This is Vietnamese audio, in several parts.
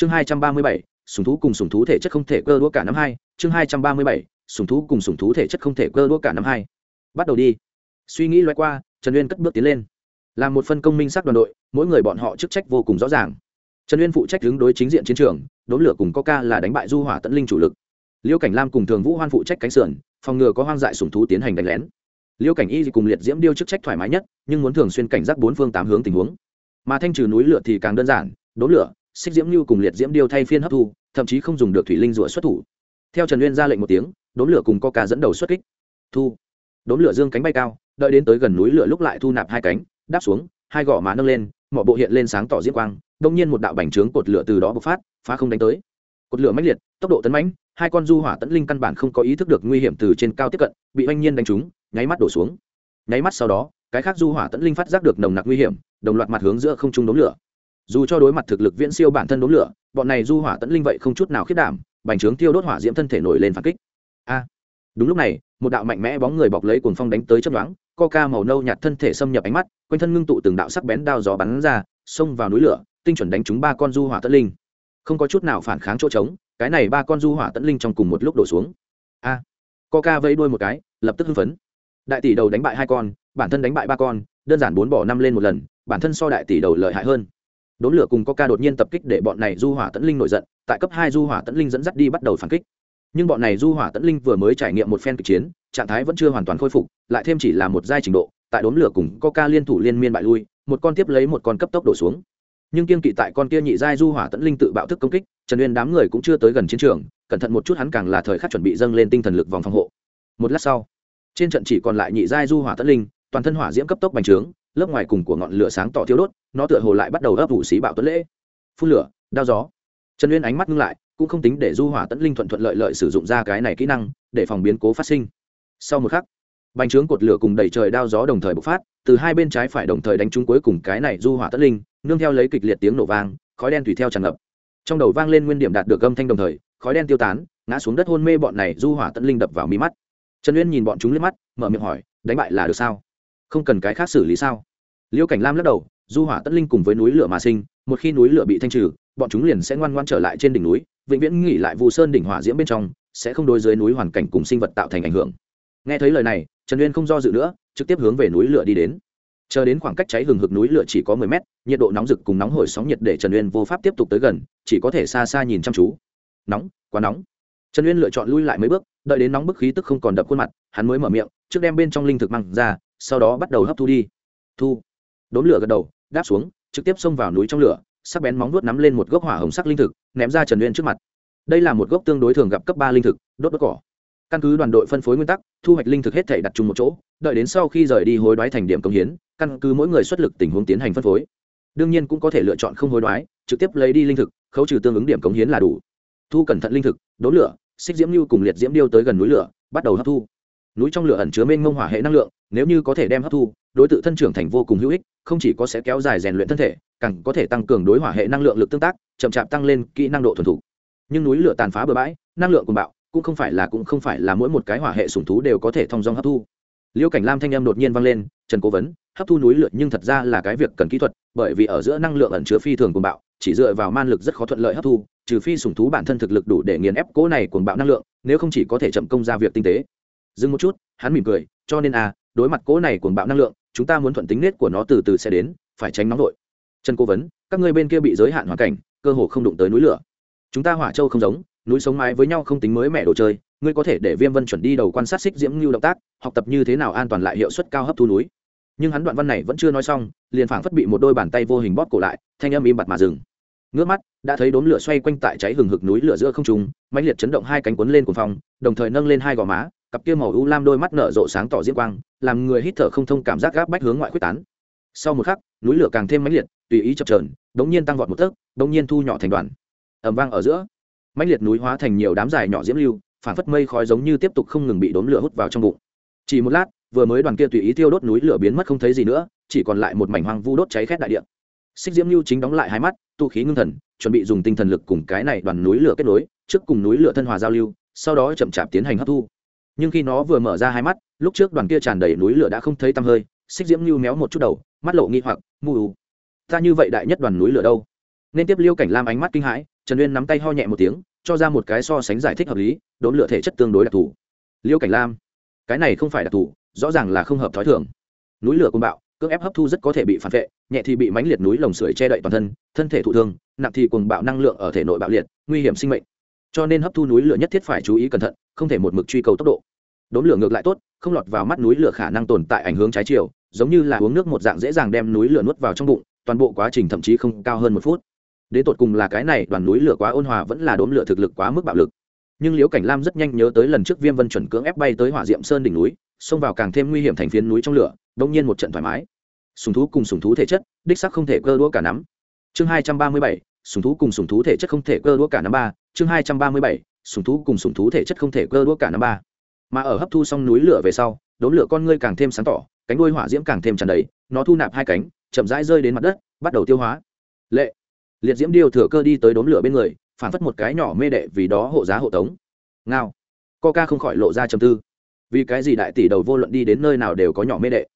chương hai trăm ba mươi bảy sùng thú cùng sùng thú thể chất không thể cơ đua cả năm hai. Chương hai trăm ba mươi bảy sùng thú cùng sùng thú thể chất không thể cơ đua cả năm hai. Bắt đầu đi. Suy nghĩ loay qua, trần uyên cất bước tiến lên. Làm một phân công minh sắc đoàn đội, mỗi người bọn họ chức trách vô cùng rõ ràng. Trần uyên phụ trách đứng đối chính diện chiến trường, đốn lửa cùng coca là đánh bại du hỏa tận linh chủ lực. Liêu cảnh lam cùng thường vũ hoan phụ trách cánh sườn, phòng ngừa có hoang dại sùng thú tiến hành đánh lén. Liêu cảnh y cùng liệt diễm điêu chức trách thoải mái nhất, nhưng muốn thường xuyên cảnh giác bốn phương tám hướng tình huống. Mà thanh trừ núi lửa thì càng đơn giản, đốn lửa xích diễm lưu cùng liệt diễm điêu thay phiên hấp thu, thậm chí không dùng được thủy linh rủa xuất thủ. Theo trần uyên ra lệnh một tiếng đốn lửa cùng coca dẫn đầu xuất kích. Thu. Đốn lửa dương cánh bay cao, đợi đến tới gần núi lửa lúc lại thu nạp hai cánh, đáp xuống, hai gò má nâng lên, mỏ bộ hiện lên sáng tỏ diễm quang đông nhiên một đạo bành trướng cột lửa từ đó bộc phát, phá không đánh tới. Cột lửa mãnh liệt, tốc độ tấn mãnh, hai con du hỏa tấn linh căn bản không có ý thức được nguy hiểm từ trên cao tiếp cận, bị oanh nhiên đánh trúng, nháy mắt đổ xuống. Nháy mắt sau đó, cái khác du hỏa tấn linh phát giác được nồng nặc nguy hiểm, đồng loạt mặt hướng giữa không trung đốn lửa dù cho đối mặt thực lực viễn siêu bản thân đốn lửa, bọn này du hỏa tẫn linh vậy không chút nào khiết đảm, bành trướng tiêu đốt hỏa diễm thân thể nổi lên phản kích. A, đúng lúc này, một đạo mạnh mẽ bóng người bọc lấy cuồng phong đánh tới chấp đoán coca màu nâu nhạt thân thể xâm nhập ánh mắt, quanh thân ngưng tụ từng đạo sắc bén đao gió bắn ra, xông vào núi lửa, tinh chuẩn đánh trúng ba con du hỏa tẫn linh. Không có chút nào phản kháng chỗ trống, cái này ba con du hỏa tẫn linh trong cùng một lúc đổ xuống. A, coca vẫy đuôi một cái, lập tức hưng phấn. Đại tỷ đầu đánh bại hai con, bản thân đánh bại ba con, đơn giản bốn bỏ năm lên một lần, bản thân so đại tỷ đầu lợi hại hơn đốn lửa cùng coca đột nhiên tập kích để bọn này du hỏa tấn linh nổi giận, tại cấp hai du hỏa tấn linh dẫn dắt đi bắt đầu phản kích. Nhưng bọn này du hỏa tấn linh vừa mới trải nghiệm một phen kịch chiến, trạng thái vẫn chưa hoàn toàn khôi phục, lại thêm chỉ là một giai trình độ, tại đốn lửa cùng coca liên thủ liên miên bại lui, một con tiếp lấy một con cấp tốc đổ xuống. Nhưng kiên kỵ tại con kia nhị giai du hỏa tấn linh tự bạo thức công kích, trần uyên đám người cũng chưa tới gần chiến trường, cẩn thận một chút hắn càng là thời khắc chuẩn bị dâng lên tinh thần lực vòng phòng hộ. Một lát sau, trên trận chỉ còn lại nhị giai du hỏa tấn linh, toàn thân hỏa diễm cấp tốc bành trướng lớp ngoài cùng của ngọn lửa sáng tỏ thiếu đốt, nó tựa hồ lại bắt đầu ấp ủ xí bạo tuấn lễ. Phun lửa, đao gió. Trần uyên ánh mắt ngưng lại, cũng không tính để du hỏa tẫn linh thuận thuận lợi lợi sử dụng ra cái này kỹ năng, để phòng biến cố phát sinh. Sau một khắc, bành trướng cột lửa cùng đẩy trời đao gió đồng thời bộc phát, từ hai bên trái phải đồng thời đánh trúng cuối cùng cái này du hỏa tẫn linh, nương theo lấy kịch liệt tiếng nổ vang, khói đen tùy theo tràn ngập. Trong đầu vang lên nguyên điểm đạt được âm thanh đồng thời, khói đen tiêu tán, ngã xuống đất hôn mê bọn này du hỏa tẫn linh đập vào mí mắt. Trần uyên nhìn bọn chúng lên mắt, mở miệng hỏi, đánh bại là được sao? Không cần cái khác xử lý sao? Liễu cảnh lam lắc đầu, du hỏa tất linh cùng với núi lửa mà sinh, một khi núi lửa bị thanh trừ, bọn chúng liền sẽ ngoan ngoan trở lại trên đỉnh núi, vĩnh viễn nghỉ lại vụ sơn đỉnh hỏa diễm bên trong, sẽ không đối dưới núi hoàn cảnh cùng sinh vật tạo thành ảnh hưởng. Nghe thấy lời này, trần uyên không do dự nữa, trực tiếp hướng về núi lửa đi đến. Chờ đến khoảng cách cháy hừng hực núi lửa chỉ có mười mét, nhiệt độ nóng rực cùng nóng hổi sóng nhiệt để trần uyên vô pháp tiếp tục tới gần, chỉ có thể xa xa nhìn chăm chú. Nóng, quá nóng. Trần uyên lựa chọn lui lại mấy bước, đợi đến nóng bức khí tức không còn đập khuôn mặt, hắn mới mở miệng, trước đem bên trong linh thực măng ra sau đó bắt đầu hấp thu đi. Thu. Đốn lửa gật đầu, đáp xuống, trực tiếp xông vào núi trong lửa, sắc bén móng vuốt nắm lên một gốc hỏa hồng sắc linh thực, ném ra trần uyên trước mặt. Đây là một gốc tương đối thường gặp cấp ba linh thực, đốt đốt cỏ. Căn cứ đoàn đội phân phối nguyên tắc, thu hoạch linh thực hết thể đặt chung một chỗ, đợi đến sau khi rời đi hối đoái thành điểm công hiến, căn cứ mỗi người xuất lực tình huống tiến hành phân phối. Đương nhiên cũng có thể lựa chọn không hối đoái, trực tiếp lấy đi linh thực, khấu trừ tương ứng điểm cống hiến là đủ. Thu cẩn thận linh thực đốn lửa, xích diễm lưu cùng liệt diễm điêu tới gần núi lửa, bắt đầu hấp thu. Núi trong lửa ẩn chứa mênh mông hỏa hệ năng lượng nếu như có thể đem hấp thu, đối tượng thân trưởng thành vô cùng hữu ích, không chỉ có sẽ kéo dài rèn luyện thân thể, càng có thể tăng cường đối hỏa hệ năng lượng lực tương tác, chậm chạp tăng lên kỹ năng độ thuần thủ nhưng núi lửa tàn phá bừa bãi, năng lượng cùng bạo, cũng không phải là cũng không phải là mỗi một cái hỏa hệ sủng thú đều có thể thông dong hấp thu. Liêu cảnh lam thanh âm đột nhiên vang lên, trần cố vấn, hấp thu núi lửa nhưng thật ra là cái việc cần kỹ thuật, bởi vì ở giữa năng lượng ẩn chứa phi thường cuồng bạo, chỉ dựa vào man lực rất khó thuận lợi hấp thu, trừ phi sủng thú bản thân thực lực đủ để nghiền ép cố này cuồng bạo năng lượng, nếu không chỉ có thể chậm công ra việc tinh tế. Dừng một chút, hắn mỉm cười, cho nên a đối mặt cỗ này cuồng bạo năng lượng, chúng ta muốn thuận tính nết của nó từ từ sẽ đến, phải tránh nóng vội. Trần cố vấn, các ngươi bên kia bị giới hạn hoàn cảnh, cơ hồ không đụng tới núi lửa. Chúng ta hỏa châu không giống, núi sống mái với nhau không tính mới mẹ đồ chơi, ngươi có thể để viêm vân chuẩn đi đầu quan sát xích diễm lưu động tác, học tập như thế nào an toàn lại hiệu suất cao hấp thu núi. Nhưng hắn đoạn văn này vẫn chưa nói xong, liền phảng phất bị một đôi bàn tay vô hình bóp cổ lại, thanh âm im bặt mà dừng. Ngước mắt, đã thấy đốm lửa xoay quanh tại cháy hừng hực núi lửa giữa không trung, mãnh liệt chấn động hai cánh cuốn lên cuồng phong, đồng thời nâng lên hai gò má cặp kia màu u lam đôi mắt nở rộ sáng tỏ diễm quang, làm người hít thở không thông cảm giác gáp bách hướng ngoại quyết tán. Sau một khắc, núi lửa càng thêm mãnh liệt, tùy ý chập trờn đống nhiên tăng vọt một tấc, đống nhiên thu nhỏ thành đoàn. Ầm vang ở giữa. Mãnh liệt núi hóa thành nhiều đám dài nhỏ diễm lưu phản phất mây khói giống như tiếp tục không ngừng bị đốn lửa hút vào trong bụng. Chỉ một lát, vừa mới đoàn kia tùy ý tiêu đốt núi lửa biến mất không thấy gì nữa, chỉ còn lại một mảnh hoang vu đốt cháy khét đại địa. Xích diễm lưu chính đóng lại hai mắt, tu khí ngưng thần, chuẩn bị dùng tinh thần lực cùng cái này đoàn núi lửa kết nối, trước cùng núi lửa thân hòa giao lưu, sau đó chậm chạp tiến hành hấp thu nhưng khi nó vừa mở ra hai mắt, lúc trước đoàn kia tràn đầy núi lửa đã không thấy tăm hơi, xích diễm lưu méo một chút đầu, mắt lộ nghi hoặc mù ta như vậy đại nhất đoàn núi lửa đâu? Nên tiếp liêu cảnh lam ánh mắt kinh hãi, trần uyên nắm tay ho nhẹ một tiếng, cho ra một cái so sánh giải thích hợp lý, đốn lửa thể chất tương đối đặc thù. Liêu cảnh lam, cái này không phải đặc thù, rõ ràng là không hợp thói thường. Núi lửa côn bạo, cưỡng ép hấp thu rất có thể bị phản vệ, nhẹ thì bị mánh liệt núi lồng sưởi che đậy toàn thân thân thể thụ thương, nặng thì cuồng bạo năng lượng ở thể nội bạo liệt, nguy hiểm sinh mệnh. Cho nên hấp thu núi lửa nhất thiết phải chú ý cẩn thận không thể một mực truy cầu tốc độ. Đốn lửa ngược lại tốt, không lọt vào mắt núi lửa khả năng tồn tại ảnh hướng trái chiều, giống như là uống nước một dạng dễ dàng đem núi lửa nuốt vào trong bụng, toàn bộ quá trình thậm chí không cao hơn một phút. Đến tột cùng là cái này, đoàn núi lửa quá ôn hòa vẫn là đốn lửa thực lực quá mức bạo lực. Nhưng liễu cảnh lam rất nhanh nhớ tới lần trước viêm vân chuẩn cưỡng ép bay tới hỏa diệm sơn đỉnh núi, xông vào càng thêm nguy hiểm thành phiến núi trong lửa đông nhiên một trận thoải mái. Sùng thú cùng sùng thú thể chất, đích sắc không thể cơ đũa cả nắm. Chương hai trăm ba mươi bảy, sùng thú cùng sùng thú thể chất không thể cơ đũa cả nắm ba, chương hai trăm ba mươi bảy sùng thú cùng sùng thú thể chất không thể cơ đua cả năm ba. Mà ở hấp thu xong núi lửa về sau, đốn lửa con ngươi càng thêm sáng tỏ, cánh đuôi hỏa diễm càng thêm tràn đầy, nó thu nạp hai cánh, chậm rãi rơi đến mặt đất, bắt đầu tiêu hóa. Lệ. Liệt diễm điêu thừa cơ đi tới đốn lửa bên người, phản phất một cái nhỏ mê đệ vì đó hộ giá hộ tống. Ngao. Coca không khỏi lộ ra trầm tư. Vì cái gì đại tỷ đầu vô luận đi đến nơi nào đều có nhỏ mê đệ?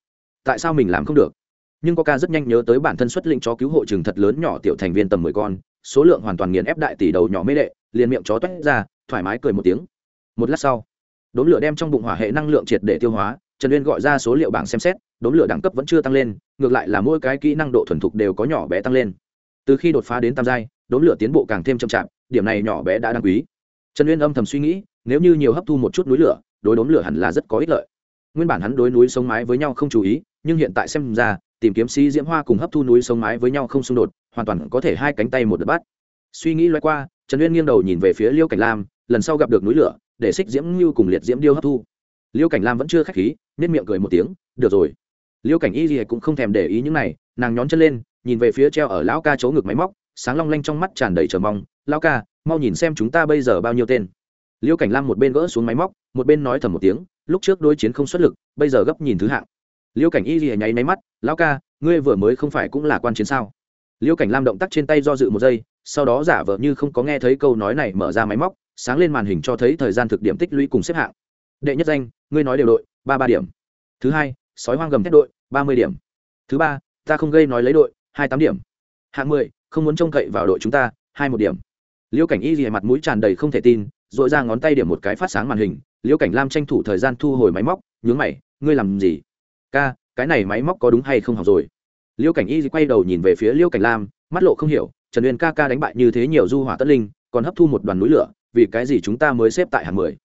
Tại sao mình làm không được? Nhưng coca rất nhanh nhớ tới bản thân xuất lĩnh chó cứu hộ trường thật lớn nhỏ tiểu thành viên tầm mười con, số lượng hoàn toàn nghiền ép đại tỷ đầu nhỏ mê đệ, liền miệng chó toét ra, thoải mái cười một tiếng. Một lát sau đốn lửa đem trong bụng hỏa hệ năng lượng triệt để tiêu hóa, trần uyên gọi ra số liệu bảng xem xét đốn lửa đẳng cấp vẫn chưa tăng lên, ngược lại là mỗi cái kỹ năng độ thuần thục đều có nhỏ bé tăng lên. Từ khi đột phá đến tam giai đốn lửa tiến bộ càng thêm chậm chạp, điểm này nhỏ bé đã đáng quý. Trần uyên âm thầm suy nghĩ, nếu như nhiều hấp thu một chút núi lửa, đối đốn lửa hẳn là rất có ích lợi. Nguyên bản hắn đối núi sống mái với nhau không chú ý, nhưng hiện tại xem ra tìm kiếm sĩ diễm hoa cùng hấp thu núi sống mái với nhau không xung đột, hoàn toàn có thể hai cánh tay một đợt bắt. Suy nghĩ loay qua, trần uyên nghiêng đầu nhìn về phía liêu cảnh lam, lần sau gặp được núi lửa, để xích diễm ngưu cùng liệt diễm điêu hấp thu. Liêu cảnh lam vẫn chưa k h á c h khí nên miệng cười một tiếng, được rồi. Liêu cảnh y gì cũng không thèm để ý những này, nàng nhón chân lên, nhìn về phía treo ở lão ca chỗ ngực máy móc, sáng long lanh trong mắt tràn đầy chờ mong, lão ca, mau nhìn xem chúng ta bây giờ bao nhiêu tên. Liêu cảnh lam một bên gỡ xuống máy móc, một bên nói thầm một tiếng, lúc trước đối chiến không xuất lực, bây giờ gấp nhìn thứ hạng. Liễu cảnh y gì nháy máy mắt, lão ca, ngươi vừa mới không phải cũng là quan chiến sao? Liễu cảnh lam động tác trên tay do dự một giây, sau đó giả vờ như không có nghe thấy câu nói này mở ra máy móc, sáng lên màn hình cho thấy thời gian thực điểm tích lũy cùng xếp hạng. Đệ nhất danh, ngươi nói đều đội, ba ba điểm. Thứ hai, sói hoang gầm thép đội, ba mươi điểm. Thứ ba, ta không gây nói lấy đội, hai tám điểm. Hạng mười, không muốn trông cậy vào đội chúng ta, hai một điểm. Liễu cảnh y gì mặt mũi tràn đầy không thể tin r ộ i ra ngón tay điểm một cái phát sáng màn hình. Liễu cảnh lam tranh thủ thời gian thu hồi máy móc, nhướng mày, ngươi làm gì? Ca, cái này máy móc có đúng hay không học rồi? Liêu cảnh y quay đầu nhìn về phía liêu cảnh lam, mắt lộ không hiểu, trần uyên ca ca đánh bại như thế nhiều du hỏa tất linh, còn hấp thu một đoàn núi lửa, vì cái gì chúng ta mới xếp tại hạng mười?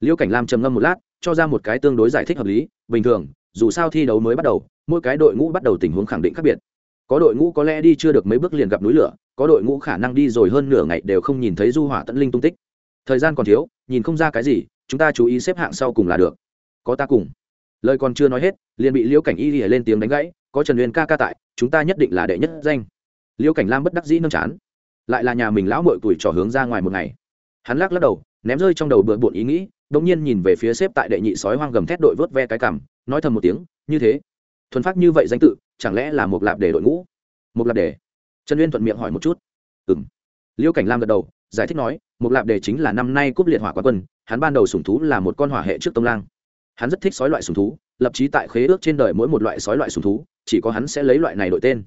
Liêu cảnh lam trầm ngâm một lát, cho ra một cái tương đối giải thích hợp lý, bình thường, dù sao thi đấu mới bắt đầu, mỗi cái đội ngũ bắt đầu tình huống khẳng định khác biệt. Có đội ngũ có lẽ đi chưa được mấy bước liền gặp núi lửa, có đội ngũ khả năng đi rồi hơn nửa ngày đều không nhìn thấy du hỏa tận linh tung tích. Thời gian còn thiếu, nhìn không ra cái gì, chúng ta chú ý xếp hạng sau cùng là được. Có ta cùng lời còn chưa nói hết, liền bị liễu cảnh y lìa lên tiếng đánh gãy, có trần uyên ca ca tại, chúng ta nhất định là đệ nhất danh. Liễu cảnh lam bất đắc dĩ nâng chán. Lại là nhà mình lão mội tuổi trò hướng ra ngoài một ngày. Hắn lắc lắc đầu, ném rơi trong đầu bừa bộn ý nghĩ đ ỗ n g nhiên nhìn về phía xếp tại đệ nhị sói hoang gầm thét đội vớt ve cái cằm, nói thầm một tiếng, như thế, thuần phát như vậy danh tự, chẳng lẽ là một lạp để đội ngũ? Một lạp để? Trần uyên thuận miệng hỏi một chút. Ừ m liễu cảnh lam gật đầu, giải thích nói, một lạp để chính là năm nay cúp liệt hỏa quán quân, hắn ban đầu sùng thú là một con hỏa hệ trước tông lang hắn rất thích sói loại sùng thú, lập trí tại khế ước trên đời mỗi một loại sói loại sùng thú, chỉ có hắn sẽ lấy loại này đổi tên.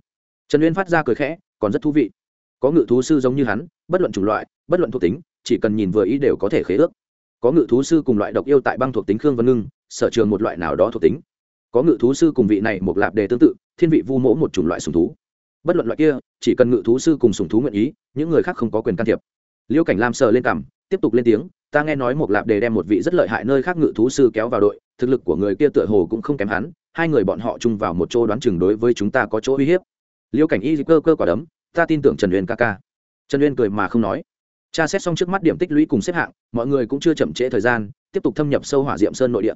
Trần uyên phát ra cười khẽ, còn rất thú vị. Có ngự thú sư giống như hắn, bất luận chủng loại, bất luận thuộc tính, chỉ cần nhìn vừa ý đều có thể khế ước. Có ngự thú sư cùng loại độc yêu tại băng thuộc tính khương vân ngưng, sở trường một loại nào đó thuộc tính. Có ngự thú sư cùng vị này một lạp đề tương tự, thiên vị vu mỗ một chủng loại sùng thú. Bất luận loại kia, chỉ cần ngự thú sư cùng sùng thú nguyện ý, những người khác không có quyền can thiệp. Liêu cảnh lam sờ lên cằm, tiếp tục lên tiếng ta nghe nói một lạp đề đem một vị rất lợi hại nơi khác ngự thú sư kéo vào đội, thực lực của người kia tựa hồ cũng không kém hắn, hai người bọn họ chung vào một chỗ đoán chừng đối với chúng ta có chỗ uy hiếp. Liêu cảnh y cơ cơ quả đấm, ta tin tưởng trần uyên ca ca. Trần uyên cười mà không nói. Tra xét xong trước mắt điểm tích lũy cùng xếp hạng, mọi người cũng chưa chậm trễ thời gian, tiếp tục thâm nhập sâu hỏa diệm sơn nội địa.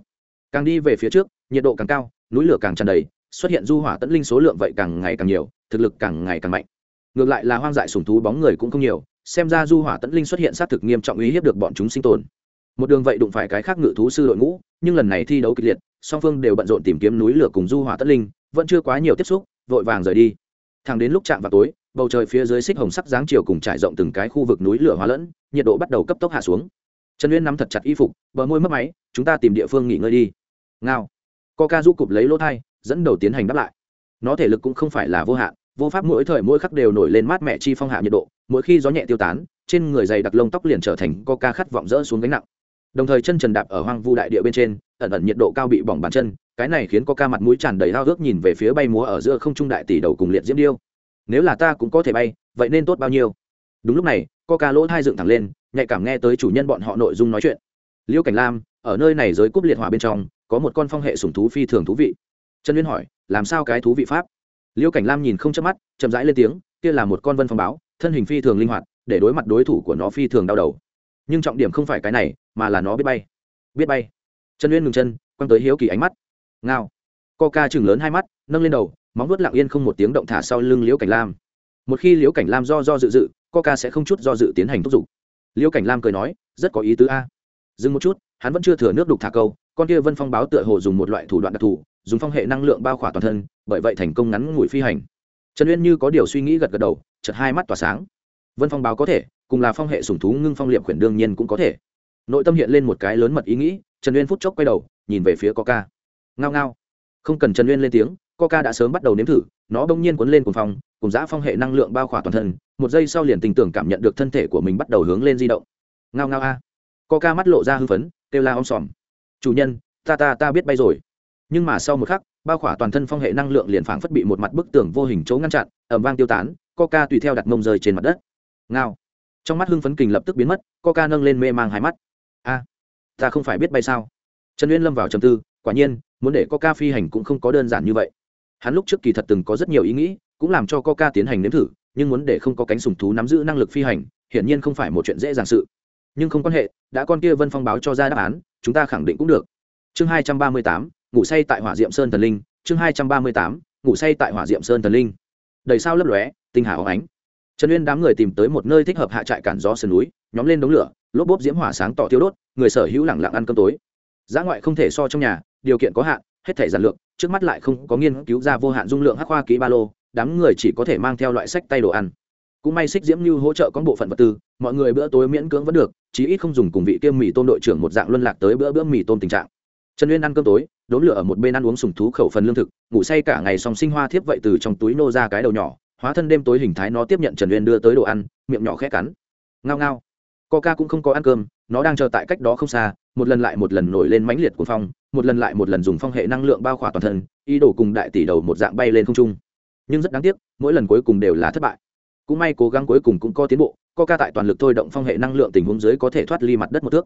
Càng đi về phía trước, nhiệt độ càng cao, núi lửa càng tràn đầy, xuất hiện du hỏa tẫn linh số lượng vậy càng ngày càng nhiều, thực lực càng ngày càng mạnh. Ngược lại là hoang dại sùng thú bóng người cũng không nhiều xem ra du hỏa tẫn linh xuất hiện xác thực nghiêm trọng uy hiếp được bọn chúng sinh tồn. Một đường vậy đụng phải cái khác ngự thú sư đội ngũ, nhưng lần này thi đấu kịch liệt, song phương đều bận rộn tìm kiếm núi lửa cùng du hỏa tẫn linh, vẫn chưa quá nhiều tiếp xúc, vội vàng rời đi. Thẳng đến lúc chạm vào tối, bầu trời phía dưới xích hồng sắc dáng chiều cùng trải rộng từng cái khu vực núi lửa hóa lẫn, nhiệt độ bắt đầu cấp tốc hạ xuống. Trần uyên nắm thật chặt y phục, bờ môi mất máy, chúng ta tìm địa phương nghỉ ngơi đi. Ngao. Co ca du cụp lấy lỗ thai, dẫn đầu tiến hành đáp lại. Nó thể lực cũng không phải là vô hạn vô pháp mỗi thời mỗi khắc đều nổi lên mát mẹ chi phong hạ nhiệt độ, mỗi khi gió nhẹ tiêu tán, trên người dày đặc lông tóc liền trở thành coca khát vọng rỡ xuống gánh nặng. Đồng thời chân trần đạp ở hoang vu đại địa bên trên, ẩn ẩn nhiệt độ cao bị bỏng bàn chân, cái này khiến coca mặt mũi tràn đầy hao ước nhìn về phía bay múa ở giữa không trung đại tỷ đầu cùng liệt diễm điêu. Nếu là ta cũng có thể bay, vậy nên tốt bao nhiêu? Đúng lúc này, coca lỗ hai dựng thẳng lên, nhạy cảm nghe tới chủ nhân bọn họ nội dung nói chuyện. Liêu cảnh lam, ở nơi này giới cúp liệt hỏa bên trong, có một con phong hệ sủng thú phi thường thú vị. Trần liên hỏi, làm sao cái thú vị pháp? Liễu cảnh lam nhìn không chớp mắt, chậm rãi lên tiếng, kia là một con vân phong báo, thân hình phi thường linh hoạt, để đối mặt đối thủ của nó phi thường đau đầu. Nhưng trọng điểm không phải cái này, mà là nó biết bay. Biết bay? Trần uyên ngừng chân, quăng tới hiếu kỳ ánh mắt. Ngao. Co ca chừng lớn hai mắt, nâng lên đầu, móng vuốt lặng yên không một tiếng động thả sau lưng liễu cảnh lam. Một khi liễu cảnh lam do do dự dự, co ca sẽ không chút do dự tiến hành thúc giục. Liễu cảnh lam cười nói, rất có ý tứ a. Dừng một chút, hắn vẫn chưa thừa nước đục thả câu, con kia vân phong báo tựa hồ dùng một loại thủ đoạn đặc thù dùng phong hệ năng lượng bao khỏa toàn thân, bởi vậy thành công ngắn ngủi phi hành. Trần uyên như có điều suy nghĩ gật gật đầu chật hai mắt tỏa sáng. Vân phong báo có thể, cùng là phong hệ sùng thú ngưng phong liệm khuyển đương nhiên cũng có thể. Nội tâm hiện lên một cái lớn mật ý nghĩ, trần uyên phút chốc quay đầu, nhìn về phía coca. Ngao ngao. Không cần trần uyên lên tiếng, coca đã sớm bắt đầu nếm thử, nó bỗng nhiên cuốn lên cùng phong, cùng giã phong hệ năng lượng bao khỏa toàn thân, một giây sau liền tình tưởng cảm nhận được thân thể của mình bắt đầu hướng lên di động. Ngao ngao a. Coca mắt lộ ra hư phấn, kêu la om sòm. Chủ nhân, ta ta ta biết bay rồi nhưng mà sau một khắc, bao khỏa toàn thân phong hệ năng lượng liền phảng phất bị một mặt bức tường vô hình chỗ ngăn chặn ẩm vang tiêu tán, coca tùy theo đặt mông rơi trên mặt đất. Ngao. Trong mắt hưng phấn kình lập tức biến mất, coca nâng lên mê mang hai mắt. A, ta không phải biết bay sao? Trần uyên lâm vào trầm tư, quả nhiên, muốn để coca phi hành cũng không có đơn giản như vậy. Hắn lúc trước kỳ thật từng có rất nhiều ý nghĩ, cũng làm cho coca tiến hành nếm thử, nhưng muốn để không có cánh sùng thú nắm giữ năng lực phi hành, hiển nhiên không phải một chuyện dễ dàng sự. Nhưng không quan hệ, đã con kia vân phong báo cho ra đáp án, chúng ta khẳng định cũng được. Chương hai trăm ba mươi tám ngủ say tại hỏa diệm sơn thần linh, chương hai trăm ba mươi tám, ngủ say tại hỏa diệm sơn thần linh. Đầy sao lấp lóe, tinh hà óng ánh. Trần uyên đám người tìm tới một nơi thích hợp hạ trại cản gió sườn núi, nhóm lên đống lửa, lốp bốp diễm hỏa sáng tỏ tiêu đốt, người sở hữu lẳng lặng ăn cơm tối. Giá ngoại không thể so trong nhà, điều kiện có hạn, hết thể giản lược, trước mắt lại không có nghiên cứu ra vô hạn dung lượng hắc hoa ký ba lô, đám người chỉ có thể mang theo loại sách tay đồ ăn. Cũng may xích diễm như hỗ trợ con bộ phận vật tư, mọi người bữa tối miễn cưỡng vẫn được, chí ít không dùng cùng vị kiêm mì tôm đội trưởng một dạng luân lạc tới bữa bữa mì tôm tình trạng trần uyên ăn cơm tối, đốn lửa ở một bên ăn uống sùng thú khẩu phần lương thực, ngủ say cả ngày Song sinh hoa thiếp vậy từ trong túi nô ra cái đầu nhỏ, hóa thân đêm tối hình thái nó tiếp nhận trần uyên đưa tới đồ ăn, miệng nhỏ khẽ cắn. Ngao ngao. Coca cũng không có ăn cơm, nó đang chờ tại cách đó không xa, một lần lại một lần nổi lên mãnh liệt của phong, một lần lại một lần dùng phong hệ năng lượng bao khỏa toàn thân, ý đồ cùng đại tỷ đầu một dạng bay lên không trung. Nhưng rất đáng tiếc, mỗi lần cuối cùng đều là thất bại. Cũng may cố gắng cuối cùng cũng có tiến bộ, coca tại toàn lực thôi động phong hệ năng lượng tình huống dưới có thể thoát ly mặt đất một thước.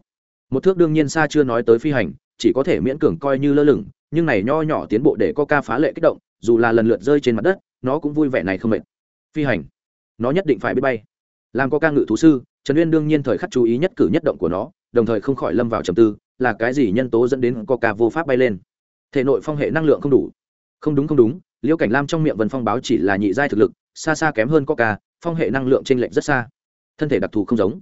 Một thước đương nhiên xa chưa nói tới phi hành chỉ có thể miễn cường coi như lơ lửng, nhưng này nho nhỏ tiến bộ để coca phá lệ kích động, dù là lần lượt rơi trên mặt đất, nó cũng vui vẻ này không mệt. Phi hành. Nó nhất định phải biết bay. Làm coca ngự thú sư, trần uyên đương nhiên thời khắc chú ý nhất cử nhất động của nó, đồng thời không khỏi lâm vào trầm tư, là cái gì nhân tố dẫn đến coca vô pháp bay lên? Thể nội phong hệ năng lượng không đủ. Không đúng không đúng liễu cảnh lam trong miệng vần phong báo chỉ là nhị giai thực lực, xa xa kém hơn coca, phong hệ năng lượng t r ê n lệch rất xa. Thân thể đặc thù không giống.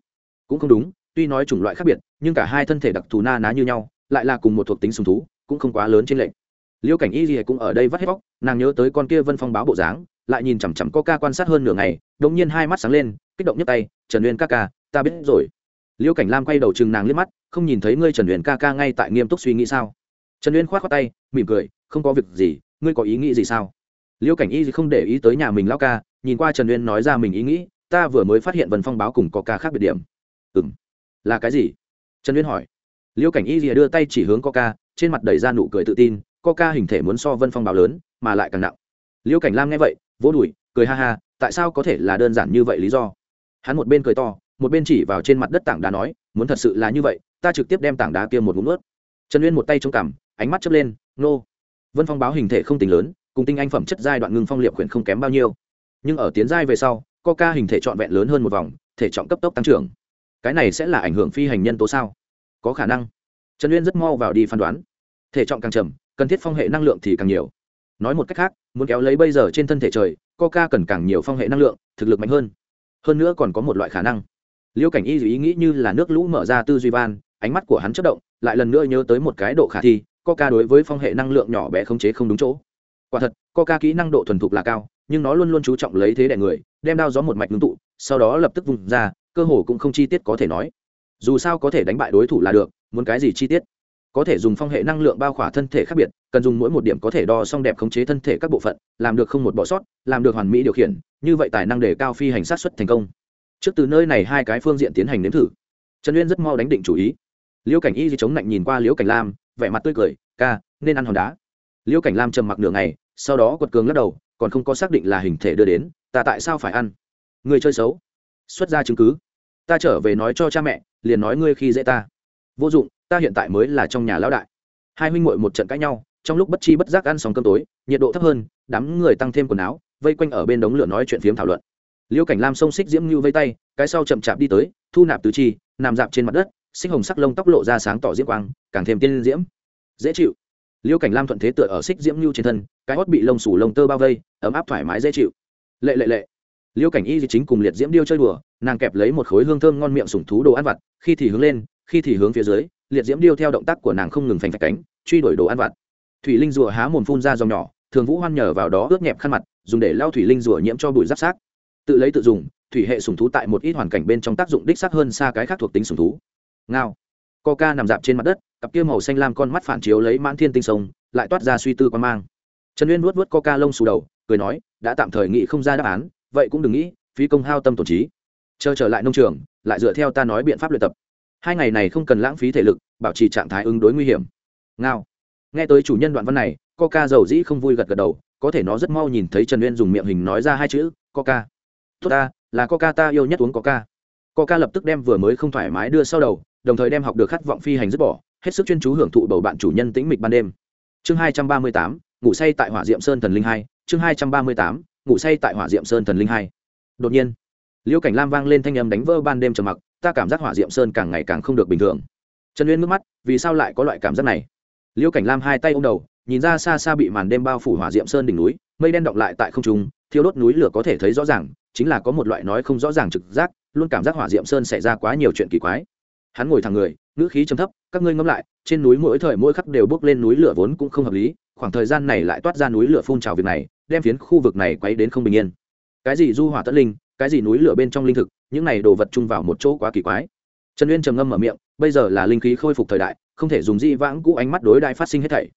Cũng không đúng, tuy nói chủng loại khác biệt, nhưng cả hai thân thể đặc thù na ná như nhau lại là cùng một thuộc tính sùng thú, cũng không quá lớn trên lệnh liễu cảnh y gì cũng ở đây vắt hết bóc, nàng nhớ tới con kia vân phong báo bộ dáng, lại nhìn chằm chằm ca quan sát hơn nửa ngày đống nhiên hai mắt sáng lên, kích động nhấc tay, trần uyên ca ca, ta biết rồi. Liễu cảnh lam quay đầu chừng nàng liếc mắt, không nhìn thấy ngươi trần uyên ca ca ngay tại nghiêm túc suy nghĩ sao? Trần uyên khoát khoát tay, mỉm cười, không có việc gì, ngươi có ý nghĩ gì sao? Liễu cảnh y không để ý tới nhà mình lão ca, nhìn qua trần uyên nói ra mình ý nghĩ, ta vừa mới phát hiện vần phong báo cùng có ca khác biệt điểm. Ừ m là cái gì? Trần uyên hỏi liễu cảnh y đưa tay chỉ hướng coca, trên mặt đầy ra nụ cười tự tin, coca hình thể muốn so vân phong bào lớn, mà lại càng nặng. Liễu cảnh lam nghe vậy, vỗ đùi, cười ha ha, tại sao có thể là đơn giản như vậy lý do? Hắn một bên cười to, một bên chỉ vào trên mặt đất tảng đá nói, muốn thật sự là như vậy, ta trực tiếp đem tảng đá kia một ngụm ướt trần uyên một tay trông cằm, ánh mắt chớp lên, nô. Vân phong báo hình thể không tính lớn, cùng tinh anh phẩm chất giai đoạn ngưng phong liệp khuyển không kém bao nhiêu. Nhưng ở tiến giai về sau, coca hình thể trọn vẹn lớn hơn một vòng, thể trọng cấp tốc tăng trưởng. Cái này sẽ là ảnh hưởng phi hành nhân tố sao? Có khả năng. Trần uyên rất mau vào đi phán đoán. Thể trọng càng trầm cần thiết phong hệ năng lượng thì càng nhiều. Nói một cách khác, muốn kéo lấy bây giờ trên thân thể trời, coca cần càng nhiều phong hệ năng lượng, thực lực mạnh hơn. Hơn nữa còn có một loại khả năng. Liêu cảnh y dù ý nghĩ như là nước lũ mở ra tư duy van, ánh mắt của hắn chất động, lại lần nữa nhớ tới một cái độ khả thi, coca đối với phong hệ năng lượng nhỏ bé khống chế không đúng chỗ. Quả thật, coca kỹ năng độ thuần thục là cao, nhưng nó luôn luôn chú trọng lấy thế đẻ người, đem đao gió một mạch ngưng tụ, sau đó lập tức vùng ra, cơ hồ cũng không chi tiết có thể nói dù sao có thể đánh bại đối thủ là được, muốn cái gì chi tiết? Có thể dùng phong hệ năng lượng bao khỏa thân thể khác biệt, cần dùng mỗi một điểm có thể đo xong đẹp khống chế thân thể các bộ phận, làm được không một bỏ sót, làm được hoàn mỹ điều khiển, như vậy tài năng để cao phi hành sát xuất thành công. Trước từ nơi này hai cái phương diện tiến hành nếm thử. Trần uyên rất mau đánh định chủ ý. Liễu cảnh y di chống lạnh nhìn qua liễu cảnh lam, vẻ mặt tươi cười, ca, nên ăn hòn đá. Liễu cảnh lam trầm mặc nửa ngày, sau đó quật cường lắc đầu, còn không có xác định là hình thể đưa đến, ta tại sao phải ăn? Người chơi xấu. Xuất ra chứng cứ ta trở về nói cho cha mẹ, liền nói ngươi khi dễ ta. Vô dụng, ta hiện tại mới là trong nhà lão đại. Hai huynh muội một trận cãi nhau, trong lúc bất chi bất giác ăn xong cơm tối, nhiệt độ thấp hơn, đám người tăng thêm quần áo, vây quanh ở bên đống lửa nói chuyện phiếm thảo luận. Liễu cảnh lam xông xích diễm như vây tay, cái sau chậm chạp đi tới, thu nạp tứ chi, nằm dạp trên mặt đất, xích hồng sắc lông tóc lộ ra sáng tỏ diễm quang, càng thêm tiên diễm. Dễ chịu. Liễu cảnh lam thuận thế tựa ở xích diễm như trên thân, cái hót bị lông sủ lông tơ bao vây, ấm áp thoải mái dễ chịu. Lệ lệ lệ liêu cảnh y chính cùng liệt diễm điêu chơi đùa, nàng kẹp lấy một khối hương thơm ngon miệng sủng thú đồ ăn vặt, khi thì hướng lên, khi thì hướng phía dưới, liệt diễm điêu theo động tác của nàng không ngừng phành phạch cánh, truy đuổi đồ ăn vặt. Thủy linh rùa há mồm phun ra dòng nhỏ, thường vũ hoan nhờ vào đó ướt nhẹp khăn mặt, dùng để lao thủy linh rùa nhiễm cho bụi giáp sát tự lấy tự dùng, thủy hệ sủng thú tại một ít hoàn cảnh bên trong tác dụng đích xác hơn xa cái khác thuộc tính sủng thú. Ngao. Coca nằm dạp trên mặt đất, cặp kia màu xanh lam con mắt phản chiếu lấy mãn thiên tinh sông, lại toát ra suy tư quan mang. Trần uyên vuốt vuốt coca lông xù đầu, cười nói, đã tạm thời nghĩ không ra đáp án vậy cũng đừng nghĩ, phí công hao tâm tổn trí. Chờ trở lại nông trường, lại dựa theo ta nói biện pháp luyện tập. Hai ngày này không cần lãng phí thể lực, bảo trì trạng thái ứng đối nguy hiểm. Ngao. Nghe tới chủ nhân đoạn văn này, coca dầu dĩ không vui gật gật đầu, có thể nó rất mau nhìn thấy trần uyên dùng miệng hình nói ra hai chữ, coca. Tốt ta, là coca ta yêu nhất uống coca. Coca lập tức đem vừa mới không thoải mái đưa sau đầu, đồng thời đem học được khát vọng phi hành dứt bỏ, hết sức chuyên chú hưởng thụ bầu bạn chủ nhân tĩnh mịch ban đêm. Chương hai trăm ba mươi tám, ngủ say tại hỏa diệm sơn thần linh hai, chương hai trăm ba mươi tám ngủ say tại hỏa diệm sơn thần linh hai. Đột nhiên, liễu cảnh lam vang lên thanh âm đánh vỡ ban đêm trầm mặc, ta cảm giác hỏa diệm sơn càng ngày càng không được bình thường. Trần uyên ngước mắt, vì sao lại có loại cảm giác này? Liễu cảnh lam hai tay ô m đầu, nhìn ra xa xa bị màn đêm bao phủ hỏa diệm sơn đỉnh núi, mây đen động lại tại không trung, thiêu đốt núi lửa có thể thấy rõ ràng, chính là có một loại nói không rõ ràng trực giác, luôn cảm giác hỏa diệm sơn xảy ra quá nhiều chuyện kỳ quái. Hắn ngồi thẳng người, ngữ khí trầm thấp, các ngươi ngẫm lại, trên núi mỗi thời mỗi khắc đều bước lên núi lửa vốn cũng không hợp lý, khoảng thời gian này lại toát ra núi lửa phun trào việc này đem phiến khu vực này quấy đến không bình yên. Cái gì du hỏa tất linh, cái gì núi lửa bên trong linh thực, những này đồ vật chung vào một chỗ quá kỳ quái. Trần uyên trầm ngâm mở miệng, bây giờ là linh khí khôi phục thời đại, không thể dùng di vãng cũ ánh mắt đối đại phát sinh hết thảy.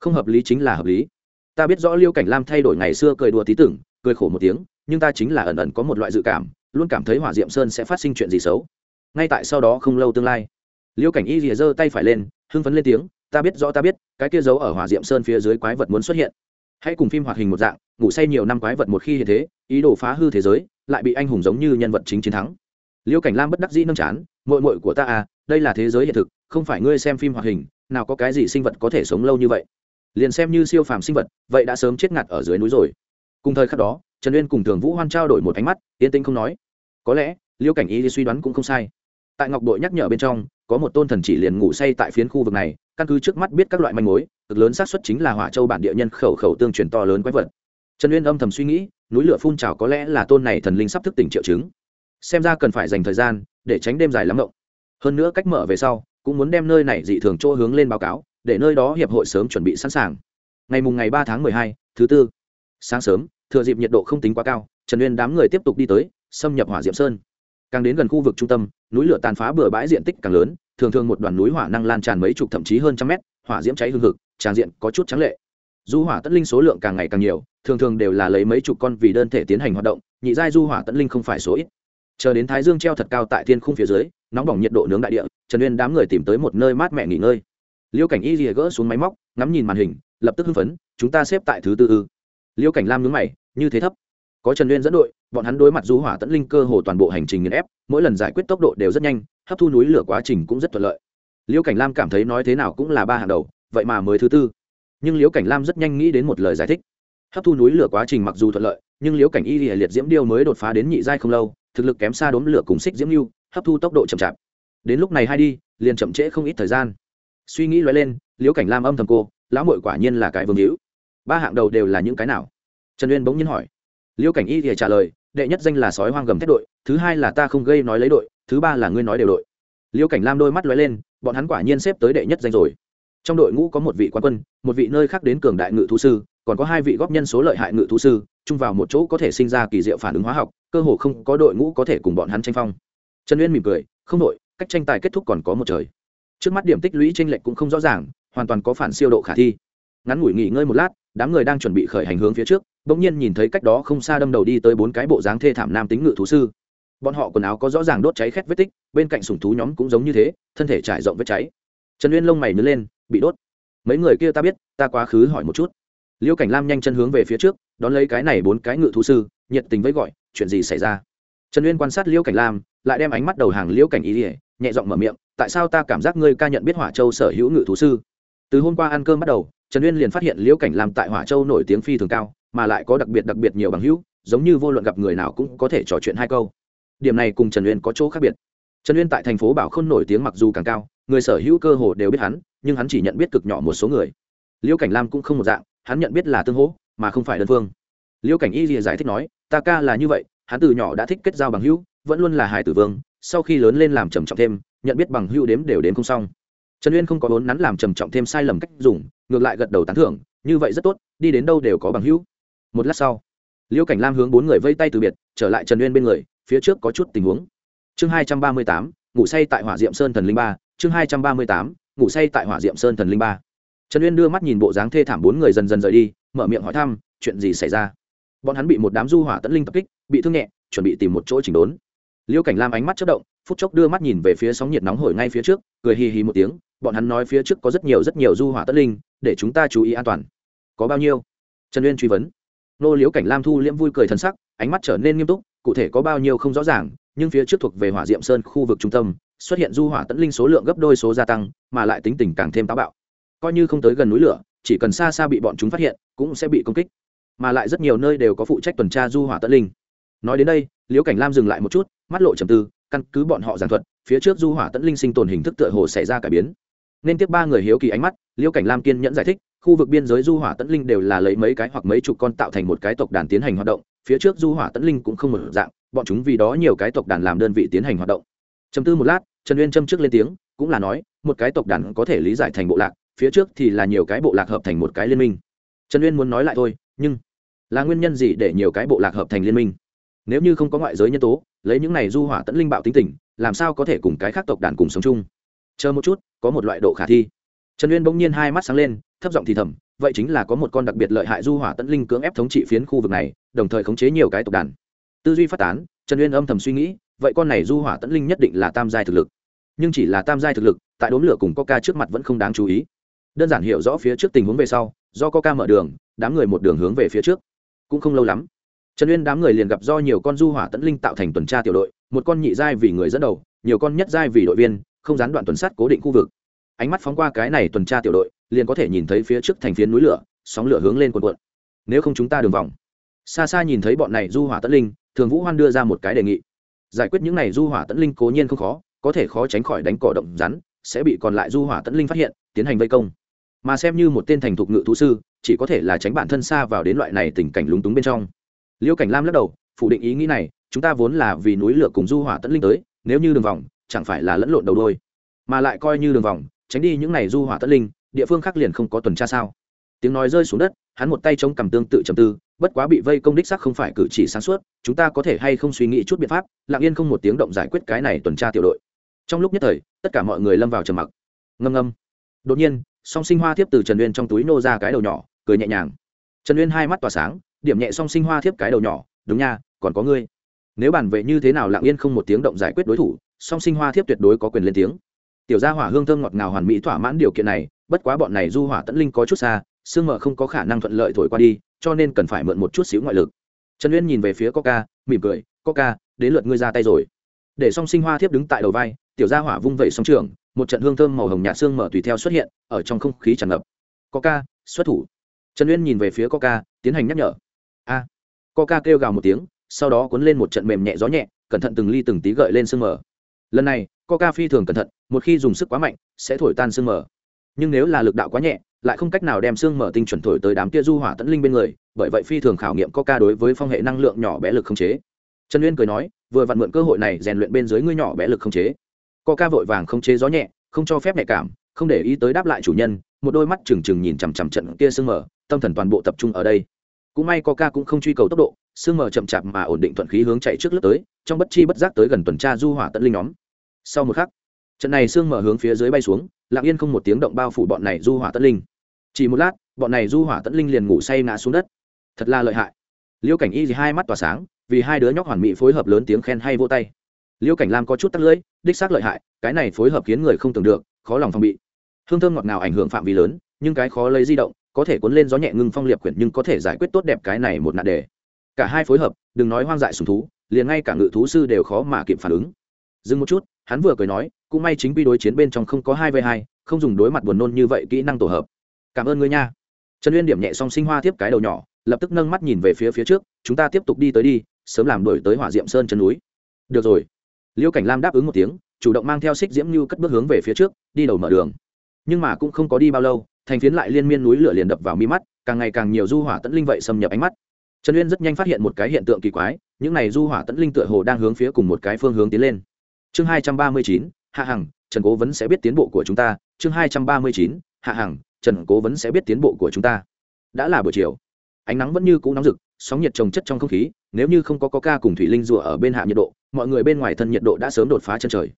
Không hợp lý chính là hợp lý. Ta biết rõ liêu cảnh lam thay đổi ngày xưa cười đùa tí tưởng, cười khổ một tiếng, nhưng ta chính là ẩn ẩn có một loại dự cảm, luôn cảm thấy hỏa diệm sơn sẽ phát sinh chuyện gì xấu. Ngay tại sau đó không lâu tương lai, liêu cảnh y rìa giơ tay phải lên, hưng phấn lên tiếng, ta biết rõ, ta biết, cái kia giấu ở hỏa diệm sơn phía dưới quái vật muốn xuất hiện hãy cùng phim hoạt hình một dạng, ngủ say nhiều năm quái vật một khi hiện thế, ý đồ phá hư thế giới, lại bị anh hùng giống như nhân vật chính chiến thắng. Liêu cảnh lam bất đắc dĩ nâng chán mội mội của ta à đây là thế giới hiện thực, không phải ngươi xem phim hoạt hình, nào có cái gì sinh vật có thể sống lâu như vậy. Liền xem như siêu phàm sinh vật, vậy đã sớm chết ngạt ở dưới núi rồi. Cùng thời khắc đó, trần uyên cùng thường vũ hoan trao đổi một ánh mắt, yên tĩnh không nói. Có lẽ, liêu cảnh y suy đoán cũng không sai. Tại ngọc đội nhắc nhở bên trong, có một tôn thần chỉ liền ngủ say tại phiến khu vực này, căn cứ trước mắt biết các loại manh mối cực lớn xác suất chính là hỏa châu bản địa nhân khẩu khẩu tương truyền to lớn quái vật. Trần uyên âm thầm suy nghĩ, núi lửa phun trào có lẽ là tôn này thần linh sắp thức tỉnh triệu chứng. Xem ra cần phải dành thời gian để tránh đêm dài lắm rộng hơn nữa cách mở về sau, cũng muốn đem nơi này dị thường chỗ hướng lên báo cáo, để nơi đó hiệp hội sớm chuẩn bị sẵn sàng. Ngày mùng ngày ba tháng mười hai, thứ tư. Sáng sớm, thừa dịp nhiệt độ không tính quá cao, trần uyên đám người tiếp tục đi tới, xâm nhập hỏa diệm sơn. Càng đến gần khu vực trung tâm, núi lửa tàn phá bừa bãi diện tích càng lớn, thường thường một đoàn núi hỏa năng lan tràn mấy chục thậm chí hơn trăm mét, hỏa diễm cháy hương thực trang diện có chút trắng lệ. Du hỏa tẫn linh số lượng càng ngày càng nhiều, thường thường đều là lấy mấy chục con vì đơn thể tiến hành hoạt động, nhị giai du hỏa tẫn linh không phải số ít. Chờ đến thái dương treo thật cao tại thiên khung phía dưới, nóng bỏng nhiệt độ nướng đại địa, trần uyên đám người tìm tới một nơi mát mẻ nghỉ ngơi. Liêu cảnh y rìa gỡ xuống máy móc, ngắm nhìn màn hình, lập tức hưng phấn, chúng ta xếp tại thứ tư ư? Liêu cảnh lam nhướng mày, như thế thấp. Có trần uyên dẫn đội, bọn hắn đối mặt du hỏa tẫn linh cơ hồ toàn bộ hành trình nghiền ép, mỗi lần giải quyết tốc độ đều rất nhanh, hấp thu núi lửa quá trình cũng rất thuận lợi. Liêu cảnh lam cảm thấy nói thế nào cũng là ba hàng đầu vậy mà mới thứ tư. Nhưng liễu cảnh lam rất nhanh nghĩ đến một lời giải thích. Hấp thu núi lửa quá trình mặc dù thuận lợi, nhưng liễu cảnh y hệ liệt diễm điêu mới đột phá đến nhị giai không lâu, thực lực kém xa đốm lửa cùng xích diễm lưu hấp thu tốc độ chậm chạp. Đến lúc này hai đi, liền chậm trễ không ít thời gian. Suy nghĩ lóe lên, liễu cảnh lam âm thầm cô, lão mội quả nhiên là cái vương hữu. Ba hạng đầu đều là những cái nào? Trần uyên bỗng nhiên hỏi. Liễu cảnh y thì trả lời, đệ nhất danh là sói hoang gầm thét đội, thứ hai là ta không gây nói lấy đội, thứ ba là ngươi nói đều đội. Liễu cảnh lam đôi mắt lóe lên, bọn hắn quả nhiên xếp tới đệ nhất danh rồi trong đội ngũ có một vị quan quân, một vị nơi khác đến cường đại ngự thú sư, còn có hai vị góp nhân số lợi hại ngự thú sư, chung vào một chỗ có thể sinh ra kỳ diệu phản ứng hóa học, cơ hồ không có đội ngũ có thể cùng bọn hắn tranh phong. Trần uyên mỉm cười, không đội, cách tranh tài kết thúc còn có một trời. Trước mắt điểm tích lũy tranh lệch cũng không rõ ràng, hoàn toàn có phản siêu độ khả thi. Ngắn ngủi nghỉ ngơi một lát, đám người đang chuẩn bị khởi hành hướng phía trước, bỗng nhiên nhìn thấy cách đó không xa đâm đầu đi tới bốn cái bộ dáng thê thảm nam tính ngự thú sư. Bọn họ quần áo có rõ ràng đốt cháy khét vết tích, bên cạnh sùng thú nhóm cũng giống như thế, thân thể trải rộng vết cháy. Trần uyên lông mày nứt lên bị đốt. Mấy người kia ta biết, ta quá khứ hỏi một chút. Liêu cảnh lam nhanh chân hướng về phía trước, đón lấy cái này bốn cái ngự thú sư, nhiệt tình với gọi, chuyện gì xảy ra? Trần uyên quan sát liêu cảnh lam, lại đem ánh mắt đầu hàng liêu cảnh ý ỉa nhẹ giọng mở miệng, tại sao ta cảm giác ngươi ca nhận biết hỏa châu sở hữu ngự thú sư? Từ hôm qua ăn cơm bắt đầu, trần uyên liền phát hiện liêu cảnh lam tại hỏa châu nổi tiếng phi thường cao, mà lại có đặc biệt đặc biệt nhiều bằng hữu, giống như vô luận gặp người nào cũng có thể trò chuyện hai câu. Điểm này cùng trần uyên có chỗ khác biệt. Trần uyên tại thành phố bảo khôn nổi tiếng mặc dù càng cao người sở hữu cơ hồ đều biết hắn, nhưng hắn chỉ nhận biết cực nhỏ một số người. Liễu cảnh lam cũng không một dạng, hắn nhận biết là tương hỗ, mà không phải đơn phương. Liễu cảnh y giải thích nói, ta ca là như vậy, hắn từ nhỏ đã thích kết giao bằng hữu, vẫn luôn là hải tử vương, sau khi lớn lên làm trầm trọng thêm, nhận biết bằng hữu đếm đều đếm không xong. Trần uyên không có vốn nắn làm trầm trọng thêm sai lầm cách dùng, ngược lại gật đầu tán thưởng, như vậy rất tốt, đi đến đâu đều có bằng hữu. Một lát sau Liễu cảnh lam hướng bốn người vây tay từ biệt, trở lại trần uyên bên người, phía trước có chút tình huống. Chương hai trăm ba mươi tám, ngủ say tại hỏa diệm sơn thần linh ba chương hai trăm ba mươi tám, ngủ say tại hỏa diệm sơn thần linh ba. Trần uyên đưa mắt nhìn bộ dáng thê thảm bốn người dần dần rời đi, mở miệng hỏi thăm, chuyện gì xảy ra? Bọn hắn bị một đám du hỏa tẫn linh tập kích, bị thương nhẹ, chuẩn bị tìm một chỗ chỉnh đốn. Liêu cảnh lam ánh mắt chất động, phút chốc đưa mắt nhìn về phía sóng nhiệt nóng hổi ngay phía trước, cười hì hì một tiếng, bọn hắn nói phía trước có rất nhiều rất nhiều du hỏa tẫn linh, để chúng ta chú ý an toàn. Có bao nhiêu? Trần uyên truy vấn. Nô liễu cảnh lam thu liễm vui cười thần sắc, ánh mắt trở nên nghiêm túc, cụ thể có bao nhiêu không rõ ràng, nhưng phía trước thuộc về hỏa diệm sơn khu vực trung tâm xuất hiện du hỏa tẫn linh số lượng gấp đôi số gia tăng, mà lại tính tình càng thêm táo bạo. Coi như không tới gần núi lửa, chỉ cần xa xa bị bọn chúng phát hiện, cũng sẽ bị công kích. Mà lại rất nhiều nơi đều có phụ trách tuần tra du hỏa tẫn linh. Nói đến đây, liễu cảnh lam dừng lại một chút, mắt lộ trầm tư, căn cứ bọn họ giảng thuật, phía trước du hỏa tẫn linh sinh tồn hình thức tựa hồ xảy ra cả biến. Nên tiếp ba người hiếu kỳ ánh mắt, liễu cảnh lam kiên nhẫn giải thích, khu vực biên giới du hỏa tẫn linh đều là lấy mấy cái hoặc mấy chục con tạo thành một cái tộc đàn tiến hành hoạt động, phía trước du hỏa tẫn linh cũng không một dạng, bọn chúng vì đó nhiều cái tộc đàn làm đơn vị tiến hành hoạt động chấm tư một lát, trần uyên châm trước lên tiếng, cũng là nói, một cái tộc đàn có thể lý giải thành bộ lạc, phía trước thì là nhiều cái bộ lạc hợp thành một cái liên minh. Trần uyên muốn nói lại thôi, nhưng là nguyên nhân gì để nhiều cái bộ lạc hợp thành liên minh? Nếu như không có ngoại giới nhân tố, lấy những này du hỏa tẫn linh bạo tính tình, làm sao có thể cùng cái khác tộc đàn cùng sống chung? Chờ một chút, có một loại độ khả thi. Trần uyên bỗng nhiên hai mắt sáng lên, thấp giọng thì thầm, vậy chính là có một con đặc biệt lợi hại du hỏa tẫn linh cưỡng ép thống trị phiến khu vực này, đồng thời khống chế nhiều cái tộc đàn. Tư duy phát tán, trần uyên âm thầm suy nghĩ vậy con này du hỏa tẫn linh nhất định là tam giai thực lực. Nhưng chỉ là tam giai thực lực, tại đốm lửa cùng coca trước mặt vẫn không đáng chú ý. Đơn giản hiểu rõ phía trước tình huống về sau, do coca mở đường, đám người một đường hướng về phía trước. Cũng không lâu lắm, trần uyên đám người liền gặp do nhiều con du hỏa tẫn linh tạo thành tuần tra tiểu đội, một con nhị giai vì người dẫn đầu, nhiều con nhất giai vì đội viên, không gián đoạn tuần sát cố định khu vực. Ánh mắt phóng qua cái này tuần tra tiểu đội, liền có thể nhìn thấy phía trước thành phiến núi lửa, sóng lửa hướng lên quần quận nếu không chúng ta đường vòng. Xa xa nhìn thấy bọn này du hỏa tẫn linh, thường vũ hoan đưa ra một cái đề nghị giải quyết những này du hỏa tẫn linh cố nhiên không khó, có thể khó tránh khỏi đánh cỏ động rắn, sẽ bị còn lại du hỏa tẫn linh phát hiện, tiến hành vây công. Mà xem như một tên thành thục ngự thú sư, chỉ có thể là tránh bản thân xa vào đến loại này tình cảnh lúng túng bên trong. Liêu cảnh lam lắc đầu, phủ định ý nghĩ này, chúng ta vốn là vì núi lửa cùng du hỏa tẫn linh tới, nếu như đường vòng, chẳng phải là lẫn lộn đầu đôi. Mà lại coi như đường vòng, tránh đi những này du hỏa tẫn linh, địa phương khác liền không có tuần tra sao. Tiếng nói rơi xuống đất hắn một tay chống cầm tương tự trầm tư, bất quá bị vây công đích sắc không phải cử chỉ sáng suốt, chúng ta có thể hay không suy nghĩ chút biện pháp, lặng yên không một tiếng động giải quyết cái này tuần tra tiểu đội. Trong lúc nhất thời, tất cả mọi người lâm vào trầm mặc. Ngâm ngâm. Đột nhiên, song sinh hoa thiếp từ trần uyên trong túi nô ra cái đầu nhỏ, cười nhẹ nhàng. Trần uyên hai mắt tỏa sáng, điểm nhẹ song sinh hoa thiếp cái đầu nhỏ, đúng nha, còn có ngươi. Nếu bản vệ như thế nào lặng yên không một tiếng động giải quyết đối thủ, song sinh hoa thiếp tuyệt đối có quyền lên tiếng. Tiểu gia hỏa hương thơm ngọt ngào hoàn mỹ thỏa mãn điều kiện này, bất quá bọn này du hỏa tẫn linh có chút xa sương mờ không có khả năng thuận lợi thổi qua đi, cho nên cần phải mượn một chút xíu ngoại lực. Trần uyên nhìn về phía coca, mỉm cười, coca, đến lượt ngươi ra tay rồi. Để song sinh hoa thiếp đứng tại đầu vai, tiểu gia hỏa vung vẩy song trường, một trận hương thơm màu hồng nhạt xương mở tùy theo xuất hiện, ở trong không khí tràn ngập. Coca, xuất thủ. Trần uyên nhìn về phía coca, tiến hành nhắc nhở. A. Coca kêu gào một tiếng, sau đó cuốn lên một trận mềm nhẹ gió nhẹ, cẩn thận từng ly từng tí gợi lên sương mở lần này, coca phi thường cẩn thận, một khi dùng sức quá mạnh, sẽ thổi tan sương mở nhưng nếu là lực đạo quá nhẹ lại không cách nào đem xương mở tinh chuẩn thổi tới đám kia du hỏa tẫn linh bên người, bởi vậy phi thường khảo nghiệm có ca đối với phong hệ năng lượng nhỏ bé lực không chế. Trần uyên cười nói, vừa vặn mượn cơ hội này rèn luyện bên dưới ngươi nhỏ bé lực không chế. Coca vội vàng không chế gió nhẹ, không cho phép nhạy cảm, không để ý tới đáp lại chủ nhân, một đôi mắt trừng trừng nhìn chằm chằm trận kia sương mở, tâm thần toàn bộ tập trung ở đây. Cũng may coca cũng không truy cầu tốc độ sương mở chậm chạp mà ổn định thuận khí hướng chạy trước lớp tới, trong bất chi bất giác tới gần tuần tra du hỏa tận linh nhóm. Sau một khắc, trận này xương mở hướng phía dưới bay xuống, lặng yên không một tiếng động bao phủ bọn này du hỏa tấn linh chỉ một lát, bọn này du hỏa tẫn linh liền ngủ say ngã xuống đất. Thật là lợi hại. Liêu cảnh y thì hai mắt tỏa sáng, vì hai đứa nhóc hoàn mỹ phối hợp lớn tiếng khen hay vô tay. Liêu cảnh lam có chút tắt lưỡi, đích xác lợi hại, cái này phối hợp khiến người không tưởng được, khó lòng phòng bị. Hương thơm ngọt ngào ảnh hưởng phạm vi lớn, nhưng cái khó lấy di động, có thể cuốn lên gió nhẹ ngưng phong liệp quyển nhưng có thể giải quyết tốt đẹp cái này một nạn đề. Cả hai phối hợp, đừng nói hoang dại sùng thú, liền ngay cả ngự thú sư đều khó mà kịp phản ứng. Dừng một chút, hắn vừa cười nói, cũng may chính quy đối chiến bên trong không có hai v hai, không dùng đối mặt buồn nôn như vậy kỹ năng tổ hợp cảm ơn ngươi nha. Trần uyên điểm nhẹ xong sinh hoa tiếp cái đầu nhỏ, lập tức nâng mắt nhìn về phía phía trước, chúng ta tiếp tục đi tới đi, sớm làm đổi tới hỏa diệm sơn chân núi. Được rồi. Liễu cảnh lam đáp ứng một tiếng, chủ động mang theo xích diễm như cất bước hướng về phía trước, đi đầu mở đường. Nhưng mà cũng không có đi bao lâu, thành phiến lại liên miên núi lửa liền đập vào mi mắt, càng ngày càng nhiều du hỏa tẫn linh vậy xâm nhập ánh mắt. Trần uyên rất nhanh phát hiện một cái hiện tượng kỳ quái, những này du hỏa tẫn linh tựa hồ đang hướng phía cùng một cái phương hướng tiến lên. Chương hai trăm ba mươi chín, hạ hằng, trần cố vấn sẽ biết tiến bộ của chúng ta. Chương hai trăm ba mươi chín, hạ hằng trần cố vấn sẽ biết tiến bộ của chúng ta. Đã là buổi chiều. Ánh nắng vẫn như cũ nóng rực, sóng nhiệt trồng chất trong không khí, nếu như không có có ca cùng thủy linh rùa ở bên hạ nhiệt độ, mọi người bên ngoài thân nhiệt độ đã sớm đột phá chân trời.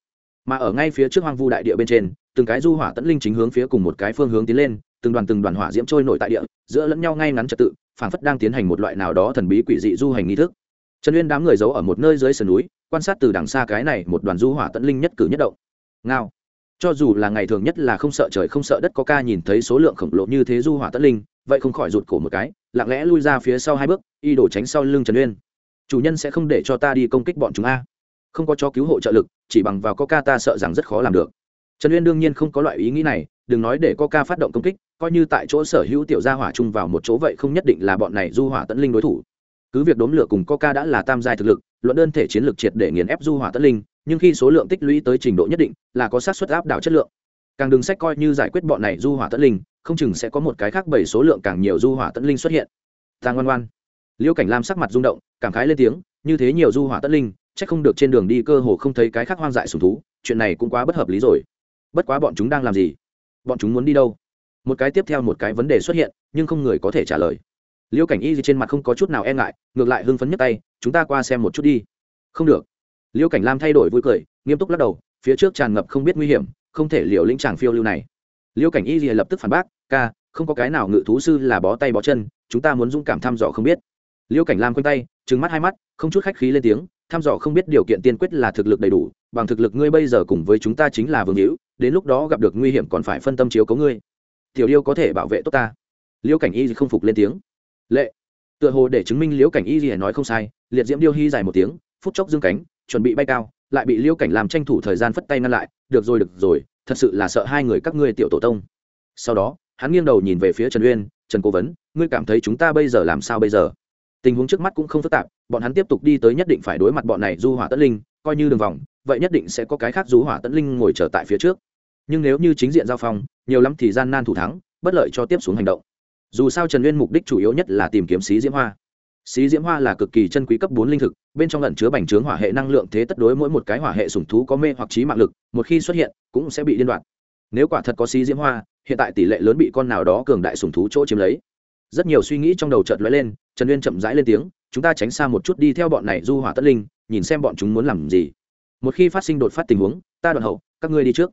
Mà ở ngay phía trước hoang vu đại địa bên trên, từng cái du hỏa tẫn linh chính hướng phía cùng một cái phương hướng tiến lên, từng đoàn từng đoàn hỏa diễm trôi nổi tại địa, giữa lẫn nhau ngay ngắn trật tự, phảng phất đang tiến hành một loại nào đó thần bí quỷ dị du hành nghi thức. Trần uyên đám người giấu ở một nơi dưới sườn núi, quan sát từ đằng xa cái này một đoàn du hỏa tẫn linh nhất cử nhất động. Ngao cho dù là ngày thường nhất là không sợ trời không sợ đất có ca nhìn thấy số lượng khổng lồ như thế du hỏa tẫn linh, vậy không khỏi rụt cổ một cái, lặng lẽ lui ra phía sau hai bước, y đổ tránh sau lưng trần uyên. Chủ nhân sẽ không để cho ta đi công kích bọn chúng a. Không có cho cứu hộ trợ lực, chỉ bằng vào coca ta sợ rằng rất khó làm được. Trần uyên đương nhiên không có loại ý nghĩ này, đừng nói để coca phát động công kích, coi như tại chỗ sở hữu tiểu gia hỏa chung vào một chỗ vậy không nhất định là bọn này du hỏa tấn linh đối thủ. Cứ việc đốn lửa cùng coca đã là tam giai thực lực, luận đơn thể chiến lược triệt để nghiền ép du hỏa tấn linh nhưng khi số lượng tích lũy tới trình độ nhất định là có sát xuất áp đảo chất lượng. Càng đừng sách coi như giải quyết bọn này du hỏa tẫn linh, không chừng sẽ có một cái khác bảy số lượng càng nhiều du hỏa tẫn linh xuất hiện. Ta ngoan ngoan. Liễu cảnh lam sắc mặt rung động, cảm khái lên tiếng, như thế nhiều du hỏa tẫn linh, chắc không được trên đường đi cơ hồ không thấy cái khác hoang dại sùng thú, chuyện này cũng quá bất hợp lý rồi. Bất quá bọn chúng đang làm gì? Bọn chúng muốn đi đâu? Một cái tiếp theo một cái vấn đề xuất hiện, nhưng không người có thể trả lời. Liễu cảnh y gì trên mặt không có chút nào e ngại, ngược lại hưng phấn nhất tay, chúng ta qua xem một chút đi. Không được liêu cảnh lam thay đổi vui cười, nghiêm túc lắc đầu, phía trước tràn ngập không biết nguy hiểm, không thể liều lĩnh tràng phiêu lưu này. Liêu cảnh y gì lập tức phản bác, ca, không có cái nào ngự thú sư là bó tay bó chân, chúng ta muốn dũng cảm thăm dò không biết. Liêu cảnh lam quanh tay, trừng mắt hai mắt, không chút khách khí lên tiếng, thăm dò không biết điều kiện tiên quyết là thực lực đầy đủ, bằng thực lực ngươi bây giờ cùng với chúng ta chính là vương hữu, đến lúc đó gặp được nguy hiểm còn phải phân tâm chiếu cấu ngươi. Tiểu điêu có thể bảo vệ tốt ta. Liễu cảnh y không phục lên tiếng. Lệ. Tựa hồ để chứng minh liễu cảnh y gì nói không sai, liệt diễm điêu hy dài một tiếng, phút chốc dương cánh chuẩn bị bay cao, lại bị liễu cảnh làm tranh thủ thời gian phất tay ngăn lại, được rồi được rồi, thật sự là sợ hai người các ngươi tiểu tổ tông. Sau đó, hắn nghiêng đầu nhìn về phía trần uyên, trần cố vấn, ngươi cảm thấy chúng ta bây giờ làm sao bây giờ? Tình huống trước mắt cũng không phức tạp, bọn hắn tiếp tục đi tới nhất định phải đối mặt bọn này du hỏa tấn linh, coi như đường vòng, vậy nhất định sẽ có cái khác du hỏa tấn linh ngồi trở tại phía trước. Nhưng nếu như chính diện giao phong, nhiều lắm thì gian nan thủ thắng, bất lợi cho tiếp xuống hành động. Dù sao trần uyên mục đích chủ yếu nhất là tìm kiếm xí diễm hoa xí diễm hoa là cực kỳ chân quý cấp bốn linh thực, bên trong lẩn chứa bành trướng hỏa hệ năng lượng thế tất đối mỗi một cái hỏa hệ sủng thú có mê hoặc trí mạng lực, một khi xuất hiện, cũng sẽ bị liên đoạn nếu quả thật có xí diễm hoa, hiện tại tỷ lệ lớn bị con nào đó cường đại sủng thú chỗ chiếm lấy. Rất nhiều suy nghĩ trong đầu chợt lóe lên, trần uyên chậm rãi lên tiếng, chúng ta tránh xa một chút đi theo bọn này du hỏa tất linh, nhìn xem bọn chúng muốn làm gì. Một khi phát sinh đột phát tình huống, ta đoạn hậu, các ngươi đi trước.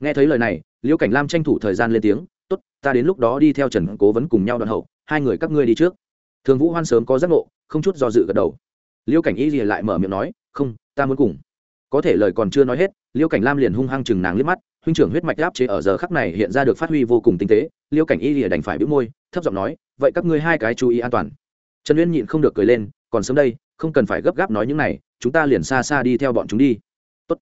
Nghe thấy lời này liễu cảnh lam tranh thủ thời gian lên tiếng, tốt, ta đến lúc đó đi theo trần cố vấn cùng nhau đoạn hậu, hai người các ngươi đi trước thường vũ hoan sớm có giác ngộ, không chút do dự gật đầu. Liễu cảnh y gì lại mở miệng nói, không, ta muốn cùng. Có thể lời còn chưa nói hết liễu cảnh lam liền hung hăng chừng nàng liếc mắt, huynh trưởng huyết mạch áp chế ở giờ khắc này hiện ra được phát huy vô cùng tinh tế liễu cảnh y lìa đành phải bĩu môi, thấp giọng nói, vậy các ngươi hai cái chú ý an toàn. Trần uyên nhịn không được cười lên, còn sớm đây, không cần phải gấp gáp nói những này, chúng ta liền xa xa đi theo bọn chúng đi. Tốt.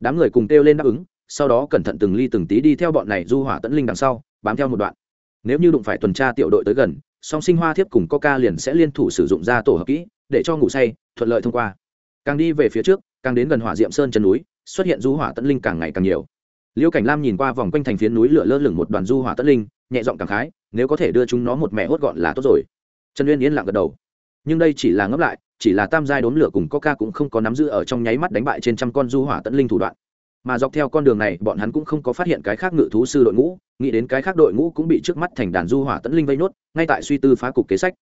đám người cùng kêu lên đáp ứng, sau đó cẩn thận từng ly từng tí đi theo bọn này du hỏa tẫn linh đằng sau, bám theo một đoạn. Nếu như đụng phải tuần tra tiểu đội tới gần song sinh hoa thiếp cùng coca liền sẽ liên thủ sử dụng ra tổ hợp kỹ, để cho ngủ say, thuận lợi thông qua. Càng đi về phía trước, càng đến gần hỏa diệm sơn chân núi, xuất hiện du hỏa tẫn linh càng ngày càng nhiều. Liêu cảnh lam nhìn qua vòng quanh thành phiến núi lửa lơ lửng một đoàn du hỏa tẫn linh, nhẹ giọng cảm khái, nếu có thể đưa chúng nó một mẹ hốt gọn là tốt rồi. Trần uyên yên lặng gật đầu. Nhưng đây chỉ là ngấp lại, chỉ là tam giai đốn lửa cùng coca cũng không có nắm giữ ở trong nháy mắt đánh bại trên trăm con du hỏa tẫn linh thủ đoạn mà dọc theo con đường này, bọn hắn cũng không có phát hiện cái khác ngự thú sư đội ngũ, nghĩ đến cái khác đội ngũ cũng bị trước mắt thành đàn du hỏa tẫn linh vây nốt, ngay tại suy tư phá cục kế sách.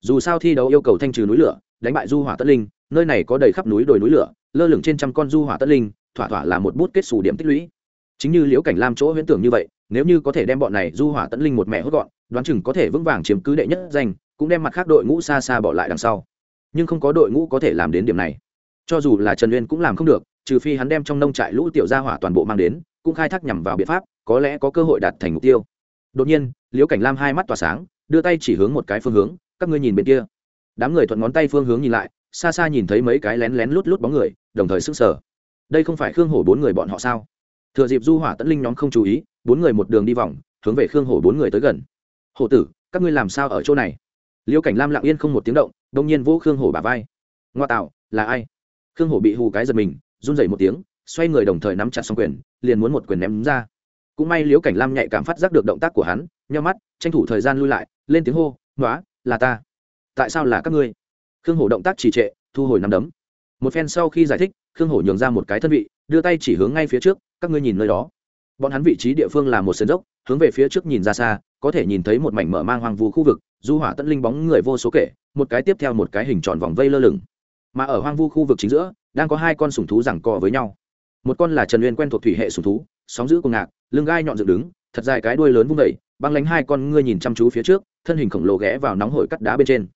Dù sao thi đấu yêu cầu thanh trừ núi lửa, đánh bại du hỏa tẫn linh, nơi này có đầy khắp núi đồi núi lửa, lơ lửng trên trăm con du hỏa tẫn linh, thỏa thỏa là một bút kết xù điểm tích lũy. Chính như liễu cảnh lam chỗ huyễn tưởng như vậy, nếu như có thể đem bọn này du hỏa tẫn linh một mẹ hốt gọn, đoán chừng có thể vững vàng chiếm cứ đệ nhất danh, cũng đem mặt khác đội ngũ xa xa bỏ lại đằng sau. Nhưng không có đội ngũ có thể làm đến điểm này. Cho dù là trần uyên cũng làm không được trừ phi hắn đem trong nông trại lũ tiểu gia hỏa toàn bộ mang đến, cũng khai thác nhằm vào biện pháp, có lẽ có cơ hội đạt thành mục tiêu. Đột nhiên, liễu cảnh lam hai mắt tỏa sáng, đưa tay chỉ hướng một cái phương hướng, các ngươi nhìn bên kia. Đám người thuận ngón tay phương hướng nhìn lại, xa xa nhìn thấy mấy cái lén lén lút lút bóng người, đồng thời sức sở đây không phải khương hổ bốn người bọn họ sao? Thừa dịp du hỏa tẫn linh nhóm không chú ý, bốn người một đường đi vòng, hướng về khương hổ bốn người tới gần. Hổ tử, các ngươi làm sao ở chỗ này? Liễu cảnh lam lặng yên không một tiếng động, đông nhiên vỗ khương hổ bả vai. Ngoa tạo, là ai? Khương hổ bị hù cái giật mình run rẩy một tiếng, xoay người đồng thời nắm chặt xong quyền, liền muốn một quyền ném ra. Cũng may liễu cảnh lam nhạy cảm phát giác được động tác của hắn, nheo mắt, tranh thủ thời gian lui lại, lên tiếng hô nói là ta. Tại sao là các ngươi? Khương hổ động tác trì trệ, thu hồi nắm đấm. Một phen sau khi giải thích, khương hổ nhường ra một cái thân vị, đưa tay chỉ hướng ngay phía trước, các ngươi nhìn nơi đó. Bọn hắn vị trí địa phương là một sườn dốc, hướng về phía trước nhìn ra xa, có thể nhìn thấy một mảnh mở mang hoang vu khu vực, du hỏa tận linh bóng người vô số kể, một cái tiếp theo một cái hình tròn vòng vây lơ lửng. Mà ở hoang vu khu vực chính giữa đang có hai con sùng thú giằng co với nhau. Một con là trần uyên quen thuộc thủy hệ sùng thú, sóng giữ cùng ngạc, lưng gai nhọn dựng đứng, thật dài cái đuôi lớn vung vẩy băng lánh hai con ngươi nhìn chăm chú phía trước, thân hình khổng lồ ghé vào nóng hổi cắt đá bên trên.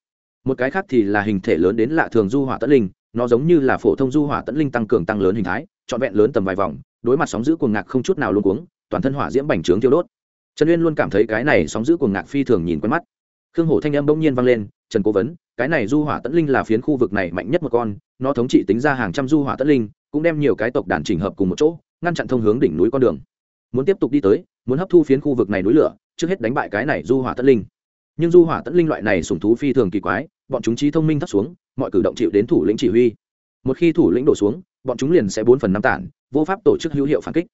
Một cái khác thì là hình thể lớn đến lạ thường du hỏa tẫn linh, nó giống như là phổ thông du hỏa tẫn linh tăng cường tăng lớn hình thái, trọn vẹn lớn tầm vài vòng, đối mặt sóng giữ cuồng ngạc không chút nào luôn cuống, toàn thân hỏa diễm bành trướng tiêu đốt. Trần uyên luôn cảm thấy cái này sóng giữ cuồng ngạc phi thường nhìn quen mắt khương hổ thanh âm bỗng nhiên vang lên, trần cố vấn, cái này du hỏa tẫn linh là phiến khu vực này mạnh nhất một con, nó thống trị tính ra hàng trăm du hỏa tẫn linh, cũng đem nhiều cái tộc đàn chỉnh hợp cùng một chỗ, ngăn chặn thông hướng đỉnh núi con đường. Muốn tiếp tục đi tới, muốn hấp thu phiến khu vực này núi lửa, trước hết đánh bại cái này du hỏa tẫn linh. Nhưng du hỏa tẫn linh loại này sùng thú phi thường kỳ quái, bọn chúng trí thông minh thấp xuống, mọi cử động chịu đến thủ lĩnh chỉ huy. Một khi thủ lĩnh đổ xuống, bọn chúng liền sẽ bốn phần năm tản, vô pháp tổ chức hữu hiệu phản kích.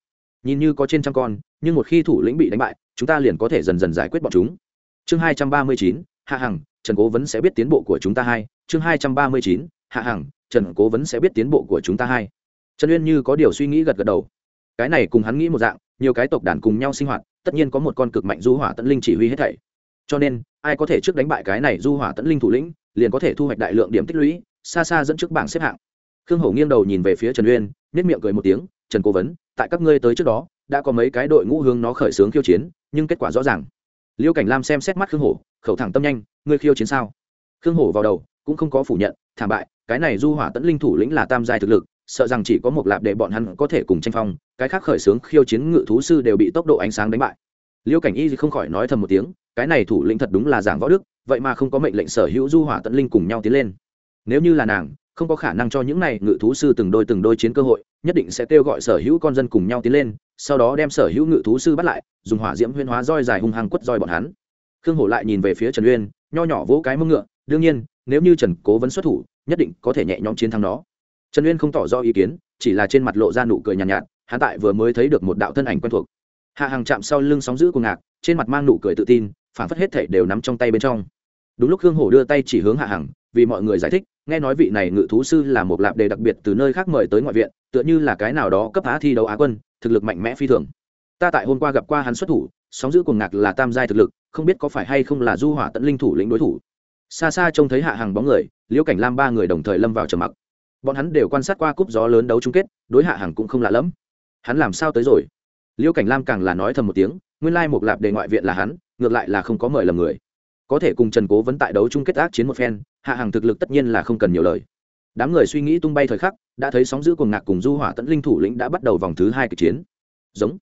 Nhìn như có trên trăm con, nhưng một khi thủ lĩnh bị đánh bại, chúng ta liền có thể dần dần giải quyết bọn chúng chương hai trăm ba mươi chín, hạ hằng, trần cố vấn sẽ biết tiến bộ của chúng ta hai. Chương hai trăm ba mươi chín, hạ hằng, trần cố vấn sẽ biết tiến bộ của chúng ta hai. Trần uyên như có điều suy nghĩ gật gật đầu. Cái này cùng hắn nghĩ một dạng, nhiều cái tộc đàn cùng nhau sinh hoạt, tất nhiên có một con cực mạnh du hỏa tận linh chỉ huy hết thảy. Cho nên, ai có thể trước đánh bại cái này du hỏa tận linh thủ lĩnh, liền có thể thu hoạch đại lượng điểm tích lũy, xa xa dẫn trước bảng xếp hạng. Khương hổ nghiêng đầu nhìn về phía trần uyên nếp miệng cười một tiếng, trần cố vấn, tại các ngươi tới trước đó, đã có mấy cái đội ngũ hướng nó khởi xướng khiêu chiến, nhưng kết quả rõ ràng liêu cảnh lam xem xét mắt khương hổ, khẩu thẳng tâm nhanh, ngươi khiêu chiến sao? Khương hổ vào đầu, cũng không có phủ nhận, thảm bại, cái này du hỏa tẫn linh thủ lĩnh là tam giai thực lực, sợ rằng chỉ có một lạp để bọn hắn có thể cùng tranh phong, cái khác khởi xướng khiêu chiến ngự thú sư đều bị tốc độ ánh sáng đánh bại. Liêu cảnh y không khỏi nói thầm một tiếng, cái này thủ lĩnh thật đúng là giảng võ đức, vậy mà không có mệnh lệnh sở hữu du hỏa tẫn linh cùng nhau tiến lên. Nếu như là nàng, không có khả năng cho những này ngự thú sư từng đôi từng đôi chiến cơ hội, nhất định sẽ kêu gọi sở hữu con dân cùng nhau tiến lên sau đó đem sở hữu ngự thú sư bắt lại dùng hỏa diễm huyên hóa roi dài hung hăng quất roi bọn hắn. Khương hổ lại nhìn về phía trần uyên nho nhỏ vỗ cái mông ngựa đương nhiên nếu như trần cố vẫn xuất thủ nhất định có thể nhẹ nhõm chiến thắng nó. Trần uyên không tỏ ra ý kiến chỉ là trên mặt lộ ra nụ cười nhàn nhạt, nhạt hắn tại vừa mới thấy được một đạo thân ảnh quen thuộc. Hạ hàng chạm sau lưng sóng giữ của ngạc trên mặt mang nụ cười tự tin phản phất hết thể đều nắm trong tay bên trong. Đúng lúc khương hổ đưa tay chỉ hướng hạ hằng vì mọi người giải thích nghe nói vị này ngự thú sư là một lạp đề đặc biệt từ nơi khác mời tới ngoại viện, tựa như là cái nào đó cấp á thi đấu á quân, thực lực mạnh mẽ phi thường. Ta tại hôm qua gặp qua hắn xuất thủ, sóng giữ cuồng ngạc là tam giai thực lực, không biết có phải hay không là du hỏa tận linh thủ lĩnh đối thủ. Xa xa trông thấy hạ hàng bóng người, liễu cảnh lam ba người đồng thời lâm vào trầm mặc. Bọn hắn đều quan sát qua cúp gió lớn đấu chung kết, đối hạ hàng cũng không lạ lẫm. Hắn làm sao tới rồi? Liễu cảnh lam càng là nói thầm một tiếng, nguyên lai một lạp đề ngoại viện là hắn, ngược lại là không có mời lầm người có thể cùng trần cố vấn tại đấu chung kết ác chiến một phen, hạ hàng thực lực tất nhiên là không cần nhiều lời. Đám người suy nghĩ tung bay thời khắc, đã thấy sóng giữ cuồng ngạc cùng du hỏa tẫn linh thủ lĩnh đã bắt đầu vòng thứ hai kịch chiến. Giống.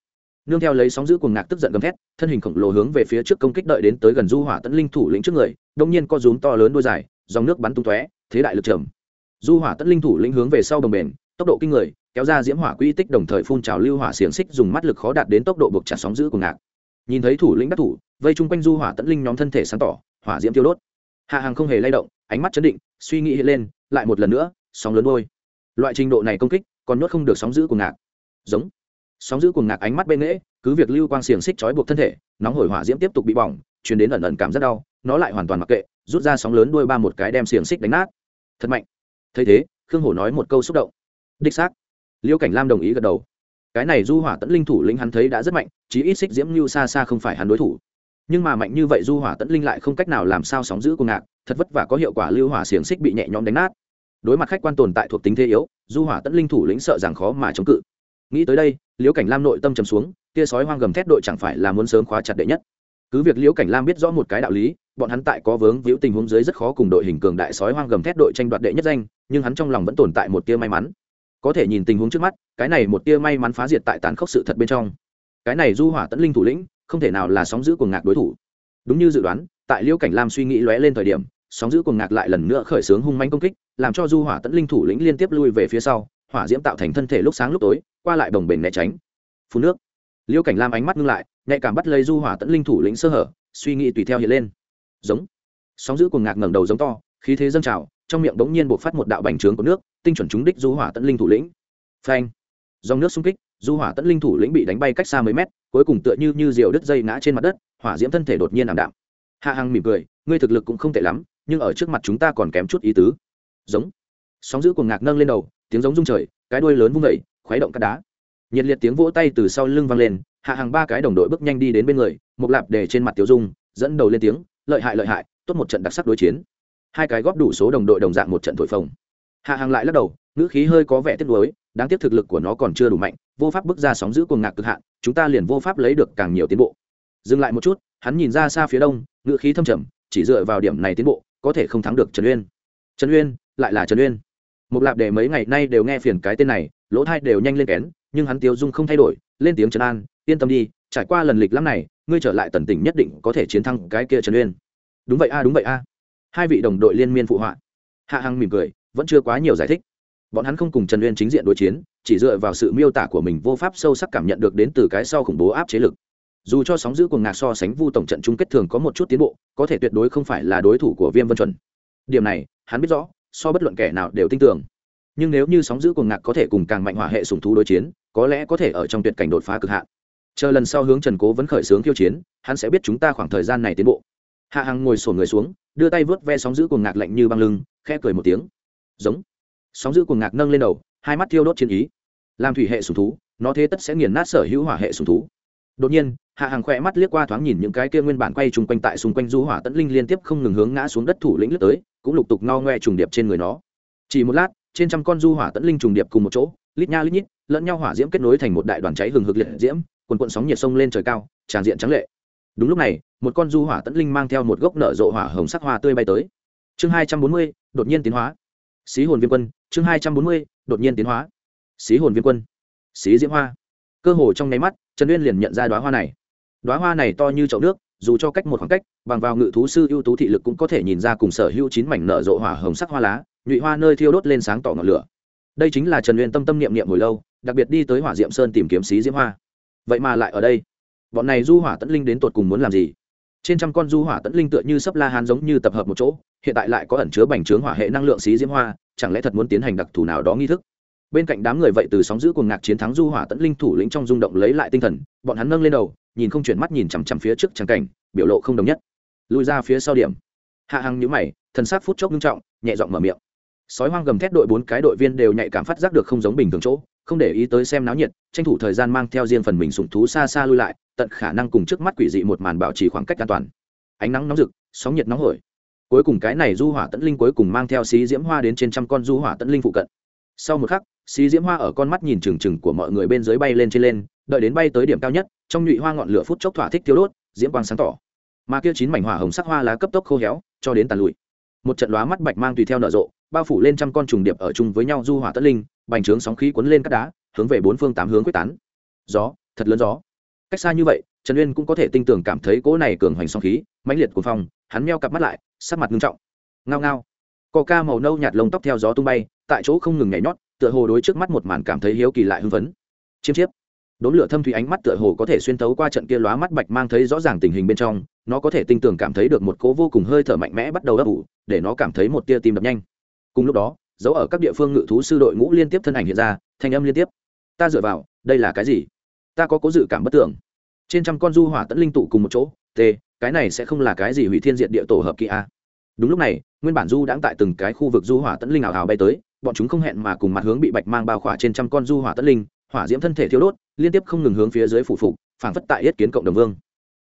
Nương theo lấy sóng giữ cuồng ngạc tức giận gầm thét, thân hình khổng lồ hướng về phía trước công kích đợi đến tới gần du hỏa tẫn linh thủ lĩnh trước người đông nhiên co rúm to lớn đôi dài, dòng nước bắn tung tóe, thế đại lực trầm. Du hỏa tẫn linh thủ lĩnh hướng về sau đồng bền, tốc độ kinh người, kéo ra diễm hỏa quy tích đồng thời phun trào lưu hỏa xiềng xích dùng mắt lực khó đạt đến tốc độ buộc trả sóng giữ cuồng ngạc. Nhìn thấy thủ lĩnh đắc thủ vây chung quanh du hỏa tẫn linh nhóm thân thể sáng tỏ, hỏa diễm tiêu đốt. Hạ hàng không hề lay động, ánh mắt chấn định, suy nghĩ hiện lên, lại một lần nữa, sóng lớn đôi loại trình độ này công kích, còn nhốt không được sóng giữ cuồng ngạc. Giống. Sóng giữ cuồng ngạc ánh mắt bên nghễ, cứ việc lưu quang xiềng xích trói buộc thân thể, nóng hổi hỏa diễm tiếp tục bị bỏng chuyển đến ẩn ẩn cảm rất đau, nó lại hoàn toàn mặc kệ, rút ra sóng lớn đuôi ba một cái đem xiềng xích đánh nát. Thật mạnh. Thấy thế, khương hổ nói một câu xúc động. Đích xác. Liêu cảnh lam đồng ý gật đầu. Cái này du hỏa tẫn linh thủ lĩnh hắn thấy đã rất mạnh, chí ít xích diễm như xa xa không phải hắn đối thủ nhưng mà mạnh như vậy du hỏa tẫn linh lại không cách nào làm sao sóng giữ cuồng ngạc, thật vất vả có hiệu quả lưu hỏa xiềng xích bị nhẹ nhõm đánh nát. Đối mặt khách quan tồn tại thuộc tính thế yếu, du hỏa tẫn linh thủ lĩnh sợ rằng khó mà chống cự. Nghĩ tới đây, liễu cảnh lam nội tâm trầm xuống, tia sói hoang gầm thét đội chẳng phải là muốn sớm khóa chặt đệ nhất. Cứ việc liễu cảnh lam biết rõ một cái đạo lý, bọn hắn tại có vướng víu tình huống dưới rất khó cùng đội hình cường đại sói hoang gầm thét đội tranh đoạt đệ nhất danh, nhưng hắn trong lòng vẫn tồn tại một tia may mắn. Có thể nhìn tình huống trước mắt, cái này một tia may mắn phá diệt tại tàn khốc sự thật bên trong. Cái này du hỏa tẫn linh thủ lĩnh không thể nào là sóng giữ cuồng ngạc đối thủ. Đúng như dự đoán, tại liễu cảnh lam suy nghĩ lóe lên thời điểm, sóng giữ cuồng ngạc lại lần nữa khởi xướng hung manh công kích, làm cho du hỏa tẫn linh thủ lĩnh liên tiếp lui về phía sau, hỏa diễm tạo thành thân thể lúc sáng lúc tối, qua lại đồng bền né tránh. Phú nước. Liễu cảnh lam ánh mắt ngưng lại, nhạy cảm bắt lấy du hỏa tẫn linh thủ lĩnh sơ hở, suy nghĩ tùy theo hiện lên. Giống. Sóng giữ cuồng ngạc ngẩng đầu giống to, khí thế dâng trào, trong miệng bỗng nhiên bộc phát một đạo bành trướng của nước, tinh chuẩn trúng đích du hỏa tẫn linh thủ lĩnh. Phanh. Dòng nước xung kích du hỏa tẫn linh thủ lĩnh bị đánh bay cách xa mấy mét, cuối cùng tựa như như diều đứt dây ngã trên mặt đất, hỏa diễm thân thể đột nhiên ảm đạm. Hạ hằng mỉm cười, ngươi thực lực cũng không tệ lắm, nhưng ở trước mặt chúng ta còn kém chút ý tứ. Giống. Sóng giữ cuồng ngạc nâng lên đầu, tiếng giống rung trời, cái đuôi lớn vung vẩy khuấy động cát đá. Nhiệt liệt tiếng vỗ tay từ sau lưng vang lên, hạ hàng ba cái đồng đội bước nhanh đi đến bên người, một lạp để trên mặt tiểu dung, dẫn đầu lên tiếng, lợi hại lợi hại, tốt một trận đặc sắc đối chiến. Hai cái góp đủ số đồng đội đồng dạng một trận thổi phồng. Hạ hàng lại lắc đầu ngữ khí hơi có vẻ tiếc nuối, đáng tiếc thực lực của nó còn chưa đủ mạnh, vô pháp bước ra sóng giữ cuồng ngạc cực hạn, chúng ta liền vô pháp lấy được càng nhiều tiến bộ. Dừng lại một chút, hắn nhìn ra xa phía đông, ngữ khí thâm trầm, chỉ dựa vào điểm này tiến bộ, có thể không thắng được trần uyên. Trần uyên, lại là trần uyên. Một lạp đề mấy ngày nay đều nghe phiền cái tên này, lỗ thai đều nhanh lên kén, nhưng hắn tiêu dung không thay đổi, lên tiếng trấn an, yên tâm đi, trải qua lần lịch lắm này, ngươi trở lại tần tỉnh nhất định có thể chiến thắng cái kia trần uyên. Đúng vậy a, đúng vậy a. Hai vị đồng đội liên miên phụ họa. Hạ hằng mỉm cười, vẫn chưa quá nhiều giải thích bọn hắn không cùng trần uyên chính diện đối chiến, chỉ dựa vào sự miêu tả của mình vô pháp sâu sắc cảm nhận được đến từ cái sau khủng bố áp chế lực. Dù cho sóng giữ cuồng ngạc so sánh vu tổng trận chung kết thường có một chút tiến bộ, có thể tuyệt đối không phải là đối thủ của viêm vân chuẩn. Điểm này, hắn biết rõ, so bất luận kẻ nào đều tin tưởng. Nhưng nếu như sóng giữ cuồng ngạc có thể cùng càng mạnh hỏa hệ sùng thú đối chiến, có lẽ có thể ở trong tuyệt cảnh đột phá cực hạn. Chờ lần sau hướng trần cố vẫn khởi xướng khiêu chiến, hắn sẽ biết chúng ta khoảng thời gian này tiến bộ. Hạ hằng ngồi sổ người xuống, đưa tay vớt ve sóng giữ cuồng ngạc lạnh như băng lưng, khẽ cười một tiếng. Giống sóng giữ cuồng ngạc nâng lên đầu, hai mắt thiêu đốt chiến ý. Làm thủy hệ sùng thú, nó thế tất sẽ nghiền nát sở hữu hỏa hệ sùng thú. Đột nhiên, hạ hàng khỏe mắt liếc qua thoáng nhìn những cái kia nguyên bản quay chung quanh tại xung quanh du hỏa tẫn linh liên tiếp không ngừng hướng ngã xuống đất thủ lĩnh lướt tới, cũng lục tục no ngoe trùng điệp trên người nó. Chỉ một lát, trên trăm con du hỏa tẫn linh trùng điệp cùng một chỗ, lít nha lít nhít, lẫn nhau hỏa diễm kết nối thành một đại đoàn cháy hừng hực liệt diễm quần quận sóng nhiệt sông lên trời cao, tràn diện trắng lệ. Đúng lúc này, một con du hỏa tẫn linh mang theo một gốc nở rộ hỏa hồng sắc hoa tươi bay tới. Chương hai trăm bốn mươi, đột nhiên tiến hóa xí hồn viên quân, chương hai trăm bốn mươi, đột nhiên tiến hóa. Xí hồn viên quân. Xí diễm hoa. Cơ hồ trong nháy mắt, trần uyên liền nhận ra đoá hoa này. Đoá hoa này to như chậu nước, dù cho cách một khoảng cách, bằng vào ngự thú sư ưu tú thị lực cũng có thể nhìn ra cùng sở hữu chín mảnh nở rộ hỏa hồng sắc hoa lá, nhụy hoa nơi thiêu đốt lên sáng tỏ ngọn lửa. Đây chính là trần uyên tâm tâm niệm niệm hồi lâu, đặc biệt đi tới hỏa diệm sơn tìm kiếm xí diễm hoa. Vậy mà lại ở đây. Bọn này du hỏa tẫn linh đến tột cùng muốn làm gì? Trên trăm con du hỏa tẫn linh tựa như sấp la hán giống như tập hợp một chỗ hiện tại lại có ẩn chứa bành trướng hỏa hệ năng lượng xí diễm hoa, chẳng lẽ thật muốn tiến hành đặc thù nào đó nghi thức? Bên cạnh đám người vậy từ sóng giữ cuồng ngạc chiến thắng du hỏa tẫn linh thủ lĩnh trong rung động lấy lại tinh thần, bọn hắn nâng lên đầu, nhìn không chuyển mắt nhìn chằm chằm phía trước trắng cảnh, biểu lộ không đồng nhất. Lùi ra phía sau điểm. Hạ hằng nhíu mày, thần sát phút chốc nghiêm trọng, nhẹ giọng mở miệng. Sói hoang gầm thét đội bốn cái đội viên đều nhạy cảm phát giác được không giống bình thường chỗ, không để ý tới xem náo nhiệt, tranh thủ thời gian mang theo riêng phần mình sủng thú xa xa lui lại, tận khả năng cùng trước mắt quỷ dị một màn bảo trì khoảng cách an toàn. Ánh nắng nóng rực, sóng nhiệt nóng hổi cuối cùng cái này du hỏa tẫn linh cuối cùng mang theo xí diễm hoa đến trên trăm con du hỏa tẫn linh phụ cận. Sau một khắc, xí diễm hoa ở con mắt nhìn trừng trừng của mọi người bên dưới bay lên trên lên, đợi đến bay tới điểm cao nhất, trong nhụy hoa ngọn lửa phút chốc thỏa thích thiếu đốt, diễm quang sáng tỏ. Mà kia chín mảnh hỏa hồng sắc hoa lá cấp tốc khô héo, cho đến tàn lụi. Một trận lóa mắt bạch mang tùy theo nở rộ, bao phủ lên trăm con trùng điệp ở chung với nhau du hỏa tất linh, bành trướng sóng khí cuốn lên các đá, hướng về bốn phương tám hướng quyết tán. Gió, thật lớn gió. Cách xa như vậy, trần uyên cũng có thể tinh tường cảm thấy cỗ này cường hoành sóng khí, mãnh liệt của phong hắn meo cặp mắt lại, sắc mặt nghiêm trọng. Ngao ngao. Co ca màu nâu nhạt lông tóc theo gió tung bay, tại chỗ không ngừng nhảy nhót, tựa hồ đối trước mắt một màn cảm thấy hiếu kỳ lại hưng phấn. Chiêm chiếp. Đốn lửa thâm thủy ánh mắt tựa hồ có thể xuyên tấu qua trận kia lóa mắt bạch mang thấy rõ ràng tình hình bên trong, nó có thể tinh tường cảm thấy được một cố vô cùng hơi thở mạnh mẽ bắt đầu ấp ủ, để nó cảm thấy một tia tim đập nhanh. Cùng lúc đó, dấu ở các địa phương ngự thú sư đội ngũ liên tiếp thân ảnh hiện ra, thanh âm liên tiếp. Ta dựa vào, đây là cái gì? Ta có cố dự cảm bất tưởng. Trên trăm con du hỏa tẫn linh tụ cùng một chỗ t cái này sẽ không là cái gì hủy thiên diện địa tổ hợp kỳ a. Đúng lúc này, nguyên bản du đãng tại từng cái khu vực du hỏa tẫn linh ảo hào bay tới, bọn chúng không hẹn mà cùng mặt hướng bị bạch mang bao khỏa trên trăm con du hỏa tẫn linh, hỏa diễm thân thể thiêu đốt, liên tiếp không ngừng hướng phía dưới phủ phục, phảng phất tại yết kiến cộng đồng vương.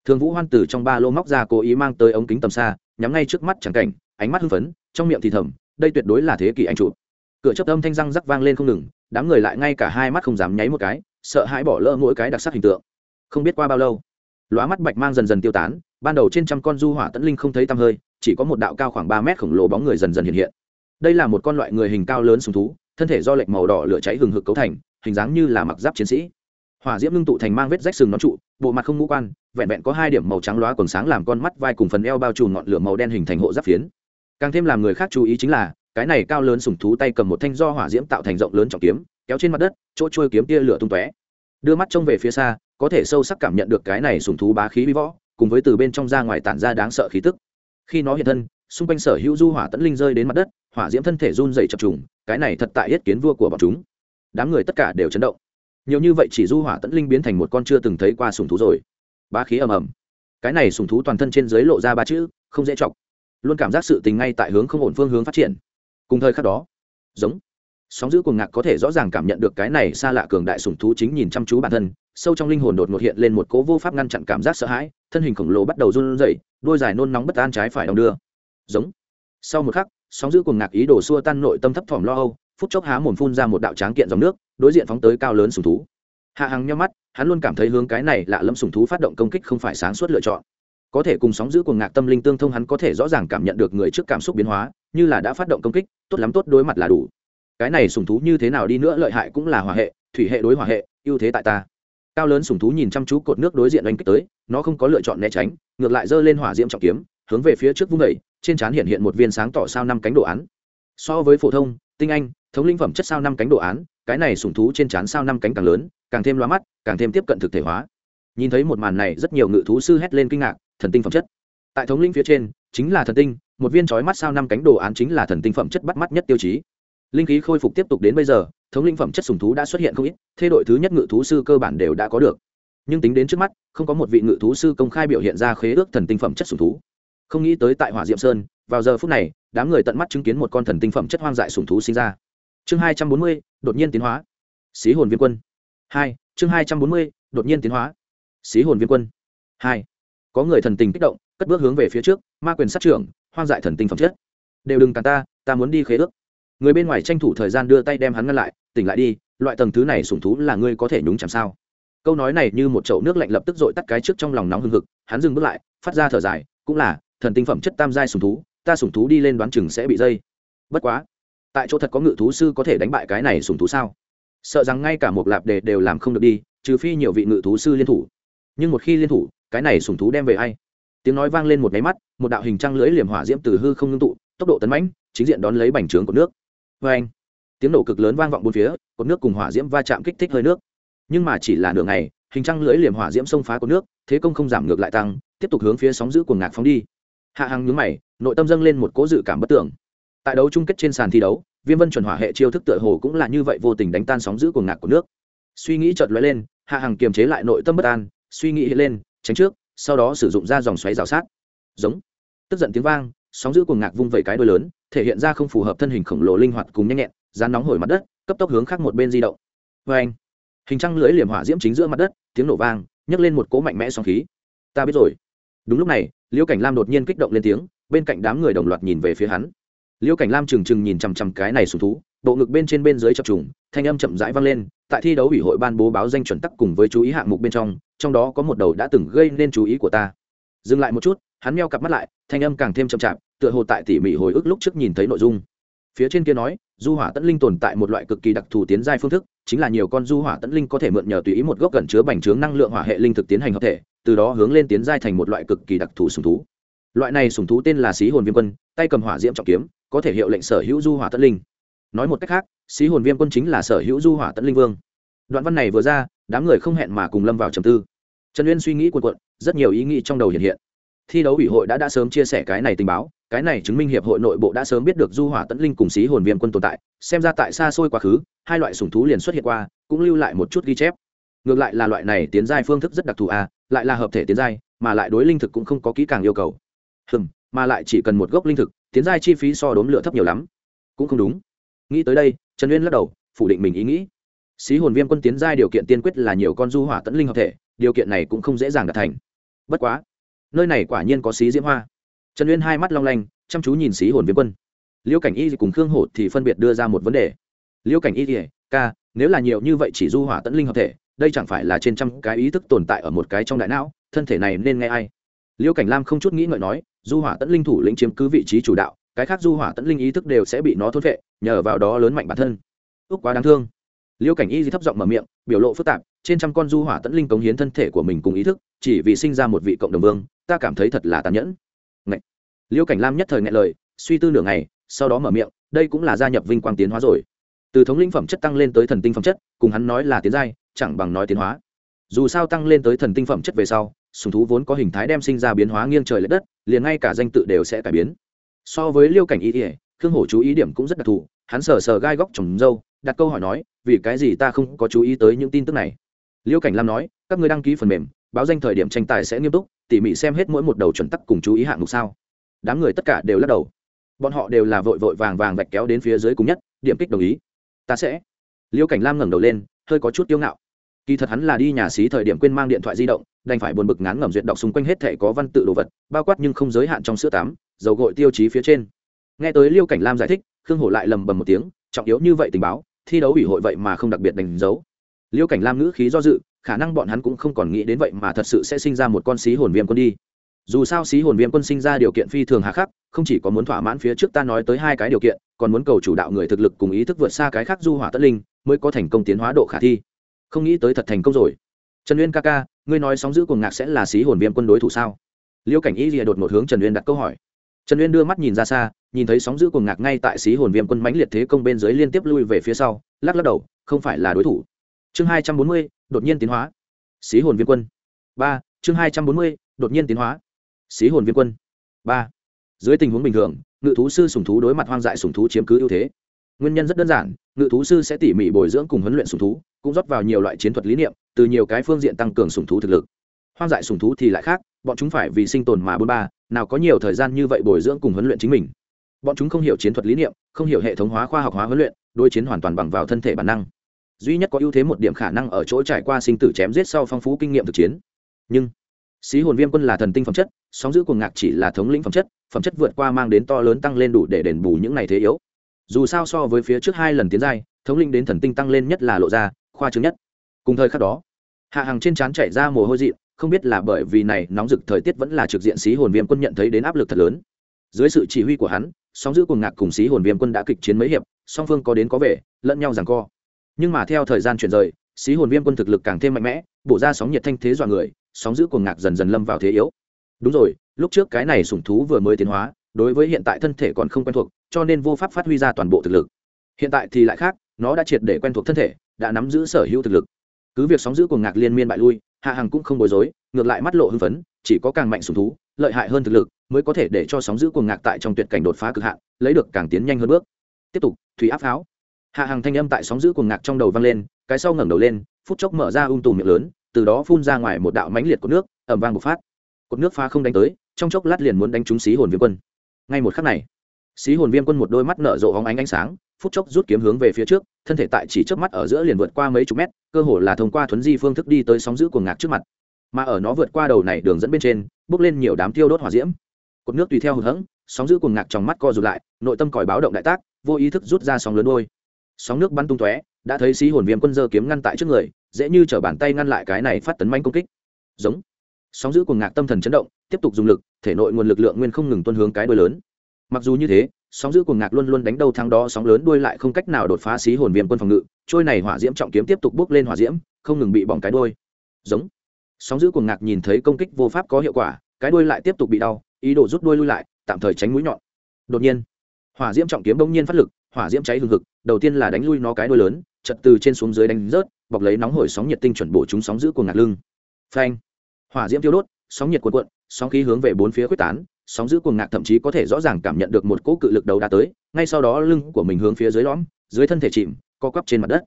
Thường vũ hoan tử trong ba lô móc ra cố ý mang tới ống kính tầm xa, nhắm ngay trước mắt chẳng cảnh, ánh mắt hưng phấn, trong miệng thì thầm, đây tuyệt đối là thế kỷ anh chụp. Cửa chấp âm thanh răng rắc vang lên không ngừng, đám người lại ngay cả hai mắt không dám nháy một cái, sợ hãi bỏ lỡ mỗi cái đặc sắc hình tượng. Không biết qua bao lâu, lóa mắt bạch mang dần dần tiêu tán ban đầu trên trăm con du hỏa tẫn linh không thấy tăm hơi, chỉ có một đạo cao khoảng ba mét khổng lồ bóng người dần dần hiện hiện. Đây là một con loại người hình cao lớn sùng thú, thân thể do lệch màu đỏ lửa cháy hừng hực cấu thành, hình dáng như là mặc giáp chiến sĩ. Hỏa diễm ngưng tụ thành mang vết rách sừng nón trụ, bộ mặt không ngũ quan, vẹn vẹn có hai điểm màu trắng loá còn sáng làm con mắt vai cùng phần eo bao trùm ngọn lửa màu đen hình thành hộ giáp phiến. Càng thêm làm người khác chú ý chính là, cái này cao lớn sùng thú tay cầm một thanh do hỏa diễm tạo thành rộng lớn trọng kiếm, kéo trên mặt đất, chỗ trôi kiếm tia lửa tung tóe. Đưa mắt trông về phía xa, có thể sâu sắc cảm nhận được cái này sùng thú bá khí vi võ cùng với từ bên trong ra ngoài tản ra đáng sợ khí tức. Khi nó hiện thân, xung quanh sở hữu du hỏa tẫn linh rơi đến mặt đất, hỏa diễm thân thể run dày chập trùng, cái này thật tại yết kiến vua của bọn chúng. Đám người tất cả đều chấn động. Nhiều như vậy chỉ du hỏa tẫn linh biến thành một con chưa từng thấy qua sùng thú rồi. Ba khí ầm ầm. Cái này sùng thú toàn thân trên dưới lộ ra ba chữ, không dễ chọc. Luôn cảm giác sự tình ngay tại hướng không ổn phương hướng phát triển. Cùng thời khắc đó, giống sóng giữ cuồng ngạc có thể rõ ràng cảm nhận được cái này xa lạ cường đại sùng thú chính nhìn chăm chú bản thân, sâu trong linh hồn đột ngột hiện lên một cố vô pháp ngăn chặn cảm giác sợ hãi, thân hình khổng lồ bắt đầu run rẩy, đôi dài nôn nóng bất an trái phải đong đưa. Giống. Sau một khắc, sóng giữ cuồng ngạc ý đồ xua tan nội tâm thấp thỏm lo âu, phút chốc há mồm phun ra một đạo tráng kiện dòng nước, đối diện phóng tới cao lớn sùng thú. Hạ hằng nhau mắt, hắn luôn cảm thấy hướng cái này lạ lẫm sùng thú phát động công kích không phải sáng suốt lựa chọn. Có thể cùng sóng giữ cuồng ngạc tâm linh tương thông hắn có thể rõ ràng cảm nhận được người trước cảm xúc biến hóa, như là đã phát động công kích, tốt lắm tốt đối mặt là đủ cái này sùng thú như thế nào đi nữa lợi hại cũng là hỏa hệ, thủy hệ đối hỏa hệ, ưu thế tại ta. Cao lớn sùng thú nhìn chăm chú cột nước đối diện đánh kích tới, nó không có lựa chọn né tránh, ngược lại giơ lên hỏa diễm trọng kiếm, hướng về phía trước vung vẩy trên trán hiện hiện một viên sáng tỏ sao năm cánh đồ án. So với phổ thông, tinh anh, thống linh phẩm chất sao năm cánh đồ án, cái này sùng thú trên trán sao năm cánh càng lớn, càng thêm loa mắt, càng thêm tiếp cận thực thể hóa. Nhìn thấy một màn này, rất nhiều ngự thú sư hét lên kinh ngạc, thần tinh phẩm chất. Tại thống linh phía trên, chính là thần tinh, một viên trói mắt sao năm cánh đồ án chính là thần tinh phẩm chất bắt mắt nhất tiêu chí linh khí khôi phục tiếp tục đến bây giờ, thống linh phẩm chất sùng thú đã xuất hiện không ít, thê đội thứ nhất ngự thú sư cơ bản đều đã có được. Nhưng tính đến trước mắt, không có một vị ngự thú sư công khai biểu hiện ra khế ước thần tinh phẩm chất sùng thú. Không nghĩ tới tại hỏa diệm sơn, vào giờ phút này, đám người tận mắt chứng kiến một con thần tinh phẩm chất hoang dại sùng thú sinh ra. Chương hai trăm bốn mươi, đột nhiên tiến hóa. Xí hồn viên quân. Hai, chương hai trăm bốn mươi, đột nhiên tiến hóa. Xí hồn viên quân. Hai, có người thần tình kích động, cất bước hướng về phía trước, ma quyền sát trưởng, hoang dại thần tinh phẩm chất. Đều đừng cản ta ta muốn đi khế ước người bên ngoài tranh thủ thời gian đưa tay đem hắn ngăn lại, tỉnh lại đi, loại tầng thứ này sủng thú là ngươi có thể nhúng chẳng sao? Câu nói này như một chậu nước lạnh lập tức dội tắt cái trước trong lòng nóng hừng hực, hắn dừng bước lại, phát ra thở dài, cũng là, thần tinh phẩm chất tam giai sủng thú, ta sủng thú đi lên đoán chừng sẽ bị dây. Bất quá, tại chỗ thật có ngự thú sư có thể đánh bại cái này sủng thú sao? Sợ rằng ngay cả một lạp đề đều làm không được đi, trừ phi nhiều vị ngự thú sư liên thủ. Nhưng một khi liên thủ, cái này sủng thú đem về ai? Tiếng nói vang lên một máy mắt, một đạo hình trăng lưới liềm hỏa diễm từ hư không ngưng tụ, tốc độ tấn mãnh, chính diện đón lấy bành trướng của nước vê anh. Tiếng nổ cực lớn vang vọng bốn phía, cột nước cùng hỏa diễm va chạm kích thích hơi nước. Nhưng mà chỉ là nửa ngày, hình trăng lưỡi liềm hỏa diễm xông phá cột nước, thế công không giảm ngược lại tăng, tiếp tục hướng phía sóng giữ cuồng ngạc phóng đi. Hạ hằng nhướng mày, nội tâm dâng lên một cố dự cảm bất tưởng tại đấu chung kết trên sàn thi đấu, viêm vân chuẩn hỏa hệ chiêu thức tựa hồ cũng là như vậy vô tình đánh tan sóng giữ cuồng ngạc của nước. Suy nghĩ chợt lóe lên, hạ hằng kiềm chế lại nội tâm bất an, suy nghĩ lên, tránh trước, sau đó sử dụng ra dòng xoáy rào sát. Giống. Tức giận tiếng vang, sóng giữ cuồng ngạc vung vẩy cái đuôi lớn thể hiện ra không phù hợp thân hình khổng lồ linh hoạt cùng nhanh nhẹn, dán nóng hổi mặt đất, cấp tốc hướng khác một bên di động. Vê anh, hình trăng lưỡi liềm hỏa diễm chính giữa mặt đất, tiếng nổ vang, nhấc lên một cỗ mạnh mẽ sóng khí. Ta biết rồi. Đúng lúc này liễu cảnh lam đột nhiên kích động lên tiếng, bên cạnh đám người đồng loạt nhìn về phía hắn. Liễu cảnh lam trừng trừng nhìn chằm chằm cái này sùng thú, bộ ngực bên trên bên dưới chập trùng, thanh âm chậm rãi vang lên, tại thi đấu ủy hội ban bố báo danh chuẩn tắc cùng với chú ý hạng mục bên trong trong đó có một đầu đã từng gây nên chú ý của ta dừng lại một chút, hắn meo cặp mắt lại, thanh âm càng thêm chậm chạp, tựa hồ tại tỉ mỉ hồi ức lúc trước nhìn thấy nội dung. Phía trên kia nói, du hỏa tẫn linh tồn tại một loại cực kỳ đặc thù tiến giai phương thức, chính là nhiều con du hỏa tẫn linh có thể mượn nhờ tùy ý một gốc gần chứa bành trướng năng lượng hỏa hệ linh thực tiến hành hợp thể, từ đó hướng lên tiến giai thành một loại cực kỳ đặc thù sùng thú. Loại này sùng thú tên là xí hồn viêm quân, tay cầm hỏa diễm trọng kiếm, có thể hiệu lệnh sở hữu du hỏa tẫn linh. Nói một cách khác, xí hồn viêm quân chính là sở hữu du hỏa tẫn linh vương. Đoạn văn này vừa ra, đám người không hẹn mà cùng lâm vào trầm tư trần uyên suy nghĩ cuộn cuộn rất nhiều ý nghĩ trong đầu hiện hiện. Thi đấu ủy hội đã đã sớm chia sẻ cái này tình báo cái này chứng minh hiệp hội nội bộ đã sớm biết được du hỏa tẫn linh cùng xí hồn viêm quân tồn tại xem ra tại xa xôi quá khứ hai loại sủng thú liền xuất hiện qua cũng lưu lại một chút ghi chép. Ngược lại là loại này tiến giai phương thức rất đặc thù à, lại là hợp thể tiến giai mà lại đối linh thực cũng không có kỹ càng yêu cầu. Hừm mà lại chỉ cần một gốc linh thực tiến giai chi phí so đốn lửa thấp nhiều lắm. Cũng không đúng. Nghĩ tới đây trần uyên lắc đầu phủ định mình ý nghĩ. Xí hồn viêm quân tiến giai điều kiện tiên quyết là nhiều con du hỏa tẫn linh hợp thể điều kiện này cũng không dễ dàng đạt thành. Bất quá, nơi này quả nhiên có xí diễm hoa. Trần uyên hai mắt long lanh, chăm chú nhìn xí hồn viêm quân. Liêu cảnh y cùng khương hổ thì phân biệt đưa ra một vấn đề. Liêu cảnh y thì, ca, nếu là nhiều như vậy chỉ du hỏa tẫn linh hợp thể, đây chẳng phải là trên trăm cái ý thức tồn tại ở một cái trong đại não, thân thể này nên nghe ai? Liêu cảnh lam không chút nghĩ ngợi nói, du hỏa tẫn linh thủ lĩnh chiếm cứ vị trí chủ đạo, cái khác du hỏa tẫn linh ý thức đều sẽ bị nó thôn vệ nhờ vào đó lớn mạnh bản thân. Ước quá đáng thương. Liêu cảnh y thì thấp giọng mở miệng, biểu lộ phức tạp trên trăm con du hỏa tẫn linh cống hiến thân thể của mình cùng ý thức, chỉ vì sinh ra một vị cộng đồng vương, ta cảm thấy thật là tàn nhẫn. Ngậy. liễu cảnh lam nhất thời ngại lời, suy tư nửa ngày, sau đó mở miệng, đây cũng là gia nhập vinh quang tiến hóa rồi. Từ thống lĩnh phẩm chất tăng lên tới thần tinh phẩm chất, cùng hắn nói là tiến giai, chẳng bằng nói tiến hóa. Dù sao tăng lên tới thần tinh phẩm chất về sau, sùng thú vốn có hình thái đem sinh ra biến hóa nghiêng trời l ệ đất, liền ngay cả danh tự đều sẽ cải biến. So với liêu cảnh y ỉa khương hổ chú ý điểm cũng rất đặc thù, hắn sờ sờ gai góc trồng dâu, đặt câu hỏi nói, vì cái gì ta không có chú ý tới những tin tức này? Liêu cảnh lam nói, các người đăng ký phần mềm, báo danh thời điểm tranh tài sẽ nghiêm túc, tỉ mỉ xem hết mỗi một đầu chuẩn tắc cùng chú ý hạng mục sao. Đám người tất cả đều lắc đầu. Bọn họ đều là vội vội vàng vàng vạch kéo đến phía dưới cùng nhất, điểm kích đồng ý. Ta sẽ. Liêu cảnh lam ngẩng đầu lên, hơi có chút kiêu ngạo. Kỳ thật hắn là đi nhà xí thời điểm quên mang điện thoại di động, đành phải buồn bực ngán ngẩm duyệt đọc xung quanh hết thể có văn tự đồ vật, bao quát nhưng không giới hạn trong sữa tắm, dầu gội tiêu chí phía trên. Nghe tới liêu cảnh lam giải thích, khương hổ lại lầm bầm một tiếng, trọng yếu như vậy tình báo, thi đấu ủy hội vậy mà không đặc biệt đánh dấu. Liễu cảnh lam ngữ khí do dự, khả năng bọn hắn cũng không còn nghĩ đến vậy mà thật sự sẽ sinh ra một con xí hồn viêm quân đi. Dù sao xí hồn viêm quân sinh ra điều kiện phi thường hà khắc, không chỉ có muốn thỏa mãn phía trước ta nói tới hai cái điều kiện, còn muốn cầu chủ đạo người thực lực cùng ý thức vượt xa cái khác du hỏa tất linh, mới có thành công tiến hóa độ khả thi. Không nghĩ tới thật thành công rồi. Trần uyên ca ca, ngươi nói sóng giữ cuồng ngạc sẽ là xí hồn viêm quân đối thủ sao? Liễu cảnh y rìa đột một hướng trần uyên đặt câu hỏi. Trần uyên đưa mắt nhìn ra xa, nhìn thấy sóng giữ cuồng ngạc ngay tại xí hồn viêm quân mãnh liệt thế công bên dưới liên tiếp lui về phía sau, lắc lắc đầu, không phải là đối thủ chương hai trăm bốn mươi, đột nhiên tiến hóa. Xí hồn viên quân. Ba, chương hai trăm bốn mươi, đột nhiên tiến hóa. Xí hồn viên quân. Ba, dưới tình huống bình thường, ngự thú sư sùng thú đối mặt hoang dại sùng thú chiếm cứ ưu thế. Nguyên nhân rất đơn giản, ngự thú sư sẽ tỉ mỉ bồi dưỡng cùng huấn luyện sùng thú, cũng rót vào nhiều loại chiến thuật lý niệm, từ nhiều cái phương diện tăng cường sùng thú thực lực. Hoang dại sùng thú thì lại khác, bọn chúng phải vì sinh tồn mà bôn ba, nào có nhiều thời gian như vậy bồi dưỡng cùng huấn luyện chính mình. Bọn chúng không hiểu chiến thuật lý niệm, không hiểu hệ thống hóa khoa học hóa huấn luyện, đối chiến hoàn toàn bằng vào thân thể bản năng duy nhất có ưu thế một điểm khả năng ở chỗ trải qua sinh tử chém giết sau phong phú kinh nghiệm thực chiến. Nhưng, xí hồn viêm quân là thần tinh phẩm chất, sóng giữ cuồng ngạc chỉ là thống lĩnh phẩm chất phẩm chất vượt qua mang đến to lớn tăng lên đủ để đền bù những này thế yếu. Dù sao so với phía trước hai lần tiến giai, thống linh đến thần tinh tăng lên nhất là lộ ra, khoa chứng nhất. Cùng thời khắc đó, hạ hàng trên trán chạy ra mồ hôi dị, không biết là bởi vì này nóng rực thời tiết vẫn là trực diện xí hồn viêm quân nhận thấy đến áp lực thật lớn. Dưới sự chỉ huy của hắn, sóng giữ cuồng ngạc cùng xí hồn viêm quân đã kịch chiến mấy hiệp, song phương có đến có về, lẫn nhau rằng co nhưng mà theo thời gian chuyển rời, xí hồn viêm quân thực lực càng thêm mạnh mẽ, bổ ra sóng nhiệt thanh thế dọa người, sóng giữ cuồng ngạc dần dần lâm vào thế yếu. Đúng rồi, lúc trước cái này sủng thú vừa mới tiến hóa, đối với hiện tại thân thể còn không quen thuộc, cho nên vô pháp phát huy ra toàn bộ thực lực. Hiện tại thì lại khác, nó đã triệt để quen thuộc thân thể, đã nắm giữ sở hữu thực lực. Cứ việc sóng giữ cuồng ngạc liên miên bại lui, hạ hằng cũng không bối rối, ngược lại mắt lộ hưng phấn, chỉ có càng mạnh sủng thú, lợi hại hơn thực lực, mới có thể để cho sóng giữ cuồng ngạc tại trong tuyệt cảnh đột phá cực hạn, lấy được càng tiến nhanh hơn bước. Tiếp tục, thủy áp pháo hạ hàng thanh âm tại sóng giữ cuồng ngạc trong đầu vang lên, cái sau ngẩng đầu lên, phút chốc mở ra ung tùm miệng lớn, từ đó phun ra ngoài một đạo mãnh liệt của nước ẩm vang bộc phát. Cột nước phá không đánh tới, trong chốc lát liền muốn đánh trúng xí hồn viêm quân. Ngay một khắc này, xí hồn viêm quân một đôi mắt nở rộ hóng ánh ánh sáng, phút chốc rút kiếm hướng về phía trước, thân thể tại chỉ trước mắt ở giữa liền vượt qua mấy chục mét, cơ hồ là thông qua thuấn di phương thức đi tới sóng giữ cuồng ngạc trước mặt. Mà ở nó vượt qua đầu này đường dẫn bên trên, bước lên nhiều đám tiêu đốt hỏa diễm. Cột nước tùy theo hụt hẫng, sóng giữ cuồng ngạc trong mắt co rụt lại, nội tâm còi báo động đại tác, vô ý thức rút ra sóng lớn đôi sóng nước bắn tung tóe, đã thấy xí hồn viêm quân dơ kiếm ngăn tại trước người, dễ như t bàn tay ngăn lại cái này phát tấn manh công kích. Giống. Sóng giữ cuồng ngạc tâm thần chấn động, tiếp tục dùng lực, thể nội nguồn lực lượng nguyên không ngừng tuân hướng cái đuôi lớn. Mặc dù như thế, sóng giữ cuồng ngạc luôn luôn đánh đầu thang đó, sóng lớn đuôi lại không cách nào đột phá xí hồn viêm quân phòng ngự, trôi này hỏa diễm trọng kiếm tiếp tục bước lên hỏa diễm, không ngừng bị bỏng cái đuôi. Giống. Sóng giữ cuồng ngạc nhìn thấy công kích vô pháp có hiệu quả, cái đuôi lại tiếp tục bị đau, ý đồ rút đuôi lui lại, tạm thời tránh mũi nhọn. Đột nhiên, hỏa diễm trọng kiếm đông nhiên phát lực, hỏa diễm cháy hừng hực đầu tiên là đánh lui nó cái đuôi lớn, chật từ trên xuống dưới đánh rớt, bọc lấy nóng hổi sóng nhiệt tinh chuẩn bổ chúng sóng giữ cuồng ngạc lưng. Phanh! Hỏa diễm tiêu đốt, sóng nhiệt cuộn cuộn, sóng khí hướng về bốn phía quyết tán, sóng giữ cuồng ngạc thậm chí có thể rõ ràng cảm nhận được một cỗ cự lực đầu đã tới, ngay sau đó lưng của mình hướng phía dưới lõm, dưới thân thể chìm, co quắp trên mặt đất.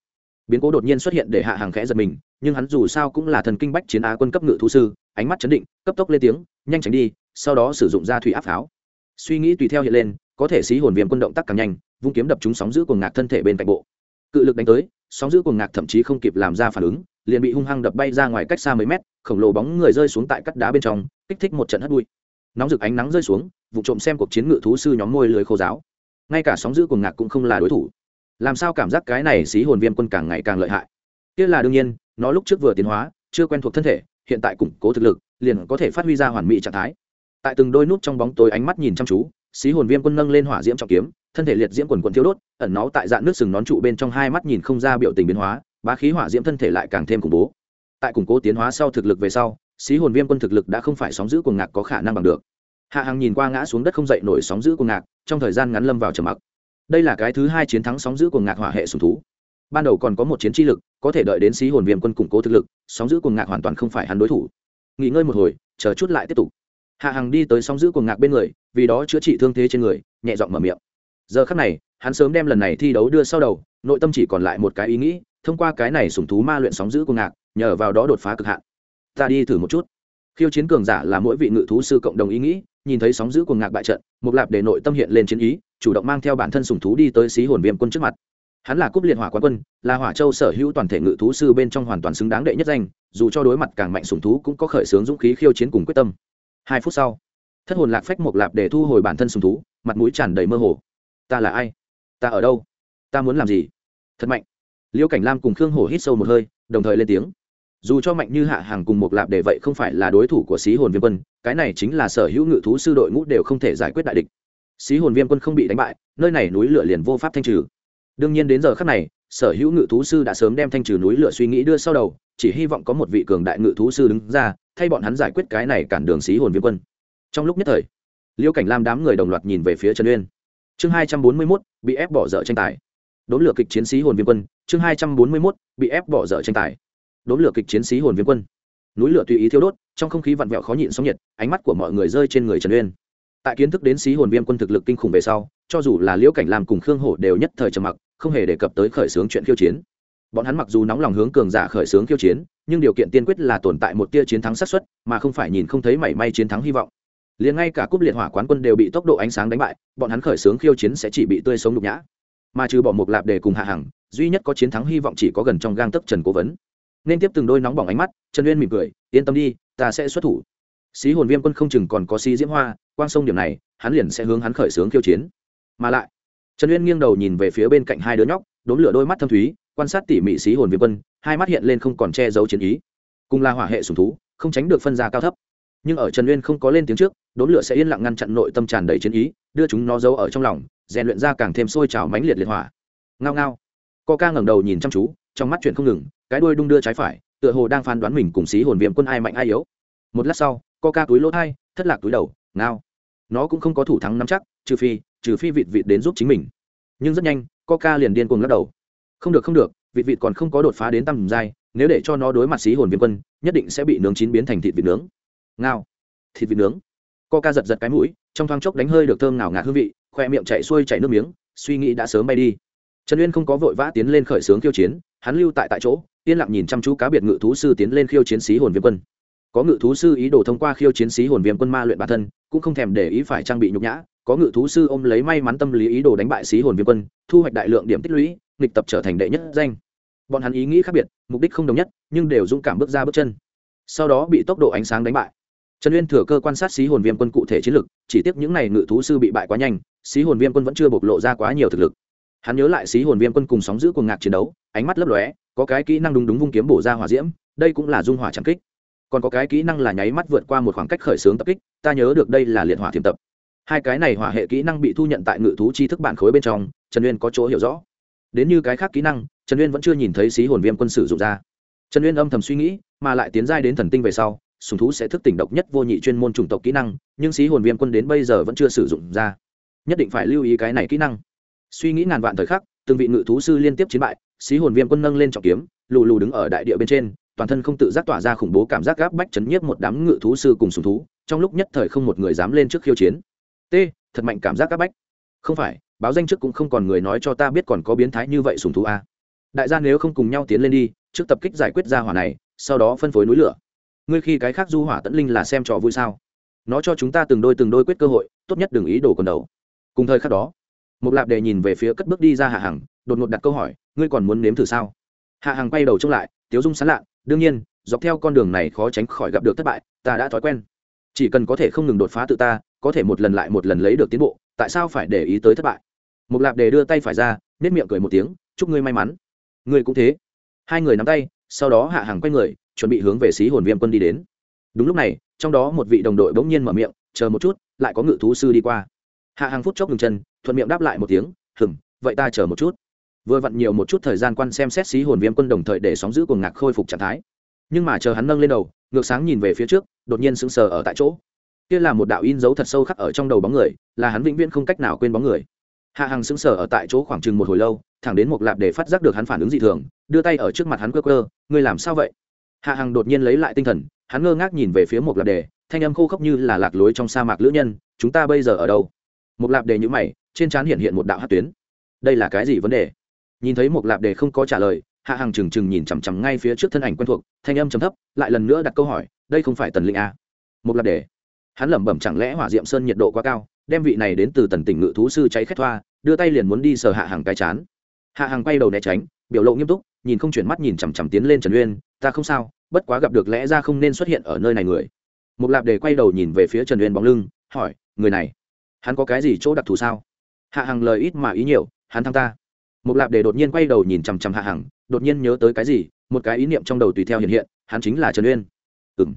Biến cố đột nhiên xuất hiện để hạ hàng khẽ giật mình, nhưng hắn dù sao cũng là thần kinh bách chiến á quân cấp ngự thú sư, ánh mắt chấn định, cấp tốc lên tiếng, nhanh tránh đi, sau đó sử dụng ra thủy áp pháo. Suy nghĩ tùy theo hiện lên, có thể xí hồn viêm quân động tác càng nhanh vung kiếm đập chúng sóng giữ cuồng ngạc thân thể bên cạnh bộ. Cự lực đánh tới, sóng giữ cuồng ngạc thậm chí không kịp làm ra phản ứng, liền bị hung hăng đập bay ra ngoài cách xa mấy mét, khổng lồ bóng người rơi xuống tại cắt đá bên trong, kích thích một trận hất bụi. Nóng rực ánh nắng rơi xuống, vụ trộm xem cuộc chiến ngự thú sư nhóm môi lưới khô giáo ngay cả sóng giữ cuồng ngạc cũng không là đối thủ. Làm sao cảm giác cái này xí hồn viêm quân càng ngày càng lợi hại? Kia là đương nhiên, nó lúc trước vừa tiến hóa, chưa quen thuộc thân thể, hiện tại củng cố thực lực, liền có thể phát huy ra hoàn mỹ trạng thái. Tại từng đôi nút trong bóng tối ánh mắt nhìn chăm chú, xí hồn viêm quân nâng lên hỏa diễm trọng kiếm thân thể liệt diễm quần quần thiêu đốt, ẩn náu tại dạng nước sừng nón trụ bên trong hai mắt nhìn không ra biểu tình biến hóa, bá khí hỏa diễm thân thể lại càng thêm khủng bố. Tại củng cố tiến hóa sau thực lực về sau, xí hồn viêm quân thực lực đã không phải sóng giữ cuồng ngạc có khả năng bằng được. Hạ hằng nhìn qua ngã xuống đất không dậy nổi sóng giữ cuồng ngạc, trong thời gian ngắn lâm vào trầm mặc. Đây là cái thứ hai chiến thắng sóng giữ cuồng ngạc hỏa hệ sùng thú. Ban đầu còn có một chiến tri lực, có thể đợi đến xí hồn viêm quân củng cố thực lực, sóng giữ cuồng ngạc hoàn toàn không phải hắn đối thủ. Nghỉ ngơi một hồi, chờ chút lại tiếp tục. Hạ hằng đi tới sóng giữ cuồng ngạc bên người, vì đó chữa trị thương thế trên người, nhẹ giọng mở miệng giờ khắc này, hắn sớm đem lần này thi đấu đưa sau đầu, nội tâm chỉ còn lại một cái ý nghĩ, thông qua cái này sùng thú ma luyện sóng giữ cuồng ngạc, nhờ vào đó đột phá cực hạn. Ta đi thử một chút. Khiêu chiến cường giả là mỗi vị ngự thú sư cộng đồng ý nghĩ, nhìn thấy sóng giữ cuồng ngạc bại trận một lạp để nội tâm hiện lên chiến ý, chủ động mang theo bản thân sùng thú đi tới xí hồn viêm quân trước mặt. Hắn là cúp liệt hỏa quán quân, là hỏa châu sở hữu toàn thể ngự thú sư bên trong hoàn toàn xứng đáng đệ nhất danh, dù cho đối mặt càng mạnh sùng thú cũng có khởi xướng dũng khí khiêu chiến cùng quyết tâm. Hai phút sau, thất hồn lạc phách một lạp để thu hồi bản thân sùng thú, mặt mũi tràn đầy mơ hồ ta là ai? Ta ở đâu? Ta muốn làm gì? Thật mạnh. Liễu cảnh lam cùng khương hổ hít sâu một hơi, đồng thời lên tiếng. Dù cho mạnh như hạ hàng cùng một lạp để vậy không phải là đối thủ của xí hồn viêm quân, cái này chính là sở hữu ngự thú sư đội ngũ đều không thể giải quyết đại địch. Xí hồn viêm quân không bị đánh bại, nơi này núi lửa liền vô pháp thanh trừ. Đương nhiên đến giờ khắc này, sở hữu ngự thú sư đã sớm đem thanh trừ núi lửa suy nghĩ đưa sau đầu, chỉ hy vọng có một vị cường đại ngự thú sư đứng ra, thay bọn hắn giải quyết cái này cản đường xí hồn viêm quân. Trong lúc nhất thời Liễu cảnh lam đám người đồng loạt nhìn về phía trần uyên chương hai trăm bốn mươi mốt, bị ép bỏ dở tranh tài. Đốn lửa kịch chiến sĩ hồn viêm quân, chương hai trăm bốn mươi mốt, bị ép bỏ dở tranh tài. Đốn lửa kịch chiến sĩ hồn viêm quân. Núi lửa tùy ý thiêu đốt, trong không khí vặn vẹo khó nhịn sóng nhiệt, ánh mắt của mọi người rơi trên người trần uyên. Tại kiến thức đến sĩ hồn viêm quân thực lực kinh khủng về sau, cho dù là liễu cảnh làm cùng khương hổ đều nhất thời trầm mặc, không hề đề cập tới khởi xướng chuyện khiêu chiến. Bọn hắn mặc dù nóng lòng hướng cường giả khởi xướng khiêu chiến, nhưng điều kiện tiên quyết là tồn tại một tia chiến thắng xác suất, mà không phải nhìn không thấy mảy may chiến thắng hy vọng liền ngay cả cúp liệt hỏa quán quân đều bị tốc độ ánh sáng đánh bại, bọn hắn khởi xướng khiêu chiến sẽ chỉ bị tươi sống nhục nhã. Mà trừ bỏ một lạp để cùng hạ hằng, duy nhất có chiến thắng hy vọng chỉ có gần trong gang tấc trần cố vấn. Nên tiếp từng đôi nóng bỏng ánh mắt, trần uyên mỉm cười, yên tâm đi, ta sẽ xuất thủ. Xí hồn viêm quân không chừng còn có xí diễm hoa, quang sông điểm này, hắn liền sẽ hướng hắn khởi xướng khiêu chiến. Mà lại, trần uyên nghiêng đầu nhìn về phía bên cạnh hai đứa nhóc đốn lửa đôi mắt thâm thúy, quan sát tỉ mỉ xí hồn viêm quân, hai mắt hiện lên không còn che giấu chiến ý. Cùng là hỏa hệ sùng thú, không tránh được phân ra cao thấp. Nhưng ở trần uyên không có lên tiếng trước đốn lửa sẽ yên lặng ngăn chặn nội tâm tràn đầy chiến ý, đưa chúng nó giấu ở trong lòng, rèn luyện ra càng thêm sôi trào mãnh liệt liệt hỏa. Ngao ngao. Co ca ngẩng đầu nhìn chăm chú, trong mắt chuyện không ngừng, cái đuôi đung đưa trái phải, tựa hồ đang phán đoán mình cùng xí hồn viêm quân ai mạnh ai yếu. Một lát sau co ca túi lỗ thai, thất lạc túi đầu, ngao. Nó cũng không có thủ thắng nắm chắc, trừ phi trừ phi vịt vịt đến giúp chính mình. Nhưng rất nhanh co ca liền điên cuồng lắc đầu. Không được không được, vịt vịt còn không có đột phá đến tầm giai, nếu để cho nó đối mặt xí hồn viêm quân, nhất định sẽ bị nướng chín biến thành thịt vịt nướng. Ngao. Thịt vịt nướng ca giật giật cái mũi, trong thoáng chốc đánh hơi được thơm nào ngạt hương vị, khoe miệng chạy xuôi chạy nước miếng, suy nghĩ đã sớm bay đi. Trần uyên không có vội vã tiến lên khởi xướng khiêu chiến, hắn lưu tại tại chỗ, yên lặng nhìn chăm chú cá biệt ngự thú sư tiến lên khiêu chiến sĩ hồn viêm quân. Có ngự thú sư ý đồ thông qua khiêu chiến sĩ hồn viêm quân ma luyện bản thân, cũng không thèm để ý phải trang bị nhục nhã, có ngự thú sư ôm lấy may mắn tâm lý ý đồ đánh bại sĩ hồn viêm quân, thu hoạch đại lượng điểm tích lũy, nghịch tập trở thành đệ nhất danh. Bọn hắn ý nghĩ khác biệt, mục đích không đồng nhất, nhưng đều dũng cảm bước ra bước chân. Sau đó bị tốc độ ánh sáng đánh bại trần uyên thừa cơ quan sát xí hồn viêm quân cụ thể chiến lực, chỉ tiếc những n à y ngự thú sư bị bại quá nhanh, xí hồn viêm quân vẫn chưa bộc lộ ra quá nhiều thực lực. Hắn nhớ lại xí hồn viêm quân cùng sóng giữ cuồng ngạc chiến đấu, ánh mắt lấp lóe, có cái kỹ năng đúng đúng vung kiếm bổ ra hỏa diễm, đây cũng là dung hỏa trảm kích. Còn có cái kỹ năng là nháy mắt vượt qua một khoảng cách khởi xướng tập kích, ta nhớ được đây là liệt hỏa thiểm tập. Hai cái này hỏa hệ kỹ năng bị thu nhận tại ngự thú chi thức bản khối bên trong, trần uyên có chỗ hiểu rõ. Đến như cái khác kỹ năng, trần uyên vẫn chưa nhìn thấy xí hồn viêm quân sử dụng ra. Trần uyên âm thầm suy nghĩ, mà lại tiến giai đến thần tinh về sau sùng thú sẽ thức tỉnh độc nhất vô nhị chuyên môn chủng tộc kỹ năng, nhưng xí hồn viêm quân đến bây giờ vẫn chưa sử dụng ra. Nhất định phải lưu ý cái này kỹ năng. Suy nghĩ ngàn vạn thời khắc, từng vị ngự thú sư liên tiếp chiến bại, xí hồn viêm quân nâng lên trọng kiếm, lù lù đứng ở đại địa bên trên, toàn thân không tự giác tỏa ra khủng bố cảm giác gáp bách chấn nhiếp một đám ngự thú sư cùng sùng thú, trong lúc nhất thời không một người dám lên trước khiêu chiến. T, thật mạnh cảm giác gáp bách. Không phải, báo danh trước cũng không còn người nói cho ta biết còn có biến thái như vậy sùng thú a. Đại gia nếu không cùng nhau tiến lên đi, trước tập kích giải quyết ra hỏa này, sau đó phân phối núi lửa ngươi khi cái khác du hỏa tẫn linh là xem trò vui sao? Nó cho chúng ta từng đôi từng đôi quyết cơ hội, tốt nhất đừng ý đồ còn đầu. Cùng thời khắc đó một lạp đề nhìn về phía cất bước đi ra hạ hằng, đột ngột đặt câu hỏi, ngươi còn muốn nếm thử sao? Hạ hằng quay đầu trông lại, tiếu dung sán lạ, đương nhiên, dọc theo con đường này khó tránh khỏi gặp được thất bại, ta đã thói quen. Chỉ cần có thể không ngừng đột phá tự ta, có thể một lần lại một lần lấy được tiến bộ, tại sao phải để ý tới thất bại? Một lạp đề đưa tay phải ra nếp miệng cười một tiếng, chúc ngươi may mắn. Ngươi cũng thế. Hai người nắm tay, sau đó hạ hàng quay người chuẩn bị hướng về xí hồn viêm quân đi đến. Đúng lúc này, trong đó một vị đồng đội bỗng nhiên mở miệng, chờ một chút, lại có ngự thú sư đi qua. Hạ hàng phút chốc ngừng chân, thuận miệng đáp lại một tiếng hừng vậy ta chờ một chút. Vừa vặn nhiều một chút thời gian quan xem xét xí hồn viêm quân đồng thời để sóng giữ cuồng ngạc khôi phục trạng thái. Nhưng mà chờ hắn nâng lên đầu, ngược sáng nhìn về phía trước, đột nhiên sững sờ ở tại chỗ. Kia là một đạo in dấu thật sâu khắc ở trong đầu bóng người, là hắn vĩnh viễn không cách nào quên bóng người. Hạ hằng sững sờ ở tại chỗ khoảng chừng một hồi lâu, thẳng đến một lạp để phát giác được hắn phản ứng dị thường, đưa tay ở trước mặt hắn cơ cơ ngươi làm sao vậy? Hạ hằng đột nhiên lấy lại tinh thần, hắn ngơ ngác nhìn về phía một lạp đề, thanh âm khô khốc như là lạc lối trong sa mạc lữ nhân, chúng ta bây giờ ở đâu? Một lạp đề nhữ mày, trên trán hiện hiện một đạo hát tuyến. Đây là cái gì vấn đề? Nhìn thấy một lạp đề không có trả lời, hạ hằng trừng trừng nhìn chằm chằm ngay phía trước thân ảnh quen thuộc, thanh âm trầm thấp, lại lần nữa đặt câu hỏi, đây không phải tần linh a? À? một lạp đề, hắn lẩm bẩm chẳng lẽ hỏa diệm sơn nhiệt độ quá cao, đem vị này đến từ tần tỉnh ngự thú sư cháy khét thoa đưa tay liền muốn đi sờ hạ hàng cái chán. Hạ hàng quay đầu né tránh, biểu lộ nghiêm túc, nhìn không chuyển mắt nhìn chằm chằm tiến lên trần uyên ta không sao, bất quá gặp được lẽ ra không nên xuất hiện ở nơi này người. Một lạp đề quay đầu nhìn về phía trần uyên bóng lưng, hỏi, người này, hắn có cái gì chỗ đặc thù sao? Hạ hằng lời ít mà ý nhiều, hắn thăng ta. Một lạp đề đột nhiên quay đầu nhìn chằm chằm hạ hằng, đột nhiên nhớ tới cái gì, một cái ý niệm trong đầu tùy theo hiện hiện, hắn chính là trần uyên. Ừ m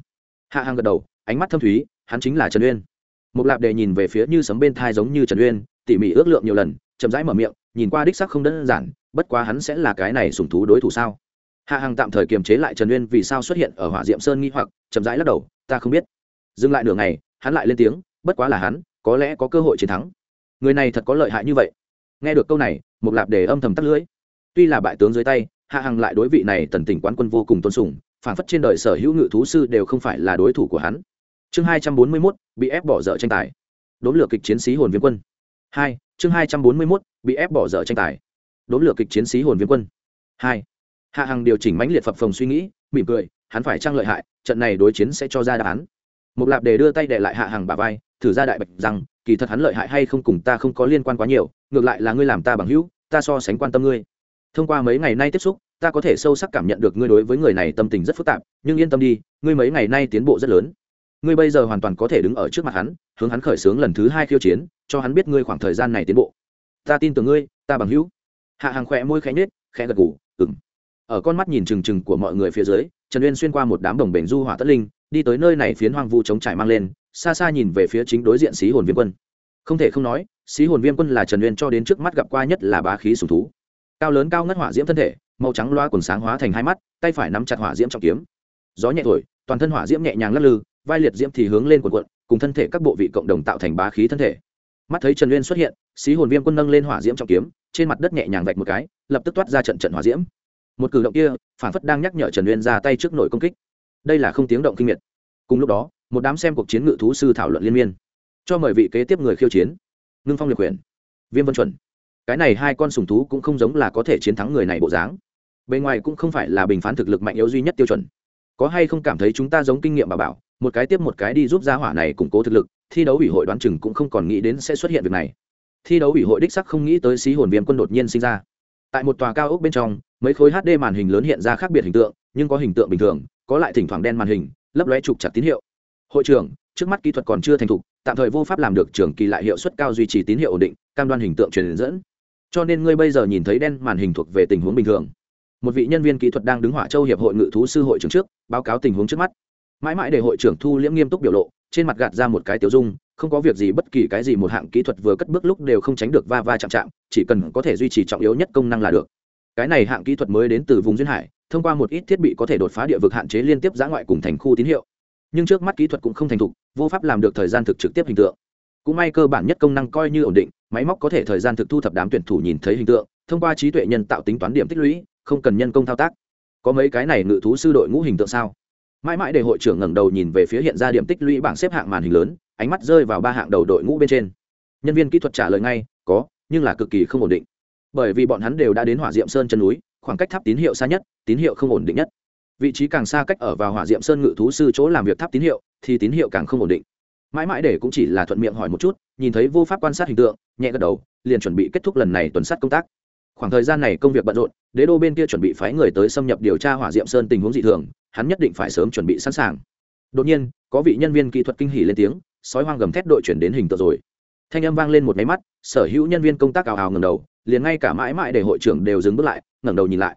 hạ hằng gật đầu, ánh mắt thâm thúy, hắn chính là trần uyên. Một lạp đề nhìn về phía như sấm bên thai giống như trần uyên, tỉ mỉ ước lượng nhiều lần, chậm rãi mở miệng, nhìn qua đích sắc không đơn giản, bất quá hắn sẽ là cái này sủng thú đối thủ sao? Hạ hằng tạm thời kiềm chế lại trần uyên vì sao xuất hiện ở hỏa diệm sơn nghi hoặc, chậm rãi lắc đầu, ta không biết. Dừng lại nửa ngày, hắn lại lên tiếng, bất quá là hắn, có lẽ có cơ hội chiến thắng. Người này thật có lợi hại như vậy. Nghe được câu này một lạp để âm thầm tắt lưỡi. Tuy là bại tướng dưới tay, hạ hằng lại đối vị này tần tỉnh quán quân vô cùng tôn sùng, phản phất trên đời sở hữu ngự thú sư đều không phải là đối thủ của hắn. Chương hai trăm bốn mươi mốt, bị ép bỏ dở tranh tài. Đốn lửa kịch chiến sĩ hồn viên quân. Hai, chương hai trăm bốn mươi mốt, bị ép bỏ dở tranh tài. Đốn lửa kịch chiến sĩ hồn viên quân. Hai hạ hằng điều chỉnh mãnh liệt phập phồng suy nghĩ, mỉm cười, hắn phải trang lợi hại, trận này đối chiến sẽ cho ra đáp án. Một lạp đề đưa tay để lại hạ hằng bà vai, thử ra đại bạch rằng, kỳ thật hắn lợi hại hay không cùng ta không có liên quan quá nhiều, ngược lại là ngươi làm ta bằng hữu, ta so sánh quan tâm ngươi. Thông qua mấy ngày nay tiếp xúc, ta có thể sâu sắc cảm nhận được ngươi đối với người này tâm tình rất phức tạp, nhưng yên tâm đi, ngươi mấy ngày nay tiến bộ rất lớn. Ngươi bây giờ hoàn toàn có thể đứng ở trước mặt hắn, hướng hắn khởi xướng lần thứ hai khiêu chiến, cho hắn biết ngươi khoảng thời gian này tiến bộ. Ta tin tưởng ngươi, ta bằng hữu. Hạ hàng khỏe môi khẽ nhết khẽ gật gù ở con mắt nhìn trừng trừng của mọi người phía dưới, trần uyên xuyên qua một đám đồng bền du hỏa tất linh, đi tới nơi này phiến hoang vu chống trải mang lên, xa xa nhìn về phía chính đối diện xí hồn viêm quân. Không thể không nói, xí hồn viêm quân là trần uyên cho đến trước mắt gặp qua nhất là bá khí sùng thú. Cao lớn cao ngất hỏa diễm thân thể, màu trắng loa quần sáng hóa thành hai mắt, tay phải nắm chặt hỏa diễm trọng kiếm. Gió nhẹ thổi, toàn thân hỏa diễm nhẹ nhàng lắc lư, vai liệt diễm thì hướng lên quần quận cùng thân thể các bộ vị cộng đồng tạo thành bá khí thân thể. Mắt thấy trần uyên xuất hiện, xí hồn viêm quân nâng lên hỏa diễm trọng kiếm, trên mặt đất nhẹ nhàng vạch một cái, lập tức toát ra trận trận hỏa diễm một cử động kia phản phất đang nhắc nhở trần uyên ra tay trước nội công kích. Đây là không tiếng động kinh miệt. Cùng lúc đó, một đám xem cuộc chiến ngự thú sư thảo luận liên miên. Cho mời vị kế tiếp người khiêu chiến, ngưng phong liệt quyển viêm vân chuẩn. Cái này hai con sùng thú cũng không giống là có thể chiến thắng người này bộ dáng. Bề ngoài cũng không phải là bình phán thực lực mạnh yếu duy nhất tiêu chuẩn. Có hay không cảm thấy chúng ta giống kinh nghiệm bà bảo, một cái tiếp một cái đi giúp gia hỏa này củng cố thực lực, thi đấu ủy hội đoán chừng cũng không còn nghĩ đến sẽ xuất hiện việc này. Thi đấu ủy hội đích sắc không nghĩ tới xí hồn viêm quân đột nhiên sinh ra tại một tòa cao ốc bên trong, mấy khối hd màn hình lớn hiện ra khác biệt hình tượng, nhưng có hình tượng bình thường, có lại thỉnh thoảng đen màn hình, lấp lóe trục chặt tín hiệu. Hội trưởng, trước mắt kỹ thuật còn chưa thành thục, tạm thời vô pháp làm được trường kỳ lại hiệu suất cao duy trì tín hiệu ổn định, cam đoan hình tượng truyền dẫn. Cho nên ngươi bây giờ nhìn thấy đen màn hình thuộc về tình huống bình thường. Một vị nhân viên kỹ thuật đang đứng hỏa châu hiệp hội ngự thú sư hội trưởng trước, báo cáo tình huống trước mắt. Mãi mãi để hội trưởng thu liễm nghiêm túc biểu lộ, trên mặt gạt ra một cái tiểu dung không có việc gì bất kỳ cái gì, một hạng kỹ thuật vừa cất bước lúc đều không tránh được va va chạm chạm, chỉ cần có thể duy trì trọng yếu nhất công năng là được. Cái này hạng kỹ thuật mới đến từ vùng duyên hải, thông qua một ít thiết bị có thể đột phá địa vực hạn chế liên tiếp giã ngoại cùng thành khu tín hiệu. Nhưng trước mắt kỹ thuật cũng không thành thục, vô pháp làm được thời gian thực trực tiếp hình tượng. Cũng may cơ bản nhất công năng coi như ổn định, máy móc có thể thời gian thực thu thập đám tuyển thủ nhìn thấy hình tượng, thông qua trí tuệ nhân tạo tính toán điểm tích lũy, không cần nhân công thao tác. Có mấy cái này ngự thú sư đội ngũ hình tượng sao? Mãi mãi để hội trưởng ngẩng đầu nhìn về phía hiện ra điểm tích lũy bảng xếp hạng màn hình lớn ánh mắt rơi vào ba hạng đầu đội ngũ bên trên. Nhân viên kỹ thuật trả lời ngay, có, nhưng là cực kỳ không ổn định. Bởi vì bọn hắn đều đã đến hỏa diệm sơn chân núi, khoảng cách tháp tín hiệu xa nhất, tín hiệu không ổn định nhất. Vị trí càng xa cách ở vào hỏa diệm sơn ngự thú sư chỗ làm việc tháp tín hiệu, thì tín hiệu càng không ổn định. Mãi mãi để cũng chỉ là thuận miệng hỏi một chút, nhìn thấy vô pháp quan sát hình tượng, nhẹ gật đầu, liền chuẩn bị kết thúc lần này tuần sát công tác. Khoảng thời gian này công việc bận rộn, đế đô bên kia chuẩn bị phái người tới xâm nhập điều tra hỏa diệm sơn tình huống dị thường, hắn nhất định phải sớm chuẩn bị sẵn sàng. Đột nhiên, có vị nhân viên kỹ thuật kinh hỉ lên tiếng sói hoang gầm thét đội chuyển đến hình tượng rồi. Thanh âm vang lên một máy mắt, sở hữu nhân viên công tác ảo ào ngẩng đầu, liền ngay cả mãi mãi để hội trưởng đều dừng bước lại, ngẩng đầu nhìn lại.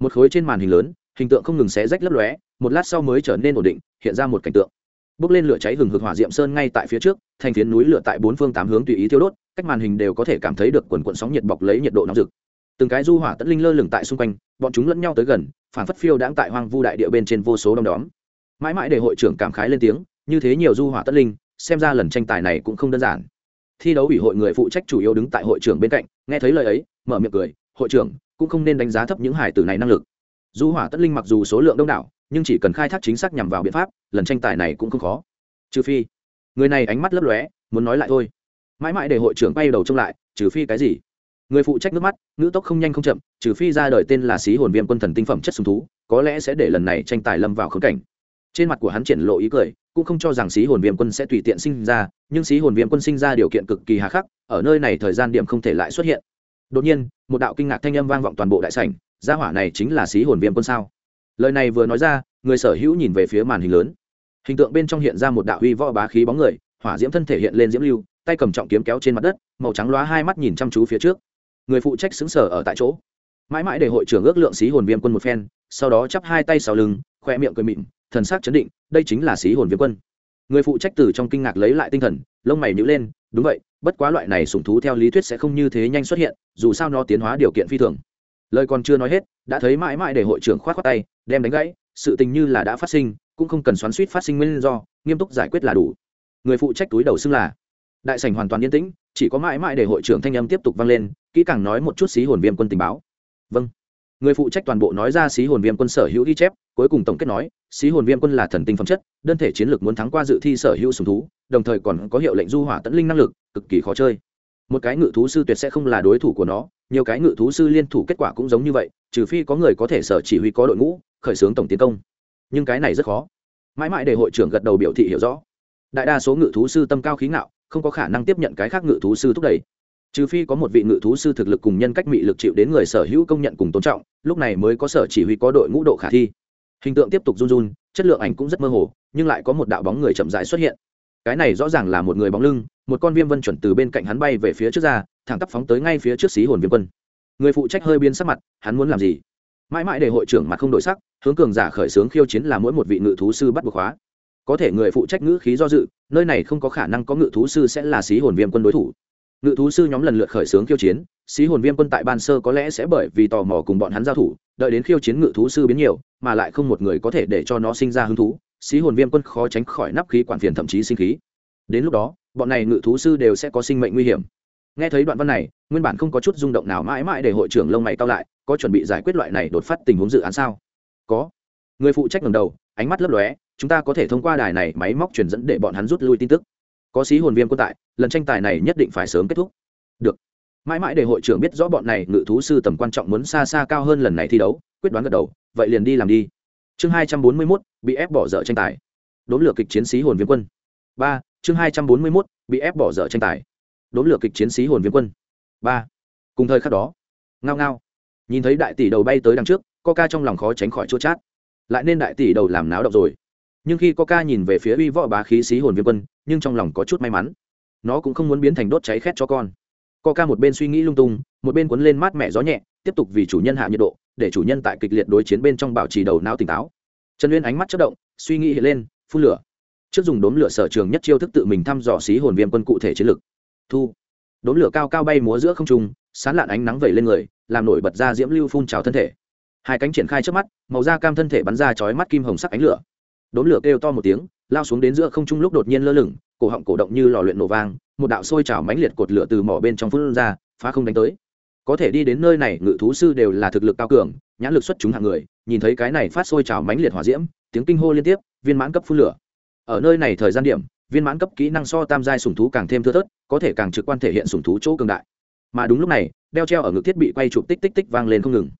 Một khối trên màn hình lớn, hình tượng không ngừng xé rách lấp lóe, một lát sau mới trở nên ổn định, hiện ra một cảnh tượng. Bước lên lửa cháy hừng hực hỏa diệm sơn ngay tại phía trước, thành phiến núi lửa tại bốn phương tám hướng tùy ý thiêu đốt, cách màn hình đều có thể cảm thấy được quần quận sóng nhiệt bọc lấy nhiệt độ nóng rực. Từng cái du hỏa tẫn linh lơ lửng tại xung quanh, bọn chúng lẫn nhau tới gần phản phất phiêu đãng tại hoang vu đại địa bên trên vô số đông đóm. Mãi mãi để hội trưởng cảm khái lên tiếng, như thế nhiều du hỏa tẫn linh xem ra lần tranh tài này cũng không đơn giản. Thi đấu ủy hội người phụ trách chủ yếu đứng tại hội trưởng bên cạnh, nghe thấy lời ấy, mở miệng cười, hội trưởng, cũng không nên đánh giá thấp những hải tử này năng lực. Du hỏa tất linh mặc dù số lượng đông đảo, nhưng chỉ cần khai thác chính xác nhằm vào biện pháp, lần tranh tài này cũng không khó. Trừ phi, người này ánh mắt lấp lóe, muốn nói lại thôi. Mãi mãi để hội trưởng bay đầu trông lại, trừ phi cái gì? Người phụ trách nước mắt, ngữ tốc không nhanh không chậm, trừ phi ra đời tên là xí hồn viêm quân thần tinh phẩm chất sùng thú, có lẽ sẽ để lần này tranh tài lâm vào khống cảnh trên mặt của hắn triển lộ ý cười, cũng không cho rằng xí hồn viêm quân sẽ tùy tiện sinh ra, nhưng xí hồn viêm quân sinh ra điều kiện cực kỳ hà khắc, ở nơi này thời gian điểm không thể lại xuất hiện. Đột nhiên, một đạo kinh ngạc thanh âm vang vọng toàn bộ đại sảnh, gia hỏa này chính là xí hồn viêm quân sao? Lời này vừa nói ra, người sở hữu nhìn về phía màn hình lớn. Hình tượng bên trong hiện ra một đạo huy võ bá khí bóng người, hỏa diễm thân thể hiện lên diễm lưu, tay cầm trọng kiếm kéo trên mặt đất, màu trắng loá hai mắt nhìn chăm chú phía trước. Người phụ trách xứng sở ở tại chỗ. Mãi mãi để hội trưởng ước lượng xí hồn viêm quân một phen, sau đó chắp hai tay sau lưng khoe miệng cười mịn thần sắc chấn định, đây chính là xí hồn viêm quân. Người phụ trách từ trong kinh ngạc lấy lại tinh thần, lông mày nhữ lên, đúng vậy, bất quá loại này sủng thú theo lý thuyết sẽ không như thế nhanh xuất hiện, dù sao nó tiến hóa điều kiện phi thường. Lời còn chưa nói hết, đã thấy mãi mãi để hội trưởng khoát khoát tay, đem đánh gãy, sự tình như là đã phát sinh, cũng không cần xoắn suýt phát sinh nguyên do, nghiêm túc giải quyết là đủ. Người phụ trách túi đầu xưng là, đại sảnh hoàn toàn yên tĩnh, chỉ có mãi mãi để hội trưởng thanh âm tiếp tục vang lên, kỹ càng nói một chút xí hồn viêm quân tình báo. Vâng người phụ trách toàn bộ nói ra xí hồn viêm quân sở hữu ghi chép, cuối cùng tổng kết nói, xí hồn viêm quân là thần tinh phẩm chất, đơn thể chiến lược muốn thắng qua dự thi sở hữu sùng thú, đồng thời còn có hiệu lệnh du hỏa tẫn linh năng lực, cực kỳ khó chơi. Một cái ngự thú sư tuyệt sẽ không là đối thủ của nó, nhiều cái ngự thú sư liên thủ kết quả cũng giống như vậy, trừ phi có người có thể sở chỉ huy có đội ngũ, khởi xướng tổng tiến công. Nhưng cái này rất khó. Mãi mãi để hội trưởng gật đầu biểu thị hiểu rõ. Đại đa số ngự thú sư tâm cao khí ngạo, không có khả năng tiếp nhận cái khác ngự thú sư thúc đẩy trừ phi có một vị ngự thú sư thực lực cùng nhân cách mị lực chịu đến người sở hữu công nhận cùng tôn trọng, lúc này mới có sở chỉ huy có đội ngũ độ khả thi. Hình tượng tiếp tục run run, chất lượng ảnh cũng rất mơ hồ, nhưng lại có một đạo bóng người chậm rãi xuất hiện. Cái này rõ ràng là một người bóng lưng, một con viêm vân chuẩn từ bên cạnh hắn bay về phía trước ra, thẳng tắp phóng tới ngay phía trước xí hồn viêm quân. Người phụ trách hơi biên sắc mặt, hắn muốn làm gì? Mãi mãi để hội trưởng mặt không đổi sắc, hướng cường giả khởi xướng khiêu chiến là mỗi một vị ngự thú sư bắt buộc khóa có thể người phụ trách ngữ khí do dự, nơi này không có khả năng có ngự thú sư sẽ là xí hồn viêm quân đối thủ ngự thú sư nhóm lần lượt khởi xướng khiêu chiến, xí hồn viêm quân tại ban sơ có lẽ sẽ bởi vì tò mò cùng bọn hắn giao thủ, đợi đến khiêu chiến ngự thú sư biến nhiều, mà lại không một người có thể để cho nó sinh ra hứng thú, xí hồn viêm quân khó tránh khỏi nắp khí quản phiền thậm chí sinh khí. Đến lúc đó, bọn này ngự thú sư đều sẽ có sinh mệnh nguy hiểm. Nghe thấy đoạn văn này, nguyên bản không có chút rung động nào mãi mãi để hội trưởng lông mày cao lại, có chuẩn bị giải quyết loại này đột phát tình huống dự án sao? Có. Người phụ trách ngầm đầu, ánh mắt lấp lóe, chúng ta có thể thông qua đài này máy móc truyền dẫn để bọn hắn rút lui tin tức. Có xí hồn viêm quân tại lần tranh tài này nhất định phải sớm kết thúc. Được. Mãi mãi để hội trưởng biết rõ bọn này ngự thú sư tầm quan trọng muốn xa xa cao hơn lần này thi đấu, quyết đoán gật đầu, vậy liền đi làm đi. Chương hai trăm bốn mươi mốt, bị ép bỏ dở tranh tài. Đốn lửa kịch chiến sĩ hồn viêm quân. Ba, chương hai trăm bốn mươi mốt, bị ép bỏ dở tranh tài. Đốn lửa kịch chiến sĩ hồn viêm quân. Ba. Cùng thời khắc đó, ngao ngao, nhìn thấy đại tỷ đầu bay tới đằng trước, coca trong lòng khó tránh khỏi chua chát. Lại nên đại tỷ đầu làm náo động rồi. Nhưng khi coca nhìn về phía uy võ bá khí sĩ hồn viêm quân, nhưng trong lòng có chút may mắn nó cũng không muốn biến thành đốt cháy khét cho con. Coca một bên suy nghĩ lung tung, một bên cuốn lên mát mẹ gió nhẹ, tiếp tục vì chủ nhân hạ nhiệt độ, để chủ nhân tại kịch liệt đối chiến bên trong bảo trì đầu não tỉnh táo. Trần uyên ánh mắt chất động, suy nghĩ hiện lên, phun lửa. Trước dùng đốm lửa sở trường nhất chiêu thức tự mình thăm dò xí hồn viêm quân cụ thể chiến lực. Thu. Đốm lửa cao cao bay múa giữa không trung, sán lạn ánh nắng vẩy lên người, làm nổi bật ra diễm lưu phun trào thân thể. Hai cánh triển khai trước mắt, màu da cam thân thể bắn ra chói mắt kim hồng sắc ánh lửa. Đốm lửa kêu to một tiếng, lao xuống đến giữa không trung lúc đột nhiên lơ lửng cổ họng cổ động như lò luyện nổ vang, một đạo sôi trào mãnh liệt cột lửa từ mỏ bên trong phun ra, phá không đánh tới. Có thể đi đến nơi này, ngự thú sư đều là thực lực cao cường, nhãn lực xuất chúng hạng người, nhìn thấy cái này phát sôi trào mãnh liệt hỏa diễm, tiếng kinh hô liên tiếp, viên mãn cấp phun lửa. Ở nơi này thời gian điểm, viên mãn cấp kỹ năng so tam giai sùng thú càng thêm thưa thớt, có thể càng trực quan thể hiện sùng thú chỗ cường đại. Mà đúng lúc này, đeo treo ở ngực thiết bị quay chụp tích tích tích vang lên không ngừng.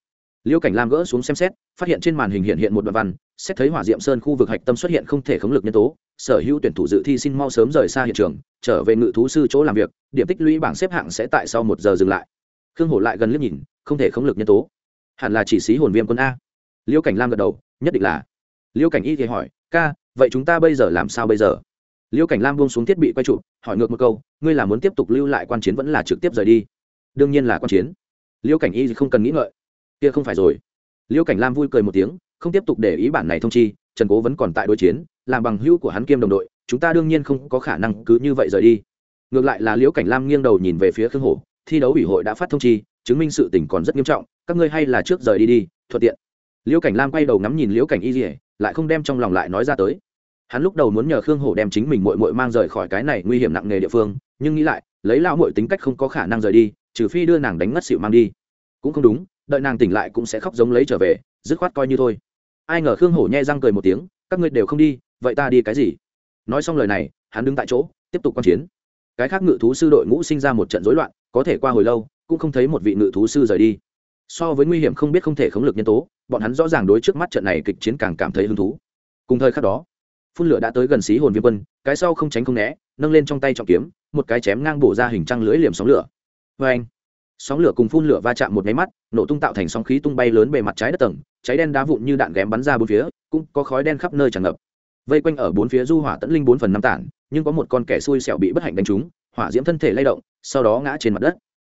Liêu cảnh lam gỡ xuống xem xét, phát hiện trên màn hình hiện hiện một đoạn văn xét thấy hỏa diệm sơn khu vực hạch tâm xuất hiện không thể khống lực nhân tố, sở hữu tuyển thủ dự thi xin mau sớm rời xa hiện trường, trở về ngự thú sư chỗ làm việc, điểm tích lũy bảng xếp hạng sẽ tại sau một giờ dừng lại. Khương hổ lại gần liếc nhìn, không thể khống lực nhân tố. Hẳn là chỉ xí hồn viêm quân a. Liêu cảnh lam gật đầu, nhất định là. Liêu cảnh y thì hỏi, ca, vậy chúng ta bây giờ làm sao bây giờ? Liêu cảnh lam buông xuống thiết bị quay chụp hỏi ngược một câu, ngươi là muốn tiếp tục lưu lại quan chiến vẫn là trực tiếp rời đi? Đương nhiên là quan chiến. Liêu cảnh y không cần nghĩ ngợi. Kia không phải rồi. Liêu cảnh lam vui cười một tiếng không tiếp tục để ý bản này thông chi, trần cố vẫn còn tại đối chiến, làm bằng hữu của hắn kiêm đồng đội, chúng ta đương nhiên không có khả năng cứ như vậy rời đi. Ngược lại là liễu cảnh lam nghiêng đầu nhìn về phía khương hổ, thi đấu ủy hội đã phát thông chi, chứng minh sự tình còn rất nghiêm trọng, các ngươi hay là trước rời đi đi, thuận tiện. Liễu cảnh lam quay đầu ngắm nhìn liễu cảnh y dỉa lại không đem trong lòng lại nói ra tới. Hắn lúc đầu muốn nhờ khương hổ đem chính mình mội mội mang rời khỏi cái này nguy hiểm nặng nề địa phương, nhưng nghĩ lại, lấy lao mội tính cách không có khả năng rời đi, trừ phi đưa nàng đánh ngất xịu mang đi. Cũng không đúng, đợi nàng tỉnh lại cũng sẽ khóc giống lấy trở về, dứt khoát coi như thôi ai ngờ khương hổ nhẹ răng cười một tiếng, các ngươi đều không đi, vậy ta đi cái gì? Nói xong lời này, hắn đứng tại chỗ, tiếp tục quan chiến. Cái khác ngự thú sư đội ngũ sinh ra một trận rối loạn, có thể qua hồi lâu, cũng không thấy một vị ngự thú sư rời đi. So với nguy hiểm không biết không thể khống lực nhân tố, bọn hắn rõ ràng đối trước mắt trận này kịch chiến càng cảm thấy hứng thú. Cùng thời khắc đó, phun lửa đã tới gần xí hồn viêm quân, cái sau không tránh không né, nâng lên trong tay trọng kiếm, một cái chém ngang bổ ra hình trăng lưỡi liềm sóng lửa. Vê anh sóng lửa cùng phun lửa va chạm một máy mắt, nổ tung tạo thành sóng khí tung bay lớn bề mặt trái đất tầng, cháy đen đá vụn như đạn ghém bắn ra bốn phía, cũng có khói đen khắp nơi tràn ngập. Vây quanh ở bốn phía du hỏa tẫn linh bốn phần năm tản, nhưng có một con kẻ xui xẻo bị bất hạnh đánh trúng, hỏa diễm thân thể lay động, sau đó ngã trên mặt đất.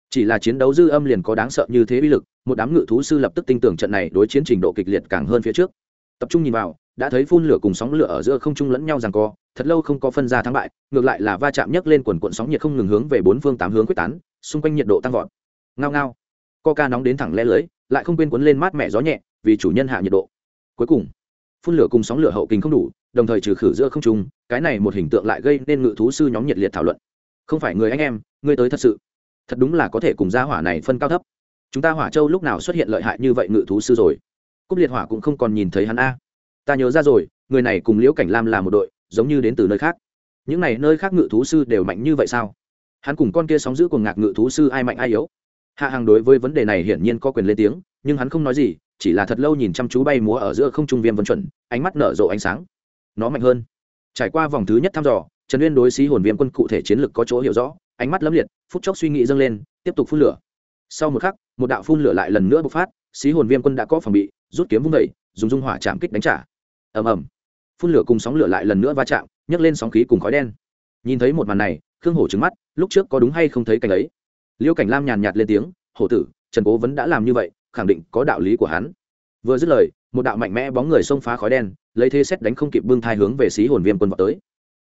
Chỉ là chiến đấu dư âm liền có đáng sợ như thế uy lực, một đám ngự thú sư lập tức tin tưởng trận này đối chiến trình độ kịch liệt càng hơn phía trước. Tập trung nhìn vào, đã thấy phun lửa cùng sóng lửa ở giữa không trung lẫn nhau rằng co, thật lâu không có phân ra thắng bại, ngược lại là va chạm nhấc lên quần cuộn sóng nhiệt không ngừng hướng về bốn phương tám hướng quyết tán, xung quanh nhiệt độ tăng vọt ngao ngao. Coca nóng đến thẳng le lưới, lại không quên cuốn lên mát mẻ gió nhẹ, vì chủ nhân hạ nhiệt độ. Cuối cùng, phun lửa cùng sóng lửa hậu kình không đủ, đồng thời trừ khử giữa không trung, cái này một hình tượng lại gây nên ngự thú sư nhóm nhiệt liệt thảo luận. Không phải người anh em ngươi tới thật sự. Thật đúng là có thể cùng gia hỏa này phân cao thấp. Chúng ta hỏa châu lúc nào xuất hiện lợi hại như vậy ngự thú sư rồi? Cúc liệt hỏa cũng không còn nhìn thấy hắn a. Ta nhớ ra rồi, người này cùng liễu cảnh lam là một đội, giống như đến từ nơi khác. Những này nơi khác ngự thú sư đều mạnh như vậy sao? Hắn cùng con kia sóng giữ cùng ngạc ngự thú sư ai mạnh ai yếu? Hạ hàng đối với vấn đề này hiển nhiên có quyền lên tiếng, nhưng hắn không nói gì, chỉ là thật lâu nhìn chăm chú bay múa ở giữa không trung viêm vân chuẩn, ánh mắt nở rộ ánh sáng. Nó mạnh hơn. Trải qua vòng thứ nhất thăm dò, trần uyên đối xí hồn viêm quân cụ thể chiến lược có chỗ hiểu rõ, ánh mắt lấm liệt, phút chốc suy nghĩ dâng lên, tiếp tục phun lửa. Sau một khắc, một đạo phun lửa lại lần nữa bộc phát, xí hồn viêm quân đã có phòng bị, rút kiếm vung vẩy dùng dung hỏa chạm kích đánh trả. Ầm ầm. Phun lửa cùng sóng lửa lại lần nữa va chạm, nhấc lên sóng khí cùng khói đen. Nhìn thấy một màn này, khương hổ trứng mắt, lúc trước có đúng hay không thấy cảnh ấy? Liêu cảnh lam nhàn nhạt lên tiếng hổ tử trần cố vẫn đã làm như vậy khẳng định có đạo lý của hắn. Vừa dứt lời một đạo mạnh mẽ bóng người xông phá khói đen lấy thế xét đánh không kịp bưng thai hướng về xí hồn viêm quân vào tới.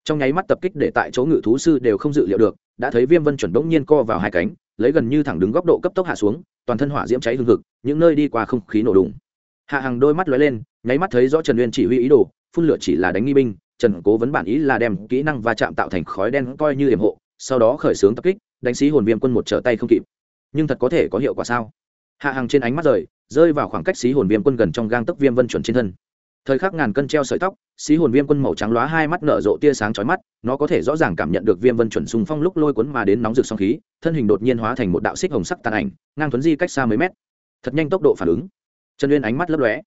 Trong nháy mắt tập kích để tại chỗ ngự thú sư đều không dự liệu được đã thấy viêm vân chuẩn bỗng nhiên co vào hai cánh lấy gần như thẳng đứng góc độ cấp tốc hạ xuống toàn thân hỏa diễm cháy hương hực, những nơi đi qua không khí nổ đùng. Hạ hàng đôi mắt lóe lên nháy mắt thấy rõ trần uyên chỉ huy ý đồ phun lửa chỉ là đánh nghi binh trần cố vấn bản ý là đem kỹ năng va chạm tạo thành khói đen coi như hiểm hộ sau đó khởi xướng tập kích đánh sĩ hồn viêm quân một trở tay không kịp. Nhưng thật có thể có hiệu quả sao? Hạ hàng trên ánh mắt rời, rơi vào khoảng cách xí hồn viêm quân gần trong gang tấc viêm vân chuẩn trên thân. Thời khắc ngàn cân treo sợi tóc, xí hồn viêm quân màu trắng lóa hai mắt nở rộ tia sáng chói mắt, nó có thể rõ ràng cảm nhận được viêm vân chuẩn xung phong lúc lôi cuốn mà đến nóng rực song khí, thân hình đột nhiên hóa thành một đạo xích hồng sắc tàn ảnh, ngang thuấn di cách xa mấy mét. Thật nhanh tốc độ phản ứng. Trần uyên ánh mắt lấp lóe.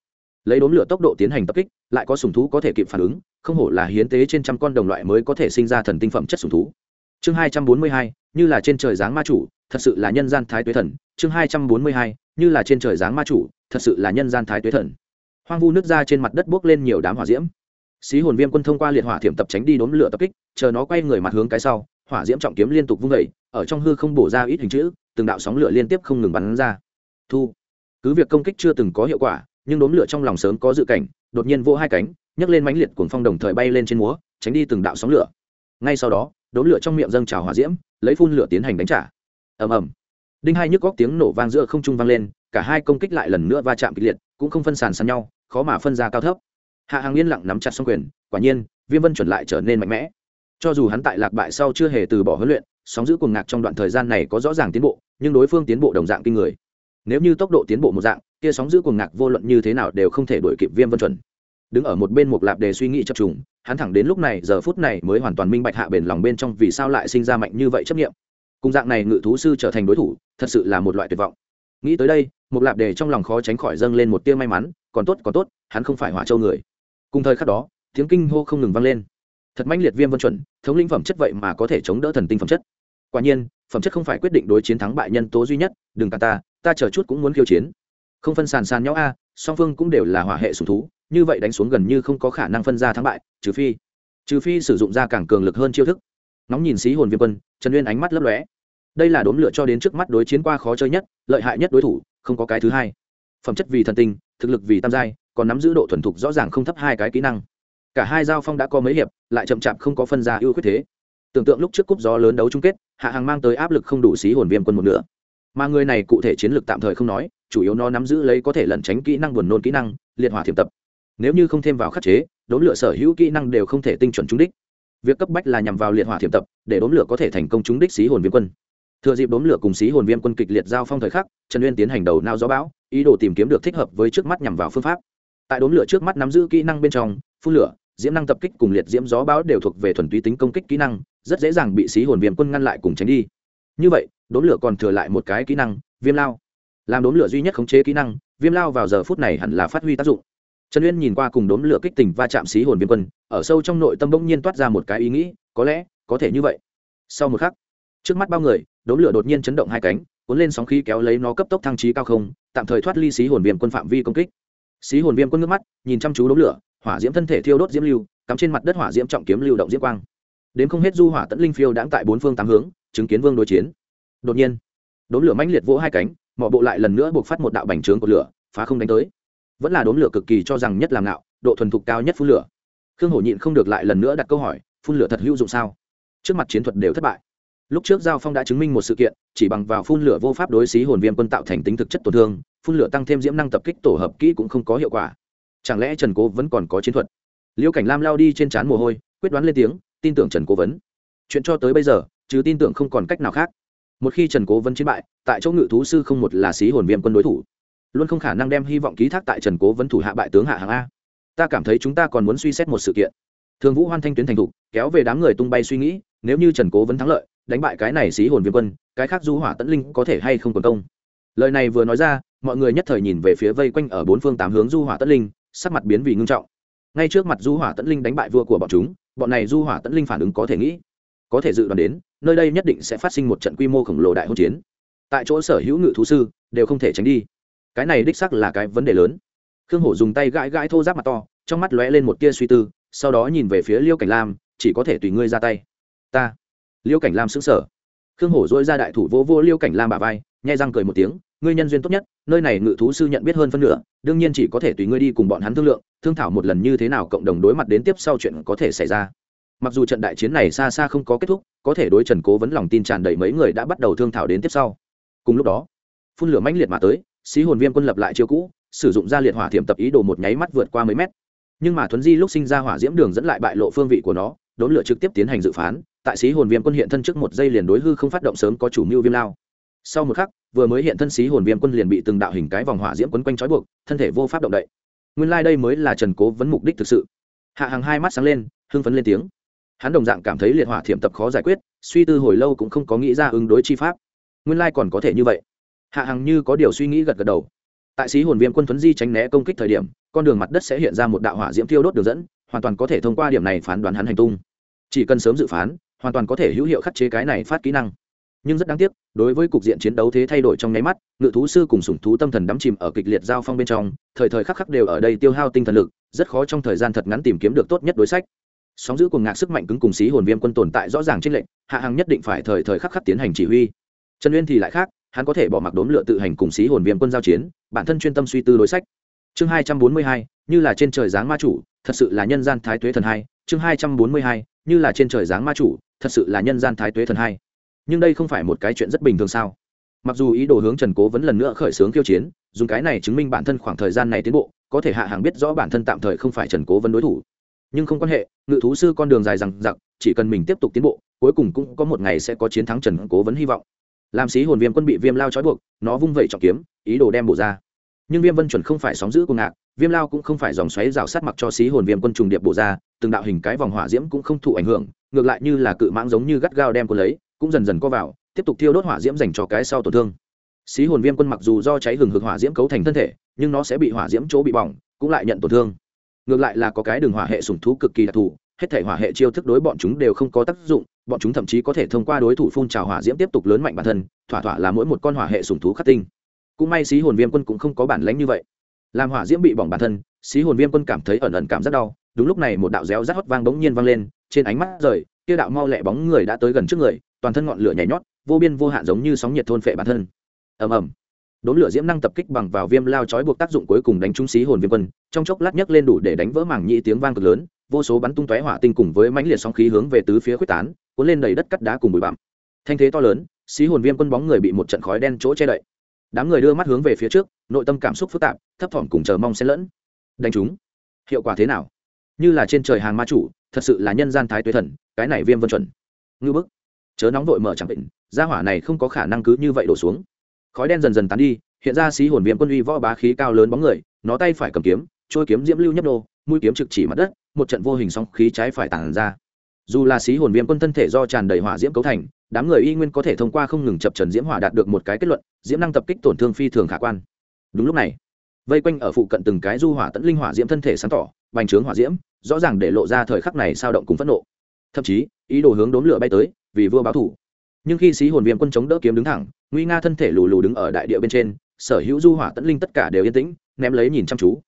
Lấy đốn lửa tốc độ tiến hành tập kích, lại có sùng thú có thể kịp phản ứng, không hổ là hiến tế trên trăm con đồng loại mới có thể sinh ra thần tinh phẩm chất sùng thú chương hai trăm bốn mươi hai, như là trên trời giáng ma chủ, thật sự là nhân gian thái tuế thần. Chương hai trăm bốn mươi hai, như là trên trời giáng ma chủ, thật sự là nhân gian thái tuế thần. Hoang vu nước ra trên mặt đất bốc lên nhiều đám hỏa diễm. Xí hồn viêm quân thông qua liệt hỏa thiểm tập tránh đi đốn lửa tập kích, chờ nó quay người mặt hướng cái sau, hỏa diễm trọng kiếm liên tục vung vẩy ở trong hư không bổ ra ít hình chữ, từng đạo sóng lửa liên tiếp không ngừng bắn ra. Thu. Cứ việc công kích chưa từng có hiệu quả, nhưng đốn lửa trong lòng sớm có dự cảnh, đột nhiên vỗ hai cánh, nhấc lên mãnh liệt cuồng phong đồng thời bay lên trên múa, tránh đi từng đạo sóng lửa. Ngay sau đó đốn lửa trong miệng dâng trào hỏa diễm, lấy phun lửa tiến hành đánh trả. Ầm ầm. Đinh hai nhức góc tiếng nổ vang giữa không trung vang lên, cả hai công kích lại lần nữa va chạm kịch liệt, cũng không phân sàn sàn nhau, khó mà phân ra cao thấp. Hạ hàng yên lặng nắm chặt xong quyền, quả nhiên, viêm vân chuẩn lại trở nên mạnh mẽ. Cho dù hắn tại lạc bại sau chưa hề từ bỏ huấn luyện, sóng giữ cuồng ngạc trong đoạn thời gian này có rõ ràng tiến bộ, nhưng đối phương tiến bộ đồng dạng kinh người. Nếu như tốc độ tiến bộ một dạng, kia sóng giữ cuồng ngạc vô luận như thế nào đều không thể đuổi kịp viêm vân chuẩn. Đứng ở một bên một lạp đề suy nghĩ chập trùng hắn thẳng đến lúc này, giờ phút này mới hoàn toàn minh bạch hạ bền lòng bên trong vì sao lại sinh ra mạnh như vậy chấp nghiệm cùng dạng này ngự thú sư trở thành đối thủ, thật sự là một loại tuyệt vọng. Nghĩ tới đây một lạp đề trong lòng khó tránh khỏi dâng lên một tia may mắn, còn tốt còn tốt, hắn không phải hỏa châu người. Cùng thời khắc đó, tiếng kinh hô không ngừng vang lên. Thật mãnh liệt viêm vân chuẩn, thống linh phẩm chất vậy mà có thể chống đỡ thần tinh phẩm chất. Quả nhiên, phẩm chất không phải quyết định đối chiến thắng bại nhân tố duy nhất, đừng cả ta ta chờ chút cũng muốn khiêu chiến. Không phân sàn sàn nhau a, song phương cũng đều là hỏa hệ sùng thú như vậy đánh xuống gần như không có khả năng phân ra thắng bại, trừ phi trừ phi sử dụng ra càng cường lực hơn chiêu thức. Nóng nhìn xí hồn viêm quân, trần uyên ánh mắt lấp lóe. Đây là đốm lựa cho đến trước mắt đối chiến qua khó chơi nhất, lợi hại nhất đối thủ, không có cái thứ hai. Phẩm chất vì thần tinh, thực lực vì tam giai, còn nắm giữ độ thuần thục rõ ràng không thấp hai cái kỹ năng. Cả hai giao phong đã có mấy hiệp, lại chậm chạp không có phân ra ưu khuyết thế. Tưởng tượng lúc trước cúp gió lớn đấu chung kết, hạ hàng mang tới áp lực không đủ xí hồn viêm quân một nữa mà người này cụ thể chiến lược tạm thời không nói, chủ yếu nó nắm giữ lấy có thể lẩn tránh kỹ năng buồn nôn kỹ năng, liệt hỏa thiểm tập nếu như không thêm vào khắc chế đốn lửa sở hữu kỹ năng đều không thể tinh chuẩn trúng đích. Việc cấp bách là nhằm vào liệt hỏa thiểm tập, để đốn lửa có thể thành công trúng đích xí hồn viêm quân. Thừa dịp đốn lửa cùng xí hồn viêm quân kịch liệt giao phong thời khắc, trần uyên tiến hành đầu nao gió bão, ý đồ tìm kiếm được thích hợp với trước mắt nhằm vào phương pháp. Tại đốn lửa trước mắt nắm giữ kỹ năng bên trong, phun lửa, diễm năng tập kích cùng liệt diễm gió bão đều thuộc về thuần túy tính công kích kỹ năng, rất dễ dàng bị xí hồn viêm quân ngăn lại cùng tránh đi. Như vậy đốn lửa còn thừa lại một cái kỹ năng, viêm lao. Làm đốn lửa duy nhất khống chế kỹ năng, viêm lao vào giờ phút này hẳn là phát huy tác dụng trần uyên nhìn qua cùng đốn lửa kích tình va chạm xí hồn viêm quân, ở sâu trong nội tâm bỗng nhiên toát ra một cái ý nghĩ, có lẽ, có thể như vậy. Sau một khắc, trước mắt bao người đốn lửa đột nhiên chấn động hai cánh, cuốn lên sóng khí kéo lấy nó cấp tốc thăng trí cao không, tạm thời thoát ly xí hồn viêm quân phạm vi công kích. Xí hồn viêm quân nước mắt, nhìn chăm chú đốm lửa, hỏa diễm thân thể thiêu đốt diễm lưu, cắm trên mặt đất hỏa diễm trọng kiếm lưu động diễm quang. Đến không hết du hỏa tẫn linh phiêu đãng tại bốn phương tám hướng, chứng kiến vương đối chiến. Đột nhiên đốn lửa mãnh liệt vỗ hai cánh mọi bộ lại lần nữa buộc phát một đạo bành trướng của lửa, phá không đánh tới vẫn là đốn lửa cực kỳ cho rằng nhất làm nạo độ thuần thục cao nhất phun lửa. Khương hổ nhịn không được lại lần nữa đặt câu hỏi, phun lửa thật hữu dụng sao? Trước mặt chiến thuật đều thất bại. Lúc trước giao phong đã chứng minh một sự kiện, chỉ bằng vào phun lửa vô pháp đối xí hồn viêm quân tạo thành tính thực chất tổn thương, phun lửa tăng thêm diễm năng tập kích tổ hợp kỹ cũng không có hiệu quả. Chẳng lẽ trần cố vẫn còn có chiến thuật? Liêu cảnh lam lao đi trên trán mồ hôi, quyết đoán lên tiếng, tin tưởng trần cố vấn. Chuyện cho tới bây giờ chứ tin tưởng không còn cách nào khác. Một khi trần cố vấn chiến bại, tại chỗ ngự thú sư không một là xí hồn viêm quân đối thủ luôn không khả năng đem hy vọng ký thác tại trần cố vấn thủ hạ bại tướng hạ hàng a. Ta cảm thấy chúng ta còn muốn suy xét một sự kiện. Thường vũ hoan thanh tuyến thành thục, kéo về đám người tung bay suy nghĩ, nếu như trần cố vấn thắng lợi, đánh bại cái này xí hồn viêm quân, cái khác du hỏa tẫn linh có thể hay không còn công. Lời này vừa nói ra, mọi người nhất thời nhìn về phía vây quanh ở bốn phương tám hướng du hỏa tẫn linh, sắc mặt biến vì ngưng trọng. Ngay trước mặt du hỏa tẫn linh đánh bại vua của bọn chúng, bọn này du hỏa tẫn linh phản ứng có thể nghĩ, có thể dự đoán đến, nơi đây nhất định sẽ phát sinh một trận quy mô khổng lồ đại hôn chiến. Tại chỗ sở hữu ngự thú sư, đều không thể tránh đi cái này đích sắc là cái vấn đề lớn. Khương hổ dùng tay gãi gãi thô giáp mặt to, trong mắt lóe lên một tia suy tư, sau đó nhìn về phía liêu cảnh lam, chỉ có thể tùy ngươi ra tay. Ta. Liêu cảnh lam xứng sở khương hổ dỗi ra đại thủ vô vô liêu cảnh lam bà vai, nhai răng cười một tiếng, ngươi nhân duyên tốt nhất, nơi này ngự thú sư nhận biết hơn phân nửa, đương nhiên chỉ có thể tùy ngươi đi cùng bọn hắn thương lượng, thương thảo một lần như thế nào cộng đồng đối mặt đến tiếp sau chuyện có thể xảy ra. Mặc dù trận đại chiến này xa xa không có kết thúc, có thể đối trần cố vẫn lòng tin tràn đầy mấy người đã bắt đầu thương thảo đến tiếp sau. Cùng lúc đó, phun lửa mãnh liệt mà tới xí hồn viêm quân lập lại chiêu cũ, sử dụng ra liệt hỏa thiểm tập ý đồ một nháy mắt vượt qua mấy mét. Nhưng mà thuấn di lúc sinh ra hỏa diễm đường dẫn lại bại lộ phương vị của nó, đốn lửa trực tiếp tiến hành dự phán, tại xí hồn viêm quân hiện thân trước một giây liền đối hư không phát động sớm có chủ mưu viêm lao. Sau một khắc, vừa mới hiện thân xí hồn viêm quân liền bị từng đạo hình cái vòng hỏa diễm quấn quanh trói buộc, thân thể vô pháp động đậy. Nguyên lai、like、đây mới là trần cố vấn mục đích thực sự. Hạ hàng hai mắt sáng lên, hưng phấn lên tiếng. Hắn đồng dạng cảm thấy liệt hỏa thiểm tập khó giải quyết, suy tư hồi lâu cũng không có nghĩ ra ứng đối chi pháp. Nguyên lai、like、còn có thể như vậy hạ hằng như có điều suy nghĩ gật gật đầu. Tại xí hồn viêm quân thuấn di tránh né công kích thời điểm, con đường mặt đất sẽ hiện ra một đạo hỏa diễm tiêu đốt đường dẫn, hoàn toàn có thể thông qua điểm này phán đoán hắn hành tung. Chỉ cần sớm dự phán, hoàn toàn có thể hữu hiệu khắc chế cái này phát kỹ năng. Nhưng rất đáng tiếc, đối với cục diện chiến đấu thế thay đổi trong nháy mắt, ngự thú sư cùng sủng thú tâm thần đắm chìm ở kịch liệt giao phong bên trong, thời thời khắc khắc đều ở đây tiêu hao tinh thần lực, rất khó trong thời gian thật ngắn tìm kiếm được tốt nhất đối sách. Sóng giữ cùng ngạc sức mạnh cứng cùng xí hồn viêm quân tồn tại rõ ràng trên lệnh, hạ hàng nhất định phải thời thời khắc khắc tiến hành chỉ huy. Trần uyên thì lại khác hắn có thể bỏ mặc đốn lựa tự hành cùng xí hồn viêm quân giao chiến, bản thân chuyên tâm suy tư đối sách. Chương hai trăm bốn mươi hai, như là trên trời giáng ma chủ, thật sự là nhân gian thái tuế thần hai. Chương hai trăm bốn mươi hai, như là trên trời giáng ma chủ, thật sự là nhân gian thái tuế thần hai. Nhưng đây không phải một cái chuyện rất bình thường sao? Mặc dù ý đồ hướng trần cố vẫn lần nữa khởi xướng khiêu chiến, dùng cái này chứng minh bản thân khoảng thời gian này tiến bộ, có thể hạ hàng biết rõ bản thân tạm thời không phải trần cố vấn đối thủ. Nhưng không quan hệ, ngự thú sư con đường dài rằng giặc chỉ cần mình tiếp tục tiến bộ, cuối cùng cũng có một ngày sẽ có chiến thắng trần cố vấn hy vọng làm xí hồn viêm quân bị viêm lao trói buộc, nó vung vẩy trọng kiếm, ý đồ đem bổ ra. Nhưng viêm vân chuẩn không phải sóng giữ cùng ngạc, viêm lao cũng không phải dòng xoáy rào sát mặc cho xí hồn viêm quân trùng điệp bổ ra, từng đạo hình cái vòng hỏa diễm cũng không thụ ảnh hưởng, ngược lại như là cự mãng giống như gắt gao đem quân lấy, cũng dần dần co vào, tiếp tục thiêu đốt hỏa diễm dành cho cái sau tổn thương. Xí hồn viêm quân mặc dù do cháy hừng hực hỏa diễm cấu thành thân thể, nhưng nó sẽ bị hỏa diễm chỗ bị bỏng, cũng lại nhận tổn thương. Ngược lại là có cái đường hỏa hệ sùng thú cực kỳ đặc thù, hết thể hỏa hệ chiêu thức đối bọn chúng đều không có tác dụng bọn chúng thậm chí có thể thông qua đối thủ phun trào hỏa diễm tiếp tục lớn mạnh bản thân, thỏa thỏa là mỗi một con hỏa hệ sùng thú khắc tinh. Cũng may xí hồn viêm quân cũng không có bản lánh như vậy. Làm hỏa diễm bị bỏng bản thân, xí hồn viêm quân cảm thấy ẩn ẩn cảm rất đau, đúng lúc này một đạo réo rắt hót vang bỗng nhiên vang lên, trên ánh mắt rời, kia đạo mau lẹ bóng người đã tới gần trước người, toàn thân ngọn lửa nhảy nhót, vô biên vô hạn giống như sóng nhiệt thôn phệ bản thân. Ầm ầm. Đốn lửa diễm năng tập kích bằng vào viêm lao chói buộc tác dụng cuối cùng đánh trúng xí hồn viêm quân, trong chốc lát nhấc lên đủ để đánh vỡ mảng nhĩ tiếng vang cực lớn, vô số bắn tung tóe hỏa tinh cùng với mãnh liệt sóng khí hướng về tứ phía quyết tán cuốn lên đầy đất cắt đá cùng bụi bặm. Thanh thế to lớn, xí hồn viêm quân bóng người bị một trận khói đen chỗ che đậy. Đám người đưa mắt hướng về phía trước, nội tâm cảm xúc phức tạp, thấp thỏm cùng chờ mong xen lẫn. Đánh chúng, hiệu quả thế nào? Như là trên trời hàng ma chủ, thật sự là nhân gian thái tuế thần, cái này viêm vân chuẩn. Ngư bức, chớ nóng vội mở chẳng định, gia hỏa này không có khả năng cứ như vậy đổ xuống. Khói đen dần dần tán đi, hiện ra xí hồn viêm quân uy võ bá khí cao lớn bóng người, nó tay phải cầm kiếm trôi kiếm diễm lưu nhấp nô, mũi kiếm trực chỉ mặt đất, một trận vô hình song khí trái phải tàn ra dù là xí hồn viêm quân thân thể do tràn đầy hỏa diễm cấu thành, đám người y nguyên có thể thông qua không ngừng chập trần diễm hỏa đạt được một cái kết luận, diễm năng tập kích tổn thương phi thường khả quan. Đúng lúc này, vây quanh ở phụ cận từng cái du hỏa tẫn linh hỏa diễm thân thể sáng tỏ, bành trướng hỏa diễm, rõ ràng để lộ ra thời khắc này sao động cùng phẫn nộ. Thậm chí, ý đồ hướng đốn lửa bay tới, vì vua báo thủ. Nhưng khi xí hồn viêm quân chống đỡ kiếm đứng thẳng, nguy nga thân thể lù lù đứng ở đại địa bên trên, sở hữu du hỏa tẫn linh tất cả đều yên tĩnh, ném lấy nhìn chăm chú.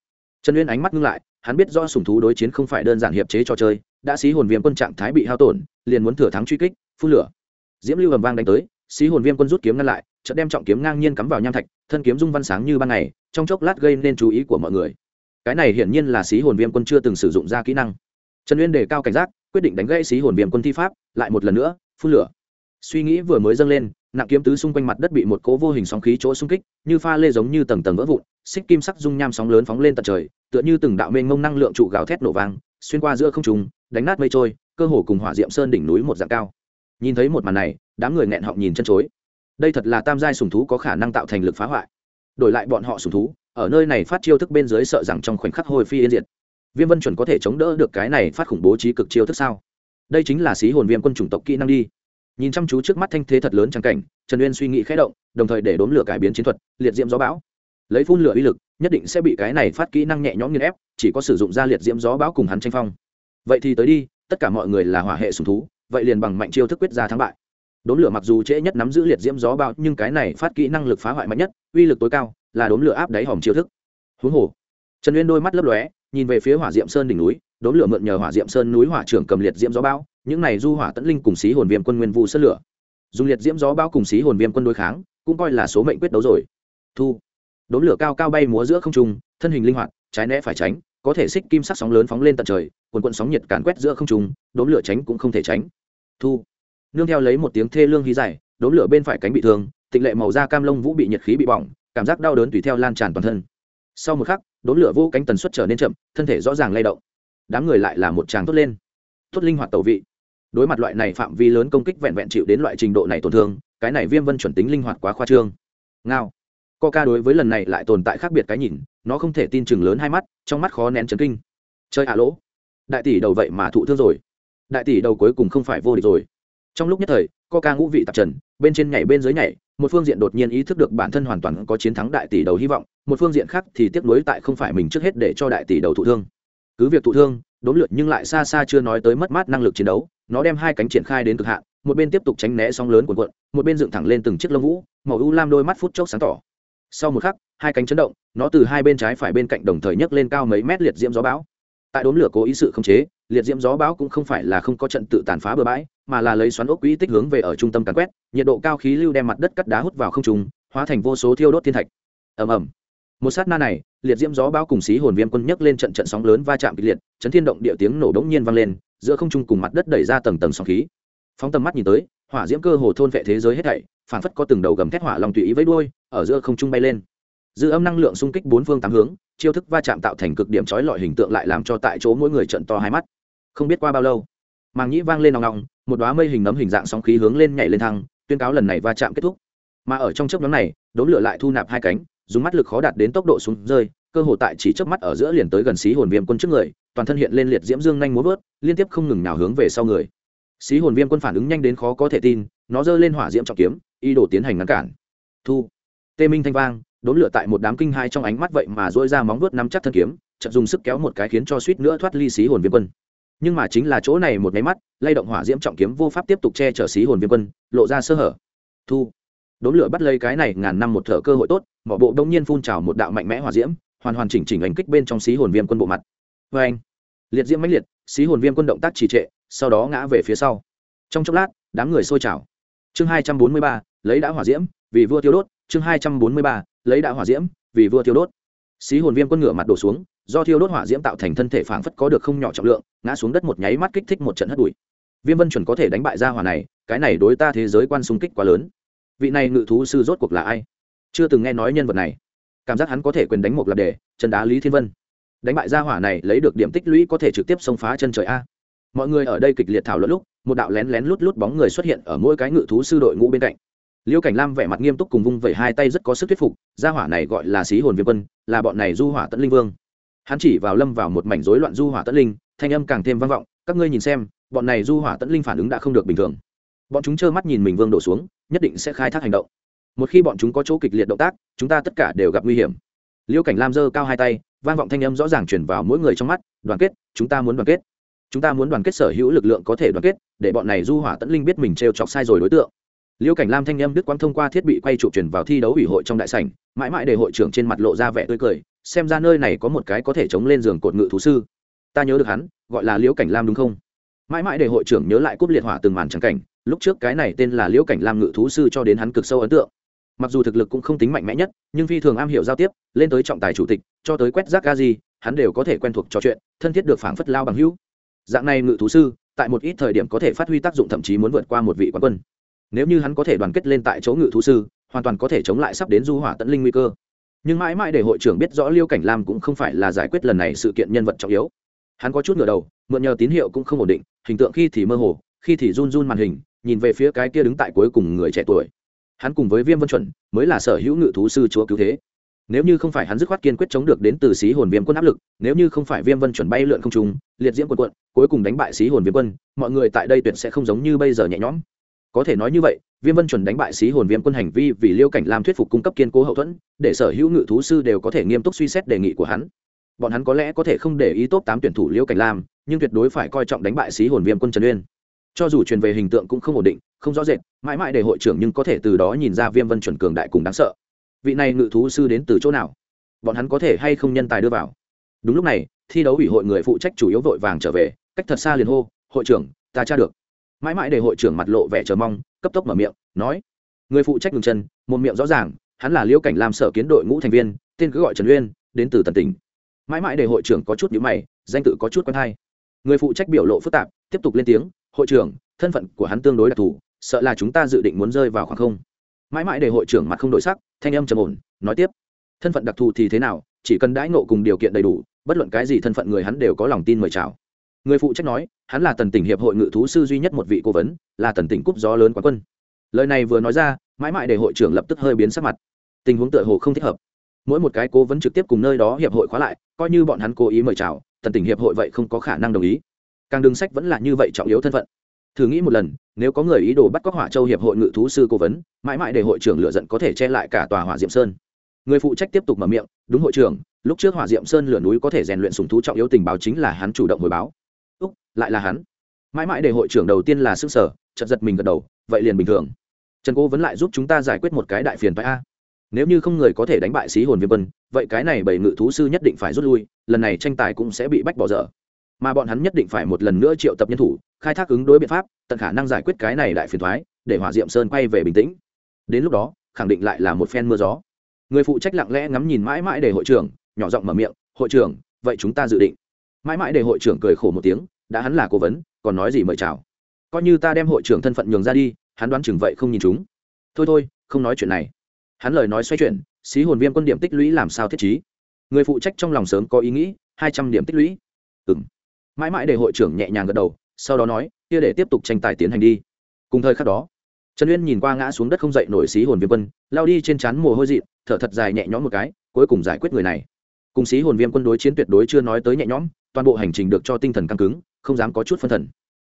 Trần uyên ánh mắt ngưng lại hắn biết do sùng thú đối chiến không phải đơn giản hiệp chế trò chơi, đã xí hồn viêm quân trạng thái bị hao tổn, liền muốn thừa thắng truy kích, phun lửa. Diễm lưu ầm vang đánh tới, xí hồn viêm quân rút kiếm ngăn lại, chợt đem trọng kiếm ngang nhiên cắm vào nham thạch, thân kiếm dung văn sáng như ban ngày, trong chốc lát gây nên chú ý của mọi người. Cái này hiển nhiên là xí hồn viêm quân chưa từng sử dụng ra kỹ năng. Trần uyên đề cao cảnh giác, quyết định đánh gãy xí hồn viêm quân thi pháp, lại một lần nữa, phun lửa. Suy nghĩ vừa mới dâng lên nặng kiếm tứ xung quanh mặt đất bị một cố vô hình sóng khí chỗ xung kích, như pha lê giống như tầng tầng vỡ vụn, xích kim sắc dung nham sóng lớn phóng lên tận trời, tựa như từng đạo mênh mông năng lượng trụ gào thét nổ vang, xuyên qua giữa không trùng đánh nát mây trôi, cơ hồ cùng hỏa diệm sơn đỉnh núi một dạng cao. Nhìn thấy một màn này, đám người nghẹn họng nhìn chân chối. Đây thật là tam giai sùng thú có khả năng tạo thành lực phá hoại. Đổi lại bọn họ sùng thú, ở nơi này phát chiêu thức bên dưới sợ rằng trong khoảnh khắc hồi phi yên diệt. Viêm vân chuẩn có thể chống đỡ được cái này phát khủng bố trí cực chiêu thức sao? Đây chính là xí hồn viêm quân chủng tộc kỹ năng đi nhìn chăm chú trước mắt thanh thế thật lớn trắng cảnh, trần uyên suy nghĩ khẽ động, đồng thời để đốn lửa cải biến chiến thuật, liệt diễm gió bão. Lấy phun lửa uy lực, nhất định sẽ bị cái này phát kỹ năng nhẹ nhõm nghiên ép, chỉ có sử dụng ra liệt diễm gió bão cùng hắn tranh phong. Vậy thì tới đi, tất cả mọi người là hỏa hệ sùng thú, vậy liền bằng mạnh chiêu thức quyết ra thắng bại. Đốn lửa mặc dù trễ nhất nắm giữ liệt diễm gió bão, nhưng cái này phát kỹ năng lực phá hoại mạnh nhất, uy lực tối cao, là đốn lửa áp đáy hòm chiêu thức. Huống hồ, trần uyên đôi mắt lấp lóe, nhìn về phía hỏa diệm sơn đỉnh núi đốn lửa mượn nhờ hỏa diệm sơn núi hỏa trưởng cầm liệt diễm gió bão những này du hỏa tẫn linh cùng xí hồn viêm quân nguyên vu sơn lửa. Dùng liệt diễm gió bao cùng xí hồn viêm quân đối kháng, cũng coi là số mệnh quyết đấu rồi. Thu. Đốn lửa cao cao bay múa giữa không trung, thân hình linh hoạt, trái né phải tránh, có thể xích kim sắc sóng lớn phóng lên tận trời quần quận sóng nhiệt càn quét giữa không trung đốn lửa tránh cũng không thể tránh. Thu. Nương theo lấy một tiếng thê lương hí dài đốn lửa bên phải cánh bị thương, tịnh lệ màu da cam lông vũ bị nhiệt khí bị bỏng, cảm giác đau đớn tùy theo lan tràn toàn thân. Sau một khắc đốn lửa vô cánh tần suất trở nên chậm, thân thể rõ ràng lay động. Đám người lại là một tràng tốt lên. Tốt linh hoạt tẩu vị đối mặt loại này phạm vi lớn công kích vẹn vẹn chịu đến loại trình độ này tổn thương, cái này viêm vân chuẩn tính linh hoạt quá khoa trương. Ngao. Coca đối với lần này lại tồn tại khác biệt cái nhìn, nó không thể tin chừng lớn hai mắt, trong mắt khó nén chấn kinh. Chơi à lỗ. Đại tỷ đầu vậy mà thụ thương rồi. Đại tỷ đầu cuối cùng không phải vô địch rồi. Trong lúc nhất thời, coca ngũ vị tạp trần, bên trên nhảy bên dưới nhảy, một phương diện đột nhiên ý thức được bản thân hoàn toàn có chiến thắng đại tỷ đầu hy vọng, một phương diện khác thì tiếc nuối tại không phải mình trước hết để cho đại tỷ đầu thụ thương. Cứ việc thụ thương đốn lượt nhưng lại xa xa chưa nói tới mất mát năng lực chiến đấu nó đem hai cánh triển khai đến cực hạn, một bên tiếp tục tránh né sóng lớn cuộn cuộn, một bên dựng thẳng lên từng chiếc lông vũ, màu u lam đôi mắt phút chốc sáng tỏ. Sau một khắc, hai cánh chấn động, nó từ hai bên trái phải bên cạnh đồng thời nhấc lên cao mấy mét liệt diễm gió bão. Tại đốm lửa cố ý sự không chế, liệt diễm gió bão cũng không phải là không có trận tự tàn phá bừa bãi, mà là lấy xoắn ốc quỹ tích hướng về ở trung tâm càn quét, nhiệt độ cao khí lưu đem mặt đất cắt đá hút vào không trùng hóa thành vô số thiêu đốt thiên thạch. Ầm ầm một sát na này, liệt diễm gió bão cùng xí hồn viêm quân nhấc lên trận trận sóng lớn va chạm kịch liệt, chấn thiên động địa tiếng nổ đống nhiên vang lên, giữa không trung cùng mặt đất đẩy ra tầng tầng sóng khí. Phóng tầm mắt nhìn tới, hỏa diễm cơ hồ thôn vệ thế giới hết thảy phản phất có từng đầu gầm thét hỏa lòng tùy ý với đuôi, ở giữa không trung bay lên. Dư âm năng lượng xung kích bốn phương tám hướng, chiêu thức va chạm tạo thành cực điểm chói lọi hình tượng lại làm cho tại chỗ mỗi người trận to hai mắt. Không biết qua bao lâu, màng nhĩ vang lên nòng nòng, một đóa mây hình nấm hình dạng sóng khí hướng lên nhảy lên thăng, tuyên cáo lần này va chạm kết thúc. Mà ở trong chớp nhóm này đốn lửa lại thu nạp hai cánh dùng mắt lực khó đạt đến tốc độ xuống rơi, cơ hồ tại chỉ chớp mắt ở giữa liền tới gần xí hồn viêm quân trước người, toàn thân hiện lên liệt diễm dương nhanh múa vớt, liên tiếp không ngừng nào hướng về sau người. Xí hồn viêm quân phản ứng nhanh đến khó có thể tin, nó giơ lên hỏa diễm trọng kiếm ý đồ tiến hành ngăn cản. Thu. Tê minh thanh vang, đốn lửa tại một đám kinh hai trong ánh mắt vậy mà dỗi ra móng vuốt nắm chắc thân kiếm, chợt dùng sức kéo một cái khiến cho suýt nữa thoát ly xí hồn viêm quân. Nhưng mà chính là chỗ này một máy mắt, lay động hỏa diễm trọng kiếm vô pháp tiếp tục che chở xí hồn viêm quân, lộ ra sơ hở. Thu đốn lửa bắt lấy cái này ngàn năm một thở cơ hội tốt, mỏ bộ đông nhiên phun trào một đạo mạnh mẽ hỏa diễm, hoàn hoàn chỉnh chỉnh ảnh kích bên trong xí hồn viêm quân bộ mặt. Vê anh liệt diễm mãnh liệt, xí hồn viêm quân động tác trì trệ, sau đó ngã về phía sau. Trong chốc lát, đám người xôi trào. Chương hai trăm bốn mươi ba, lấy đã hỏa diễm, vì vua tiêu đốt. Chương hai trăm bốn mươi ba, lấy đã hỏa diễm, vì vua tiêu đốt. Xí hồn viêm quân ngửa mặt đổ xuống, do thiêu đốt hỏa diễm tạo thành thân thể phảng phất có được không nhỏ trọng lượng, ngã xuống đất một nháy mắt kích thích một trận hất bụi. Viêm vân chuẩn có thể đánh bại ra hỏa này, cái này đối ta thế giới quan xung kích quá lớn vị này ngự thú sư rốt cuộc là ai? Chưa từng nghe nói nhân vật này. Cảm giác hắn có thể quyền đánh một lập đề, chân đá lý thiên vân. Đánh bại gia hỏa này lấy được điểm tích lũy có thể trực tiếp xông phá chân trời a. Mọi người ở đây kịch liệt thảo luận lúc, một đạo lén lén lút lút bóng người xuất hiện ở mỗi cái ngự thú sư đội ngũ bên cạnh. Liêu cảnh lam vẻ mặt nghiêm túc cùng vung vẩy hai tay rất có sức thuyết phục, gia hỏa này gọi là xí hồn viêm quân, là bọn này du hỏa tận linh vương. Hắn chỉ vào lâm vào một mảnh rối loạn du hỏa tận linh, thanh âm càng thêm vang vọng, các ngươi nhìn xem, bọn này du hỏa tận linh phản ứng đã không được bình thường. Bọn chúng trơ mắt nhìn mình vương đổ xuống nhất định sẽ khai thác hành động. Một khi bọn chúng có chỗ kịch liệt động tác, chúng ta tất cả đều gặp nguy hiểm. Liêu cảnh lam giơ cao hai tay, vang vọng thanh âm rõ ràng chuyển vào mỗi người trong mắt, đoàn kết, chúng ta muốn đoàn kết. Chúng ta muốn đoàn kết sở hữu lực lượng có thể đoàn kết, để bọn này du hỏa tẫn linh biết mình t r e o chọc sai rồi đối tượng. Liêu cảnh lam thanh âm đức quang thông qua thiết bị quay trụ chuyển vào thi đấu ủy hội trong đại sảnh, mãi mãi để hội trưởng trên mặt lộ ra vẻ tươi cười, xem ra nơi này có một cái có thể chống lên giường cột ngự thú sư. Ta nhớ được hắn, gọi là liễu cảnh lam đúng không? Mãi mãi để hội trưởng nhớ lại cúp liệt hỏa từng màn trắng cảnh lúc trước cái này tên là liễu cảnh lam ngự thú sư cho đến hắn cực sâu ấn tượng. Mặc dù thực lực cũng không tính mạnh mẽ nhất, nhưng phi thường am hiểu giao tiếp, lên tới trọng tài chủ tịch, cho tới quét rác ga gì hắn đều có thể quen thuộc trò chuyện, thân thiết được phảng phất lao bằng hữu. Dạng này ngự thú sư, tại một ít thời điểm có thể phát huy tác dụng thậm chí muốn vượt qua một vị quán quân. Nếu như hắn có thể đoàn kết lên tại chỗ ngự thú sư, hoàn toàn có thể chống lại sắp đến du hỏa tận linh nguy cơ. Nhưng mãi mãi để hội trưởng biết rõ liêu cảnh lam cũng không phải là giải quyết lần này sự kiện nhân vật trọng yếu. Hắn có chút ngửa đầu, mượn nhờ tín hiệu cũng không ổn định, hình tượng khi thì mơ hồ, khi thì run run màn hình nhìn về phía cái kia đứng tại cuối cùng người trẻ tuổi. Hắn cùng với viêm vân chuẩn mới là sở hữu ngự thú sư chúa cứu thế. Nếu như không phải hắn dứt khoát kiên quyết chống được đến từ xí hồn viêm quân áp lực, nếu như không phải viêm vân chuẩn bay lượn không trung, liệt diễm quân quận, cuối cùng đánh bại xí hồn viêm quân, mọi người tại đây tuyệt sẽ không giống như bây giờ nhẹ nhõm. Có thể nói như vậy, viêm vân chuẩn đánh bại xí hồn viêm quân hành vi vì liêu cảnh lam thuyết phục cung cấp kiên cố hậu thuẫn, để sở hữu ngự thú sư đều có thể nghiêm túc suy xét đề nghị của hắn. Bọn hắn có lẽ có thể không để ý tốt tám tuyển thủ liêu cảnh lam, nhưng tuyệt đối phải coi trọng đánh bại xí hồn viêm quân trần uyên cho dù truyền về hình tượng cũng không ổn định, không rõ rệt, mãi mãi để hội trưởng nhưng có thể từ đó nhìn ra viêm vân chuẩn cường đại cùng đáng sợ. Vị này ngự thú sư đến từ chỗ nào? Bọn hắn có thể hay không nhân tài đưa vào? Đúng lúc này, thi đấu ủy hội người phụ trách chủ yếu vội vàng trở về, cách thật xa liền hô, hội trưởng, ta tra được. Mãi mãi để hội trưởng mặt lộ vẻ chờ mong, cấp tốc mở miệng, nói, người phụ trách ngừng chân, một miệng rõ ràng, hắn là liễu cảnh làm sở kiến đội ngũ thành viên, tên cứ gọi trần uyên, đến từ tần tỉnh. Mãi mãi để hội trưởng có chút nhữ mày, danh tự có chút quen hay. Người phụ trách biểu lộ phức tạp, tiếp tục lên tiếng hội trưởng, thân phận của hắn tương đối đặc thù, sợ là chúng ta dự định muốn rơi vào khoảng không. Mãi mãi để hội trưởng mặt không đổi sắc, thanh âm trầm ổn, nói tiếp. Thân phận đặc thù thì thế nào, chỉ cần đãi ngộ cùng điều kiện đầy đủ, bất luận cái gì thân phận người hắn đều có lòng tin mời chào. Người phụ trách nói, hắn là tần tỉnh hiệp hội ngự thú sư duy nhất một vị cố vấn, là tần tỉnh cúp gió lớn quán quân. Lời này vừa nói ra, mãi mãi để hội trưởng lập tức hơi biến sắc mặt. Tình huống tựa hồ không thích hợp. Mỗi một cái cố vấn trực tiếp cùng nơi đó hiệp hội khóa lại, coi như bọn hắn cố ý mời chào, tần tỉnh hiệp hội vậy không có khả năng đồng ý càng đường sách vẫn là như vậy trọng yếu thân phận. Thử nghĩ một lần, nếu có người ý đồ bắt cóc hỏa châu hiệp hội ngự thú sư cố vấn, mãi mãi để hội trưởng lựa giận có thể che lại cả tòa hỏa diệm sơn. Người phụ trách tiếp tục mở miệng, đúng hội trưởng, lúc trước hỏa diệm sơn lửa núi có thể rèn luyện sùng thú trọng yếu tình báo chính là hắn chủ động hồi báo. Úc, lại là hắn? Mãi mãi để hội trưởng đầu tiên là s ư sở chật giật mình gật đầu, vậy liền bình thường. Trần cố vấn lại giúp chúng ta giải quyết một cái đại phiền phái a. Nếu như không người có thể đánh bại xí hồn viêm vân vậy cái này bảy ngự thú sư nhất định phải rút lui, lần này tranh tài cũng sẽ bị bách bỏ dở mà bọn hắn nhất định phải một lần nữa triệu tập nhân thủ, khai thác ứng đối biện pháp, tận khả năng giải quyết cái này đại phiền thoái, để hỏa diệm sơn quay về bình tĩnh. Đến lúc đó, khẳng định lại là một phen mưa gió. Người phụ trách lặng lẽ ngắm nhìn mãi mãi để hội trưởng, nhỏ giọng mở miệng, hội trưởng, vậy chúng ta dự định. Mãi mãi để hội trưởng cười khổ một tiếng, đã hắn là cố vấn, còn nói gì mời chào? Coi như ta đem hội trưởng thân phận nhường ra đi, hắn đoán chừng vậy không nhìn chúng. Thôi thôi, không nói chuyện này. Hắn lời nói xoay chuyển, xí hồn viêm quân điểm tích lũy làm sao thiết trí? Người phụ trách trong lòng sớm có ý nghĩ, hai trăm điểm tích lũy. Ừ m mãi mãi để hội trưởng nhẹ nhàng gật đầu, sau đó nói, kia để tiếp tục tranh tài tiến hành đi. Cùng thời khắc đó, trần uyên nhìn qua ngã xuống đất không dậy nổi xí hồn viêm quân, lao đi trên chắn mồ hôi dị thở thật dài nhẹ nhõm một cái, cuối cùng giải quyết người này. Cùng xí hồn viêm quân đối chiến tuyệt đối chưa nói tới nhẹ nhõm, toàn bộ hành trình được cho tinh thần căng cứng, không dám có chút phân thần.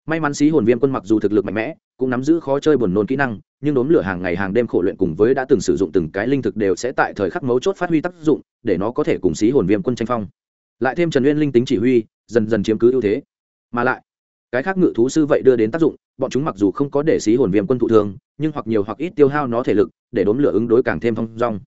May mắn xí hồn viêm quân mặc dù thực lực mạnh mẽ, cũng nắm giữ khó chơi buồn nôn kỹ năng, nhưng đốn lửa hàng ngày hàng đêm khổ luyện cùng với đã từng sử dụng từng cái linh thực đều sẽ tại thời khắc mấu chốt phát huy tác dụng, để nó có thể cùng xí hồn viêm quân tranh phong. Lại thêm trần uyên linh tính chỉ huy dần dần chiếm cứ ưu thế. Mà lại cái khác ngự thú sư vậy đưa đến tác dụng bọn chúng mặc dù không có để xí hồn viêm quân thụ thường, nhưng hoặc nhiều hoặc ít tiêu hao nó thể lực để đốn lửa ứng đối càng thêm thong dong.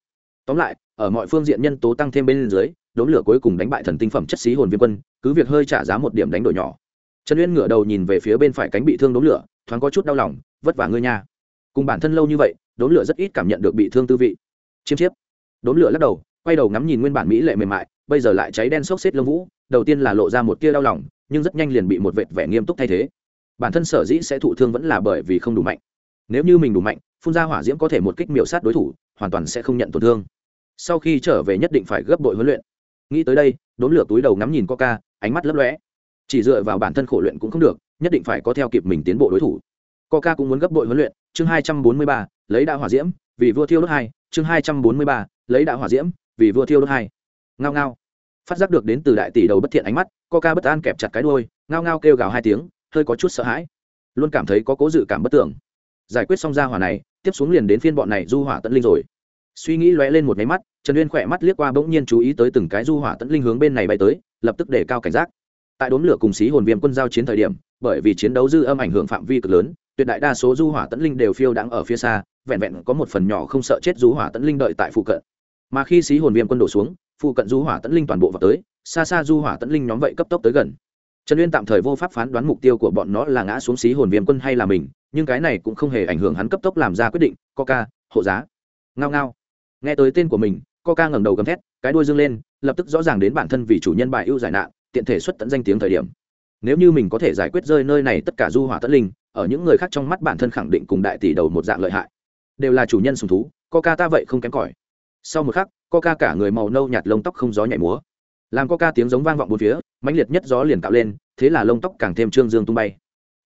Tóm lại ở mọi phương diện nhân tố tăng thêm bên dưới đốn lửa cuối cùng đánh bại thần tinh phẩm chất xí hồn viêm quân cứ việc hơi trả giá một điểm đánh đổi nhỏ. Trần uyên ngửa đầu nhìn về phía bên phải cánh bị thương đốn lửa thoáng có chút đau lòng vất vả ngươi nha. Cùng bản thân lâu như vậy đốn lửa rất ít cảm nhận được bị thương tư vị. Chiêm chiếp. Đốn lửa lắc đầu quay đầu ngắm nhìn nguyên bản mỹ lệ mềm mại bây giờ lại cháy đen xốc xếp lông vũ, đầu tiên là lộ ra một tia đau lòng, nhưng rất nhanh liền bị một vệt vẻ nghiêm túc thay thế. Bản thân sở dĩ sẽ thụ thương vẫn là bởi vì không đủ mạnh. Nếu như mình đủ mạnh, phun ra hỏa diễm có thể một kích miểu sát đối thủ, hoàn toàn sẽ không nhận tổn thương. Sau khi trở về nhất định phải gấp đội huấn luyện. Nghĩ tới đây đốn lửa túi đầu ngắm nhìn coca, ánh mắt lấp lóe. Chỉ dựa vào bản thân khổ luyện cũng không được, nhất định phải có theo kịp mình tiến bộ đối thủ. Coca cũng muốn gấp đội huấn luyện, chương hai trăm bốn mươi ba, lấy đạo hỏa diễm, vì vua thiêu đốt hai, chương hai trăm bốn mươi ba, lấy đạo hỏa diễm, vì vua thiêu đốt hai ngao ngao. Phát giác được đến từ đại tỷ đầu bất thiện ánh mắt coca bất an kẹp chặt cái đuôi, ngao ngao kêu gào hai tiếng hơi có chút sợ hãi. Luôn cảm thấy có cố dự cảm bất tưởng giải quyết xong ra hỏa này tiếp xuống liền đến phiên bọn này du hỏa tận linh rồi. Suy nghĩ lóe lên một máy mắt trần uyên khỏe mắt liếc qua bỗng nhiên chú ý tới từng cái du hỏa tận linh hướng bên này bay tới lập tức để cao cảnh giác. Tại đốn lửa cùng xí hồn viêm quân giao chiến thời điểm bởi vì chiến đấu dư âm ảnh hưởng phạm vi cực lớn tuyệt đại đa số du hỏa tận linh đều phiêu đáng ở phía xa vẹn vẹn có một phần nhỏ không sợ chết du hỏa tận linh đợi tại phụ cận mà khi xí hồn viêm quân đổ xuống, phụ cận du hỏa tận linh toàn bộ vào tới, xa xa du hỏa tận linh nhóm vậy cấp tốc tới gần. Trần uyên tạm thời vô pháp phán đoán mục tiêu của bọn nó là ngã xuống xí hồn viêm quân hay là mình, nhưng cái này cũng không hề ảnh hưởng hắn cấp tốc làm ra quyết định, coca, hộ giá. Ngao ngao. Nghe tới tên của mình, coca ngẩng đầu gầm thét, cái đuôi dương lên, lập tức rõ ràng đến bản thân vì chủ nhân bài ưu giải nạn, tiện thể xuất tận danh tiếng thời điểm. Nếu như mình có thể giải quyết rơi nơi này tất cả du hỏa tận linh, ở những người khác trong mắt bản thân khẳng định cùng đại tỷ đầu một dạng lợi hại. Đều là chủ nhân sùng thú, coca ta vậy không kém cỏi sau một khắc, coca cả người màu nâu nhạt lông tóc không gió nhảy múa. Làm coca tiếng giống vang vọng bốn phía, mãnh liệt nhất gió liền tạo lên, thế là lông tóc càng thêm trương dương tung bay.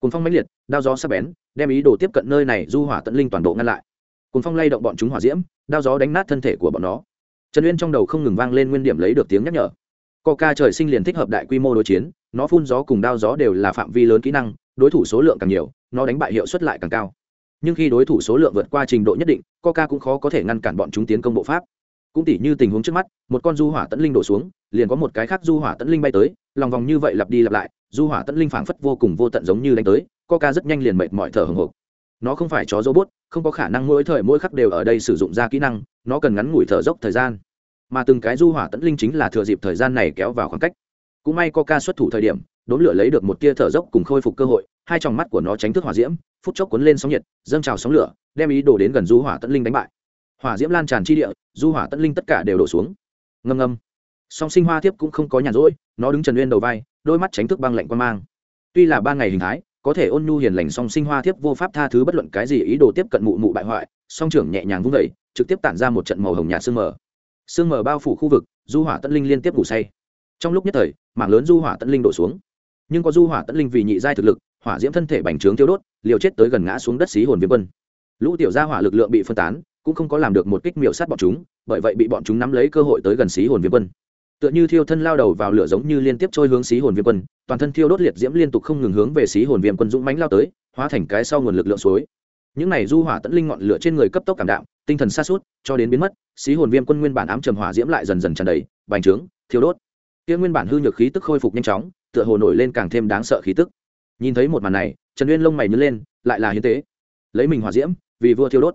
Cùng phong mãnh liệt, đao gió sắc bén, đem ý đồ tiếp cận nơi này du hỏa tận linh toàn bộ ngăn lại. Cùng phong lay động bọn chúng hỏa diễm, đao gió đánh nát thân thể của bọn nó. Trần uyên trong đầu không ngừng vang lên nguyên điểm lấy được tiếng nhắc nhở. Coca trời sinh liền thích hợp đại quy mô đối chiến, nó phun gió cùng đao gió đều là phạm vi lớn kỹ năng, đối thủ số lượng càng nhiều, nó đánh bại hiệu suất lại càng cao nhưng khi đối thủ số lượng vượt qua trình độ nhất định, coca cũng khó có thể ngăn cản bọn chúng tiến công bộ pháp. Cũng tỉ như tình huống trước mắt, một con du hỏa tẫn linh đổ xuống, liền có một cái khác du hỏa tẫn linh bay tới, lòng vòng như vậy lặp đi lặp lại, du hỏa tẫn linh phảng phất vô cùng vô tận giống như đánh tới, coca rất nhanh liền mệt mỏi thở hồng hộc. Nó không phải chó robot, không có khả năng mỗi thời mỗi khắc đều ở đây sử dụng ra kỹ năng, nó cần ngắn ngủi thở dốc thời gian. Mà từng cái du hỏa tẫn linh chính là thừa dịp thời gian này kéo vào khoảng cách. Cũng may coca xuất thủ thời điểm, đốn lửa lấy được một tia thở dốc cùng khôi phục cơ hội hai tròng mắt của nó tránh thức hỏa diễm, phút chốc cuốn lên sóng nhiệt, dâng trào sóng lửa, đem ý đổ đến gần du hỏa tận linh đánh bại. Hỏa diễm lan tràn chi địa, du hỏa tận linh tất cả đều đổ xuống. Ngâm ngâm. Song sinh hoa thiếp cũng không có nhàn rỗi, nó đứng trần uyên đầu vai, đôi mắt tránh thức băng lạnh quan mang. Tuy là ba ngày hình thái, có thể ôn nhu hiền lành song sinh hoa thiếp vô pháp tha thứ bất luận cái gì ý đồ tiếp cận mụ mụ bại hoại, song trưởng nhẹ nhàng vung vẩy trực tiếp tản ra một trận màu hồng nhạt sương mờ. Sương mờ bao phủ khu vực, du hỏa tận linh liên tiếp ngủ say. Trong lúc nhất thời, mảng lớn du hỏa tận linh đổ xuống. Nhưng có du hỏa tận linh vì nhị giai thực lực hỏa diễm thân thể bành trướng tiêu đốt, liều chết tới gần ngã xuống đất xí hồn viêm quân. Lũ tiểu gia hỏa lực lượng bị phân tán, cũng không có làm được một kích miểu sát bọn chúng, bởi vậy bị bọn chúng nắm lấy cơ hội tới gần xí hồn viêm quân. Tựa như thiêu thân lao đầu vào lửa giống như liên tiếp trôi hướng xí hồn viêm quân, toàn thân thiêu đốt liệt diễm liên tục không ngừng hướng về xí hồn viêm quân dũng mánh lao tới, hóa thành cái sau nguồn lực lượng suối. Những này du hỏa tẫn linh ngọn lửa trên người cấp tốc cảm đạm, tinh thần xa suốt cho đến biến mất, xí hồn viêm quân nguyên bản ám trầm hỏa diễm lại dần dần tràn đầy, bành trướng, thiêu đốt. Kia nguyên bản hư nhược khí tức khôi phục nhanh chóng, tựa hồ nổi lên càng thêm đáng sợ khí tức nhìn thấy một màn này, trần uyên lông mày nhớ lên, lại là hiến tế. Lấy mình hỏa diễm, vì vua thiêu đốt.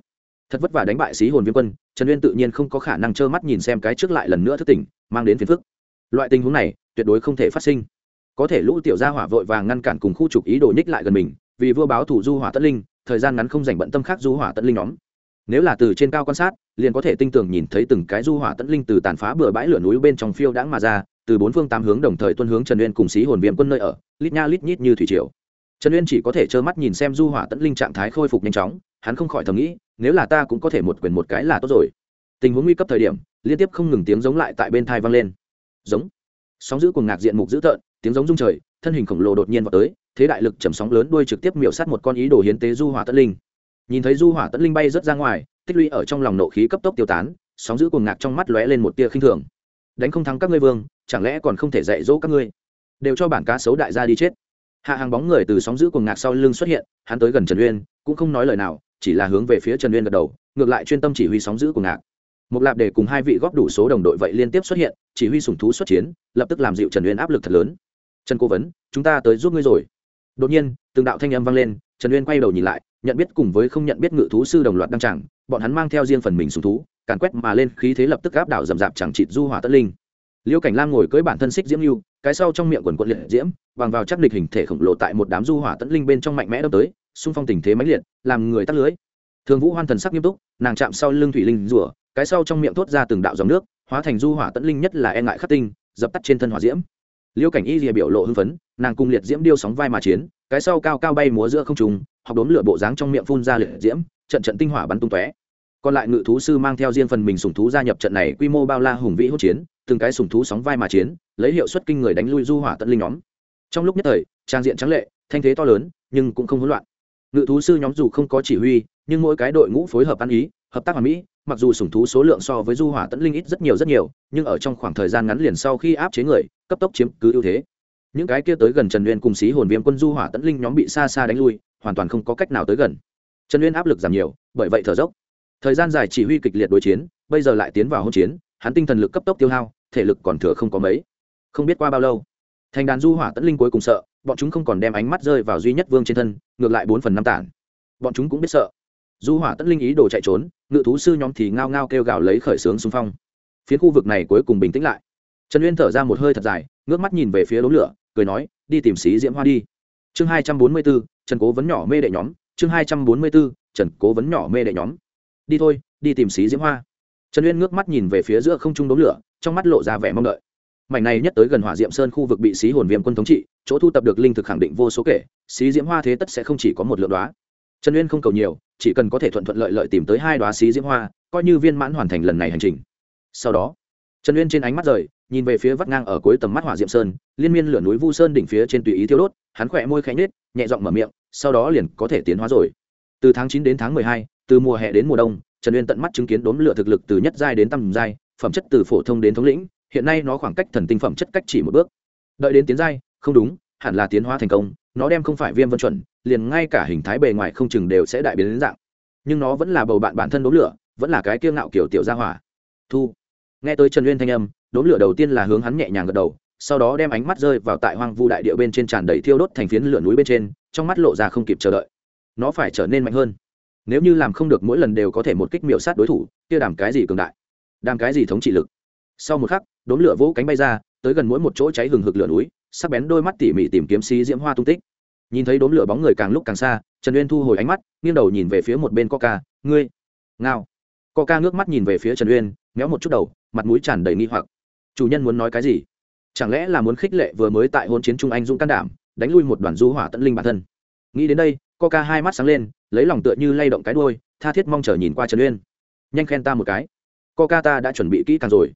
Thật vất vả đánh bại xí hồn viêm quân, trần uyên tự nhiên không có khả năng trơ mắt nhìn xem cái trước lại lần nữa thức tỉnh, mang đến phiền phức. Loại tình huống này, tuyệt đối không thể phát sinh. Có thể lũ tiểu gia hỏa vội vàng ngăn cản cùng khu trục ý đồ nhích lại gần mình, vì vua báo thủ du hỏa tất linh, thời gian ngắn không dành bận tâm khác du hỏa tận linh nhóm. Nếu là từ trên cao quan sát, liền có thể tinh tường nhìn thấy từng cái du hỏa tận linh từ tàn phá bừa bãi lửa núi bên trong phiêu đãng mà ra từ bốn phương tám hướng đồng thời tuân hướng trần uyên cùng xí hồn viêm quân nơi ở, lít nha lít nhít như thủy triều. Trần uyên chỉ có thể trơ mắt nhìn xem du hỏa tẫn linh trạng thái khôi phục nhanh chóng, hắn không khỏi thầm nghĩ, nếu là ta cũng có thể một quyền một cái là tốt rồi. Tình huống nguy cấp thời điểm, liên tiếp không ngừng tiếng giống lại tại bên thai vang lên. Giống. Sóng giữ cùng ngạc diện mục dữ tợn, tiếng giống rung trời, thân hình khổng lồ đột nhiên vào tới, thế đại lực chầm sóng lớn đuôi trực tiếp miểu sát một con ý đồ hiến tế du hỏa tấn linh. Nhìn thấy du hỏa tấn linh bay rớt ra ngoài, tích lũy ở trong lòng nộ khí cấp tốc tiêu tán, sóng giữ cuồng ngạc trong mắt lóe lên một tia khinh thường đánh không thắng các ngươi vương, chẳng lẽ còn không thể dạy dỗ các ngươi? Đều cho bản cá sấu đại gia đi chết. Hạ hàng bóng người từ sóng giữ cuồng ngạc sau lưng xuất hiện, hắn tới gần trần uyên, cũng không nói lời nào, chỉ là hướng về phía trần uyên gật đầu, ngược lại chuyên tâm chỉ huy sóng giữ cuồng ngạc. Một lạp để cùng hai vị góp đủ số đồng đội vậy liên tiếp xuất hiện, chỉ huy sùng thú xuất chiến, lập tức làm dịu trần uyên áp lực thật lớn. Trần cố vấn, chúng ta tới giúp ngươi rồi. Đột nhiên, từng đạo thanh âm vang lên, trần uyên quay đầu nhìn lại, nhận biết cùng với không nhận biết ngự thú sư đồng loạt đăng trảng bọn hắn mang theo riêng phần mình sùng thú càn quét mà lên khí thế lập tức áp đảo rầm rạp chẳng chịt du hỏa tất linh. Liêu cảnh lam ngồi cưỡi bản thân xích diễm lưu, cái sau trong miệng quần quận liệt diễm, bằng vào chắc địch hình thể khổng lồ tại một đám du hỏa tẫn linh bên trong mạnh mẽ đâm tới, xung phong tình thế mãnh liệt, làm người tắt lưới. Thường vũ hoan thần sắc nghiêm túc, nàng chạm sau lưng thủy linh rủa cái sau trong miệng thốt ra từng đạo dòng nước, hóa thành du hỏa tẫn linh nhất là e ngại khắc tinh, dập tắt trên thân hỏa diễm. Liêu cảnh y rìa biểu lộ hưng phấn, nàng cùng liệt diễm điêu sóng vai mà chiến, cái sau cao cao bay múa giữa không trùng học đốn lửa bộ dáng trong miệng phun ra liệt diễm, trận trận tinh hỏa bắn tung tóe còn lại ngự thú sư mang theo riêng phần mình sùng thú gia nhập trận này quy mô bao la hùng vĩ hỗn chiến, từng cái sùng thú sóng vai mà chiến, lấy hiệu suất kinh người đánh lui du hỏa tận linh nhóm. Trong lúc nhất thời, trang diện trắng lệ, thanh thế to lớn, nhưng cũng không hỗn loạn. Ngự thú sư nhóm dù không có chỉ huy, nhưng mỗi cái đội ngũ phối hợp ăn ý, hợp tác ở mỹ, mặc dù sùng thú số lượng so với du hỏa tận linh ít rất nhiều rất nhiều, nhưng ở trong khoảng thời gian ngắn liền sau khi áp chế người, cấp tốc chiếm cứ ưu thế. Những cái kia tới gần trần uyên cùng xí hồn viêm quân du hỏa tận linh nhóm bị xa xa đánh lui, hoàn toàn không có cách nào tới gần. Trần uyên áp lực giảm nhiều, bởi vậy thở dốc thời gian dài chỉ huy kịch liệt đối chiến, bây giờ lại tiến vào hôn chiến, hắn tinh thần lực cấp tốc tiêu hao, thể lực còn thừa không có mấy. Không biết qua bao lâu, thành đàn du hỏa tẫn linh cuối cùng sợ, bọn chúng không còn đem ánh mắt rơi vào duy nhất vương trên thân, ngược lại bốn phần năm tản. Bọn chúng cũng biết sợ. Du hỏa tẫn linh ý đồ chạy trốn, ngự thú sư nhóm thì ngao ngao kêu gào lấy khởi xướng xung phong. Phía khu vực này cuối cùng bình tĩnh lại. Trần uyên thở ra một hơi thật dài, ngước mắt nhìn về phía đống lửa, cười nói, đi tìm xí diễm hoa đi. Chương hai trăm bốn mươi bốn, trần cố vấn nhỏ mê đệ nhóm. Chương hai trăm bốn mươi bốn, trần cố vấn nhỏ mê đệ nhóm đi thôi, đi tìm xí diễm hoa. Trần uyên ngước mắt nhìn về phía giữa không trung đống lửa, trong mắt lộ ra vẻ mong đợi. Mảnh này nhất tới gần hỏa diệm sơn khu vực bị xí hồn viêm quân thống trị, chỗ thu tập được linh thực khẳng định vô số kể, xí diễm hoa thế tất sẽ không chỉ có một lượng đoá trần uyên không cầu nhiều, chỉ cần có thể thuận thuận lợi lợi tìm tới hai đoá xí diễm hoa, coi như viên mãn hoàn thành lần này hành trình. Sau đó, trần uyên trên ánh mắt rời, nhìn về phía vắt ngang ở cuối tầm mắt hỏa diệm sơn, liên miên lửa núi vu sơn đỉnh phía trên tùy ý thiêu đốt, hắn khỏe môi khẽ nhếch, nhẹ giọng mở miệng, sau đó liền có thể tiến hóa rồi. Từ tháng chín đến tháng mười hai từ mùa hè đến mùa đông, trần uyên tận mắt chứng kiến đốn lửa thực lực từ nhất giai đến tầm giai, phẩm chất từ phổ thông đến thống lĩnh, hiện nay nó khoảng cách thần tinh phẩm chất cách chỉ một bước. Đợi đến tiến giai, không đúng, hẳn là tiến hóa thành công, nó đem không phải viêm vân chuẩn, liền ngay cả hình thái bề ngoài không chừng đều sẽ đại biến đến dạng. Nhưng nó vẫn là bầu bạn bản thân đốn lửa, vẫn là cái kiêng ngạo kiểu tiểu gia hỏa. Thu. Nghe tới trần uyên thanh âm đốn lửa đầu tiên là hướng hắn nhẹ nhàng gật đầu, sau đó đem ánh mắt rơi vào tại hoang vu đại địa bên trên tràn đầy thiêu đốt thành phiến lửa núi bên trên, trong mắt lộ ra không kịp chờ đợi. Nó phải trở nên mạnh hơn nếu như làm không được mỗi lần đều có thể một kích miệu sát đối thủ, kia đàm cái gì cường đại? Đàm cái gì thống trị lực? Sau một khắc đốn lửa vỗ cánh bay ra, tới gần mỗi một chỗ cháy hừng hực lửa núi, sắc bén đôi mắt tỉ mỉ tìm kiếm xí diễm hoa tung tích. Nhìn thấy đốm lửa bóng người càng lúc càng xa, trần uyên thu hồi ánh mắt, nghiêng đầu nhìn về phía một bên coca, ngươi, ngao. Coca ngước mắt nhìn về phía trần uyên, méo một chút đầu, mặt mũi tràn đầy nghi hoặc. Chủ nhân muốn nói cái gì? Chẳng lẽ là muốn khích lệ vừa mới tại hôn chiến trung anh dũng can đảm, đánh lui một đoàn du hỏa tận linh bản thân? Nghĩ đến đây, coca hai mắt sáng lên lấy lòng tựa như lay động cái đuôi, tha thiết mong chờ nhìn qua trần uyên. Nhanh khen ta một cái. Coca ta đã chuẩn bị kỹ càng rồi.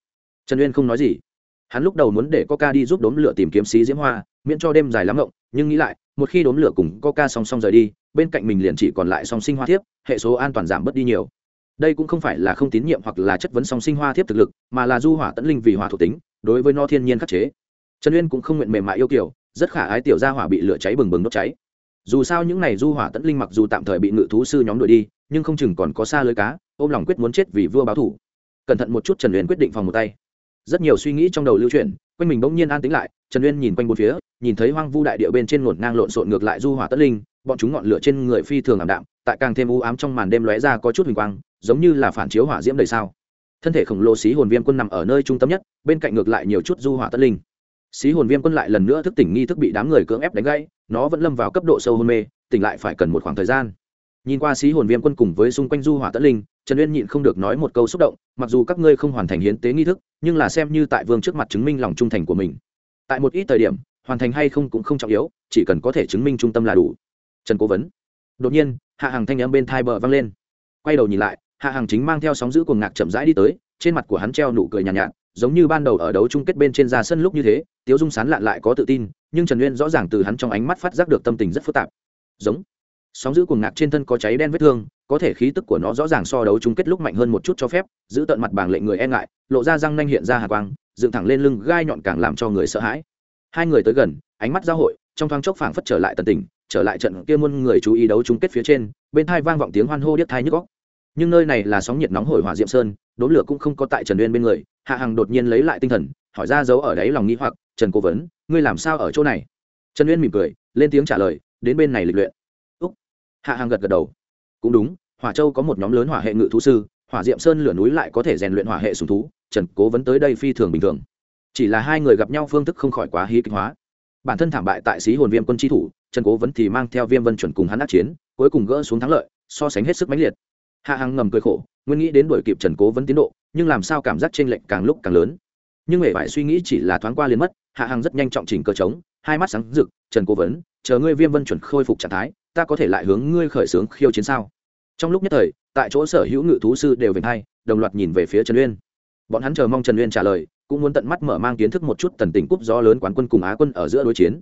Trần uyên không nói gì. Hắn lúc đầu muốn để coca đi giúp đốm lửa tìm kiếm xí diễm hoa miễn cho đêm dài lắm ngộng nhưng nghĩ lại một khi đốm lửa cùng coca song song rời đi bên cạnh mình liền chỉ còn lại song sinh hoa thiếp hệ số an toàn giảm bớt đi nhiều. Đây cũng không phải là không tín nhiệm hoặc là chất vấn song sinh hoa thiếp thực lực mà là du hỏa tẫn linh vì hỏa thuộc tính đối với no thiên nhiên khắc chế. Trần uyên cũng không nguyện mềm mại yêu kiểu rất khả ái tiểu gia hỏa bị lửa cháy bừng bừng đốt cháy dù sao những này du hỏa tẫn linh mặc dù tạm thời bị ngự thú sư nhóm đuổi đi, nhưng không chừng còn có xa lưới cá, ôm lòng quyết muốn chết vì vua báo thủ. Cẩn thận một chút trần uyên quyết định phòng một tay. Rất nhiều suy nghĩ trong đầu lưu chuyển, quanh mình bỗng nhiên an tính lại, trần uyên nhìn quanh bốn phía, nhìn thấy hoang vu đại địa bên trên ngổn ngang lộn xộn ngược lại du hỏa tất linh, bọn chúng ngọn lửa trên người phi thường ảm đạm, tại càng thêm u ám trong màn đêm lóe ra có chút hình quang, giống như là phản chiếu hỏa diễm đầy sao. Thân thể khổng lồ xí hồn viêm quân nằm ở nơi trung tâm nhất, bên cạnh ngược lại nhiều chút du hỏa tất linh xí hồn viêm quân lại lần nữa thức tỉnh nghi thức bị đám người cưỡng ép đánh gãy nó vẫn lâm vào cấp độ sâu hôn mê tỉnh lại phải cần một khoảng thời gian. Nhìn qua xí hồn viêm quân cùng với xung quanh du hỏa tất linh trần uyên nhịn không được nói một câu xúc động mặc dù các ngươi không hoàn thành hiến tế nghi thức nhưng là xem như tại vương trước mặt chứng minh lòng trung thành của mình. Tại một ít thời điểm hoàn thành hay không cũng không trọng yếu chỉ cần có thể chứng minh trung tâm là đủ. Trần cố vấn. Đột nhiên hạ hàng thanh n m bên thai bờ vang lên. Quay đầu nhìn lại hạ hàng chính mang theo sóng giữ cuồng ngạc chậm rãi đi tới trên mặt của hắn treo nụ cười nhàn nhạt, nhạt giống như ban đầu ở đấu chung kết bên trên ra sân lúc như thế, tiếu dung sán lạn lại có tự tin, nhưng trần uyên rõ ràng từ hắn trong ánh mắt phát giác được tâm tình rất phức tạp. Giống. Sóng giữ cuồng ngạc trên thân có cháy đen vết thương, có thể khí tức của nó rõ ràng so đấu chung kết lúc mạnh hơn một chút cho phép, giữ tận mặt bảng lệnh người e ngại, lộ ra răng nanh hiện ra hạ quang, dựng thẳng lên lưng, gai nhọn càng làm cho người sợ hãi. Hai người tới gần, ánh mắt giao hội, trong thoáng chốc phảng phất trở lại tận tình, trở lại trận kia muôn người chú ý đấu chung kết phía trên, bên thai vang vọng tiếng hoan hô điếc thai nhức góc nhưng nơi này là sóng nhiệt nóng hổi hỏa diệm sơn, đốn lửa cũng không có tại trần uyên bên người hạ hằng đột nhiên lấy lại tinh thần, hỏi ra dấu ở đáy lòng nghĩ hoặc, trần cố vấn, ngươi làm sao ở chỗ này? Trần uyên mỉm cười, lên tiếng trả lời, đến bên này lịch luyện. Úc. Hạ hằng gật gật đầu. Cũng đúng, hỏa châu có một nhóm lớn hỏa hệ ngự thú sư, hỏa diệm sơn lửa núi lại có thể rèn luyện hỏa hệ sùng thú, trần cố vấn tới đây phi thường bình thường. Chỉ là hai người gặp nhau phương thức không khỏi quá hí kịch hóa. Bản thân thảm bại tại sĩ hồn viêm quân tri thủ, trần cố Vấn thì mang theo viêm vân chuẩn cùng hắn đắc chiến, cuối cùng gỡ xuống thắng lợi, so sánh hết sức mãnh liệt. Hạ hằng ngầm cười khổ, nguyên nghĩ đến đuổi kịp trần cố Vấn tiến độ nhưng làm sao cảm giác t r ê n lệch càng lúc càng lớn? Nhưng hệ vải suy nghĩ chỉ là thoáng qua liền mất, hạ hằng rất nhanh trọng chỉnh cơ trống, hai mắt sáng rực, trần cố vấn, chờ ngươi viêm vân chuẩn khôi phục trạng thái, ta có thể lại hướng ngươi khởi xướng khiêu chiến sao? Trong lúc nhất thời, tại chỗ sở hữu ngự thú sư đều về hai, đồng loạt nhìn về phía trần uyên. Bọn hắn chờ mong trần uyên trả lời, cũng muốn tận mắt mở mang kiến thức một chút tần tình cúp gió lớn quán quân cùng á quân ở giữa đối chiến.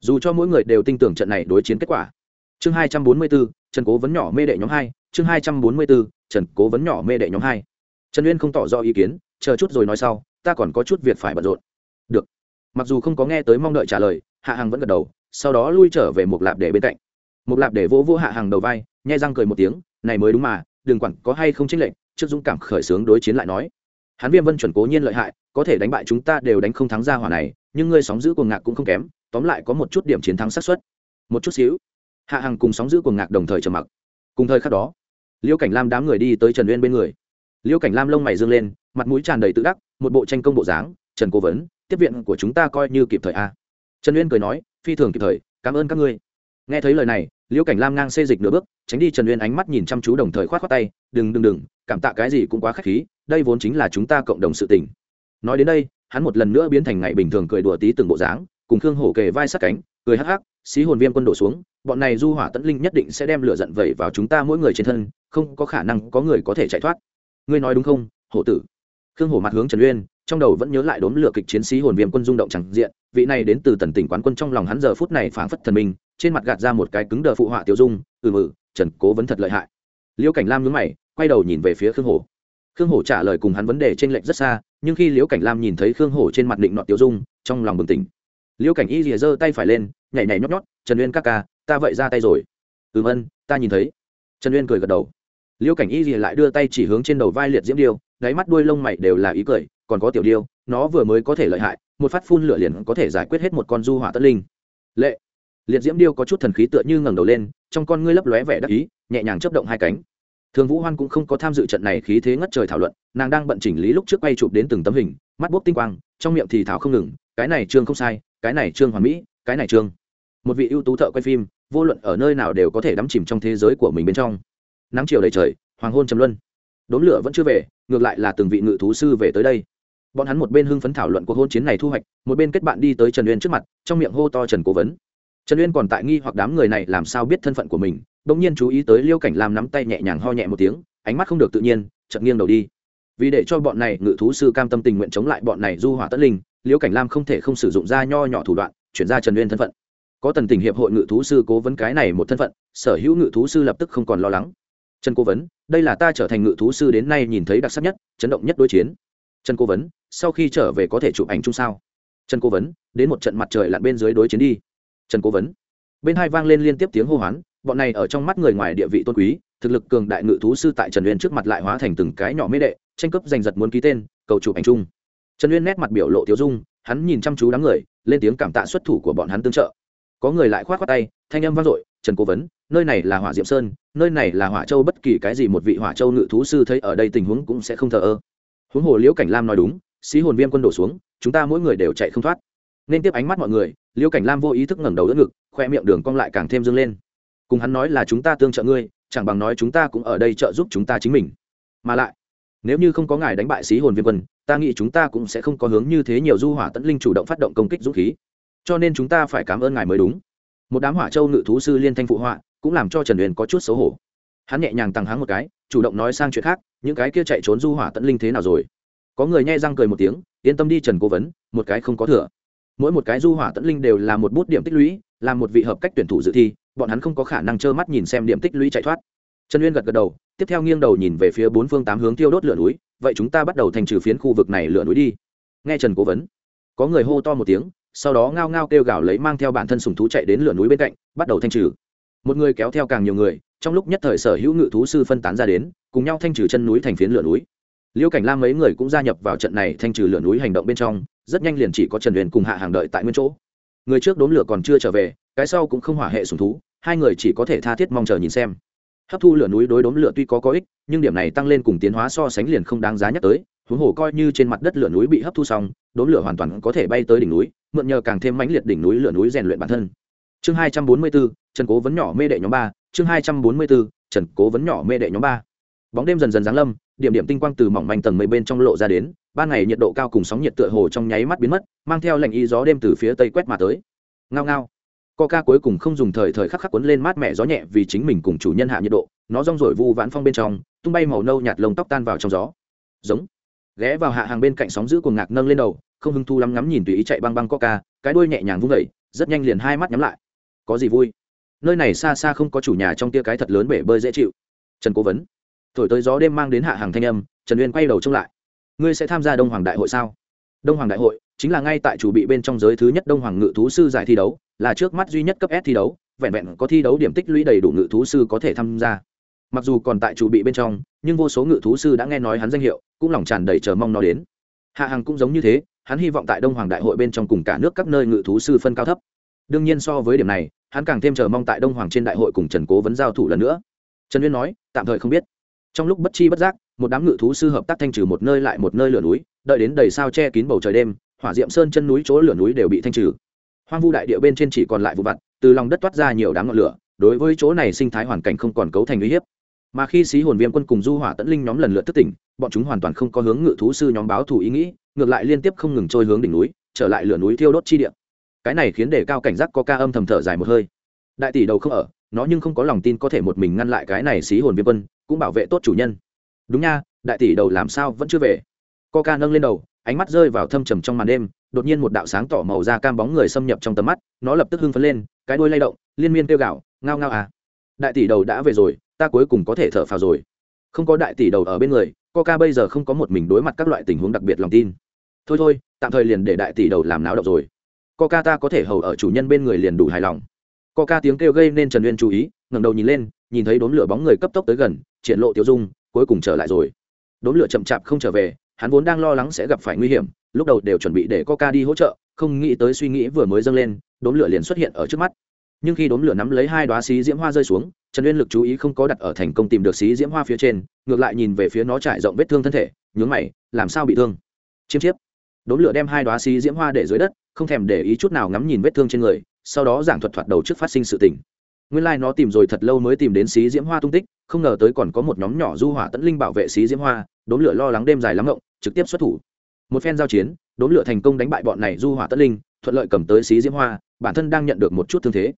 Dù cho mỗi người đều tin tưởng trận này đối chiến kết quả. Chương hai trăm bốn mươi bốn trần cố vấn nhỏ mê đệ nhóm hai, chương hai trăm bốn mươi bốn trần cố vấn nhỏ mê đệ nhóm hai trần uyên không tỏ rõ ý kiến, chờ chút rồi nói sau, ta còn có chút việc phải bận rộn. Được. Mặc dù không có nghe tới mong đợi trả lời, hạ hằng vẫn gật đầu, sau đó lui trở về một lạp để bên cạnh. Một lạp để vỗ vỗ hạ Hằng đầu vai, nhai răng cười một tiếng, này mới đúng mà, đừng quản có hay không chênh lệnh trước dũng cảm khởi xướng đối chiến lại nói. Hắn viêm vân chuẩn cố nhiên lợi hại, có thể đánh bại chúng ta đều đánh không thắng ra hỏa này, nhưng ngươi sóng giữ cuồng ngạc cũng không kém, tóm lại có một chút điểm chiến thắng xác suất. Một chút xíu. Hạ hằng cùng sóng giữ cuồng ngạc đồng thời trầm mặc. Cùng thời khắc đó, liêu cảnh lam đám người đi tới trần uyên bên người liêu cảnh lam lông mày dương lên, mặt mũi tràn đầy tự đắc, một bộ tranh công bộ dáng, trần cố vấn, tiếp viện của chúng ta coi như kịp thời a. Trần uyên cười nói, phi thường kịp thời, cảm ơn các ngươi. Nghe thấy lời này, liêu cảnh lam ngang xê dịch nửa bước, tránh đi trần uyên ánh mắt nhìn chăm chú đồng thời k h o á t khoác tay, đừng đừng đừng, cảm tạ cái gì cũng quá k h á c h khí, đây vốn chính là chúng ta cộng đồng sự tình. Nói đến đây, hắn một lần nữa biến thành ngày bình thường cười đùa tí từng bộ dáng, cùng khương hổ kề vai sát cánh, cười hắc hắc, xí hồn viêm quân đổ xuống, bọn này du hỏa tẫn linh nhất định sẽ đem lửa giận vẩy vào chúng ta mỗi người trên thân, không có khả năng có người có thể chạy thoát ngươi nói đúng không, hổ tử? Khương hổ mặt hướng trần uyên, trong đầu vẫn nhớ lại đốn lửa kịch chiến sĩ hồn viêm quân rung động chẳng diện, vị này đến từ tần tỉnh quán quân trong lòng hắn giờ phút này phảng phất thần minh, trên mặt gạt ra một cái cứng đờ phụ họa tiêu dung ừ mừ, trần cố vẫn thật lợi hại. Liễu cảnh lam nhướng mày, quay đầu nhìn về phía khương hổ. Khương hổ trả lời cùng hắn vấn đề trên lệnh rất xa, nhưng khi liễu cảnh lam nhìn thấy khương hổ trên mặt định nọ tiêu dung, trong lòng bừng tỉnh. Liễu cảnh y rìa giơ tay phải lên, nhảy nhảy nhót nhót, trần uyên các ca, ta vậy ra tay rồi. Ừm ân, ta nhìn thấy. Trần uyên cười gật đầu liễu cảnh y rìa lại đưa tay chỉ hướng trên đầu vai liệt diễm điêu, đáy mắt đuôi lông mày đều là ý cười, còn có tiểu điêu, nó vừa mới có thể lợi hại, một phát phun lửa liền có thể giải quyết hết một con du hỏa tất linh. Lệ. Liệt diễm điêu có chút thần khí tựa như ngẩng đầu lên, trong con ngươi lấp lóe vẻ đắc ý, nhẹ nhàng chấp động hai cánh. Thường vũ hoan cũng không có tham dự trận này khí thế ngất trời thảo luận, nàng đang bận chỉnh lý lúc trước quay chụp đến từng tấm hình, mắt bốc tinh quang, trong miệng thì thảo không ngừng, cái này trương không sai, cái này trương hoàn mỹ, cái này trương một vị ưu tú thợ quay phim, vô luận ở nơi nào đều có thể đắm chìm trong thế giới của mình bên trong nắng chiều đầy trời, hoàng hôn trầm luân. Đốn lửa vẫn chưa về, ngược lại là từng vị ngự thú sư về tới đây. Bọn hắn một bên hưng phấn thảo luận cuộc hôn chiến này thu hoạch, một bên kết bạn đi tới trần uyên trước mặt, trong miệng hô to trần cố vấn. Trần uyên còn tại nghi hoặc đám người này làm sao biết thân phận của mình đ ỗ n g nhiên chú ý tới liêu cảnh làm nắm tay nhẹ nhàng ho nhẹ một tiếng, ánh mắt không được tự nhiên chậm nghiêng đầu đi. Vì để cho bọn này ngự thú sư cam tâm tình nguyện chống lại bọn này du hỏa tất linh, liêu cảnh lam không thể không sử dụng ra nho nhỏ thủ đoạn, chuyển ra trần uyên thân phận. Có tần tình hiệp hội ngự thú sư cố vấn cái này một thân phận, sở hữu ngự thú sư lập tức không còn lo lắng trần cố vấn, đây là ta trở thành ngự thú sư đến nay nhìn thấy đặc sắc nhất, chấn động nhất đối chiến. Trần cố vấn, sau khi trở về có thể chụp ảnh chung sao? Trần cố vấn, đến một trận mặt trời lặn bên dưới đối chiến đi. Trần cố vấn, bên hai vang lên liên tiếp tiếng hô hoán, bọn này ở trong mắt người ngoài địa vị tôn quý, thực lực cường đại ngự thú sư tại trần uyên trước mặt lại hóa thành từng cái nhỏ mê đệ, tranh cướp giành giật muốn ký tên, cầu chụp ảnh chung. Trần uyên nét mặt biểu lộ tiêu dung, hắn nhìn chăm chú đám người, lên tiếng cảm tạ xuất thủ của bọn hắn tương trợ. Có người lại khoát khoát tay, thanh âm vang dội trần cố vấn, nơi này là hỏa diệm sơn, nơi này là hỏa châu, bất kỳ cái gì một vị hỏa châu ngự thú sư thấy ở đây tình huống cũng sẽ không thờ ơ. Huống hồ liễu cảnh lam nói đúng, xí hồn viêm quân đổ xuống, chúng ta mỗi người đều chạy không thoát. Nên tiếp ánh mắt mọi người, liễu cảnh lam vô ý thức ngẩng đầu đỡ ngực, khoe miệng đường cong lại càng thêm dâng lên. Cùng hắn nói là chúng ta tương trợ ngươi, chẳng bằng nói chúng ta cũng ở đây trợ giúp chúng ta chính mình. Mà lại, nếu như không có ngài đánh bại xí hồn viêm quân, ta nghĩ chúng ta cũng sẽ không có hướng như thế nhiều du hỏa tẫn linh chủ động phát động công kích dũng khí. Cho nên chúng ta phải cảm ơn ngài mới đúng một đám hỏa châu ngự thú sư liên thanh phụ họa cũng làm cho trần huyền có chút xấu hổ hắn nhẹ nhàng tăng háng một cái chủ động nói sang chuyện khác những cái kia chạy trốn du hỏa tẫn linh thế nào rồi có người nhai răng cười một tiếng yên tâm đi trần cố vấn một cái không có thừa mỗi một cái du hỏa tẫn linh đều là một bút điểm tích lũy là một vị hợp cách tuyển thủ dự thi bọn hắn không có khả năng trơ mắt nhìn xem điểm tích lũy chạy thoát trần uyên gật gật đầu tiếp theo nghiêng đầu nhìn về phía bốn phương tám hướng tiêu đốt lửa núi vậy chúng ta bắt đầu thành trừ phiến khu vực này lửa núi đi nghe trần cố vấn có người hô to một tiếng sau đó ngao ngao kêu gào lấy mang theo bản thân sùng thú chạy đến lửa núi bên cạnh, bắt đầu thanh trừ. Một người kéo theo càng nhiều người, trong lúc nhất thời sở hữu ngự thú sư phân tán ra đến, cùng nhau thanh trừ chân núi thành phiến lửa núi. Liêu cảnh lam mấy người cũng gia nhập vào trận này thanh trừ lửa núi hành động bên trong, rất nhanh liền chỉ có trần huyền cùng hạ hàng đợi tại nguyên chỗ. Người trước đốn lửa còn chưa trở về, cái sau cũng không hỏa hệ sùng thú, hai người chỉ có thể tha thiết mong chờ nhìn xem. Hấp thu lửa núi đối đốn lửa tuy có có ích, nhưng điểm này tăng lên cùng tiến hóa so sánh liền không đáng giá nhắc tới, huống hồ coi như trên mặt đất lửa núi bị hấp thu xong, đốn lửa hoàn toàn có thể bay tới đỉnh núi mượn nhờ càng thêm mãnh liệt đỉnh núi lửa núi rèn luyện bản thân. Chương hai trăm bốn mươi bốn trần cố vấn nhỏ mê đệ nhóm ba. Chương hai trăm bốn mươi bốn trần cố vấn nhỏ mê đệ nhóm ba. Bóng đêm dần dần giáng lâm điểm điểm tinh quang từ mỏng manh tầng mây bên trong lộ ra đến ban ngày nhiệt độ cao cùng sóng nhiệt tựa hồ trong nháy mắt biến mất mang theo lệnh y gió đêm từ phía tây quét mà tới. Ngao ngao. Coca cuối cùng không dùng thời thời khắc khắc cuốn lên mát mẻ gió nhẹ vì chính mình cùng chủ nhân hạ nhiệt độ, nó rong rổi vu vãn phong bên trong, tung bay màu nâu nhạt lông tóc tan vào trong gió. Giống. Ghé vào hạ hàng bên cạnh sóng giữ cuồng ngạc nâng lên đầu, không hứng thu lắm ngắm nhìn tùy ý chạy băng băng Coca, cái đuôi nhẹ nhàng vung vẩy rất nhanh liền hai mắt nhắm lại. Có gì vui? Nơi này xa xa không có chủ nhà trong tia cái thật lớn bể bơi dễ chịu. Trần Cố vấn. Thổi tới gió đêm mang đến hạ hàng thanh âm, Trần Uyên quay đầu trông lại. Ngươi sẽ tham gia Đông Hoàng đại hội sao? Đông Hoàng đại hội chính là ngay tại chủ bị bên trong giới thứ nhất Đông Hoàng ngự thú sư giải thi đấu, là trước mắt duy nhất cấp S thi đấu, vẹn vẹn có thi đấu điểm tích lũy đầy đủ ngự thú sư có thể tham gia. Mặc dù còn tại chủ bị bên trong, nhưng vô số ngự thú sư đã nghe nói hắn danh hiệu, cũng lòng tràn đầy chờ mong nó đến. Hạ Hằng cũng giống như thế, hắn hy vọng tại Đông Hoàng đại hội bên trong cùng cả nước các nơi ngự thú sư phân cao thấp. Đương nhiên so với điểm này, hắn càng thêm chờ mong tại Đông Hoàng trên đại hội cùng Trần Cố vấn giao thủ lần nữa. Trần Uyên nói, tạm thời không biết. Trong lúc bất chi bất giác, một đám ngự thú sư hợp tác thanh trừ một nơi lại một nơi lửa núi, đợi đến đầy sao che kín bầu trời đêm, hỏa diệm sơn chân núi chỗ lửa núi đều bị thanh trừ hoang vu đại địa bên trên chỉ còn lại vụ vặt từ lòng đất toát ra nhiều đám ngọn lửa đối với chỗ này sinh thái hoàn cảnh không còn cấu thành uy hiếp mà khi xí hồn viêm quân cùng du hỏa tẫn linh nhóm lần lượt thức tỉnh bọn chúng hoàn toàn không có hướng ngự thú sư nhóm báo thủ ý nghĩ ngược lại liên tiếp không ngừng trôi hướng đỉnh núi, trở lại lửa núi thiêu đốt chi địa. Cái này khiến đề cao cảnh giác có ca âm thầm thở dài một hơi. Đại tỷ đầu không ở, nó nhưng không có lòng tin có thể một mình ngăn lại cái này xí hồn viêm quân, cũng bảo vệ tốt chủ nhân. Đúng nha, đại tỷ đầu làm sao vẫn chưa về. Ca nâng lên đầu, ánh mắt rơi vào thâm trầm trong màn đêm, đột nhiên một đạo sáng tỏ màu da cam bóng người xâm nhập trong tầm mắt, nó lập tức hưng phấn lên, cái đuôi lay động, liên miên kêu gạo ngao ngao à. Đại tỷ đầu đã về rồi, ta cuối cùng có thể thở phào rồi. Không có đại tỷ đầu ở bên người coca bây giờ không có một mình đối mặt các loại tình huống đặc biệt lòng tin thôi thôi, tạm thời liền để đại tỷ đầu làm náo động rồi. Coca ta có thể hầu ở chủ nhân bên người liền đủ hài lòng. Coca tiếng kêu gây nên trần uyên chú ý, ngẩng đầu nhìn lên, nhìn thấy đốm lửa bóng người cấp tốc tới gần, triển lộ tiêu dung, cuối cùng trở lại rồi. Đốm lửa chậm chạp không trở về, hắn vốn đang lo lắng sẽ gặp phải nguy hiểm, lúc đầu đều chuẩn bị để coca đi hỗ trợ, không nghĩ tới suy nghĩ vừa mới dâng lên, đốm lửa liền xuất hiện ở trước mắt. Nhưng khi đốm lửa nắm lấy hai đoá xí diễm hoa rơi xuống, trần uyên lực chú ý không có đặt ở thành công tìm được xí diễm hoa phía trên, ngược lại nhìn về phía nó trải rộng vết thương thân thể, nhướng mày, làm sao bị thương? Chiêm chiếp đốm lửa đem hai đoá xí diễm hoa để dưới đất, không thèm để ý chút nào ngắm nhìn vết thương trên người, sau đó giảng thuật thoạt đầu trước phát sinh sự tình. Nguyên lai、like、nó tìm rồi thật lâu mới tìm đến xí diễm hoa tung tích, không ngờ tới còn có một nhóm nhỏ du hỏa tẫn linh bảo vệ xí diễm hoa, đốm lửa lo lắng đêm dài lắm ngộng, trực tiếp xuất thủ. Một phen giao chiến đốn lửa thành công đánh bại bọn này du hỏa tẫn linh, thuận lợi cầm tới xí diễm hoa, bản thân đang nhận được một chút thương thế.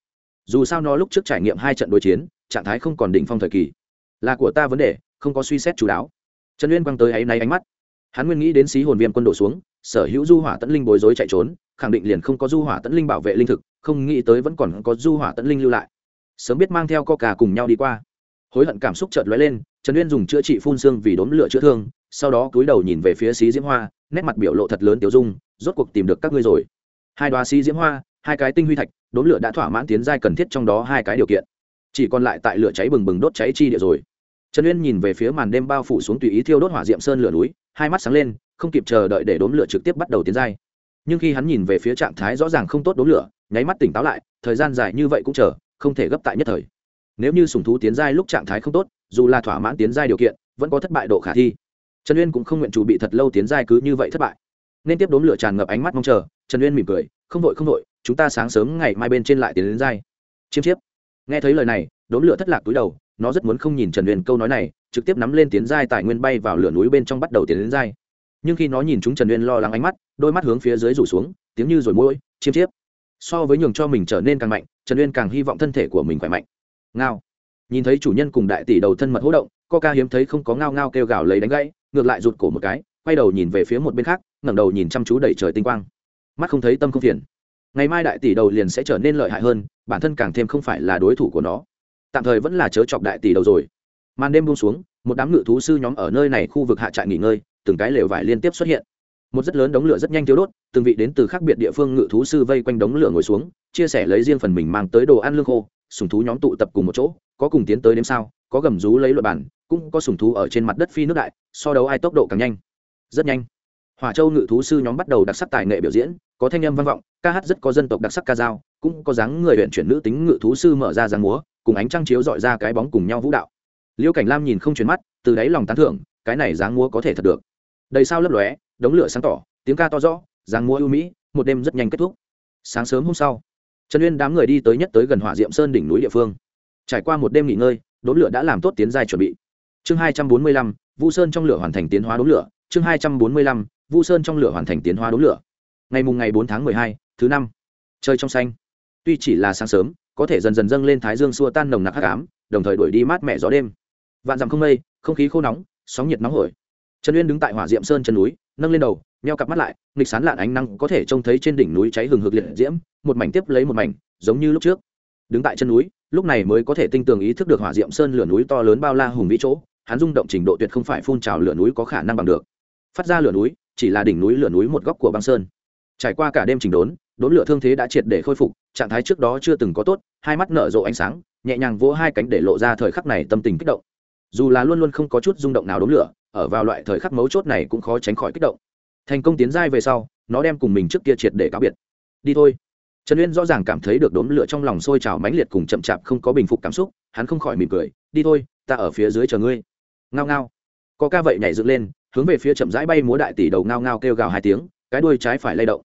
Dù sao nó lúc trước trải nghiệm hai trận đối chiến, trạng thái không còn đỉnh phong thời kỳ. Là của ta vấn đề, không có suy xét chú đáo trần uyên quăng tới áy náy ánh mắt. Hắn nguyên nghĩ đến xí hồn viêm quân đổ xuống sở hữu du hỏa tẫn linh bối rối chạy trốn, khẳng định liền không có du hỏa tẫn linh bảo vệ linh thực, không nghĩ tới vẫn còn có du hỏa tẫn linh lưu lại. Sớm biết mang theo co cà cùng nhau đi qua. Hối hận cảm xúc chợt lóe lên, trần uyên dùng chữa trị phun xương vì đốm lửa chữa thương, sau đó cúi đầu nhìn về phía xí diễm hoa, nét mặt biểu lộ thật lớn tiểu dung, rốt cuộc tìm được các ngươi rồi. Hai đoá xí diễm hoa, hai cái tinh huy thạch, đốm lửa đã thỏa mãn tiến giai cần thiết trong đó hai cái điều kiện. Chỉ còn lại tại lửa cháy bừng bừng đốt cháy chi địa rồi. Trần uyên nhìn về phía màn đêm bao phủ xuống tùy ý thiêu đốt hỏa diệm sơn lửa núi, hai mắt sáng lên không kịp chờ đợi để đốn lửa trực tiếp bắt đầu tiến giai. Nhưng khi hắn nhìn về phía trạng thái rõ ràng không tốt đốn lửa, nháy mắt tỉnh táo lại, thời gian dài như vậy cũng chờ, không thể gấp tại nhất thời. Nếu như sùng thú tiến giai lúc trạng thái không tốt, dù là thỏa mãn tiến giai điều kiện, vẫn có thất bại độ khả thi. Trần uyên cũng không nguyện chủ bị thật lâu tiến giai cứ như vậy thất bại. Nên tiếp đốn lửa tràn ngập ánh mắt mong chờ, trần uyên mỉm cười, không vội không vội, chúng ta sáng sớm ngày mai bên trên lại tiến đến giai. Chiêm chiếp. Nghe thấy lời này đốn lửa thất lạc túi đầu, nó rất muốn không nhìn trần uyên câu nói này, trực tiếp nắm lên tiến giai tài nguyên bay vào lửa núi bên trong bắt đầu tiến đến giai nhưng khi nó nhìn chúng trần uyên lo lắng ánh mắt, đôi mắt hướng phía dưới rủ xuống, tiếng như rồi mũi chiêm chiếp. So với nhường cho mình trở nên càng mạnh, trần uyên càng hy vọng thân thể của mình khỏe mạnh. Ngao. Nhìn thấy chủ nhân cùng đại tỷ đầu thân mật hỗ động coca hiếm thấy không có ngao ngao kêu gào lấy đánh gãy, ngược lại rụt cổ một cái, quay đầu nhìn về phía một bên khác, ngẩng đầu nhìn chăm chú đầy trời tinh quang. Mắt không thấy tâm không phiền. Ngày mai đại tỷ đầu liền sẽ trở nên lợi hại hơn, bản thân càng thêm không phải là đối thủ của nó. Tạm thời vẫn là chớ chọc đại tỷ đầu rồi. Màn đêm buông xuống, một đám ngự thú sư nhóm ở nơi này khu vực hạ trại nghỉ ngơi từng cái lều vải liên tiếp xuất hiện. Một rất lớn đống lửa rất nhanh thiếu đốt, từng vị đến từ khác biệt địa phương ngự thú sư vây quanh đống lửa ngồi xuống, chia sẻ lấy riêng phần mình mang tới đồ ăn lương khô, sùng thú nhóm tụ tập cùng một chỗ, có cùng tiến tới đêm sao, có gầm rú lấy luật bản cũng có sùng thú ở trên mặt đất phi nước đại, so đấu ai tốc độ càng nhanh. Rất nhanh. Hỏa châu ngự thú sư nhóm bắt đầu đặc sắc tài nghệ biểu diễn, có thanh âm vang vọng, ca hát rất có dân tộc đặc sắc ca dao, cũng có dáng người huyện chuyển nữ tính ngự thú sư mở ra dáng múa, cùng ánh trăng chiếu dọi ra cái bóng cùng nhau vũ đạo. Liêu cảnh lam nhìn không chuyển mắt, từ đáy lòng tán thưởng, cái này dáng múa có thể thật được đầy sao lấp lóe, đống lửa sáng tỏ, tiếng ca to rõ, dáng mua ưu mỹ, một đêm rất nhanh kết thúc. Sáng sớm hôm sau, trần uyên đám người đi tới nhất tới gần hỏa diệm sơn đỉnh núi địa phương. Trải qua một đêm nghỉ ngơi, đốn lửa đã làm tốt tiến giai chuẩn bị. Chương hai trăm bốn mươi lăm, vu sơn trong lửa hoàn thành tiến hóa đốn lửa. Chương hai trăm bốn mươi lăm, vu sơn trong lửa hoàn thành tiến hóa đốn lửa. Ngày mùng ngày bốn tháng mười hai, thứ năm. Chơi trong xanh. Tuy chỉ là sáng sớm, có thể dần dần dâng lên thái dương xua tan nồng nặc hắc ám, đồng thời đuổi đi mát mẻ gió đêm. Vạn dặm không mây, không khí khô nóng, sóng nhiệt nóng hổi trần uyên đứng tại hỏa diệm sơn chân núi, nâng lên đầu neo cặp mắt lại, nghịch sán lạn ánh năng có thể trông thấy trên đỉnh núi cháy hừng hực liệt diễm, một mảnh tiếp lấy một mảnh, giống như lúc trước. Đứng tại chân núi, lúc này mới có thể tinh tường ý thức được hỏa diệm sơn lửa núi to lớn bao la hùng vĩ chỗ, hắn rung động trình độ tuyệt không phải phun trào lửa núi có khả năng bằng được. Phát ra lửa núi, chỉ là đỉnh núi lửa núi một góc của băng sơn. Trải qua cả đêm trình đốn đốn lửa thương thế đã triệt để khôi phục, trạng thái trước đó chưa từng có tốt, hai mắt nở rộ ánh sáng, nhẹ nhàng vỗ hai cánh để lộ ra thời khắc này tâm tình kích động. Dù là luôn luôn không có chút rung động nào đốn lửa ở vào loại thời khắc mấu chốt này cũng khó tránh khỏi kích động. Thành công tiến giai về sau, nó đem cùng mình trước kia triệt để cáo biệt. Đi thôi. Trần uyên rõ ràng cảm thấy được đốn lửa trong lòng sôi trào mãnh liệt cùng chậm chạp không có bình phục cảm xúc, hắn không khỏi mỉm cười, đi thôi, ta ở phía dưới chờ ngươi. Ngao ngao. Có ca vậy nhảy dựng lên, hướng về phía chậm rãi bay múa đại tỷ đầu ngao ngao kêu gào hai tiếng, cái đuôi trái phải lay động.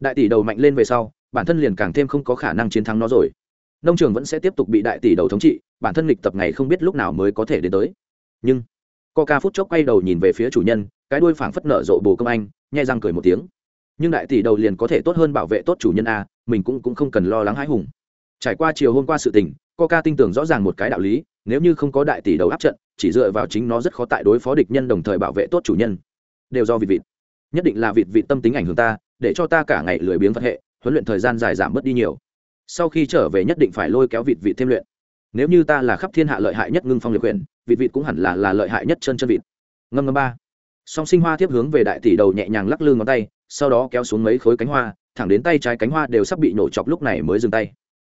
Đại tỷ đầu mạnh lên về sau, bản thân liền càng thêm không có khả năng chiến thắng nó rồi. Nông trường vẫn sẽ tiếp tục bị đại tỷ đầu thống trị, bản thân lịch tập ngày không biết lúc nào mới có thể đến tới. Nhưng ca phút chốc quay đầu nhìn về phía chủ nhân, cái đuôi phảng phất nở rộ bồ công anh nhai răng cười một tiếng. Nhưng đại tỷ đầu liền có thể tốt hơn bảo vệ tốt chủ nhân a, mình cũng cũng không cần lo lắng hãi hùng. Trải qua chiều hôm qua sự tình ca tin tưởng rõ ràng một cái đạo lý, nếu như không có đại tỷ đầu áp trận, chỉ dựa vào chính nó rất khó tại đối phó địch nhân đồng thời bảo vệ tốt chủ nhân. Đều do vịt vịt. Nhất định là vịt vịt tâm tính ảnh hưởng ta, để cho ta cả ngày lười biếng vật hệ, huấn luyện thời gian dài giảm bớt đi nhiều. Sau khi trở về nhất định phải lôi kéo vịt vịt thêm luyện nếu như ta là khắp thiên hạ lợi hại nhất ngưng phong liệt quyền, vịt vịt cũng hẳn là là lợi hại nhất chân chân vịt. Ngâm ngâm ba. Song sinh hoa tiếp hướng về đại tỷ đầu nhẹ nhàng lắc lư ngón tay, sau đó kéo xuống mấy khối cánh hoa, thẳng đến tay trái cánh hoa đều sắp bị nổ chọc lúc này mới dừng tay.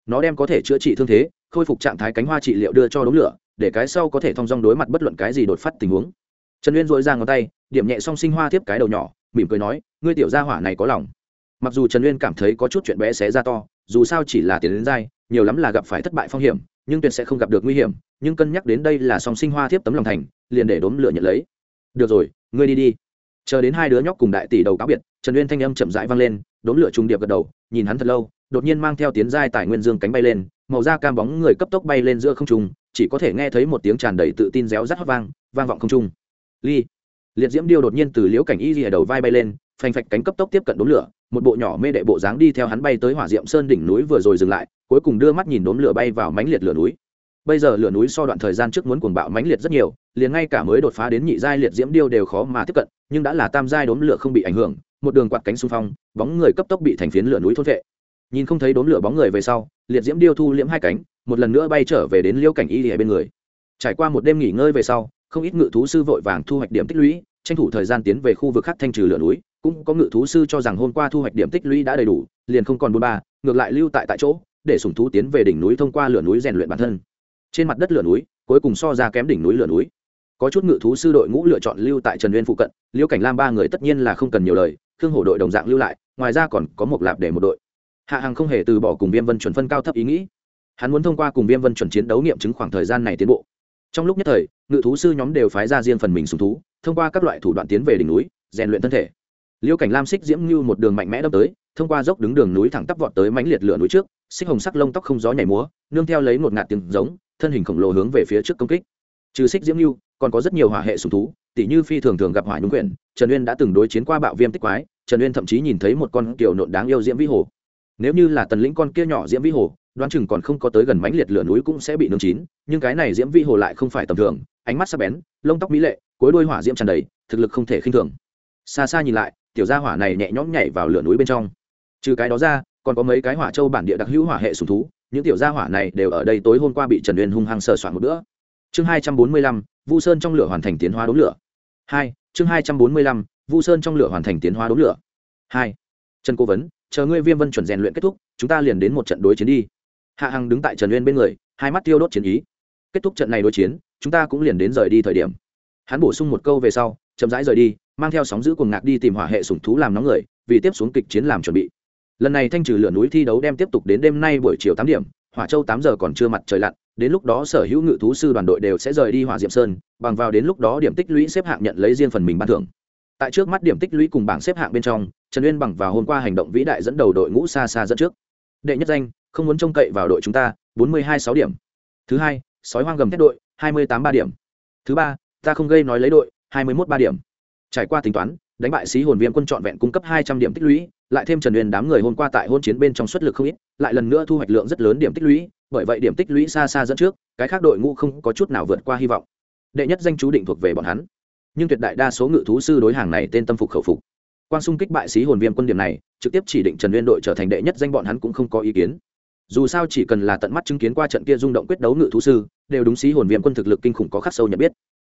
Nó đem có thể chữa trị thương thế, khôi phục trạng thái cánh hoa trị liệu đưa cho đống lửa, để cái sau có thể thông dong đối mặt bất luận cái gì đột phát tình huống. Trần uyên dội ra ngón tay, điểm nhẹ song sinh hoa tiếp cái đầu nhỏ, mỉm cười nói, ngươi tiểu gia hỏa này có lòng. Mặc dù trần uyên cảm thấy có chút chuyện bé xé ra to dù sao chỉ là tiền đến dai, nhiều lắm là gặp phải thất bại phong hiểm, nhưng tuyệt sẽ không gặp được nguy hiểm, nhưng cân nhắc đến đây là song sinh hoa thiếp tấm lòng thành, liền để đốm lửa nhận lấy. Được rồi, ngươi đi đi. Chờ đến hai đứa nhóc cùng đại tỷ đầu cáo biệt, trần uyên thanh âm chậm rãi vang lên, đốm lửa trùng điệp gật đầu, nhìn hắn thật lâu, đột nhiên mang theo tiến giai tài nguyên dương cánh bay lên, màu da cam bóng người cấp tốc bay lên giữa không trung, chỉ có thể nghe thấy một tiếng tràn đầy tự tin réo rắt hót vang vang vọng không trung. Ly, liệt diễm điêu đột nhiên từ liễu cảnh y rìa đầu vai bay lên phanh phạch cánh cấp tốc tiếp cận đốm lửa, một bộ nhỏ mê đệ bộ dáng đi theo hắn bay tới hỏa diệm sơn đỉnh núi vừa rồi dừng lại, cuối cùng đưa mắt nhìn đốm lửa bay vào mánh liệt lửa núi. Bây giờ lửa núi so đoạn thời gian trước muốn cuồng bạo mãnh liệt rất nhiều, liền ngay cả mới đột phá đến nhị giai liệt diễm điêu đều khó mà tiếp cận, nhưng đã là tam giai đốm lửa không bị ảnh hưởng, một đường quạt cánh xung phong, bóng người cấp tốc bị thành phiến lửa núi thôn vệ. Nhìn không thấy đốm lửa bóng người về sau, liệt diễm điêu thu liễm hai cánh, một lần nữa bay trở về đến liêu cảnh y lìa bên người. Trải qua một đêm nghỉ ngơi về sau, không ít ngự thú sư vội vàng thu hoạch điểm tích lũy tranh thủ thời gian tiến về khu vực khác thanh trừ lửa núi, cũng có ngự thú sư cho rằng hôm qua thu hoạch điểm tích lũy đã đầy đủ, liền không còn buôn ba, ngược lại lưu tại tại chỗ, để sủng thú tiến về đỉnh núi thông qua lửa núi rèn luyện bản thân. Trên mặt đất lửa núi, cuối cùng so ra kém đỉnh núi lửa núi. Có chút ngự thú sư đội ngũ lựa chọn lưu tại trần uyên phụ cận, liêu cảnh lam ba người tất nhiên là không cần nhiều lời, khương hổ đội đồng dạng lưu lại, ngoài ra còn có một lạp để một đội. Hạ hàng không hề từ bỏ cùng viêm vân chuẩn phân cao thấp ý nghĩ. Hắn muốn thông qua cùng viêm vân chuẩn chiến đấu nghiệm chứng khoảng thời gian này tiến bộ. Trong lúc nhất thời, ngự thú sư nhóm đều phái ra riêng phần mình sùng thú thông qua các loại thủ đoạn tiến về đỉnh núi, rèn luyện thân thể. Liêu cảnh lam xích diễm như một đường mạnh mẽ đâm tới, thông qua dốc đứng đường núi thẳng tắp vọt tới mánh liệt lửa núi trước, xích hồng sắc lông tóc không gió nhảy múa, nương theo lấy một ngạt tiếng giống, thân hình khổng lồ hướng về phía trước công kích. Trừ xích diễm như, còn có rất nhiều hỏa hệ sùng thú tỷ như phi thường thường gặp hỏa nhúng quyển, trần uyên đã từng đối chiến qua bạo viêm tích quái, trần uyên thậm chí nhìn thấy một con kiểu nộn đáng yêu diễm vĩ hồ. Nếu như là tần lĩnh con kia nhỏ diễm vĩ hồ, đoán chừng còn không có tới gần mãnh liệt lửa núi cũng sẽ bị nướng chín, nhưng cái này diễm vĩ hồ lại không phải tầm thường, ánh mắt sắc bén, lông tóc mỹ lệ cuối đuôi hỏa diễm tràn đầy, thực lực không thể khinh thường. Xa xa nhìn lại, tiểu gia hỏa này nhẹ nhõm nhảy vào lửa núi bên trong. Trừ cái đó ra, còn có mấy cái hỏa châu bản địa đặc hữu hỏa hệ sùng thú, những tiểu gia hỏa này đều ở đây tối hôm qua bị trần uyên hung hăng sờ soạn một bữa. Chương hai trăm bốn mươi lăm, vu sơn trong lửa hoàn thành tiến hóa đốn lửa. Hai, chương hai trăm bốn mươi lăm, vu sơn trong lửa hoàn thành tiến hóa đốn lửa. Hai, trần cố vấn, chờ ngươi viêm vân chuẩn rèn luyện kết thúc, chúng ta liền đến một trận đối chiến đi. Hạ hằng đứng tại trần uyên bên người, hai mắt tiêu đốt chiến ý. Kết thúc trận này đối chiến, chúng ta cũng liền đến rời đi thời điểm hắn bổ sung một câu về sau, chậm rãi rời đi, mang theo sóng giữ cuồng ngạc đi tìm hỏa hệ sủng thú làm nóng người, vì tiếp xuống kịch chiến làm chuẩn bị. Lần này thanh trừ lửa núi thi đấu đem tiếp tục đến đêm nay buổi chiều tám điểm, hỏa châu tám giờ còn chưa mặt trời lặn, đến lúc đó sở hữu ngự thú sư đoàn đội đều sẽ rời đi hỏa diệm sơn, bằng vào đến lúc đó điểm tích lũy xếp hạng nhận lấy riêng phần mình ban thưởng. Tại trước mắt điểm tích lũy cùng bảng xếp hạng bên trong, trần uyên bằng vào hôm qua hành động vĩ đại dẫn đầu đội ngũ xa xa dẫn trước. Đệ nhất danh, không muốn trông cậy vào đội chúng ta, bốn mươi hai sáu điểm. Thứ hai, sói hoang gầm thép đội, hai mươi tám ba điểm. Thứ ba ta không gây nói lấy đội, hai mươi mốt ba điểm. Trải qua tính toán, đánh bại sĩ hồn viêm quân trọn vẹn cung cấp hai trăm điểm tích lũy, lại thêm trần uyên đám người hôm qua tại hôn chiến bên trong xuất lực không ít, lại lần nữa thu hoạch lượng rất lớn điểm tích lũy, bởi vậy điểm tích lũy xa xa dẫn trước, cái khác đội ngũ không có chút nào vượt qua hy vọng. Đệ nhất danh chú định thuộc về bọn hắn. Nhưng tuyệt đại đa số ngự thú sư đối hàng này tên tâm phục khẩu phục. Quang xung kích bại sĩ hồn viêm quân điểm này, trực tiếp chỉ định trần uyên đội trở thành đệ nhất danh bọn hắn cũng không có ý kiến. Dù sao chỉ cần là tận mắt chứng kiến qua trận kia rung động quyết đấu ngự thú sư, đều đúng sĩ hồn viêm quân thực lực kinh khủng có khắc sâu nhận biết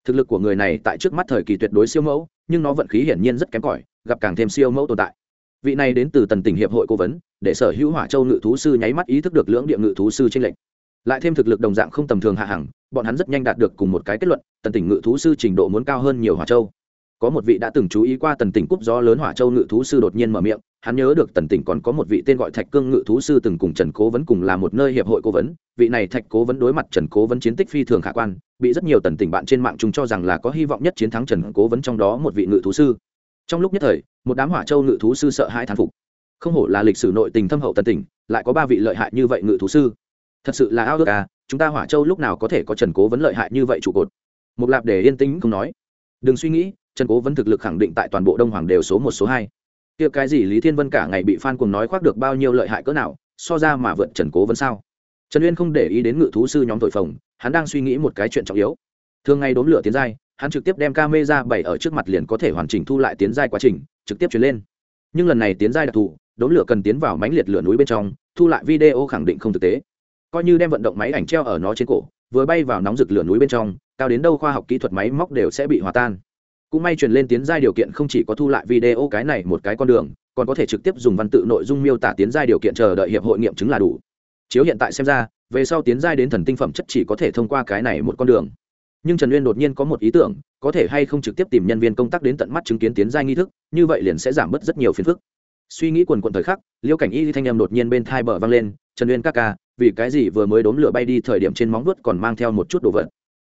thực lực của người này tại trước mắt thời kỳ tuyệt đối siêu mẫu, nhưng nó vận khí hiển nhiên rất kém cỏi, gặp càng thêm siêu mẫu tồn tại. Vị này đến từ tần tỉnh hiệp hội cố vấn, để sở hữu hỏa châu ngự thú sư nháy mắt ý thức được lưỡng địa ngự thú sư tranh lệch. Lại thêm thực lực đồng dạng không tầm thường hạ hẳng bọn hắn rất nhanh đạt được cùng một cái kết luận, tần tỉnh ngự thú sư trình độ muốn cao hơn nhiều hỏa châu có một vị đã từng chú ý qua tần tỉnh cúp gió lớn hỏa châu ngự thú sư đột nhiên mở miệng, hắn nhớ được tần tỉnh còn có một vị tên gọi thạch cương ngự thú sư từng cùng trần cố vấn cùng là một nơi hiệp hội cố vấn, vị này thạch cố vấn đối mặt trần cố vấn chiến tích phi thường khả quan, bị rất nhiều tần tỉnh bạn trên mạng chúng cho rằng là có hy vọng nhất chiến thắng trần cố vấn trong đó một vị ngự thú sư. Trong lúc nhất thời, một đám hỏa châu ngự thú sư sợ hai thán phục. Không hổ là lịch sử nội tình thâm hậu tần tỉnh, lại có ba vị lợi hại như vậy ngự thú sư. Thật sự là ao ước à chúng ta hỏa châu lúc nào có thể có trần cố vấn lợi hại như vậy trụ cột? Một lạp để yên tĩnh không nói. Đừng suy nghĩ trần cố vấn thực lực khẳng định tại toàn bộ đông hoàng đều số một, số hai. Kia cái gì lý thiên vân cả ngày bị phan cùng nói khoác được bao nhiêu lợi hại cỡ nào, so ra mà vượt trần cố vấn sao? Trần uyên không để ý đến ngự thú sư nhóm tội phồng, hắn đang suy nghĩ một cái chuyện trọng yếu. Thường ngày đốn lửa tiến giai, hắn trực tiếp đem ca mê ra bày ở trước mặt liền có thể hoàn chỉnh thu lại tiến giai quá trình, trực tiếp chuyển lên. Nhưng lần này tiến giai đặc thù đốn lửa cần tiến vào mánh liệt lửa núi bên trong, thu lại video khẳng định không thực tế. Coi như đem vận động máy ảnh treo ở nó trên cổ, vừa bay vào nóng rực lửa núi bên trong, cao đến đâu khoa học kỹ thuật máy móc đều sẽ bị hòa tan cũng may truyền lên tiến giai điều kiện không chỉ có thu lại video cái này một cái con đường, còn có thể trực tiếp dùng văn tự nội dung miêu tả tiến giai điều kiện chờ đợi hiệp hội nghiệm chứng là đủ. Chiếu hiện tại xem ra, về sau tiến giai đến thần tinh phẩm chất chỉ có thể thông qua cái này một con đường. Nhưng trần uyên đột nhiên có một ý tưởng, có thể hay không trực tiếp tìm nhân viên công tác đến tận mắt chứng kiến tiến giai nghi thức, như vậy liền sẽ giảm bớt rất nhiều phiền phức. Suy nghĩ quần quần thời khắc Liễu cảnh y thanh em đột nhiên bên thai bờ vang lên, trần uyên ca ca, vì cái gì vừa mới đốn lửa bay đi thời điểm trên móng vuốt còn mang theo một chút đồ vật?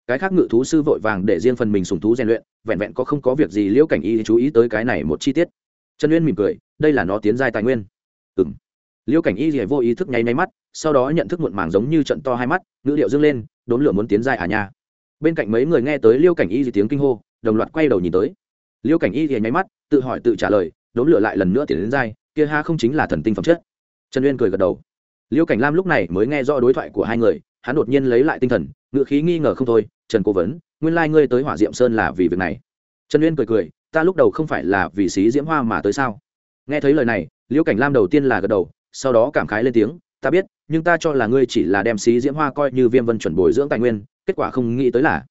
Cái khác ngự thú sư vội vàng để riêng phần mình sùng thú rèn luyện, vẹn vẹn có không có việc gì liễu cảnh y chú ý tới cái này một chi tiết. Trần uyên mỉm cười, đây là nó tiến giai tài nguyên. Ừng liễu cảnh y thì vô ý thức nháy nháy mắt, sau đó nhận thức muộn màng giống như trận to hai mắt, ngữ điệu dâng lên, đốn lửa muốn tiến giai à nha. Bên cạnh mấy người nghe tới liêu cảnh y thì tiếng kinh hô, đồng loạt quay đầu nhìn tới. Liêu cảnh y thì nháy mắt, tự hỏi tự trả lời, đốn lửa lại lần nữa tiến đến giai, kia ha không chính là thần tinh phẩm chất. Trần uyên cười gật đầu. Liêu cảnh lam lúc này mới nghe rõ đối thoại của hai người, hắn đột nhiên lấy lại tinh thần, ngựa khí nghi ngờ không thôi trần cố vấn, nguyên lai、like、ngươi tới hỏa diệm sơn là vì việc này. Trần uyên cười cười, ta lúc đầu không phải là vì xí diễm hoa mà tới sao? Nghe thấy lời này, liễu cảnh lam đầu tiên là gật đầu, sau đó cảm khái lên tiếng, ta biết, nhưng ta cho là ngươi chỉ là đem xí diễm hoa coi như viêm vân chuẩn bồi dưỡng tài nguyên, kết quả không nghĩ tới là.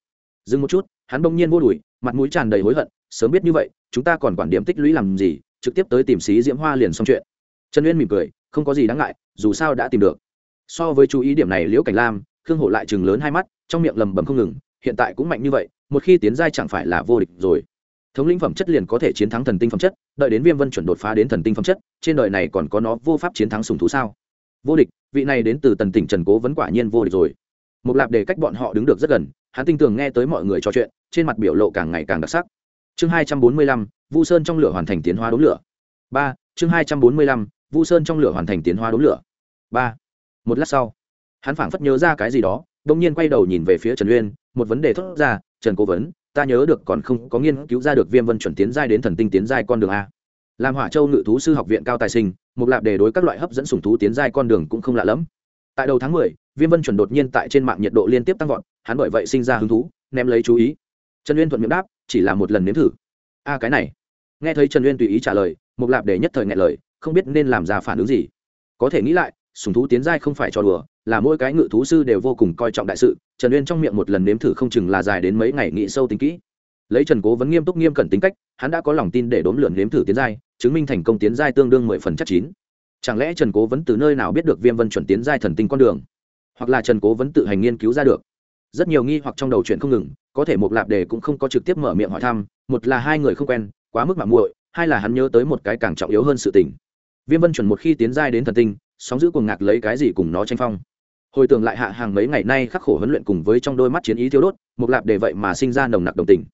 Dừng một chút, hắn bỗng nhiên vô đùi, mặt mũi tràn đầy hối hận, sớm biết như vậy, chúng ta còn quản điểm tích lũy làm gì, trực tiếp tới tìm xí diễm hoa liền xong chuyện. Trần uyên mỉm cười, không có gì đáng ngại, dù sao đã tìm được. So với chú ý điểm này, liễu cảnh lam, khương hổ lại chừng lớn hai mắt, trong miệng lầm bầm không ngừng hiện tại cũng mạnh như vậy, một khi tiến giai chẳng phải là vô địch rồi. Thống lĩnh phẩm chất liền có thể chiến thắng thần tinh phẩm chất, đợi đến viêm vân chuẩn đột phá đến thần tinh phẩm chất, trên đời này còn có nó vô pháp chiến thắng sùng thú sao? Vô địch, vị này đến từ tần tỉnh trần cố vẫn quả nhiên vô địch rồi. Một lạp để cách bọn họ đứng được rất gần, hắn tinh tường nghe tới mọi người trò chuyện, trên mặt biểu lộ càng ngày càng đặc sắc. Chương hai trăm bốn mươi lăm, vu sơn trong lửa hoàn thành tiến hóa đốn lửa. Ba, chương hai trăm bốn mươi lăm, vu sơn trong lửa hoàn thành tiến hóa đốn lửa. Ba, một lát sau, hắn phảng phất nhớ ra cái gì đó đông nhiên quay đầu nhìn về phía trần uyên, một vấn đề thốt ra, trần cố vấn, ta nhớ được còn không có nghiên cứu ra được viêm vân chuẩn tiến giai đến thần tinh tiến giai con đường a. Làm hỏa châu ngự thú sư học viện cao tài sinh một lạp đề đối các loại hấp dẫn sùng thú tiến giai con đường cũng không lạ lẫm. Tại đầu tháng mười, viêm vân chuẩn đột nhiên tại trên mạng nhiệt độ liên tiếp tăng vọt, hắn bởi vậy sinh ra hứng thú, ném lấy chú ý. Trần uyên thuận miệng đáp, chỉ là một lần nếm thử. A, cái này. Nghe thấy trần uyên tùy ý trả lời một lạp đề nhất thời ngại lời, không biết nên làm ra phản ứng gì. Có thể nghĩ lại sùng thú tiến giai không phải trò đùa là mỗi cái ngự thú sư đều vô cùng coi trọng đại sự, trần uyên trong miệng một lần nếm thử không chừng là dài đến mấy ngày nghĩ sâu tính kỹ. Lấy trần cố vẫn nghiêm túc nghiêm cẩn tính cách, hắn đã có lòng tin để đốn lượn nếm thử tiến giai, chứng minh thành công tiến giai tương đương mười phần chắc chín. Chẳng lẽ trần cố vẫn từ nơi nào biết được viêm vân chuẩn tiến giai thần tinh con đường? Hoặc là trần cố vẫn tự hành nghiên cứu ra được? Rất nhiều nghi hoặc trong đầu chuyện không ngừng, có thể một lạp đề cũng không có trực tiếp mở miệng hỏi thăm, một là hai người không quen, quá mức mạng muội, hai là hắn nhớ tới một cái càng trọng yếu hơn sự tình. Viêm vân chuẩn một khi tiến giai đến thần tinh, sóng giữ cuồng ngạc lấy cái gì cùng nó tranh phong? Hồi tưởng lại hạ hàng mấy ngày nay khắc khổ huấn luyện cùng với trong đôi mắt chiến ý thiếu đốt một lạp để vậy mà sinh ra nồng nặc đồng tình.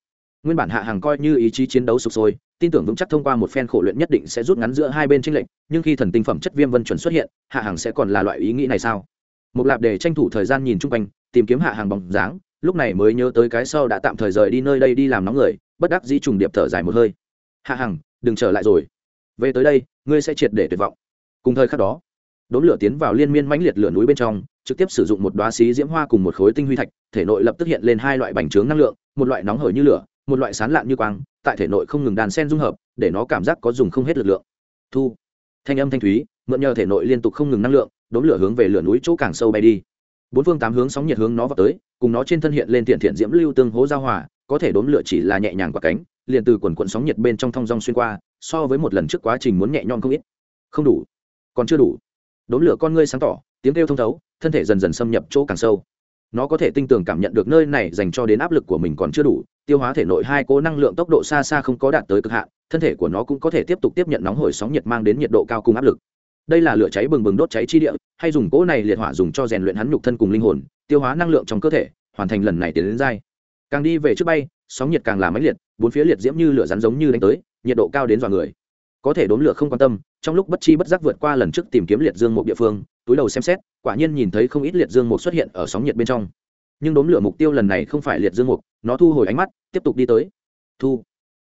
Nguyên bản hạ hàng coi như ý chí chiến đấu sụp sôi, tin tưởng vững chắc thông qua một phen khổ luyện nhất định sẽ rút ngắn giữa hai bên tranh lệch, nhưng khi thần tinh phẩm chất viêm vân chuẩn xuất hiện, hạ hàng sẽ còn là loại ý nghĩ này sao? Một lạp để tranh thủ thời gian nhìn chung quanh, tìm kiếm hạ hàng bóng dáng, lúc này mới nhớ tới cái sau đã tạm thời rời đi nơi đây đi làm nóng người, bất đắc dĩ trùng điệp thở dài một hơi. Hạ hàng, đừng trở lại rồi. Về tới đây, ngươi sẽ triệt để tuyệt vọng. Cùng thời khắc đó đốn lửa tiến vào liên miên mãnh liệt lửa núi bên trong, trực tiếp sử dụng một đoá xí diễm hoa cùng một khối tinh huy thạch, thể nội lập tức hiện lên hai loại bành trướng năng lượng, một loại nóng hởi như lửa, một loại sán lạn như quang, tại thể nội không ngừng đàn sen dung hợp, để nó cảm giác có dùng không hết lực lượng. Thu. Thanh âm thanh thúy, mượn nhờ thể nội liên tục không ngừng năng lượng đốn lửa hướng về lửa núi chỗ càng sâu bay đi. Bốn phương tám hướng sóng nhiệt hướng nó vào tới, cùng nó trên thân hiện lên thiện thiện diễm lưu tương hố giao hòa, có thể đốn lửa chỉ là nhẹ nhàng qua cánh, liền từ quần quận sóng nhiệt bên trong thong rong xuyên qua, so với một lần trước quá trình muốn nhẹ nhõm không ít. Không đủ. Còn chưa đủ đốn lửa con ngươi sáng tỏ, tiếng kêu thông thấu, thân thể dần dần xâm nhập chỗ càng sâu. Nó có thể tinh tường cảm nhận được nơi này dành cho đến áp lực của mình còn chưa đủ, tiêu hóa thể nội hai cố năng lượng tốc độ xa xa không có đạt tới cực hạn, thân thể của nó cũng có thể tiếp tục tiếp nhận nóng hổi sóng nhiệt mang đến nhiệt độ cao cùng áp lực. Đây là lửa cháy bừng bừng đốt cháy chi địa, hay dùng cỗ này liệt hỏa dùng cho rèn luyện hắn nhục thân cùng linh hồn, tiêu hóa năng lượng trong cơ thể, hoàn thành lần này tiến đến dai càng đi về trước bay, sóng nhiệt càng là máy liệt, bốn phía liệt diễm như lửa rắn giống như đánh tới, nhiệt độ cao đến dọa người có thể đốn lửa không quan tâm, trong lúc bất chi bất giác vượt qua lần trước tìm kiếm liệt dương một địa phương, túi đầu xem xét, quả nhiên nhìn thấy không ít liệt dương một xuất hiện ở sóng nhiệt bên trong. Nhưng đốn lửa mục tiêu lần này không phải liệt dương mục, nó thu hồi ánh mắt, tiếp tục đi tới. Thu.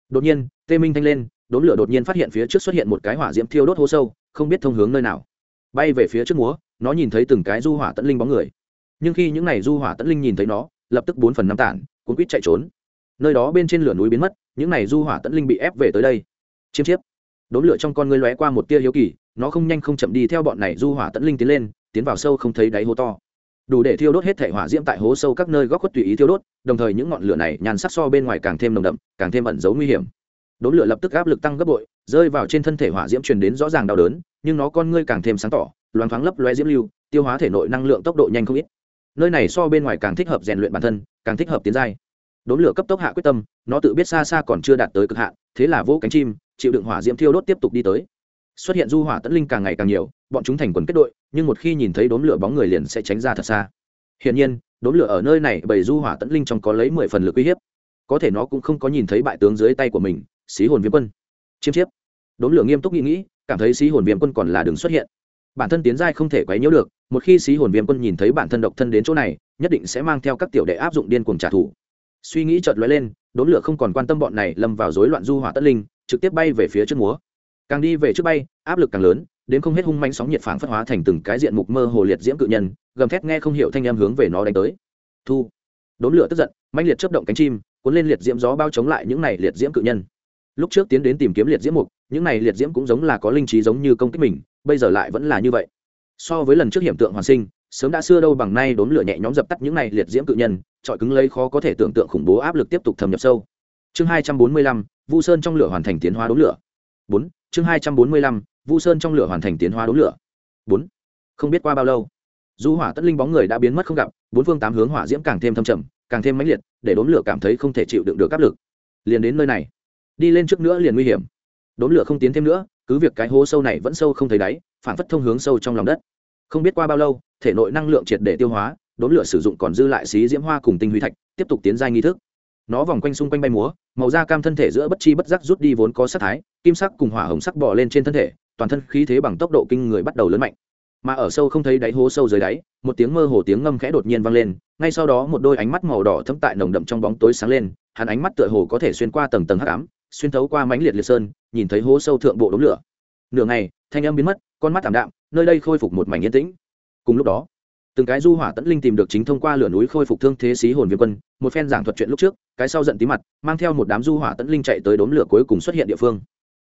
Đột nhiên, tê minh thanh lên, đốn lửa đột nhiên phát hiện phía trước xuất hiện một cái hỏa diễm thiêu đốt hô sâu, không biết thông hướng nơi nào. Bay về phía trước múa, nó nhìn thấy từng cái du hỏa tẫn linh bóng người. Nhưng khi những n à y du hỏa tẫn linh nhìn thấy nó, lập tức bốn phần năm tản, cuốn quýt chạy trốn. Nơi đó bên trên lửa núi biến mất, những n à y du hỏa tẫn linh bị ép về tới đây. Chiêm chiếp đốm lửa trong con ngươi lóe qua một tia hiếu kỳ, nó không nhanh không chậm đi theo bọn này du hỏa tẫn linh tiến lên, tiến vào sâu không thấy đáy hố to. Đủ để thiêu đốt hết thể hỏa diễm tại hố sâu các nơi góc khuất tùy ý thiêu đốt, đồng thời những ngọn lửa này nhàn sắc so bên ngoài càng thêm nồng đậm, càng thêm ẩn giấu nguy hiểm. Đốm lửa lập tức áp lực tăng gấp bội, rơi vào trên thân thể hỏa diễm truyền đến rõ ràng đau đớn, nhưng nó con ngươi càng thêm sáng tỏ, loáng thoáng lấp loe diễm lưu, tiêu hóa thể nội năng lượng tốc độ nhanh không ít. Nơi này so bên ngoài càng thích hợp rèn luyện bản thân, càng thích hợp tiến giai. Đốn lửa cấp tốc hạ quyết tâm, nó tự biết xa xa còn chưa đạt tới cực hạn, thế là vỗ cánh chim chịu đựng hỏa diễm thiêu đốt tiếp tục đi tới. Xuất hiện du hỏa tẫn linh càng ngày càng nhiều, bọn chúng thành quần kết đội, nhưng một khi nhìn thấy đốm lửa bóng người liền sẽ tránh ra thật xa. Hiển nhiên, đốm lửa ở nơi này bầy du hỏa tẫn linh trong có lấy mười phần lực uy hiếp. Có thể nó cũng không có nhìn thấy bại tướng dưới tay của mình, xí hồn viêm quân. Chiêm chiếp. Đốm lửa nghiêm túc nghĩ nghĩ, cảm thấy xí hồn viêm quân còn là đường xuất hiện. Bản thân tiến giai không thể quấy nhiễu được, một khi xí hồn viêm quân nhìn thấy bản thân độc thân đến chỗ này, nhất định sẽ mang theo các tiểu đệ áp dụng điên cuồng trả thù. Suy nghĩ chợt lóe lên đốn lửa không còn quan tâm bọn này lâm vào rối loạn du hỏa tất linh, trực tiếp bay về phía trước múa. Càng đi về trước bay, áp lực càng lớn, đến không hết hung manh sóng nhiệt phảng phất hóa thành từng cái diện mục mơ hồ liệt diễm cự nhân, gầm thét nghe không hiểu thanh em hướng về nó đánh tới. Thu. Đốn lửa tức giận manh liệt chớp động cánh chim, cuốn lên liệt diễm gió bao chống lại những này liệt diễm cự nhân. Lúc trước tiến đến tìm kiếm liệt diễm mục, những này liệt diễm cũng giống là có linh trí giống như công kích mình, bây giờ lại vẫn là như vậy. So với lần trước hiểm tượng hoàn sinh sớm đã xưa đâu bằng nay đốn lửa nhẹ nhóm dập tắt những này liệt diễm cự nhân trọi cứng lấy khó có thể tưởng tượng khủng bố áp lực tiếp tục thâm nhập sâu. Chương hai trăm bốn mươi lăm, vu sơn trong lửa hoàn thành tiến hóa đốn lửa. Bốn, chương hai trăm bốn mươi lăm, vu sơn trong lửa hoàn thành tiến hóa đốn lửa. Bốn, không biết qua bao lâu, du hỏa tất linh bóng người đã biến mất không gặp, bốn phương tám hướng hỏa diễm càng thêm thâm trầm, càng thêm mãnh liệt, để đốn lửa cảm thấy không thể chịu đựng được áp lực. Liền đến nơi này, đi lên trước nữa liền nguy hiểm. Đốn lửa không tiến thêm nữa, cứ việc cái hố sâu này vẫn sâu không thấy đáy, phản phất thông hướng sâu trong lòng đất không biết qua bao lâu, thể nội năng lượng triệt để tiêu hóa, đốn lửa sử dụng còn dư lại xí diễm hoa cùng tinh huy thạch, tiếp tục tiến giai nghi thức. Nó vòng quanh xung quanh bay múa, màu da cam thân thể giữa bất chi bất giác rút đi vốn có sắc thái, kim sắc cùng hỏa hồng sắc bỏ lên trên thân thể, toàn thân khí thế bằng tốc độ kinh người bắt đầu lớn mạnh. Mà ở sâu không thấy đáy hố sâu dưới đáy, một tiếng mơ hồ tiếng ngâm khẽ đột nhiên vang lên, ngay sau đó một đôi ánh mắt màu đỏ thấm tại nồng đậm trong bóng tối sáng lên, hắn ánh mắt tựa hồ có thể xuyên qua tầng tầng hắc ám, xuyên thấu qua mảnh liệt liệt sơn, nhìn thấy hố sâu thượng bộ đống lửa. Nửa ngày, thanh âm biến mất, con mắt thảm đạm nơi đây khôi phục một mảnh yên tĩnh. Cùng lúc đó, từng cái du hỏa tẫn linh tìm được chính thông qua lửa núi khôi phục thương thế xí hồn viêm quân, một phen giảng thuật chuyện lúc trước, cái sau giận tí mặt, mang theo một đám du hỏa tẫn linh chạy tới đốn lửa cuối cùng xuất hiện địa phương.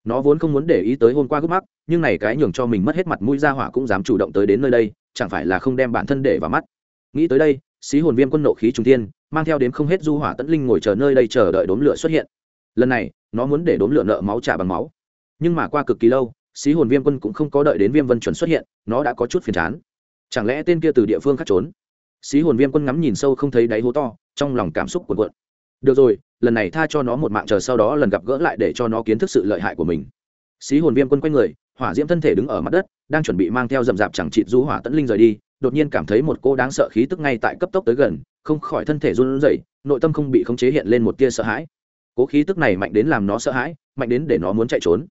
Nó vốn không muốn để ý tới hôm qua gốc mắc, nhưng này cái nhường cho mình mất hết mặt mũi ra hỏa cũng dám chủ động tới đến nơi đây, chẳng phải là không đem bản thân để vào mắt. Nghĩ tới đây, xí hồn viêm quân nộ khí trung tiên mang theo đến không hết du hỏa tẫn linh ngồi chờ nơi đây chờ đợi đốn lửa xuất hiện. Lần này, nó muốn để đốn lửa nợ máu trả bằng máu. Nhưng mà qua cực kỳ lâu xí hồn viêm quân cũng không có đợi đến viêm vân chuẩn xuất hiện, nó đã có chút phiền chán. Chẳng lẽ tên kia từ địa phương khác trốn? Xí hồn viêm quân ngắm nhìn sâu không thấy đáy hố to, trong lòng cảm xúc cuộn cuộn. Được rồi, lần này tha cho nó một mạng chờ sau đó lần gặp gỡ lại để cho nó kiến thức sự lợi hại của mình. Xí hồn viêm quân quay người, hỏa diễm thân thể đứng ở mặt đất, đang chuẩn bị mang theo rậm rạp chẳng trịt du hỏa tẫn linh rời đi, đột nhiên cảm thấy một cô đáng sợ khí tức ngay tại cấp tốc tới gần, không khỏi thân thể run rẩy, nội tâm không bị khống chế hiện lên một tia sợ hãi. Cố khí tức này mạnh đến làm nó sợ hãi, mạnh đến để nó muốn chạy trốn.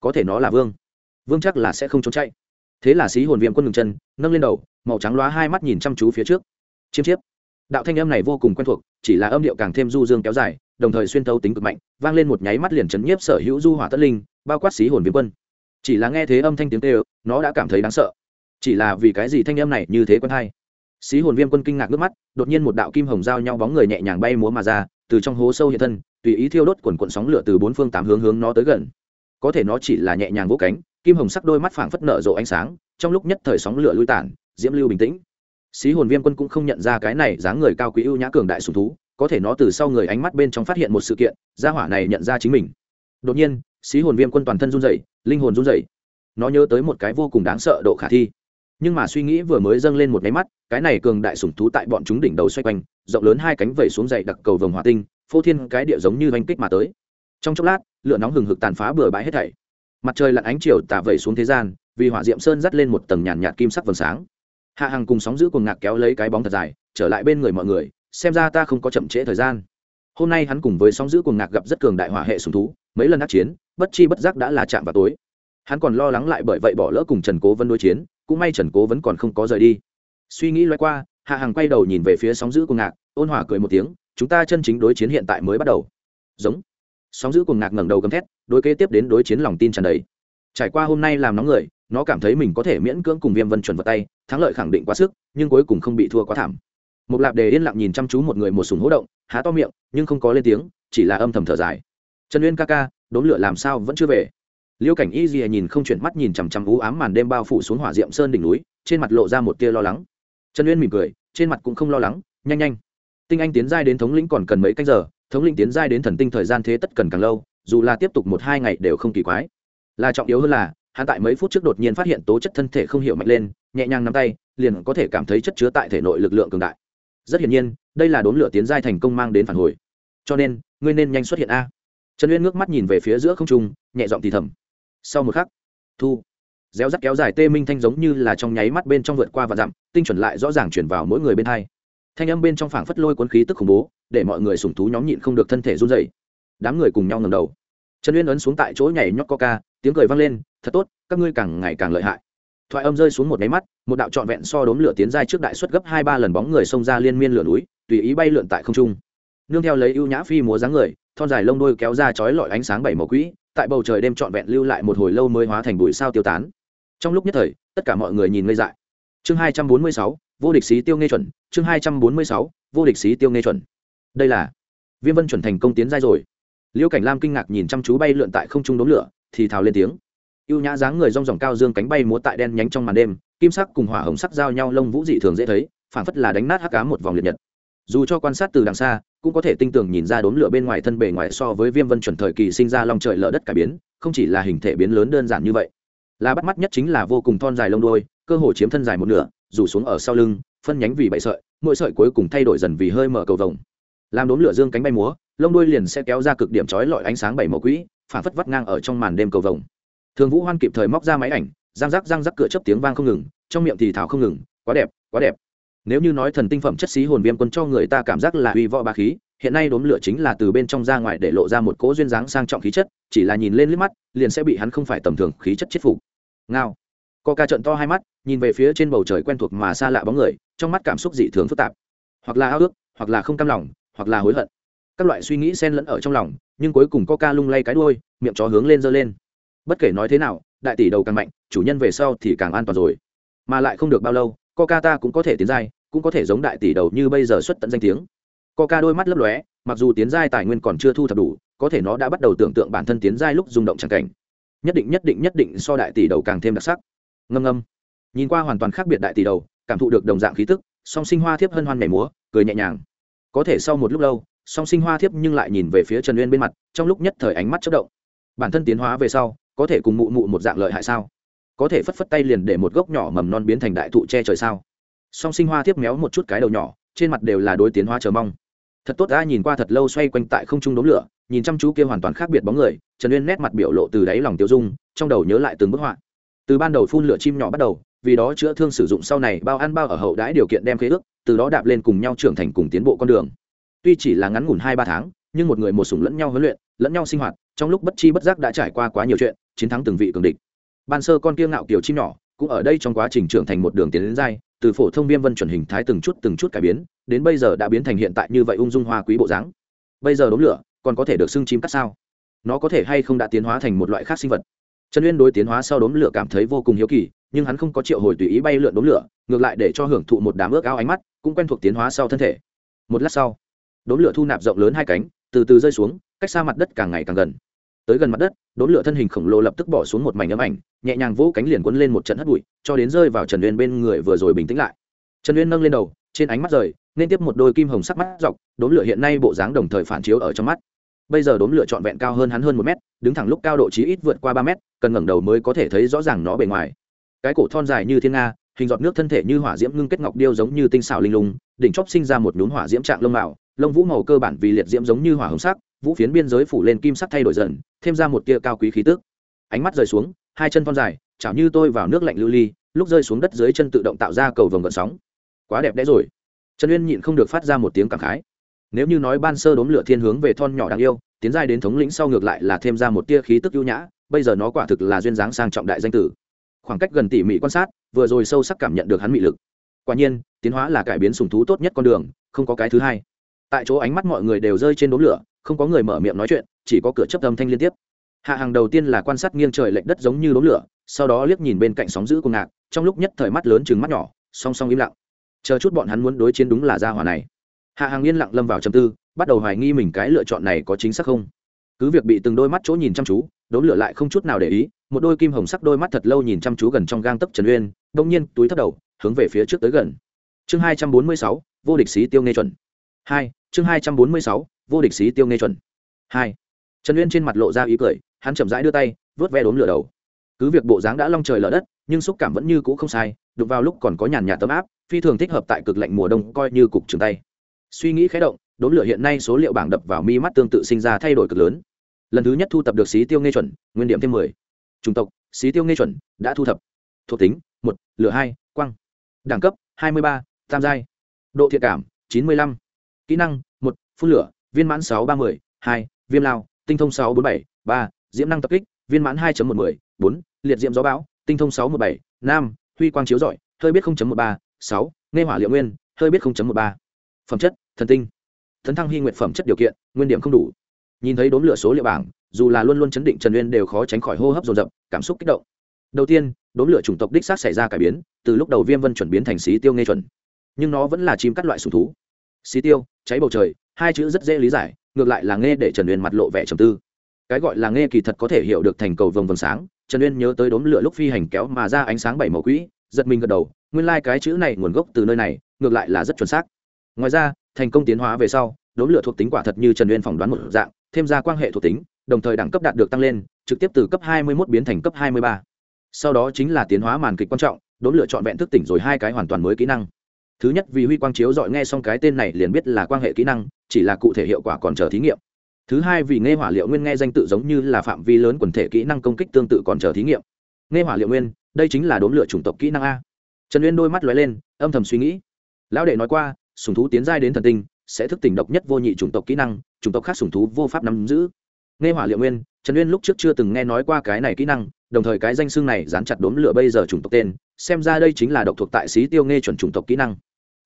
Có thể nó là vương vương chắc là sẽ không trốn chạy. Thế là xí hồn viêm quân ngừng chân, nâng lên đầu, màu trắng loá hai mắt nhìn chăm chú phía trước. Chiêm chiếp. Đạo thanh âm này vô cùng quen thuộc, chỉ là âm điệu càng thêm du dương kéo dài, đồng thời xuyên thấu tính cực mạnh, vang lên một nháy mắt liền chấn nhiếp sở hữu du hỏa tất linh, bao quát xí hồn viêm quân. Chỉ là nghe thế âm thanh tiếng tê nó đã cảm thấy đáng sợ. Chỉ là vì cái gì thanh âm này như thế quân hay? Xí hồn viêm quân kinh ngạc nước mắt, đột nhiên một đạo kim hồng giao nhau bóng người nhẹ nhàng bay múa mà ra, từ trong hố sâu hiện thân, tùy ý thiêu đốt quần quận sóng lửa từ bốn phương tám hướng hướng nó tới gần. Có thể nó chỉ là nhẹ nhàng vỗ cánh kim hồng sắc đôi mắt phảng phất nở rộ ánh sáng, trong lúc nhất thời sóng lửa lui tản, diễm lưu bình tĩnh. Xí hồn viêm quân cũng không nhận ra cái này dáng người cao quý ưu nhã cường đại sùng thú, có thể nó từ sau người ánh mắt bên trong phát hiện một sự kiện, gia hỏa này nhận ra chính mình. Đột nhiên, xí hồn viêm quân toàn thân run rẩy, linh hồn run rẩy. Nó nhớ tới một cái vô cùng đáng sợ độ khả thi. Nhưng mà suy nghĩ vừa mới dâng lên một máy mắt, cái này cường đại sủng thú tại bọn chúng đỉnh đầu xoay quanh, rộng lớn hai cánh vẩy xuống dậy đặc cầu vồng hỏa tinh, phô thiên cái địa giống như oanh kích mà tới. Trong chốc lát, lửa nóng hừng hực tàn phá bừa bãi hết thảy mặt trời lặn ánh chiều tả vẩy xuống thế gian, vì hỏa diệm sơn dắt lên một tầng nhàn nhạt kim sắc vầng sáng. Hạ hằng cùng sóng giữ cùng ngạc kéo lấy cái bóng thật dài, trở lại bên người mọi người, xem ra ta không có chậm trễ thời gian. Hôm nay hắn cùng với sóng giữ cùng ngạc gặp rất cường đại hỏa hệ sùng thú, mấy lần đắc chiến, bất chi bất giác đã là chạm vào tối. Hắn còn lo lắng lại bởi vậy bỏ lỡ cùng trần cố vân đối chiến, cũng may trần cố vẫn còn không có rời đi. Suy nghĩ loay qua, hạ hằng quay đầu nhìn về phía sóng giữ cùng ngạc, ôn hòa cười một tiếng, chúng ta chân chính đối chiến hiện tại mới bắt đầu. Giống sóng giữ cùng ngạc ngẩng đầu gầm thét, đối kế tiếp đến đối chiến lòng tin tràn đầy. Trải qua hôm nay làm nóng người, nó cảm thấy mình có thể miễn cưỡng cùng viêm vân chuẩn vào tay, thắng lợi khẳng định quá sức, nhưng cuối cùng không bị thua quá thảm. Một lạp đề yên lặng nhìn chăm chú một người một sùng hỗ động, há to miệng, nhưng không có lên tiếng, chỉ là âm thầm thở dài. Trần uyên ca ca, đốn lửa làm sao vẫn chưa về? Liêu cảnh y gì nhìn không chuyển mắt nhìn chằm chằm u ám màn đêm bao phủ xuống hỏa diệm sơn đỉnh núi, trên mặt lộ ra một tia lo lắng. Trần uyên mỉm cười, trên mặt cũng không lo lắng, nhanh nhanh. Tinh anh tiến giai đến thống lĩnh còn cần mấy canh giờ thống lĩnh tiến giai đến thần tinh thời gian thế tất cần càng lâu, dù là tiếp tục một hai ngày đều không kỳ quái. Là trọng yếu hơn là, hắn tại mấy phút trước đột nhiên phát hiện tố chất thân thể không hiểu mạnh lên, nhẹ nhàng nắm tay, liền có thể cảm thấy chất chứa tại thể nội lực lượng cường đại. Rất hiển nhiên, đây là đốn lửa tiến giai thành công mang đến phản hồi. Cho nên, ngươi nên nhanh xuất hiện a. Trần uyên ngước mắt nhìn về phía giữa không trung, nhẹ giọng thì thầm. Sau một khắc, thu. Réo rắt kéo dài tê minh thanh giống như là trong nháy mắt bên trong vượt qua và dặm, tinh chuẩn lại rõ ràng chuyển vào mỗi người bên hai. Thanh âm bên trong phảng phất lôi cuốn khí tức khủng bố để mọi người sùng thú nhóm nhịn không được thân thể run rẩy. đám người cùng nhau ngầm đầu. Trần uyên ấn xuống tại chỗ nhảy nhóc coca, tiếng cười vang lên, thật tốt, các ngươi càng ngày càng lợi hại. Thoại âm rơi xuống một máy mắt, một đạo trọn vẹn so đốm lửa tiến giai trước đại suất gấp hai ba lần bóng người xông ra liên miên lửa núi, tùy ý bay lượn tại không trung. Nương theo lấy ưu nhã phi múa dáng người, thon dài lông đôi kéo ra chói lọi ánh sáng bảy màu quỹ, tại bầu trời đêm trọn vẹn lưu lại một hồi lâu mới hóa thành bụi sao tiêu tán. Trong lúc nhất thời, tất cả mọi người nhìn ngây dại. Chương hai trăm bốn mươi sáu, vô địch sĩ tiêu nghe chuẩn, chương hai trăm bốn mươi sáu, vô địch sĩ tiêu nghe chuẩn đây là viêm vân chuẩn thành công tiến giai rồi Liễu cảnh lam kinh ngạc nhìn chăm chú bay lượn tại không trung đốm lửa thì thào lên tiếng ưu nhã dáng người rong ròng cao dương cánh bay múa tại đen nhánh trong màn đêm kim sắc cùng hỏa hồng sắc giao nhau lông vũ dị thường dễ thấy phản phất là đánh nát hắc cá một vòng liệt nhật dù cho quan sát từ đằng xa cũng có thể tinh tường nhìn ra đốm lửa bên ngoài thân bề ngoài so với viêm vân chuẩn thời kỳ sinh ra long trời lở đất cải biến không chỉ là hình thể biến lớn đơn giản như vậy là bắt mắt nhất chính là vô cùng thon dài lông đôi cơ hồ chiếm thân dài một nửa rủ xuống ở sau lưng phân nhánh vì bảy sợi mỗi sợi cuối cùng thay đổi dần vì hơi mở cầu vồng làm đốm lửa dương cánh bay múa, lông đuôi liền sẽ kéo ra cực điểm chói lọi ánh sáng bảy màu quỹ phản phất vắt ngang ở trong màn đêm cầu vồng. Thường vũ hoan kịp thời móc ra máy ảnh, răng rắc răng rắc cửa chấp tiếng vang không ngừng, trong miệng thì thảo không ngừng, quá đẹp quá đẹp. Nếu như nói thần tinh phẩm chất xí hồn viêm quân cho người ta cảm giác là uy võ ba khí, hiện nay đốm lửa chính là từ bên trong ra ngoài để lộ ra một cỗ duyên dáng sang trọng khí chất, chỉ là nhìn lên liếc mắt, liền sẽ bị hắn không phải tầm thường khí chất chết phục. Ngao. Co ca trận to hai mắt, nhìn về phía trên bầu trời quen thuộc mà xa lạ bóng người, trong mắt cảm xúc dị thường phức tạp. Hoặc là ao ước, hoặc là không cam lòng hoặc là hối hận. Các loại suy nghĩ xen lẫn ở trong lòng, nhưng cuối cùng coca lung lay cái đuôi, miệng chó hướng lên giơ lên. Bất kể nói thế nào, đại tỷ đầu càng mạnh, chủ nhân về sau thì càng an toàn rồi. Mà lại không được bao lâu, coca ta cũng có thể tiến giai, cũng có thể giống đại tỷ đầu như bây giờ xuất tận danh tiếng. Coca đôi mắt lấp lóe, mặc dù tiến giai tài nguyên còn chưa thu thập đủ, có thể nó đã bắt đầu tưởng tượng bản thân tiến giai lúc rung động tràng cảnh. Nhất định nhất định nhất định so đại tỷ đầu càng thêm đặc sắc. Ngâm ngâm. Nhìn qua hoàn toàn khác biệt đại tỷ đầu, cảm thụ được đồng dạng khí tức, song sinh hoa thiếp hân hoan mẻ múa, cười nhẹ nhàng có thể sau một lúc lâu, song sinh hoa thiếp nhưng lại nhìn về phía trần uyên bên mặt, trong lúc nhất thời ánh mắt chất động. Bản thân tiến hóa về sau, có thể cùng mụ mụ một dạng lợi hại sao? Có thể phất phất tay liền để một gốc nhỏ mầm non biến thành đại thụ che trời sao? Song sinh hoa thiếp méo một chút cái đầu nhỏ, trên mặt đều là đối tiến hóa chờ mong. Thật tốt đã nhìn qua thật lâu xoay quanh tại không trung đống lửa, nhìn chăm chú kia hoàn toàn khác biệt bóng người, trần uyên nét mặt biểu lộ từ đáy lòng tiêu dung, trong đầu nhớ lại từng bức họa. Từ ban đầu phun lửa chim nhỏ bắt đầu, vì đó chữa thương sử dụng sau này bao ăn bao ở hậu đãi điều kiện đem khế ước từ đó đạp lên cùng nhau trưởng thành cùng tiến bộ con đường. Tuy chỉ là ngắn ngủn hai ba tháng, nhưng một người một sủng lẫn nhau huấn luyện, lẫn nhau sinh hoạt, trong lúc bất chi bất giác đã trải qua quá nhiều chuyện, chiến thắng từng vị cường địch. Ban sơ con kia ngạo kiểu chim nhỏ, cũng ở đây trong quá trình trưởng thành một đường tiến đến dai từ phổ thông viêm vân chuẩn hình thái từng chút từng chút cải biến, đến bây giờ đã biến thành hiện tại như vậy ung dung hoa quý bộ dáng. Bây giờ đốm lửa, còn có thể được xưng chim cắt sao? Nó có thể hay không đã tiến hóa thành một loại khác sinh vật? Trần uyên đối tiến hóa sau đốm lửa cảm thấy vô cùng hiếu kỳ nhưng hắn không có triệu hồi tùy ý bay lượn đốm lửa, ngược lại để cho hưởng thụ một đám ước ao ánh mắt, cũng quen thuộc tiến hóa sau thân thể. Một lát sau, đốm lửa thu nạp rộng lớn hai cánh, từ từ rơi xuống, cách xa mặt đất càng ngày càng gần. Tới gần mặt đất đốn lửa thân hình khổng lồ lập tức bỏ xuống một mảnh ấm ảnh, nhẹ nhàng vỗ cánh liền quấn lên một trận hất bụi, cho đến rơi vào trần uyên bên người vừa rồi bình tĩnh lại. Trần uyên nâng lên đầu, trên ánh mắt rời, nên tiếp một đôi kim hồng sắc mắt dọc đốn lửa hiện nay bộ dáng đồng thời phản chiếu ở trong mắt. Bây giờ đốn lửa trọn vẹn cao hơn hắn hơn một mét, đứng thẳng lúc cao độ chí ít vượt qua ba mét, cần ngẩng đầu mới có thể thấy rõ ràng nó bề ngoài cái cổ thon dài như thiên nga, hình giọt nước thân thể như hỏa diễm ngưng kết ngọc điêu giống như tinh xảo linh lung, đỉnh chóp sinh ra một nhún hỏa diễm trạng lông mạo, lông vũ màu cơ bản vì liệt diễm giống như hỏa hồng sắc, vũ phiến biên giới phủ lên kim sắc thay đổi dần, thêm ra một tia cao quý khí tước ánh mắt rời xuống, hai chân thon dài, chảo như tôi vào nước lạnh lưu ly, lúc rơi xuống đất dưới chân tự động tạo ra cầu vồng gợn sóng. Quá đẹp đẽ rồi. Trần uyên nhịn không được phát ra một tiếng cảm khái. Nếu như nói ban sơ đốm lửa thiên hướng về thon nhỏ đáng yêu, tiến giai đến thống lĩnh sau ngược lại là thêm ra một tia khí tức ưu nhã, bây giờ nó quả thực là duyên dáng sang trọng đại danh tử khoảng cách gần tỉ mỉ quan sát, vừa rồi sâu sắc cảm nhận được hắn mị lực. Quả nhiên, tiến hóa là cải biến sùng thú tốt nhất con đường, không có cái thứ hai. Tại chỗ ánh mắt mọi người đều rơi trên đốm lửa, không có người mở miệng nói chuyện, chỉ có cửa chấp âm thanh liên tiếp. Hạ hàng đầu tiên là quan sát nghiêng trời lệch đất giống như đốm lửa, sau đó liếc nhìn bên cạnh sóng giữ cùng ngạc, trong lúc nhất thời mắt lớn chừng mắt nhỏ, song song im lặng. Chờ chút bọn hắn muốn đối chiến đúng là gia hỏa này. Hạ hàng yên lặng lâm vào trầm tư, bắt đầu hoài nghi mình cái lựa chọn này có chính xác không. Cứ việc bị từng đôi mắt chỗ nhìn chăm chú đống lửa lại không chút nào để ý một đôi kim hồng sắc đôi mắt thật lâu nhìn chăm chú gần trong gang tấc trần uyên đông nhiên túi thấp đầu, hướng về phía trước tới gần. Chương hai trăm bốn mươi sáu, vô địch sĩ tiêu nghe chuẩn. Hai, chương hai trăm bốn mươi sáu, vô địch sĩ tiêu nghe chuẩn. Hai, trần uyên trên mặt lộ ra ý cười, hắn chậm rãi đưa tay, vớt ve đốm lửa đầu. Cứ việc bộ dáng đã long trời lở đất, nhưng xúc cảm vẫn như cũ không sai, đụng vào lúc còn có nhàn nhạt tấm áp, phi thường thích hợp tại cực lạnh mùa đông coi như cục trường tay. Suy nghĩ khé động, đốm lửa hiện nay số liệu bảng đập vào mi mắt tương tự sinh ra thay đổi cực lớn. Lần thứ nhất thu tập được xí tiêu nghe chuẩn, nguyên điểm thêm mười chủng tộc, xí tiêu nghe chuẩn, đã thu thập. Thuộc tính, một, lửa hai quăng đẳng cấp, hai mươi ba, tam giai. Độ thiện cảm, chín mươi lăm. Kỹ năng, một, phun lửa, viên mãn sáu ba mươi hai, viêm lao, tinh thông sáu bốn bảy, ba, diễm năng tập kích, viên mãn hai một mươi bốn, liệt diễm gió bão, tinh thông sáu một bảy, năm, huy quang chiếu giỏi hơi biết một ba, sáu, nghe hỏa liệu nguyên, hơi biết một ba. Phẩm chất, thần tinh. Thần thăng hy nguyện phẩm chất điều kiện, nguyên điểm không đủ nhìn thấy đốm lửa số liệu bảng, dù là luôn luôn chấn định trần uyên đều khó tránh khỏi hô hấp dồn dập, cảm xúc kích động. Đầu tiên đốm lửa chủng tộc đích xác xảy ra cải biến, từ lúc đầu viêm vân chuẩn biến thành xí tiêu nghe chuẩn. Nhưng nó vẫn là chim các loại sùng thú. Xí tiêu, cháy bầu trời, hai chữ rất dễ lý giải, ngược lại là nghe để trần uyên mặt lộ vẻ trầm tư. Cái gọi là nghe kỳ thật có thể hiểu được thành cầu vồng vầng sáng, trần uyên nhớ tới đốm lửa lúc phi hành kéo mà ra ánh sáng bảy màu quỹ, giật mình gật đầu, nguyên lai、like、cái chữ này nguồn gốc từ nơi này, ngược lại là rất chuẩn xác. Ngoài ra, thành công tiến hóa về sau đốm lửa thuộc tính quả thật như trần uyên phỏng đoán một dạng, thêm ra quan hệ thuộc tính, đồng thời đẳng cấp đạt được tăng lên, trực tiếp từ cấp 21 biến thành cấp 23. sau đó chính là tiến hóa màn kịch quan trọng đốn lửa chọn vẹn thức tỉnh rồi hai cái hoàn toàn mới kỹ năng. Thứ nhất, vì huy quang chiếu dọi nghe xong cái tên này liền biết là quan hệ kỹ năng, chỉ là cụ thể hiệu quả còn chờ thí nghiệm. Thứ hai, vì nghe hỏa liệu nguyên nghe danh tự giống như là phạm vi lớn quần thể kỹ năng công kích tương tự còn chờ thí nghiệm. Nghe hỏa liệu nguyên, đây chính là đốn lửa chủng tộc kỹ năng a. Trần uyên đôi mắt lóe lên, âm thầm suy nghĩ. Lão đệ nói qua, sùng thú tiến giai đến thần tinh sẽ thức tỉnh độc nhất vô nhị chủng tộc kỹ năng, chủng tộc khác sủng thú vô pháp nắm giữ. Nghe hỏa liệu nguyên, trần uyên lúc trước chưa từng nghe nói qua cái này kỹ năng, đồng thời cái danh xưng này dán chặt đốm lửa bây giờ chủng tộc tên, xem ra đây chính là độc thuộc tại sĩ tiêu nghe chuẩn chủng tộc kỹ năng.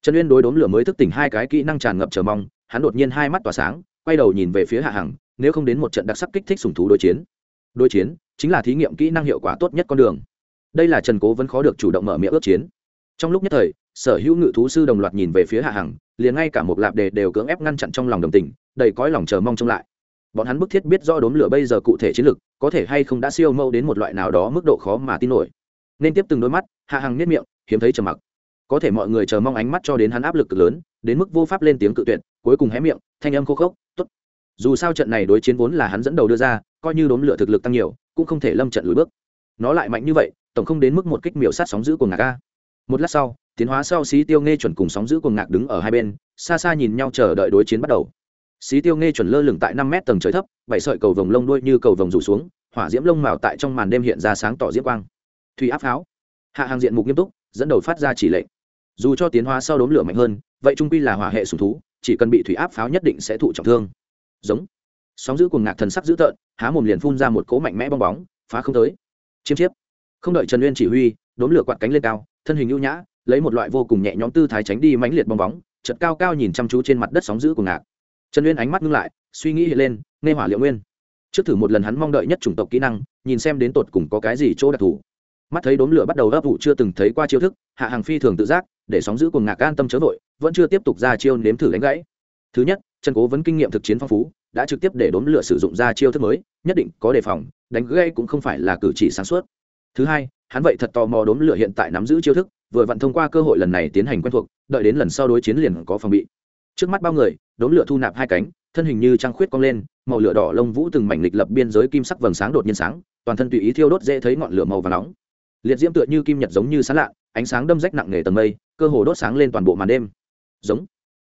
Trần uyên đối đốm lửa mới thức tỉnh hai cái kỹ năng tràn ngập chờ mong, hắn đột nhiên hai mắt tỏa sáng, quay đầu nhìn về phía hạ hằng, nếu không đến một trận đặc sắc kích thích sùng thú đối chiến. Đối chiến chính là thí nghiệm kỹ năng hiệu quả tốt nhất con đường. Đây là trần cố vẫn khó được chủ động mở miệng ước chiến. Trong lúc nhất thời sở hữu ngự thú sư đồng loạt nhìn về phía hạ hằng, liền ngay cả một lạp đề đều cưỡng ép ngăn chặn trong lòng đồng tình, đầy cõi lòng chờ mong trông lại. Bọn hắn bức thiết biết do đốm lửa bây giờ cụ thể chiến lực có thể hay không đã siêu mâu đến một loại nào đó mức độ khó mà tin nổi. Nên tiếp từng đôi mắt, hạ hằng nếp miệng, hiếm thấy trầm mặc. Có thể mọi người chờ mong ánh mắt cho đến hắn áp lực cực lớn, đến mức vô pháp lên tiếng cự tuyệt, cuối cùng hé miệng, thanh âm khô khốc t ố t dù sao trận này đối chiến vốn là hắn dẫn đầu đưa ra, coi như đốm lửa thực lực tăng nhiều, cũng không thể lâm trận lùi bước. Nó lại mạnh như vậy, tổng không đến mức một kích miểu sát sóng giữ của ngà ca một lát sau, tiến hóa sau xí tiêu nghe chuẩn cùng sóng giữ cùng ngạc đứng ở hai bên, xa xa nhìn nhau chờ đợi đối chiến bắt đầu. Xí tiêu nghe chuẩn lơ lửng tại năm mét tầng trời thấp, bảy sợi cầu vồng lông đuôi như cầu vồng rủ xuống, hỏa diễm lông màu tại trong màn đêm hiện ra sáng tỏ diễm quang. Thủy áp pháo. Hạ hàng diện mục nghiêm túc, dẫn đầu phát ra chỉ lệnh. Dù cho tiến hóa sau đốm lửa mạnh hơn, vậy trung quy là hỏa hệ sùng thú, chỉ cần bị thủy áp pháo nhất định sẽ thụ trọng thương. Giống. Sóng giữ cuồng ngạc thần sắc dữ tợn, há mồm liền phun ra một cỗ mạnh mẽ bong bóng, phá không tới. Chiêm chiếp. Không đợi trần uyên chỉ huy, đốm lửa quạt cánh lên cao thân hình ưu nhã, lấy một loại vô cùng nhẹ nhõm tư thái tránh đi mãnh liệt bong bóng chật cao cao nhìn chăm chú trên mặt đất sóng giữ của ngạc. Trần uyên ánh mắt ngưng lại, suy nghĩ hiện lên, nghe hỏa liệu nguyên. Trước thử một lần hắn mong đợi nhất chủng tộc kỹ năng, nhìn xem đến tột cùng có cái gì chỗ đặc thù. Mắt thấy đốm lửa bắt đầu ấp ủ chưa từng thấy qua chiêu thức, hạ hàng phi thường tự giác, để sóng giữ của ngạc an tâm chớ vội, vẫn chưa tiếp tục ra chiêu nếm thử đánh gãy. Thứ nhất, trần cố vẫn kinh nghiệm thực chiến phong phú, đã trực tiếp để đốm lửa sử dụng ra chiêu thức mới, nhất định có đề phòng, đánh gãy cũng không phải là cử chỉ sáng suốt. Thứ hai hắn vậy thật tò mò đốm lửa hiện tại nắm giữ chiêu thức, vừa vặn thông qua cơ hội lần này tiến hành quen thuộc, đợi đến lần sau đối chiến liền có phòng bị. Trước mắt bao người, đốm lửa thu nạp hai cánh, thân hình như trăng khuyết cong lên, màu lửa đỏ lông vũ từng mảnh lịch lập biên giới kim sắc vầng sáng đột nhiên sáng, toàn thân tùy ý thiêu đốt dễ thấy ngọn lửa màu và nóng. Liệt diễm tựa như kim nhật giống như sán lạ, ánh sáng đâm rách nặng nề tầng mây, cơ hồ đốt sáng lên toàn bộ màn đêm. Giống.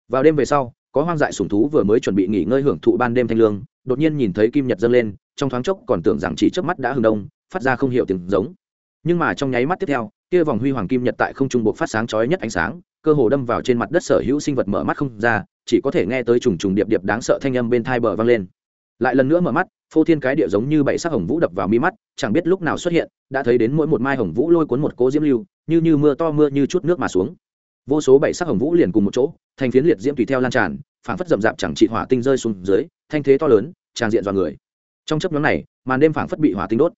Vào đêm về sau, có hoang dại sủng thú vừa mới chuẩn bị nghỉ ngơi hưởng thụ ban đêm thanh lương, đột nhiên nhìn thấy kim nhật dâng lên, trong thoáng chốc còn tưởng rằng chỉ chớp mắt đã hừng đông, phát ra không hiểu tiếng giống nhưng mà trong nháy mắt tiếp theo, kia vòng huy hoàng kim nhật tại không trung bộ phát sáng chói nhất ánh sáng, cơ hồ đâm vào trên mặt đất sở hữu sinh vật mở mắt không ra, chỉ có thể nghe tới trùng trùng điệp điệp đáng sợ thanh âm bên thai bờ vang lên. Lại lần nữa mở mắt, phô thiên cái địa giống như bảy sắc hồng vũ đập vào mi mắt, chẳng biết lúc nào xuất hiện, đã thấy đến mỗi một mai hồng vũ lôi cuốn một cố diễm lưu, như như mưa to mưa như chút nước mà xuống. Vô số bảy sắc hồng vũ liền cùng một chỗ, thành phiến liệt diễm tùy theo lan tràn, phảng phất rậm rạp chẳng trị hỏa tinh rơi xuống dưới, thanh thế to lớn, tràn diện vào người. Trong chấp nhóm này, màn đêm phảng phất bị hỏa tinh đốt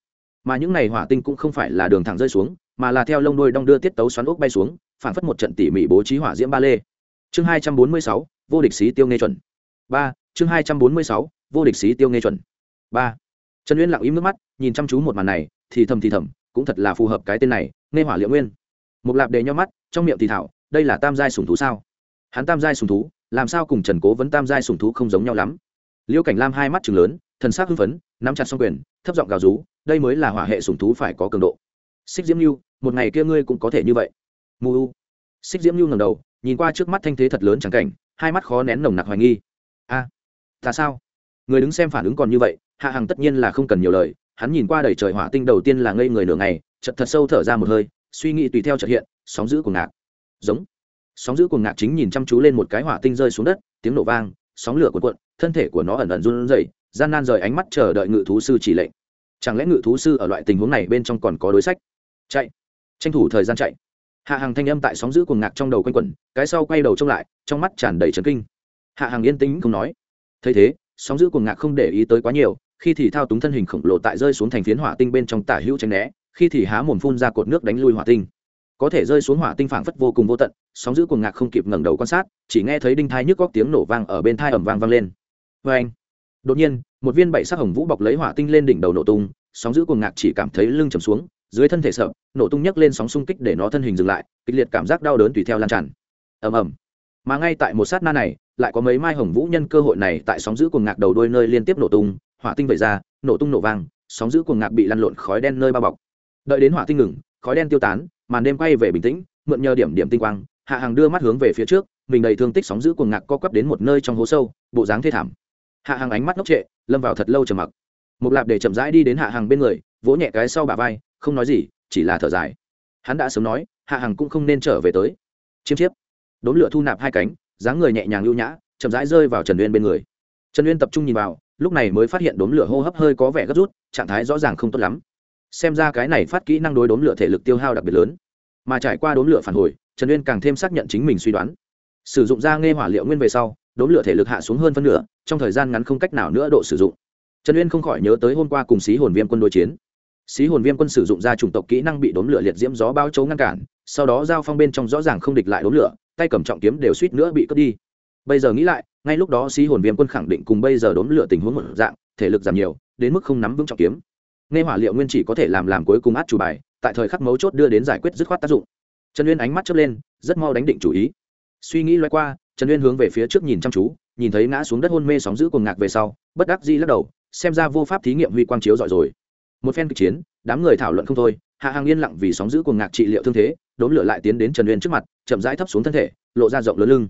mà những này hỏa tinh cũng không phải là đường thẳng rơi xuống, mà là theo lông đôi đong đưa tiết tấu xoắn ốc bay xuống phản phất một trận tỉ mỉ bố trí hỏa diễm ba lê. Chương hai trăm bốn mươi sáu, vô địch sĩ tiêu nghe chuẩn. Ba, chương hai trăm bốn mươi sáu, vô địch sĩ tiêu nghe chuẩn. Ba. Trần uyên lặng im nước mắt, nhìn chăm chú một màn này, thì thầm thì thầm, cũng thật là phù hợp cái tên này, nghe hỏa liệu nguyên. Một lạp đề nhau mắt, trong miệng thì thảo, đây là tam giai sùng thú sao? Hắn tam giai sùng thú, làm sao cùng trần cố vẫn tam giai sùng thú không giống nhau lắm? Liêu cảnh lam hai mắt trừng lớn, thần s ắ c hưng phấn nắm chặt s o n g quyền thấp giọng gào rú đây mới là hỏa hệ sùng thú phải có cường độ. Xích diễm lưu một ngày kia ngươi cũng có thể như vậy. Mù u. Xích diễm lưu ngầm đầu nhìn qua trước mắt thanh thế thật lớn chẳng cảnh hai mắt khó nén nồng nặc hoài nghi. A à, ta sao? Người đứng xem phản ứng còn như vậy hạ hằng tất nhiên là không cần nhiều lời hắn nhìn qua đầy trời hỏa tinh đầu tiên là ngây người nửa ngày chật thật sâu thở ra một hơi suy nghĩ tùy theo trật hiện sóng giữ của ngạc. Giống. Sóng giữ của ngạc chính nhìn chăm chú lên một cái hỏa tinh rơi xuống đất tiếng nổ vang sóng lửa cuộn cuộn thân thể của nó ẩn ẩn run rẩy gian nan rời ánh mắt chờ đợi ngự thú sư chỉ lệnh. Chẳng lẽ ngự thú sư ở loại tình huống này bên trong còn có đối sách? Chạy. Tranh thủ thời gian chạy. Hạ hàng thanh âm tại sóng giữ cuồng ngạc trong đầu quanh quẩn, cái sau quay đầu trông lại, trong mắt tràn đầy trấn kinh. Hạ hàng yên tĩnh không nói. Thấy thế, sóng giữ cuồng ngạc không để ý tới quá nhiều, khi thì thao túng thân hình khổng lồ tại rơi xuống thành phiến hỏa tinh bên trong tả hữu tránh né, khi thì há mồm phun ra cột nước đánh lui hỏa tinh. Có thể rơi xuống hỏa tinh phảng phất vô cùng vô tận, sóng giữ cuồng ngạc không kịp ngẩng đầu quan sát, chỉ nghe thấy đinh thai nhức góc tiếng nổ vang ở bên thai ẩm vang vang lên. Vê anh đột nhiên, một viên bảy sắc hồng vũ bọc lấy hỏa tinh lên đỉnh đầu nổ tung, sóng giữ cuồng ngạc chỉ cảm thấy lưng chầm xuống, dưới thân thể sợ, nổ tung nhấc lên sóng xung kích để nó thân hình dừng lại, kịch liệt cảm giác đau đớn tùy theo lan tràn. Ầm ầm. Mà ngay tại một sát na này, lại có mấy mai hồng vũ nhân cơ hội này tại sóng giữ cuồng ngạc đầu đôi nơi liên tiếp nổ tung, hỏa tinh vẩy ra, nổ tung nổ vang, sóng giữ cuồng ngạc bị lăn lộn khói đen nơi bao bọc. Đợi đến hỏa tinh ngừng, khói đen tiêu tán, màn đêm quay về bình tĩnh, mượn nhờ điểm điểm tinh quang, hạ hàng đưa mắt hướng về phía trước, mình đầy thương tích sóng giữ cuồng ngạc co quắp đến một nơi trong hố sâu, bộ dáng thê thảm hạ hàng ánh mắt ngốc trệ, lâm vào thật lâu trầm mặc. Một lạp để chậm rãi đi đến hạ hàng bên người, vỗ nhẹ cái sau bà vai, không nói gì, chỉ là thở dài. Hắn đã sớm nói, hạ hàng cũng không nên trở về tới. Chiêm chiếp. Đốn lửa thu nạp hai cánh, dáng người nhẹ nhàng lưu nhã, chậm rãi rơi vào trần uyên bên người. Trần uyên tập trung nhìn vào, lúc này mới phát hiện đốn lửa hô hấp hơi có vẻ gấp rút, trạng thái rõ ràng không tốt lắm. Xem ra cái này phát kỹ năng đối đốn lửa thể lực tiêu hao đặc biệt lớn. Mà trải qua đốn lửa phản hồi, trần uyên càng thêm xác nhận chính mình suy đoán. Sử dụng da nghe hỏa liệu nguyên về sau đốn lửa thể lực hạ xuống hơn phân nửa, trong thời gian ngắn không cách nào nữa độ sử dụng. Trần uyên không khỏi nhớ tới hôm qua cùng xí hồn viêm quân đối chiến. Xí hồn viêm quân sử dụng ra chủng tộc kỹ năng bị đốn lửa liệt diễm gió bao chấu ngăn cản, sau đó giao phong bên trong rõ ràng không địch lại đốn lửa, tay cầm trọng kiếm đều suýt nữa bị cướp đi. Bây giờ nghĩ lại, ngay lúc đó xí hồn viêm quân khẳng định cùng bây giờ đốn lửa tình huống một dạng, thể lực giảm nhiều, đến mức không nắm vững trọng kiếm. Nghe hỏa liệu nguyên chỉ có thể làm làm cuối cùng át chủ bài, tại thời khắc mấu chốt đưa đến giải quyết dứt khoát tác dụng. Trần uyên ánh mắt chớp lên, rất mau đánh định chủ ý. Suy nghĩ loay qua trần uyên hướng về phía trước nhìn chăm chú, nhìn thấy ngã xuống đất hôn mê sóng giữ cuồng ngạc về sau, bất đắc dĩ lắc đầu, xem ra vô pháp thí nghiệm huy quang chiếu giỏi rồi. Một phen kịch chiến, đám người thảo luận không thôi, hạ hàng yên lặng vì sóng giữ cuồng ngạc trị liệu thương thế, đốn lửa lại tiến đến trần uyên trước mặt, chậm rãi thấp xuống thân thể, lộ ra rộng lớn lưng.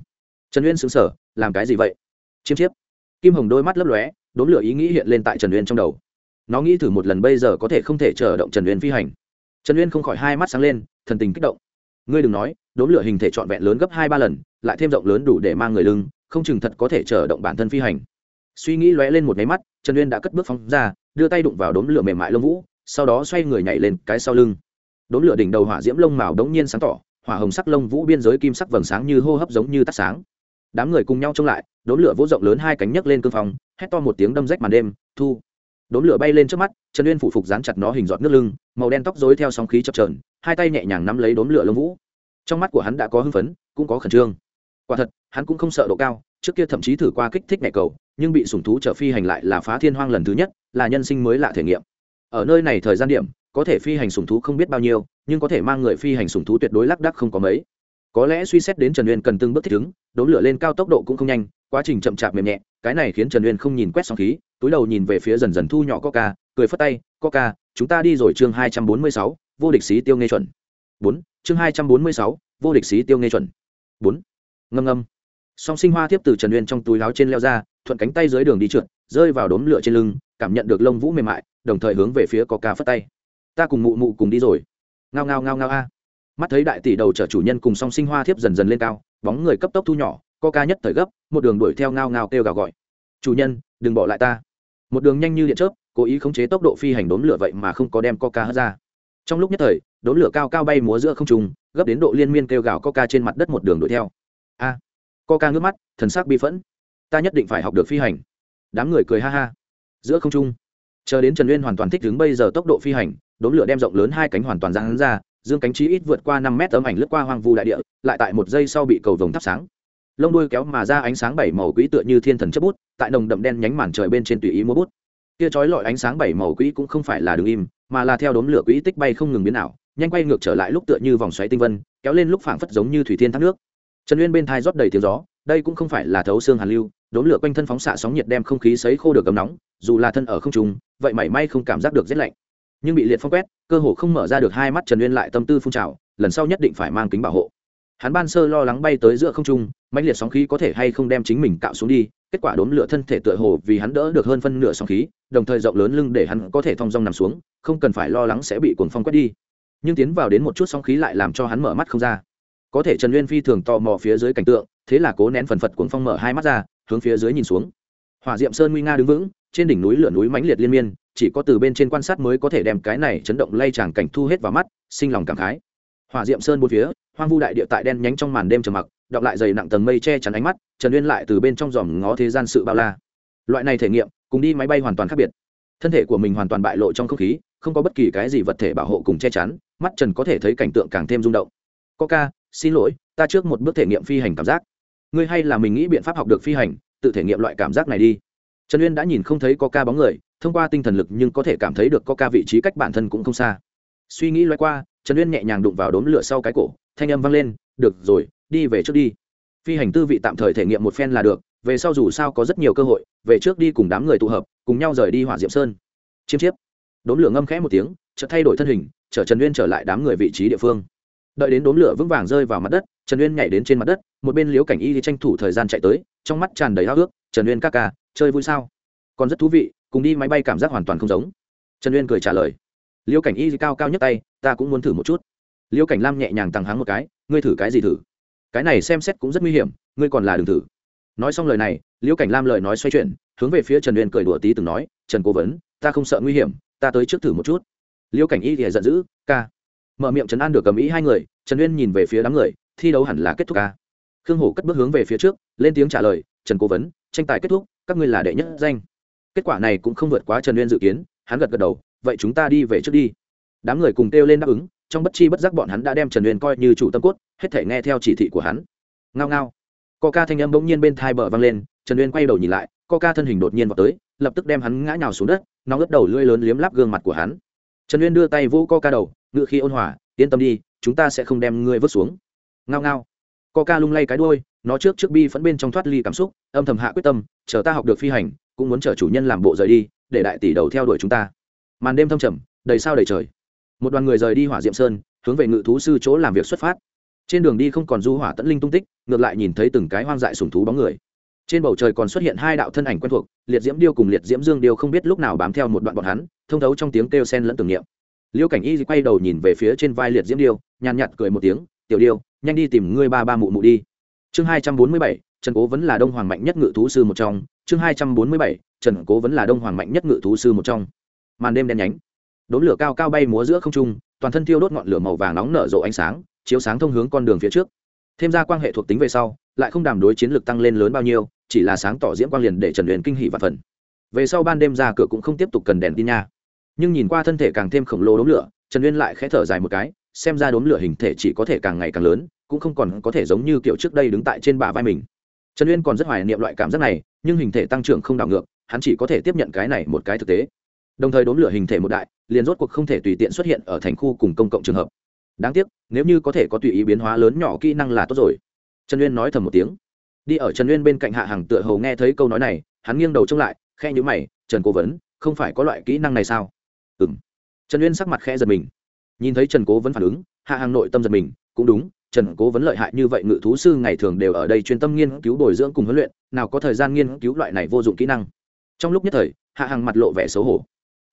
Trần uyên xứng sở làm cái gì vậy? Chiêm chiếp. Kim hồng đôi mắt lấp lóe, đốn lửa ý nghĩ hiện lên tại trần uyên trong đầu. Nó nghĩ thử một lần bây giờ có thể không thể chờ động trần uyên phi hành. Trần uyên không khỏi hai mắt sáng lên, thần tình kích động ngươi đừng nói, đốm lửa hình thể trọn vẹn lớn gấp hai ba lần, lại thêm rộng lớn đủ để mang người lưng, không chừng thật có thể chờ động bản thân phi hành. Suy nghĩ lóe lên một máy mắt, trần uyên đã cất bước phóng ra, đưa tay đụng vào đốm lửa mềm mại lông vũ, sau đó xoay người nhảy lên cái sau lưng. Đốm lửa đỉnh đầu hỏa diễm lông màu đống nhiên sáng tỏ, hỏa hồng sắc lông vũ biên giới kim sắc vầng sáng như hô hấp giống như tắt sáng. Đám người cùng nhau trông lại, đốm lửa vỗ rộng lớn hai cánh nhấc lên cương phòng hét to một tiếng đâm rách màn đêm, thu. Đốm lửa bay lên trước mắt, trần uyên phủ phục dán chặt nó hình giọt nước lưng, màu đen tóc dối theo sóng khí chập trờn hai tay nhẹ nhàng nắm lấy đốm lửa lông vũ. Trong mắt của hắn đã có hưng phấn, cũng có khẩn trương. Quả thật, hắn cũng không sợ độ cao, trước kia thậm chí thử qua kích thích nhẹ cầu, nhưng bị sủng thú trở phi hành lại là phá thiên hoang lần thứ nhất, là nhân sinh mới lạ thể nghiệm. Ở nơi này thời gian điểm, có thể phi hành sủng thú không biết bao nhiêu, nhưng có thể mang người phi hành sủng thú tuyệt đối lác đác không có mấy. Có lẽ suy xét đến trần uyên cần từng bước thích ứng đốn lửa lên cao tốc độ cũng không nhanh, quá trình chậm chạp mềm nhẹ, cái này khiến trần uyên không nhìn quét sóng khí, túi đầu nhìn về phía dần dần thu nhỏ coca, cười phất tay, coca, chúng ta đi rồi chương hai trăm bốn mươi sáu vô địch sĩ tiêu nghe chuẩn. Bốn, chương hai trăm bốn mươi sáu, vô địch sĩ tiêu nghe chuẩn. Bốn, ngâm ngâm. Song sinh hoa tiếp từ trần uyên trong túi láo trên leo ra, thuận cánh tay dưới đường đi trượt, rơi vào đốm lửa trên lưng, cảm nhận được lông vũ mềm mại, đồng thời hướng về phía coca phất tay. Ta cùng mụ mụ cùng đi rồi. Ngao ngao ngao ngao a. Mắt thấy đại tỷ đầu chở chủ nhân cùng song sinh hoa thiếp dần dần lên cao, bóng người cấp tốc thu nhỏ co ca nhất thời gấp, một đường đuổi theo ngao ngao kêu gào gọi. Chủ nhân, đừng bỏ lại ta. Một đường nhanh như điện chớp, cố ý khống chế tốc độ phi hành đốn lửa vậy mà không có đem coca hất ra trong lúc nhất thời đốn lửa cao cao bay múa giữa không trung gấp đến độ liên miên kêu gào coca trên mặt đất một đường đuổi theo. A! À, coca ngước mắt thần sắc bi phẫn. Ta nhất định phải học được phi hành. Đám người cười ha ha. Giữa không trung chờ đến trần uyên hoàn toàn thích ứng bây giờ tốc độ phi hành đốn lửa đem rộng lớn hai cánh hoàn toàn ra hắn ra dương cánh chí ít vượt qua năm mét tấm ảnh lướt qua hoang vu đại địa lại tại một giây sau bị cầu vồng thắp sáng. Lông đuôi kéo mà ra ánh sáng bảy màu quý tựa như thiên thần chấp bút tại nồng đậm đen nhánh màn trời bên trên tùy ý múa bút kia chói lọi ánh sáng bảy màu quỹ cũng không phải là đứng im, mà là theo đốm lửa quỹ tích bay không ngừng biến ảo, nhanh quay ngược trở lại lúc tựa như vòng xoáy tinh vân, kéo lên lúc phảng phất giống như thủy thiên thác nước. Trần uyên bên thai rót đầy tiếng gió, đây cũng không phải là thấu xương hàn lưu, đốm lửa quanh thân phóng xạ sóng nhiệt đem không khí sấy khô được ấm nóng, dù là thân ở không trung, vậy mảy may không cảm giác được rét lạnh. Nhưng bị liệt phong quét, cơ hồ không mở ra được hai mắt trần uyên lại tâm tư phun trào, lần sau nhất định phải mang kính bảo hộ. Hắn ban sơ lo lắng bay tới giữa không trung, mãnh liệt sóng khí có thể hay không đem chính mình cạo xuống đi kết quả đốm lửa thân thể tựa hồ vì hắn đỡ được hơn phân nửa sóng khí, đồng thời rộng lớn lưng để hắn có thể thong dong nằm xuống, không cần phải lo lắng sẽ bị cuồng phong quét đi. Nhưng tiến vào đến một chút sóng khí lại làm cho hắn mở mắt không ra. Có thể trần uyên phi thường tò mò phía dưới cảnh tượng, thế là cố nén phần phật cuồng phong mở hai mắt ra, hướng phía dưới nhìn xuống. Hỏa diệm sơn nguy nga đứng vững, trên đỉnh núi lửa núi mãnh liệt liên miên, chỉ có từ bên trên quan sát mới có thể đem cái này chấn động lay tràng cảnh thu hết vào mắt, sinh lòng cảm khái. Hỏa diệm sơn bốn phía, hoang vu đại địa tại đen nhánh trong màn đêm trầm mặc đọc lại dày nặng tầng mây che chắn ánh mắt, trần uyên lại từ bên trong dòm ngó thế gian sự bao la. Loại này thể nghiệm, cùng đi máy bay hoàn toàn khác biệt. Thân thể của mình hoàn toàn bại lộ trong không khí, không có bất kỳ cái gì vật thể bảo hộ cùng che chắn, mắt trần có thể thấy cảnh tượng càng thêm rung động. Coca, xin lỗi, ta trước một bước thể nghiệm phi hành cảm giác. Ngươi hay là mình nghĩ biện pháp học được phi hành, tự thể nghiệm loại cảm giác này đi. Trần uyên đã nhìn không thấy coca bóng người, thông qua tinh thần lực nhưng có thể cảm thấy được coca vị trí cách bản thân cũng không xa. Suy nghĩ loay qua, trần uyên nhẹ nhàng đụng vào đốm lửa sau cái cổ, thanh âm vang lên, được rồi đi về trước đi. Phi hành tư vị tạm thời thể nghiệm một phen là được, về sau dù sao có rất nhiều cơ hội, về trước đi cùng đám người tụ hợp, cùng nhau rời đi hỏa diệm sơn. Chiêm chiếp. Đốm lửa ngâm khẽ một tiếng, chợt thay đổi thân hình, chở trần uyên trở lại đám người vị trí địa phương. Đợi đến đốm lửa vững vàng rơi vào mặt đất, trần uyên nhảy đến trên mặt đất, một bên liếu cảnh y thì tranh thủ thời gian chạy tới, trong mắt tràn đầy háo ước trần uyên ca ca, chơi vui sao? Còn rất thú vị, cùng đi máy bay cảm giác hoàn toàn không giống. Trần uyên cười trả lời. Liễu cảnh y cao cao nhất tay, ta cũng muốn thử một chút. Liễu cảnh lam nhẹ nhàng tăng háng một cái, ngươi thử cái gì thử? Cái này xem xét cũng rất nguy hiểm, ngươi còn là đừng thử. Nói xong lời này, liễu cảnh lam lời nói xoay chuyển, hướng về phía trần uyên cười đùa tí từng nói, trần cố vấn, ta không sợ nguy hiểm, ta tới trước thử một chút. Liễu cảnh y thì giận dữ, ca. Mở miệng trấn an được cầm ý hai người, trần uyên nhìn về phía đám người, thi đấu hẳn là kết thúc ca. Khương hổ cất bước hướng về phía trước, lên tiếng trả lời, trần cố vấn, tranh tài kết thúc, các ngươi là đệ nhất danh. Kết quả này cũng không vượt quá trần uyên dự kiến, hắn gật gật đầu, vậy chúng ta đi về trước đi. Đám người cùng kêu lên đáp ứng trong bất chi bất giác bọn hắn đã đem trần uyên coi như chủ tâm cốt, hết thể nghe theo chỉ thị của hắn. Ngao ngao. Co ca thanh âm bỗng nhiên bên thai bờ vang lên, trần uyên quay đầu nhìn lại co ca thân hình đột nhiên vào tới, lập tức đem hắn ngã nhào xuống đất nóng ướt đầu lưỡi lớn liếm láp gương mặt của hắn. Trần uyên đưa tay vỗ co ca đầu, ngự khi ôn hòa, yên tâm đi, chúng ta sẽ không đem ngươi vứt xuống. Ngao ngao. Co ca lung lay cái đôi nó trước trước bi phẫn bên trong thoát ly cảm xúc, âm thầm hạ quyết tâm, chờ ta học được phi hành, cũng muốn chờ chủ nhân làm bộ rời đi, để đại tỷ đầu theo đuổi chúng ta. Màn đêm thâm trầm, đầy sao đầy trời một đoàn người rời đi hỏa diệm sơn, hướng về ngự thú sư chỗ làm việc xuất phát. Trên đường đi không còn du hỏa tẫn linh tung tích, ngược lại nhìn thấy từng cái hoang dại sùng thú bóng người. Trên bầu trời còn xuất hiện hai đạo thân ảnh quen thuộc, liệt diễm điêu cùng liệt diễm dương điêu không biết lúc nào bám theo một đoạn bọn hắn, thông thấu trong tiếng kêu sen lẫn tưởng niệm. Liêu cảnh y quay đầu nhìn về phía trên vai liệt diễm điêu, nhàn nhạt cười một tiếng, tiểu điêu, nhanh đi tìm ngươi ba ba mụ mụ đi. Chương hai trăm bốn mươi bảy, trần cố vẫn là đông hoàng mạnh nhất ngự thú sư một trong. Chương hai trăm bốn mươi bảy, trần cố vẫn là đông hoàng mạnh nhất ngự thú sư một trong. Màn đêm đen nhánh đốn lửa cao cao bay múa giữa không trung, toàn thân thiêu đốt ngọn lửa màu vàng nóng nở rộ ánh sáng, chiếu sáng thông hướng con đường phía trước. Thêm ra quan hệ thuộc tính về sau, lại không đàm đối chiến lược tăng lên lớn bao nhiêu, chỉ là sáng tỏ diễm quang liền để trần luyện kinh hỷ và phần. Về sau ban đêm ra cửa cũng không tiếp tục cần đèn tin nha. Nhưng nhìn qua thân thể càng thêm khổng lồ đốm lửa, trần uyên lại khẽ thở dài một cái, xem ra đốm lửa hình thể chỉ có thể càng ngày càng lớn, cũng không còn có thể giống như kiểu trước đây đứng tại trên bả vai mình. Trần uyên còn rất hoài niệm loại cảm giác này, nhưng hình thể tăng trưởng không đảo ngược, hắn chỉ có thể tiếp nhận cái này một cái thực tế đồng thời đốn lửa hình thể một đại, liền rốt cuộc không thể tùy tiện xuất hiện ở thành khu cùng công cộng trường hợp. Đáng tiếc, nếu như có thể có tùy ý biến hóa lớn nhỏ kỹ năng là tốt rồi. Trần uyên nói thầm một tiếng. Đi ở trần uyên bên cạnh hạ hàng tựa hầu nghe thấy câu nói này, hắn nghiêng đầu trông lại khe nhữ mày, trần cố vấn, không phải có loại kỹ năng này sao? Ừ m trần uyên sắc mặt khe giật mình. Nhìn thấy trần cố vấn phản ứng, hạ hàng nội tâm giật mình, cũng đúng, trần cố vấn lợi hại như vậy, ngự thú sư ngày thường đều ở đây chuyên tâm nghiên cứu bồi dưỡng cùng huấn luyện, nào có thời gian nghiên cứu loại này vô dụng kỹ năng. Trong lúc nhất thời, hạ hàng mặt lộ vẻ xấu hổ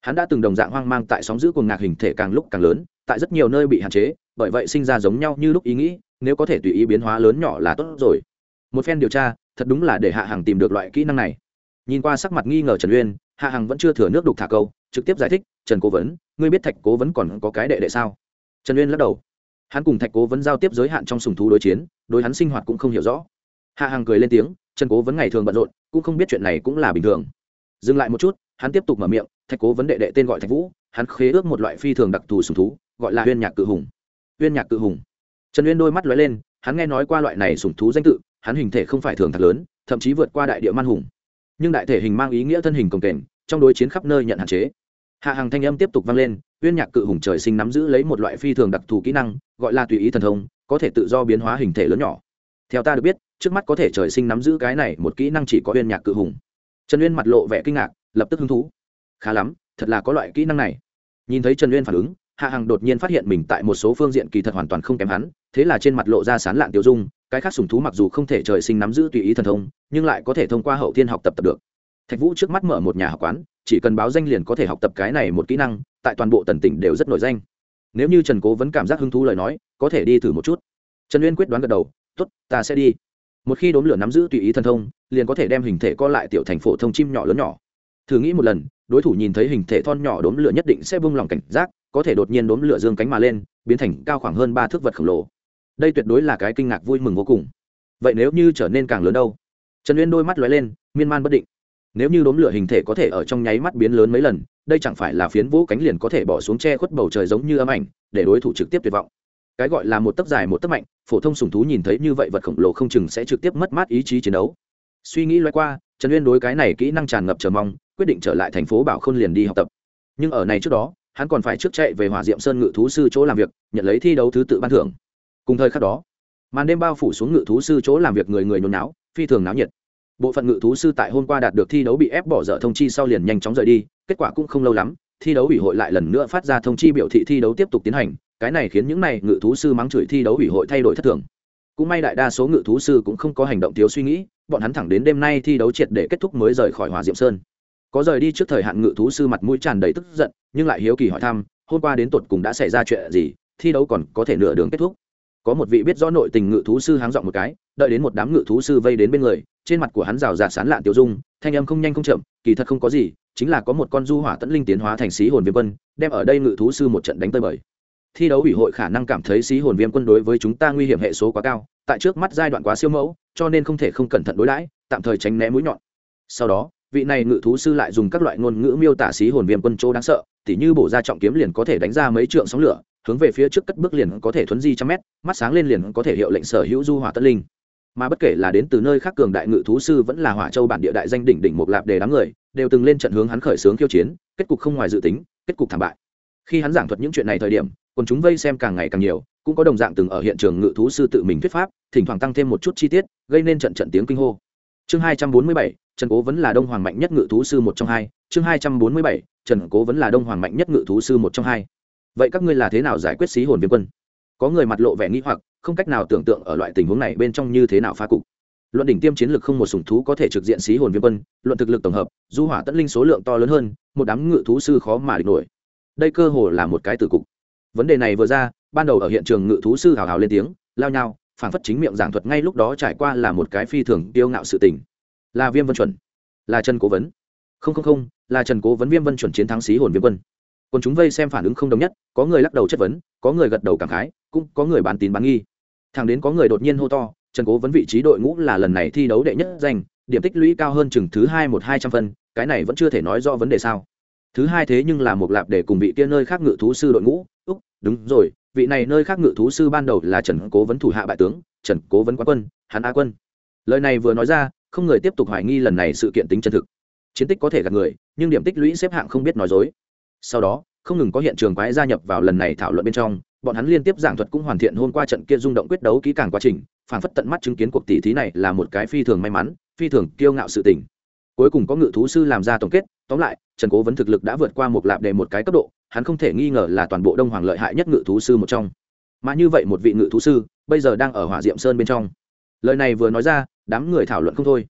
hắn đã từng đồng dạng hoang mang tại sóng giữ cuồng ngạc hình thể càng lúc càng lớn, tại rất nhiều nơi bị hạn chế, bởi vậy sinh ra giống nhau như lúc ý nghĩ, nếu có thể tùy ý biến hóa lớn nhỏ là tốt rồi. Một phen điều tra, thật đúng là để hạ Hằng tìm được loại kỹ năng này. Nhìn qua sắc mặt nghi ngờ trần uyên, hạ hằng vẫn chưa thừa nước đục thả câu, trực tiếp giải thích, trần cố vấn, ngươi biết thạch cố vấn còn có cái đệ đệ sao? Trần uyên lắc đầu. Hắn cùng thạch cố vấn giao tiếp giới hạn trong sùng thú đối chiến, đối hắn sinh hoạt cũng không hiểu rõ. Hạ hằng cười lên tiếng, trần cố vấn ngày thường bận rộn, cũng không biết chuyện này cũng là bình thường. Dừng lại một chút, hắn tiếp tục mở miệng thạch cố vấn đệ đệ tên gọi thạch vũ, hắn khế ước một loại phi thường đặc thù sùng thú, gọi là huyên nhạc cự hùng. Huyên nhạc cự hùng. Trần uyên đôi mắt lóe lên, hắn nghe nói qua loại này sùng thú danh tự, hắn hình thể không phải thường thật lớn, thậm chí vượt qua đại địa man hùng. Nhưng đại thể hình mang ý nghĩa thân hình cồng kềnh, trong đối chiến khắp nơi nhận hạn chế. Hạ hàng thanh âm tiếp tục vang lên uyên nhạc cự hùng trời sinh nắm giữ lấy một loại phi thường đặc thù kỹ năng, gọi là tùy ý thần thông, có thể tự do biến hóa hình thể lớn nhỏ. Theo ta được biết, trước mắt có thể trời sinh nắm giữ cái này một kỹ năng chỉ có uyên nhạc cự hùng. Trần uyên mặt lộ vẻ kinh ngạc, lập tức hứng thú khá lắm, thật là có loại kỹ năng này. Nhìn thấy trần uyên phản ứng, hạ hằng đột nhiên phát hiện mình tại một số phương diện kỳ thật hoàn toàn không kém hắn, thế là trên mặt lộ ra sán lạn tiêu dung, cái khác sùng thú mặc dù không thể trời sinh nắm giữ tùy ý thần thông, nhưng lại có thể thông qua hậu thiên học tập tập được. Thạch vũ trước mắt mở một nhà học quán, chỉ cần báo danh liền có thể học tập cái này một kỹ năng, tại toàn bộ tần tỉnh đều rất nổi danh. Nếu như trần cố vẫn cảm giác hứng thú lời nói, có thể đi thử một chút. Trần uyên quyết đoán gật đầu t ố t ta sẽ đi. Một khi đốm lửa nắm giữ tùy ý thần thông, liền có thể đem hình thể co lại tiểu thành phổ thông chim nhỏ lớn nhỏ thử nghĩ một lần, đối thủ nhìn thấy hình thể thon nhỏ đốm lửa nhất định sẽ vung lòng cảnh giác, có thể đột nhiên đốm lửa dương cánh mà lên, biến thành cao khoảng hơn ba thước vật khổng lồ. Đây tuyệt đối là cái kinh ngạc vui mừng vô cùng. Vậy nếu như trở nên càng lớn đâu? Trần uyên đôi mắt lóe lên, miên man bất định. Nếu như đốm lửa hình thể có thể ở trong nháy mắt biến lớn mấy lần, đây chẳng phải là phiến vũ cánh liền có thể bỏ xuống che khuất bầu trời giống như âm ảnh, để đối thủ trực tiếp tuyệt vọng. Cái gọi là một tấc dài một tấc mạnh, phổ thông sùng thú nhìn thấy như vậy vật khổng lồ không chừng sẽ trực tiếp mất mát ý chí chiến đấu. Suy nghĩ loay qua trần uyên đối cái này kỹ năng tràn ngập chờ mong, quyết định trở lại thành phố bảo khôn liền đi học tập. Nhưng ở này trước đó, hắn còn phải trước chạy về hỏa diệm sơn ngự thú sư chỗ làm việc, nhận lấy thi đấu thứ tự ban thưởng. Cùng thời khắc đó, màn đêm bao phủ xuống ngự thú sư chỗ làm việc người người nhốn náo phi thường náo nhiệt. Bộ phận ngự thú sư tại hôm qua đạt được thi đấu bị ép bỏ dở thông chi sau liền nhanh chóng rời đi, kết quả cũng không lâu lắm, thi đấu ủy hội lại lần nữa phát ra thông chi biểu thị thi đấu tiếp tục tiến hành, cái này khiến những n à y ngự thú sư mắng chửi thi đấu ủy hội thay đổi thất thường. Cũng may đại đa số ngự thú sư cũng không có hành động thiếu suy nghĩ bọn hắn thẳng đến đêm nay thi đấu triệt để kết thúc mới rời khỏi hòa diệm sơn. Có rời đi trước thời hạn ngự thú sư mặt mũi tràn đầy tức giận, nhưng lại hiếu kỳ hỏi thăm, hôm qua đến tột cùng đã xảy ra chuyện gì, thi đấu còn có thể nửa đường kết thúc. Có một vị biết rõ nội tình ngự thú sư háng dọn một cái, đợi đến một đám ngự thú sư vây đến bên người, trên mặt của hắn rào rạt sán lạn tiêu dung, thanh âm không nhanh không chậm, kỳ thật không có gì, chính là có một con du hỏa tẫn linh tiến hóa thành xí hồn viêm quân, đem ở đây ngự thú sư một trận đánh tơi bời thi đấu ủy hội khả năng cảm thấy xí hồn viêm quân đối với chúng ta nguy hiểm hệ số quá cao, tại trước mắt giai đoạn quá siêu mẫu, cho nên không thể không cẩn thận đối đãi, tạm thời tránh né mũi nhọn. Sau đó, vị này ngự thú sư lại dùng các loại ngôn ngữ miêu tả xí hồn viêm quân chỗ đáng sợ, tỉ như bổ ra trọng kiếm liền có thể đánh ra mấy trượng sóng lửa, hướng về phía trước cất bước liền có thể thuấn di trăm mét, mắt sáng lên liền có thể hiệu lệnh sở hữu du hỏa tân linh. Mà bất kể là đến từ nơi khác cường đại ngự thú sư vẫn là hỏa châu bản địa đại danh đỉnh đỉnh một lạp đề đám người, đều từng lên trận hướng hắn khởi xướng khiêu chiến, kết cục không ngoài dự tính, kết cục thảm bại. Khi hắn giảng thuật những chuyện này thời điểm còn chúng vây xem càng ngày càng nhiều, cũng có đồng dạng từng ở hiện trường ngự thú sư tự mình thuyết pháp, thỉnh thoảng tăng thêm một chút chi tiết, gây nên trận trận tiếng kinh hô. Chương hai trăm bốn mươi bảy, trần cố vẫn là đông hoàng mạnh nhất ngự thú sư một trong hai. Chương hai trăm bốn mươi bảy, trần cố vẫn là đông hoàng mạnh nhất ngự thú sư một trong hai. Vậy các ngươi là thế nào giải quyết xí hồn viêm quân? Có người mặt lộ vẻ nghĩ hoặc, không cách nào tưởng tượng ở loại tình huống này bên trong như thế nào phá cục. Luận đỉnh tiêm chiến lược không một sủng thú có thể trực diện xí hồn viêm quân, luận thực lực tổng hợp, du hỏa tẫn linh số lượng to lớn hơn, một đám ngự thú sư khó mà địch nổi. Đây cơ hồ là một cái tử cục vấn đề này vừa ra, ban đầu ở hiện trường ngự thú sư hào hào lên tiếng, lao nhau phản phất chính miệng giảng thuật ngay lúc đó trải qua là một cái phi thường tiêu ngạo sự tình. Là viêm vân chuẩn, là trần cố vấn. Không không không, là trần cố vấn viêm vân chuẩn chiến thắng xí hồn viêm quân. Còn chúng vây xem phản ứng không đồng nhất, có người lắc đầu chất vấn, có người gật đầu cảm khái, cũng có người bán tín bán nghi. Thằng đến có người đột nhiên hô to, trần cố vấn vị trí đội ngũ là lần này thi đấu đệ nhất danh, điểm tích lũy cao hơn chừng thứ hai một hai trăm phân, cái này vẫn chưa thể nói do vấn đề sao thứ hai thế nhưng là một lạp để cùng vị kia nơi khác ngự thú sư đội ngũ. Úc, đúng rồi, vị này nơi khác ngự thú sư ban đầu là trần cố vấn thủ hạ bại tướng, trần cố vấn quán quân, hắn a quân. Lời này vừa nói ra, không người tiếp tục hoài nghi lần này sự kiện tính chân thực. Chiến tích có thể gạt người, nhưng điểm tích lũy xếp hạng không biết nói dối. Sau đó, không ngừng có hiện trường quái gia nhập vào lần này thảo luận bên trong, bọn hắn liên tiếp giảng thuật cũng hoàn thiện hôm qua trận kia rung động quyết đấu kỹ càng quá trình phản phất tận mắt chứng kiến cuộc tỷ thí này là một cái phi thường may mắn, phi thường kiêu ngạo sự tình. Cuối cùng có ngự thú sư làm ra tổng kết, tóm lại trần cố vấn thực lực đã vượt qua một lạp đề một cái cấp độ, hắn không thể nghi ngờ là toàn bộ đông hoàng lợi hại nhất ngự thú sư một trong. Mà như vậy một vị ngự thú sư, bây giờ đang ở hỏa diệm sơn bên trong. Lời này vừa nói ra, đám người thảo luận không thôi.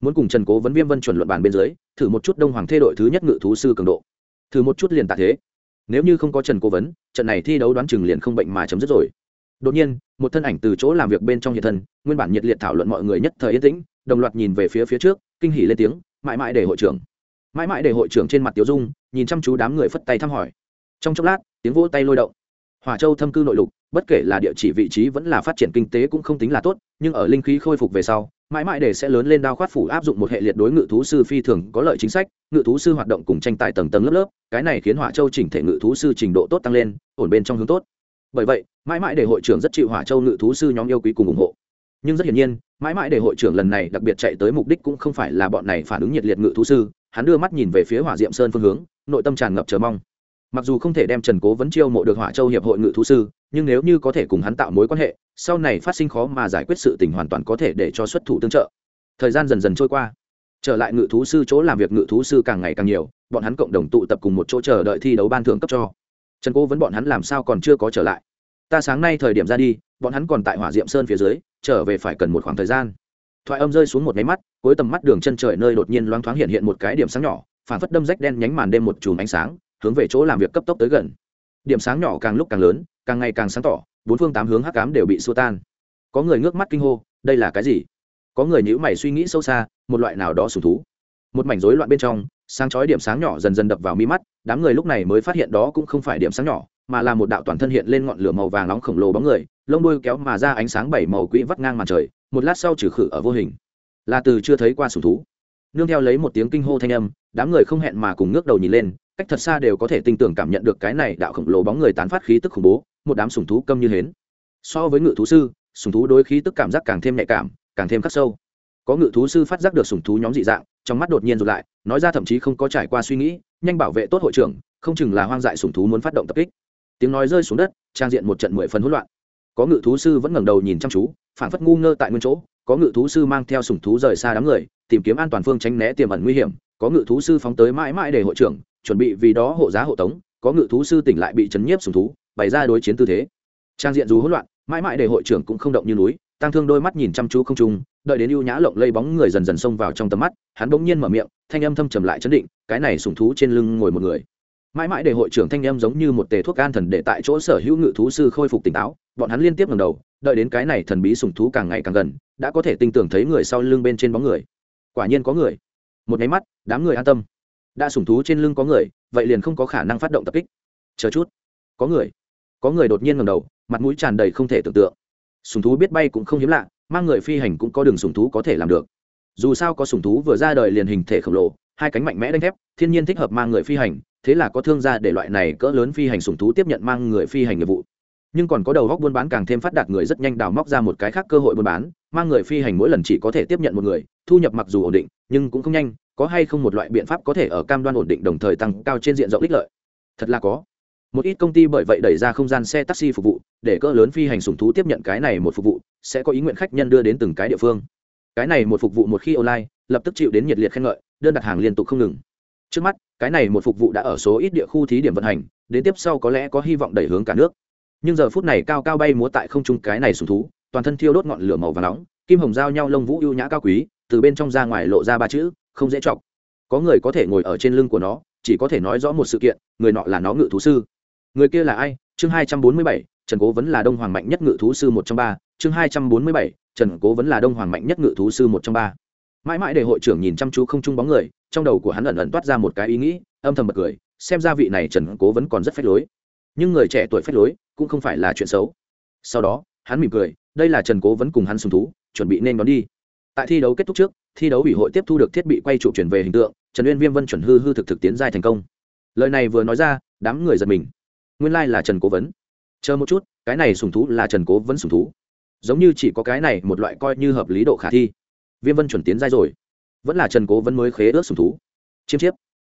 Muốn cùng trần cố vấn viêm vân chuẩn luận bàn bên dưới, thử một chút đông hoàng thê đội thứ nhất ngự thú sư cường độ. Thử một chút liền tạ thế. Nếu như không có trần cố vấn, trận này thi đấu đoán chừng liền không bệnh mà chấm dứt rồi. Đột nhiên, một thân ảnh từ chỗ làm việc bên trong hiện thân, nguyên bản nhiệt liệt thảo luận mọi người nhất thời yên tĩnh, đồng loạt nhìn về phía phía trước, kinh hỉ lên tiếng, mãi mãi để hội trưởng mãi mãi để hội trưởng trên mặt tiểu dung, nhìn chăm chú đám người phất tay thăm hỏi. Trong chốc lát, tiếng vỗ tay lôi động. Hòa châu thâm cư nội lục, bất kể là địa chỉ vị trí vẫn là phát triển kinh tế cũng không tính là tốt, nhưng ở linh khí khôi phục về sau, mãi mãi để sẽ lớn lên đao khoát phủ áp dụng một hệ liệt đối ngự thú sư phi thường có lợi chính sách, ngự thú sư hoạt động cùng tranh tài tầng tầng lớp lớp, cái này khiến hỏa châu chỉnh thể ngự thú sư trình độ tốt tăng lên, ổn bên trong hướng tốt. Bởi vậy, mãi mãi để hội trưởng rất chịu hỏa châu ngự thú sư nhóm yêu quý cùng ủng hộ. Nhưng rất hiển nhiên, mãi mãi để hội trưởng lần này đặc biệt chạy tới mục đích cũng không phải là bọn này phản ứng nhiệt liệt ngự thú sư hắn đưa mắt nhìn về phía hỏa diệm sơn phương hướng, nội tâm tràn ngập chờ mong. Mặc dù không thể đem trần cố vấn chiêu mộ được hỏa châu hiệp hội ngự thú sư, nhưng nếu như có thể cùng hắn tạo mối quan hệ, sau này phát sinh khó mà giải quyết sự tình hoàn toàn có thể để cho xuất thủ tương trợ. Thời gian dần dần trôi qua. Trở lại ngự thú sư chỗ làm việc ngự thú sư càng ngày càng nhiều, bọn hắn cộng đồng tụ tập cùng một chỗ chờ đợi thi đấu ban thưởng cấp cho. Trần cố vấn bọn hắn làm sao còn chưa có trở lại? Ta sáng nay thời điểm ra đi, bọn hắn còn tại hỏa diệm sơn phía dưới, trở về phải cần một khoảng thời gian thoại âm rơi xuống một máy mắt, cuối tầm mắt đường chân trời nơi đột nhiên loáng thoáng hiện hiện một cái điểm sáng nhỏ, phản phất đâm rách đen nhánh màn đêm một chùm ánh sáng, hướng về chỗ làm việc cấp tốc tới gần. Điểm sáng nhỏ càng lúc càng lớn, càng ngày càng sáng tỏ, bốn phương tám hướng hắc cám đều bị xua tan. Có người ngước mắt kinh hô, đây là cái gì? Có người nhữ mày suy nghĩ sâu xa, một loại nào đó sùng thú. Một mảnh rối loạn bên trong, sáng chói điểm sáng nhỏ dần dần đập vào mi mắt, đám người lúc này mới phát hiện đó cũng không phải điểm sáng nhỏ, mà là một đạo toàn thân hiện lên ngọn lửa màu vàng nóng khổng lồ bóng người lông đuôi kéo mà ra ánh sáng bảy màu quỹ vắt ngang màn trời, một lát sau trừ khử ở vô hình. Là từ chưa thấy qua sùng thú. Nương theo lấy một tiếng kinh hô thanh âm, đám người không hẹn mà cùng ngước đầu nhìn lên, cách thật xa đều có thể tinh tưởng cảm nhận được cái này đạo khổng lồ bóng người tán phát khí tức khủng bố, một đám sùng thú câm như hến. So với ngự thú sư, sùng thú đối khí tức cảm giác càng thêm nhạy cảm, càng thêm khắc sâu. Có ngự thú sư phát giác được sùng thú nhóm dị dạng, trong mắt đột nhiên rụt lại, nói ra thậm chí không có trải qua suy nghĩ, nhanh bảo vệ tốt hội trưởng, không chừng là hoang dại sùng thú muốn phát động tập kích. Tiếng nói rơi xuống đất, trang diện một trận mười phần hỗn loạn có ngự thú sư vẫn ngẩng đầu nhìn chăm chú phản phất ngu ngơ tại nguyên chỗ, có ngự thú sư mang theo sùng thú rời xa đám người, tìm kiếm an toàn phương tránh né tiềm ẩn nguy hiểm, có ngự thú sư phóng tới mãi mãi để hội trưởng, chuẩn bị vì đó hộ giá hộ tống, có ngự thú sư tỉnh lại bị chấn nhiếp sùng thú, bày ra đối chiến tư thế. Trang diện dù hỗn loạn, mãi mãi để hội trưởng cũng không động như núi, tăng thương đôi mắt nhìn chăm chú không trung, đợi đến ưu nhã lộng lây bóng người dần dần xông vào trong tầm mắt, hắn bỗng nhiên mở miệng, thanh âm thâm trầm lại chấn định, cái này sùng thú trên lưng ngồi một người mãi mãi để hội trưởng thanh em giống như một tề thuốc an thần để tại chỗ sở hữu ngự thú sư khôi phục tỉnh táo, bọn hắn liên tiếp ngầm đầu, đợi đến cái này thần bí sùng thú càng ngày càng gần, đã có thể tin tưởng thấy người sau lưng bên trên bóng người. Quả nhiên có người. Một máy mắt, đám người an tâm. Đã sùng thú trên lưng có người, vậy liền không có khả năng phát động tập kích. Chờ chút. Có người. Có người đột nhiên ngầm đầu, mặt mũi tràn đầy không thể tưởng tượng. Sùng thú biết bay cũng không hiếm lạ, mang người phi hành cũng có đường sùng thú có thể làm được. Dù sao có sùng thú vừa ra đời liền hình thể khổng lồ hai cánh mạnh mẽ đánh thép, thiên nhiên thích hợp mang người phi hành, thế là có thương gia để loại này cỡ lớn phi hành sùng thú tiếp nhận mang người phi hành nghiệp vụ. Nhưng còn có đầu góc buôn bán càng thêm phát đạt người rất nhanh đào móc ra một cái khác cơ hội buôn bán, mang người phi hành mỗi lần chỉ có thể tiếp nhận một người, thu nhập mặc dù ổn định, nhưng cũng không nhanh, có hay không một loại biện pháp có thể ở cam đoan ổn định đồng thời tăng cao trên diện rộng ích lợi? Thật là có. Một ít công ty bởi vậy đẩy ra không gian xe taxi phục vụ, để cỡ lớn phi hành sùng thú tiếp nhận cái này một phục vụ, sẽ có ý nguyện khách nhân đưa đến từng cái địa phương. Cái này một phục vụ một khi online lập tức chịu đến nhiệt liệt khen ngợi, đơn đặt hàng liên tục không ngừng. Trước mắt, cái này một phục vụ đã ở số ít địa khu thí điểm vận hành, đến tiếp sau có lẽ có hy vọng đẩy hướng cả nước. Nhưng giờ phút này cao cao bay múa tại không trung cái này sùng thú, toàn thân thiêu đốt ngọn lửa màu và nóng, kim hồng giao nhau lông vũ ưu nhã cao quý, từ bên trong ra ngoài lộ ra ba chữ, không dễ chọc. Có người có thể ngồi ở trên lưng của nó, chỉ có thể nói rõ một sự kiện, người nọ là nó ngự thú sư. Người kia là ai? Chương hai trăm bốn mươi bảy, trần cố vẫn là đông hoàng mạnh nhất ngự thú sư một trong ba. Chương hai trăm bốn mươi bảy, trần cố vẫn là đông hoàng mạnh nhất ngự thú sư một trong ba mãi mãi để hội trưởng nhìn chăm chú không chung bóng người, trong đầu của hắn ẩn ẩn toát ra một cái ý nghĩ, âm thầm bật cười, xem ra vị này trần cố vẫn còn rất phách lối. Nhưng người trẻ tuổi phách lối cũng không phải là chuyện xấu. Sau đó, hắn mỉm cười, đây là trần cố vẫn cùng hắn sùng thú, chuẩn bị nên đón đi. Tại thi đấu kết thúc trước, thi đấu ủy hội tiếp thu được thiết bị quay trụ chuyển về hình tượng, trần uyên viêm vân chuẩn hư hư thực thực tiến giai thành công. Lời này vừa nói ra, đám người giật mình. Nguyên lai、like、là trần cố vấn chờ một chút, cái này sùng thú là trần cố vấn sùng thú. Giống như chỉ có cái này một loại coi như hợp lý độ khả thi viêm vân chuẩn tiến giai rồi. Vẫn là trần cố vẫn mới khế ước sùng thú. Chiêm chiếp.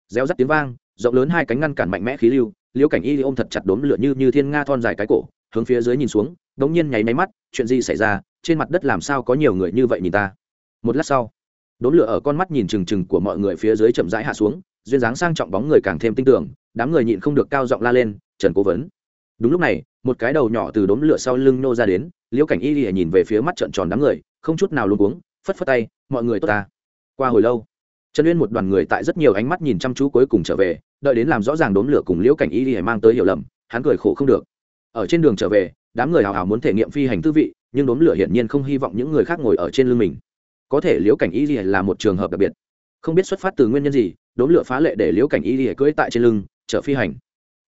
Reo rắt tiếng vang, rộng lớn hai cánh ngăn cản mạnh mẽ khí lưu, liễu cảnh y ôm thật chặt đốm lửa như như thiên nga thon dài cái cổ, hướng phía dưới nhìn xuống đ n g nhiên nháy máy mắt, chuyện gì xảy ra, trên mặt đất làm sao có nhiều người như vậy nhìn ta? Một lát sau, đốm lửa ở con mắt nhìn trừng trừng của mọi người phía dưới chậm rãi hạ xuống, duyên dáng sang trọng bóng người càng thêm tinh tưởng đám người nhịn không được cao giọng la lên, trần cố vấn. Đúng lúc này, một cái đầu nhỏ từ đốm lửa sau lưng nô ra đến, liễu cảnh y lìa nhìn về phía mắt trợn tròn đám người, không chút nào luôn cuống phất phất tay, mọi người tốt ta. Qua hồi lâu, trần uyên một đoàn người tại rất nhiều ánh mắt nhìn chăm chú cuối cùng trở về, đợi đến làm rõ ràng đốn lửa cùng liễu cảnh y lìa mang tới hiểu lầm, hắn cười khổ không được. Ở trên đường trở về, đám người hào hào muốn thể nghiệm phi hành tư vị, nhưng đốn lửa hiển nhiên không hy vọng những người khác ngồi ở trên lưng mình. Có thể liễu cảnh y lìa là một trường hợp đặc biệt. Không biết xuất phát từ nguyên nhân gì đốn lửa phá lệ để liễu cảnh y lìa cưỡi tại trên lưng, chở phi hành.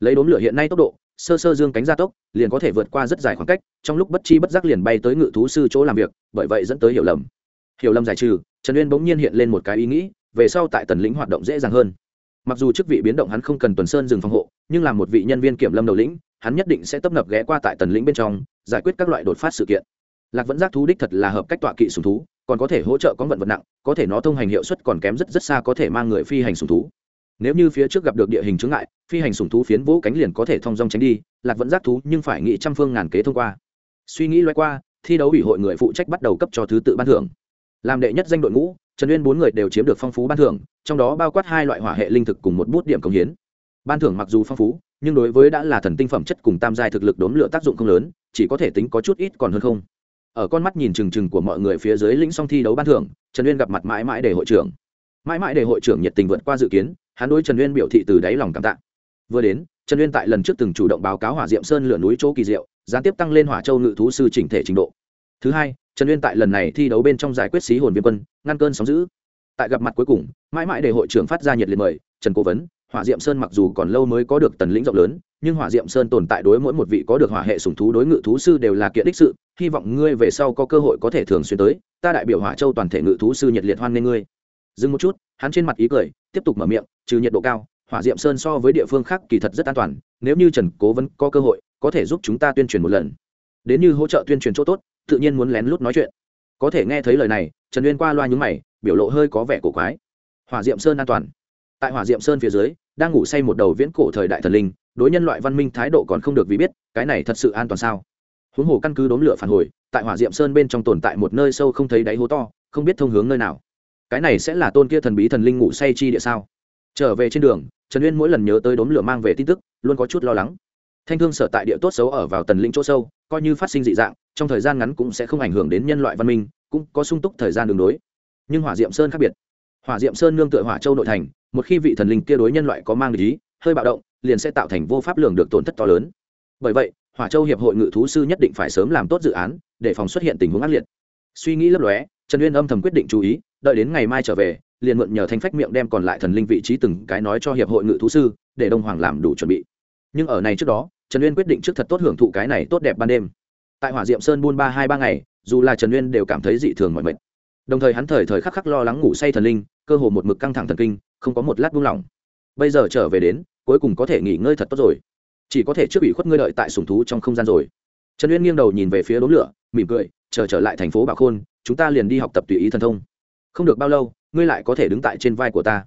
Lấy đốn lửa hiện nay tốc độ, sơ sơ dương cánh gia tốc, liền có thể vượt qua rất dài khoảng cách, trong lúc bất chi bất giác liền bay tới ngự thú sư chỗ làm việc, bởi vậy dẫn tới hiểu lầm hiểu lầm giải trừ, trần uyên bỗng nhiên hiện lên một cái ý nghĩ, về sau tại tần lĩnh hoạt động dễ dàng hơn. Mặc dù chức vị biến động hắn không cần tuần sơn dừng phòng hộ, nhưng là một vị nhân viên kiểm lâm đầu lĩnh, hắn nhất định sẽ tấp nập ghé qua tại tần lĩnh bên trong, giải quyết các loại đột phát sự kiện. Lạc vẫn giác thú đích thật là hợp cách tọa kỵ sùng thú, còn có thể hỗ trợ có vận vật nặng, có thể nó thông hành hiệu suất còn kém rất rất xa có thể mang người phi hành sùng thú. Nếu như phía trước gặp được địa hình chướng ngại, phi hành sùng thú phiến vỗ cánh liền có thể thông dong tránh đi, lạc vẫn giác thú nhưng phải nghĩ trăm phương ngàn kế thông qua. Suy nghĩ loay qua, thi đấu ủy hội người phụ trách bắt đầu cấp cho thứ tự ban thưởng làm đệ nhất danh đội ngũ, trần uyên bốn người đều chiếm được phong phú ban thưởng, trong đó bao quát hai loại hỏa hệ linh thực cùng một bút điểm công hiến. Ban thưởng mặc dù phong phú, nhưng đối với đã là thần tinh phẩm chất cùng tam giai thực lực đốn lửa tác dụng không lớn, chỉ có thể tính có chút ít còn hơn không. Ở con mắt nhìn trừng trừng của mọi người phía dưới lĩnh song thi đấu ban thưởng, trần uyên gặp mặt mãi mãi để hội trưởng. Mãi mãi để hội trưởng nhiệt tình vượt qua dự kiến, hắn đối trần uyên biểu thị từ đáy lòng cảm tạ. Vừa đến, trần uyên tại lần trước từng chủ động báo cáo hỏa diệm sơn lửa núi chỗ kỳ diệu, gián tiếp tăng lên hỏa châu ngự thú sư chỉnh thể trình độ. Thứ hai trần uyên tại lần này thi đấu bên trong giải quyết xí hồn viêm quân, ngăn cơn sóng giữ tại gặp mặt cuối cùng, mãi mãi để hội trưởng phát ra nhiệt liệt mời, trần cố vấn, hỏa diệm sơn mặc dù còn lâu mới có được tần lĩnh rộng lớn, nhưng hỏa diệm sơn tồn tại đối mỗi một vị có được hỏa hệ sùng thú đối ngự thú sư đều là kiện đích sự, hy vọng ngươi về sau có cơ hội có thể thường xuyên tới, ta đại biểu hỏa châu toàn thể ngự thú sư nhiệt liệt hoan nghênh ngươi. Dừng một chút, hắn trên mặt ý cười, tiếp tục mở miệng, trừ nhiệt độ cao, hỏa diệm sơn so với địa phương khác kỳ thật rất an toàn, nếu như trần cố vấn có cơ hội, có thể giúp chúng ta tuyên truyền một lần. Đến như hỗ trợ tuyên truyền chỗ tốt tự nhiên muốn lén lút nói chuyện. Có thể nghe thấy lời này, trần uyên qua loa nhúng mày, biểu lộ hơi có vẻ cổ quái. Hỏa diệm sơn an toàn. Tại hỏa diệm sơn phía dưới, đang ngủ say một đầu viễn cổ thời đại thần linh, đối nhân loại văn minh thái độ còn không được vì biết, cái này thật sự an toàn sao? Huống hồ căn cứ đốn lửa phản hồi, tại hỏa diệm sơn bên trong tồn tại một nơi sâu không thấy đáy hố to, không biết thông hướng nơi nào. Cái này sẽ là tôn kia thần bí thần linh ngủ say chi địa sao? Trở về trên đường, trần uyên mỗi lần nhớ tới đốn lửa mang về tin tức, luôn có chút lo lắng thanh thương sở tại địa tốt xấu ở vào tần linh chỗ sâu, coi như phát sinh dị dạng, trong thời gian ngắn cũng sẽ không ảnh hưởng đến nhân loại văn minh, cũng có sung túc thời gian đường đối. Nhưng hỏa diệm sơn khác biệt. Hỏa diệm sơn nương tựa hỏa châu nội thành, một khi vị thần linh kia đối nhân loại có mang ý, hơi bạo động, liền sẽ tạo thành vô pháp lường được tổn thất to lớn. Bởi vậy, hỏa châu hiệp hội ngự thú sư nhất định phải sớm làm tốt dự án, để phòng xuất hiện tình huống ác liệt. Suy nghĩ lấp lóe, trần uyên âm thầm quyết định chú ý, đợi đến ngày mai trở về, liền mượn nhờ thanh phách miệng đem còn lại thần linh vị trí từng cái nói cho hiệp hội ngự thú sư, để đông hoàng làm đủ chuẩn bị nhưng ở này trước đó, trần uyên quyết định trước thật tốt hưởng thụ cái này tốt đẹp ban đêm. Tại hỏa diệm sơn buôn ba hai ba ngày, dù là trần uyên đều cảm thấy dị thường mọi mệt. Đồng thời hắn thời thời khắc khắc lo lắng ngủ say thần linh, cơ hồ một mực căng thẳng thần kinh, không có một lát buông lỏng. Bây giờ trở về đến, cuối cùng có thể nghỉ ngơi thật tốt rồi. Chỉ có thể trước bị khuất ngươi đợi tại sùng thú trong không gian rồi. Trần uyên nghiêng đầu nhìn về phía đốm lửa, mỉm cười, chờ trở lại thành phố bảo khôn, chúng ta liền đi học tập tùy ý thần thông. Không được bao lâu, ngươi lại có thể đứng tại trên vai của ta.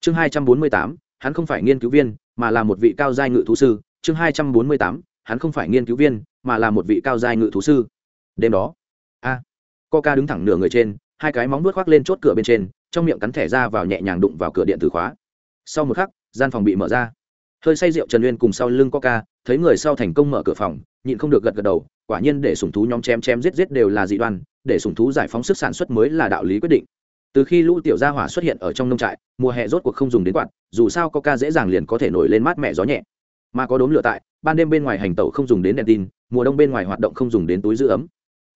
Chương hai trăm bốn mươi tám, hắn không phải nghiên cứu viên mà là một vị cao giai ngự thú sư. Chương hai trăm bốn mươi tám hắn không phải nghiên cứu viên mà là một vị cao giai ngự thú sư. Đêm đó a à, coca đứng thẳng nửa người trên hai cái móng vuốt khoác lên chốt cửa bên trên trong miệng cắn thẻ ra vào nhẹ nhàng đụng vào cửa điện từ khóa. Sau một khắc gian phòng bị mở ra. Hơi say rượu trần uyên cùng sau lưng coca thấy người sau thành công mở cửa phòng nhịn không được gật gật đầu quả nhiên để sủng thú nhóm chém chém giết giết đều là dị đoan để sủng thú giải phóng sức sản xuất mới là đạo lý quyết định từ khi lũ tiểu gia hỏa xuất hiện ở trong nông trại, mùa hè rốt cuộc không dùng đến quạt, dù sao coca dễ dàng liền có thể nổi lên mát mẻ gió nhẹ. Mà có đốm lửa tại, ban đêm bên ngoài hành tẩu không dùng đến đèn tin, mùa đông bên ngoài hoạt động không dùng đến túi giữ ấm.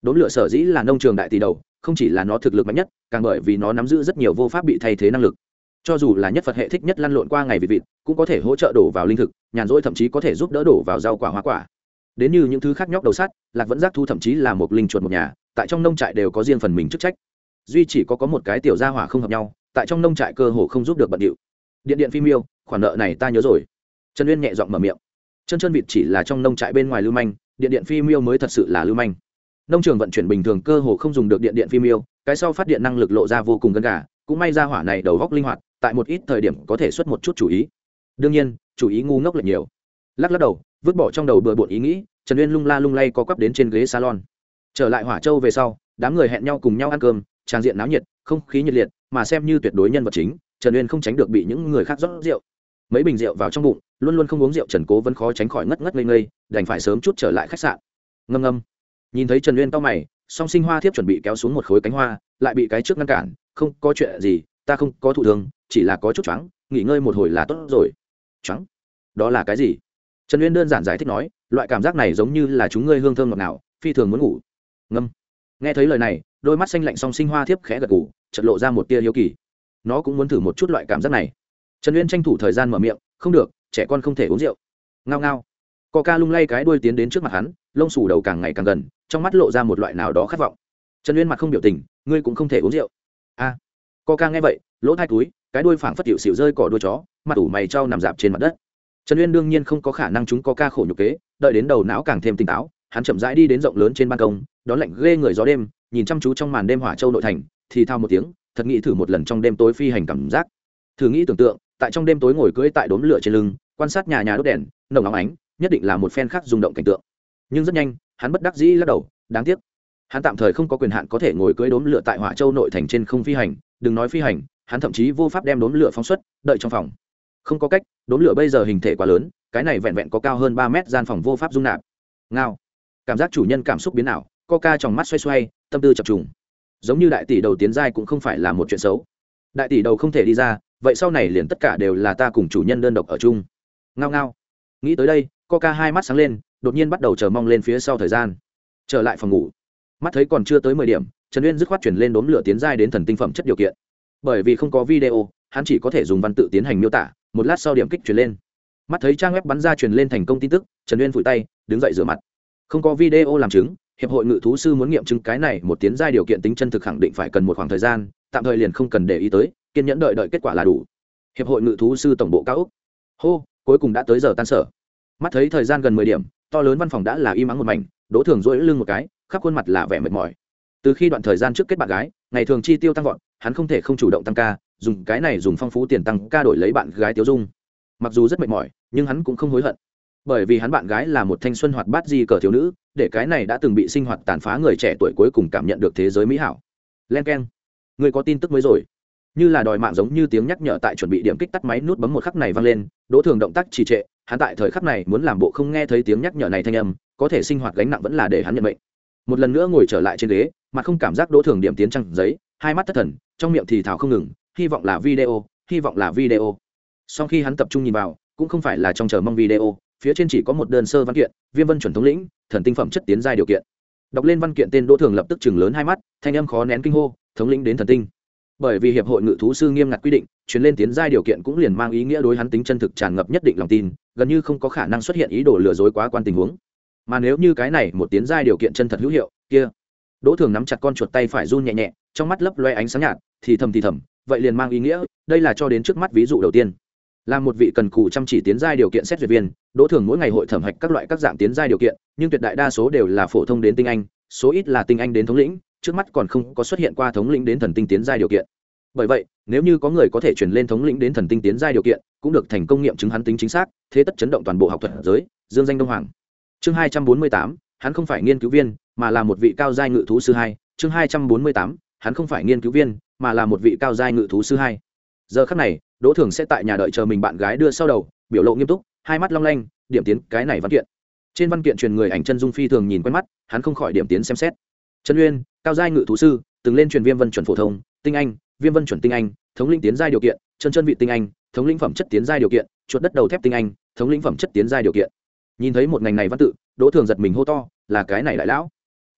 Đốm lửa sở dĩ là nông trường đại tỷ đầu, không chỉ là nó thực lực mạnh nhất, càng bởi vì nó nắm giữ rất nhiều vô pháp bị thay thế năng lực. Cho dù là nhất phật hệ thích nhất lăn lộn qua ngày vị vịt, cũng có thể hỗ trợ đổ vào linh thực, nhàn rỗi thậm chí có thể giúp đỡ đổ vào rau quả hoa quả. Đến như những thứ khác nhóc đầu sắt, lạc vẫn giác thu thậm chí là một linh chuột một nhà, tại trong nông trại đều có riêng phần mình chức trách duy chỉ có có một cái tiểu gia hỏa không hợp nhau, tại trong nông trại cơ hồ không giúp được bận điệu. Điện điện phim yêu khoản nợ này ta nhớ rồi. Trần uyên nhẹ giọng mở miệng. Chân chân vịt chỉ là trong nông trại bên ngoài lưu manh, điện điện phim yêu mới thật sự là lưu manh. Nông trường vận chuyển bình thường cơ hồ không dùng được điện điện phim yêu cái sau phát điện năng lực lộ ra vô cùng gần gà, cũng may ra hỏa này đầu góc linh hoạt, tại một ít thời điểm có thể xuất một chút chủ ý. Đương nhiên, chủ ý ngu ngốc lệch nhiều. Lắc lắc đầu, vứt bỏ trong đầu bừa bộn ý nghĩ, trần uyên lung la lung lay có quắp đến trên ghế salon. Trở lại hỏa châu về sau, đám người hẹn nhau cùng nhau ăn cơm trang diện náo nhiệt, không khí nhiệt liệt, mà xem như tuyệt đối nhân vật chính, trần uyên không tránh được bị những người khác rót rượu. Mấy bình rượu vào trong bụng, luôn luôn không uống rượu trần cố vẫn khó tránh khỏi ngất ngất ngây ngây, đành phải sớm chút trở lại khách sạn. Ngâm ngâm. Nhìn thấy trần uyên to mày, song sinh hoa thiếp chuẩn bị kéo xuống một khối cánh hoa, lại bị cái trước ngăn cản, không có chuyện gì, ta không có thụ thương, chỉ là có chút choáng, nghỉ ngơi một hồi là tốt rồi. Choáng? Đó là cái gì? Trần uyên đơn giản giải thích nói, loại cảm giác này giống như là chúng ngươi hương thơm ngọt nào phi thường muốn ngủ. Ngâm. Nghe thấy lời này đôi mắt xanh lạnh song sinh hoa thiếp khẽ gật gù chật lộ ra một tia hiếu kỳ. Nó cũng muốn thử một chút loại cảm giác này. Trần uyên tranh thủ thời gian mở miệng không được trẻ con không thể uống rượu. Ngao ngao. Co ca lung lay cái đuôi tiến đến trước mặt hắn lông xù đầu càng ngày càng gần trong mắt lộ ra một loại nào đó khát vọng. Trần uyên mặt không biểu tình ngươi cũng không thể uống rượu. A. À, co ca nghe vậy lỗ thai túi cái đuôi phảng phất hiệu xịu rơi cỏ đuôi chó mặt ủ mày trao nằm dạp trên mặt đất. Trần uyên đương nhiên không có khả năng chúng co ca khổ nhục kế đợi đến đầu não càng thêm tỉnh táo hắn chậm rãi đi đến rộng lớn trên ban công đón lạnh ghê người gió đêm nhìn chăm chú trong màn đêm hỏa châu nội thành, thì thao một tiếng, thật nghĩ thử một lần trong đêm tối phi hành cảm giác. Thử nghĩ tưởng tượng, tại trong đêm tối ngồi cưỡi tại đốm lửa trên lưng, quan sát nhà nhà đốt đèn, nồng óng ánh, nhất định là một phen khác rung động cảnh tượng. Nhưng rất nhanh, hắn bất đắc dĩ lắc đầu, đáng tiếc. Hắn tạm thời không có quyền hạn có thể ngồi cưỡi đốm lửa tại hỏa châu nội thành trên không phi hành, đừng nói phi hành, hắn thậm chí vô pháp đem đốm lửa phóng xuất, đợi trong phòng. Không có cách, đốm lửa bây giờ hình thể quá lớn, cái này vẹn vẹn có cao hơn ba mét, gian phòng vô pháp dung nạp. Ngao. Cảm giác chủ nhân cảm xúc biến ảo coca trong mắt xoay xoay, tâm tư chập trùng. Giống như đại tỷ đầu tiến giai cũng không phải là một chuyện xấu. Đại tỷ đầu không thể đi ra, vậy sau này liền tất cả đều là ta cùng chủ nhân đơn độc ở chung. Ngao ngao. Nghĩ tới đây, coca hai mắt sáng lên, đột nhiên bắt đầu chờ mong lên phía sau thời gian. Trở lại phòng ngủ. Mắt thấy còn chưa tới mười điểm, trần uyên dứt khoát chuyển lên đốm lửa tiến giai đến thần tinh phẩm chất điều kiện. Bởi vì không có video, hắn chỉ có thể dùng văn tự tiến hành miêu tả, một lát sau điểm kích chuyển lên. Mắt thấy trang web bắn ra truyền lên thành công tin tức, trần uyên vùi tay, đứng dậy rửa mặt. Không có video làm chứng hiệp hội ngự thú sư muốn nghiệm chứng cái này một tiến giai điều kiện tính chân thực khẳng định phải cần một khoảng thời gian, tạm thời liền không cần để ý tới, kiên nhẫn đợi đợi kết quả là đủ. Hiệp hội ngự thú sư tổng bộ cao úc hô, cuối cùng đã tới giờ tan sở. Mắt thấy thời gian gần mười điểm, to lớn văn phòng đã là im ắng một mảnh, đỗ thường rỗi lưng một cái, khắp khuôn mặt là vẻ mệt mỏi. Từ khi đoạn thời gian trước kết bạn gái, ngày thường chi tiêu tăng vọt, hắn không thể không chủ động tăng ca, dùng cái này dùng phong phú tiền tăng ca đổi lấy bạn gái tiêu dung. Mặc dù rất mệt mỏi, nhưng hắn cũng không hối hận bởi vì hắn bạn gái là một thanh xuân hoạt bát di cờ thiếu nữ, để cái này đã từng bị sinh hoạt tàn phá người trẻ tuổi cuối cùng cảm nhận được thế giới mỹ hảo. Len k e n người có tin tức mới rồi. Như là đòi mạng giống như tiếng nhắc nhở tại chuẩn bị điểm kích tắt máy nút bấm một khắc này vang lên, đỗ thường động tác trì trệ, hắn tại thời khắc này muốn làm bộ không nghe thấy tiếng nhắc nhở này thanh âm, có thể sinh hoạt gánh nặng vẫn là để hắn nhận mệnh. Một lần nữa ngồi trở lại trên ghế mà không cảm giác đỗ thường điểm tiến trăng giấy, hai mắt thất thần, trong miệng thì thảo không ngừng, hy vọng là video, hy vọng là video. Sau khi hắn tập trung nhìn vào, cũng không phải là trong chờ mong video phía trên chỉ có một đơn sơ văn kiện, viêm vân chuẩn thống lĩnh, thần tinh phẩm chất tiến giai điều kiện. Đọc lên văn kiện tên đỗ thường lập tức chừng lớn hai mắt, thanh âm khó nén kinh hô, thống lĩnh đến thần tinh. Bởi vì hiệp hội ngự thú sư nghiêm ngặt quy định, chuyến lên tiến giai điều kiện cũng liền mang ý nghĩa đối hắn tính chân thực tràn ngập nhất định lòng tin, gần như không có khả năng xuất hiện ý đồ lừa dối quá quan tình huống. Mà nếu như cái này một tiến giai điều kiện chân thật hữu hiệu, kia. Đỗ thường nắm chặt con chuột tay phải run nhẹ nhẹ, trong mắt lấp loe ánh sáng nhạt, thì thầm thì thầm, vậy liền mang ý nghĩa, đây là cho đến trước mắt ví dụ đầu tiên là một vị cần cù chăm chỉ tiến giai điều kiện xét duyệt viên, đỗ thường mỗi ngày hội thẩm hạch các loại các dạng tiến giai điều kiện, nhưng tuyệt đại đa số đều là phổ thông đến tinh anh, số ít là tinh anh đến thống lĩnh, trước mắt còn không có xuất hiện qua thống lĩnh đến thần tinh tiến giai điều kiện. Bởi vậy, nếu như có người có thể chuyển lên thống lĩnh đến thần tinh tiến giai điều kiện, cũng được thành công nghiệm chứng hắn tính chính xác, thế tất chấn động toàn bộ học thuật giới, dương danh đông hoàng. Chương hai trăm bốn mươi tám, hắn không phải nghiên cứu viên, mà là một vị cao giai ngự thú sư hai. Chương hai trăm bốn mươi tám, hắn không phải nghiên cứu viên, mà là một vị cao giai ngự thú sư hai. Giờ khắc này đỗ thường sẽ tại nhà đợi chờ mình bạn gái đưa sau đầu, biểu lộ nghiêm túc, hai mắt long lanh, điểm tiến cái này văn kiện. Trên văn kiện truyền người ảnh chân dung phi thường nhìn quen mắt, hắn không khỏi điểm tiến xem xét. Trần uyên, cao giai ngự thú sư, từng lên truyền viêm vân chuẩn phổ thông, tinh anh, viêm vân chuẩn tinh anh, thống lĩnh tiến giai điều kiện, chân chân vị tinh anh, thống lĩnh phẩm chất tiến giai điều kiện, chuột đất đầu thép tinh anh, thống lĩnh phẩm chất tiến giai điều kiện. Nhìn thấy một ngành này văn tự, đỗ thường giật mình hô to, là cái này đại lão.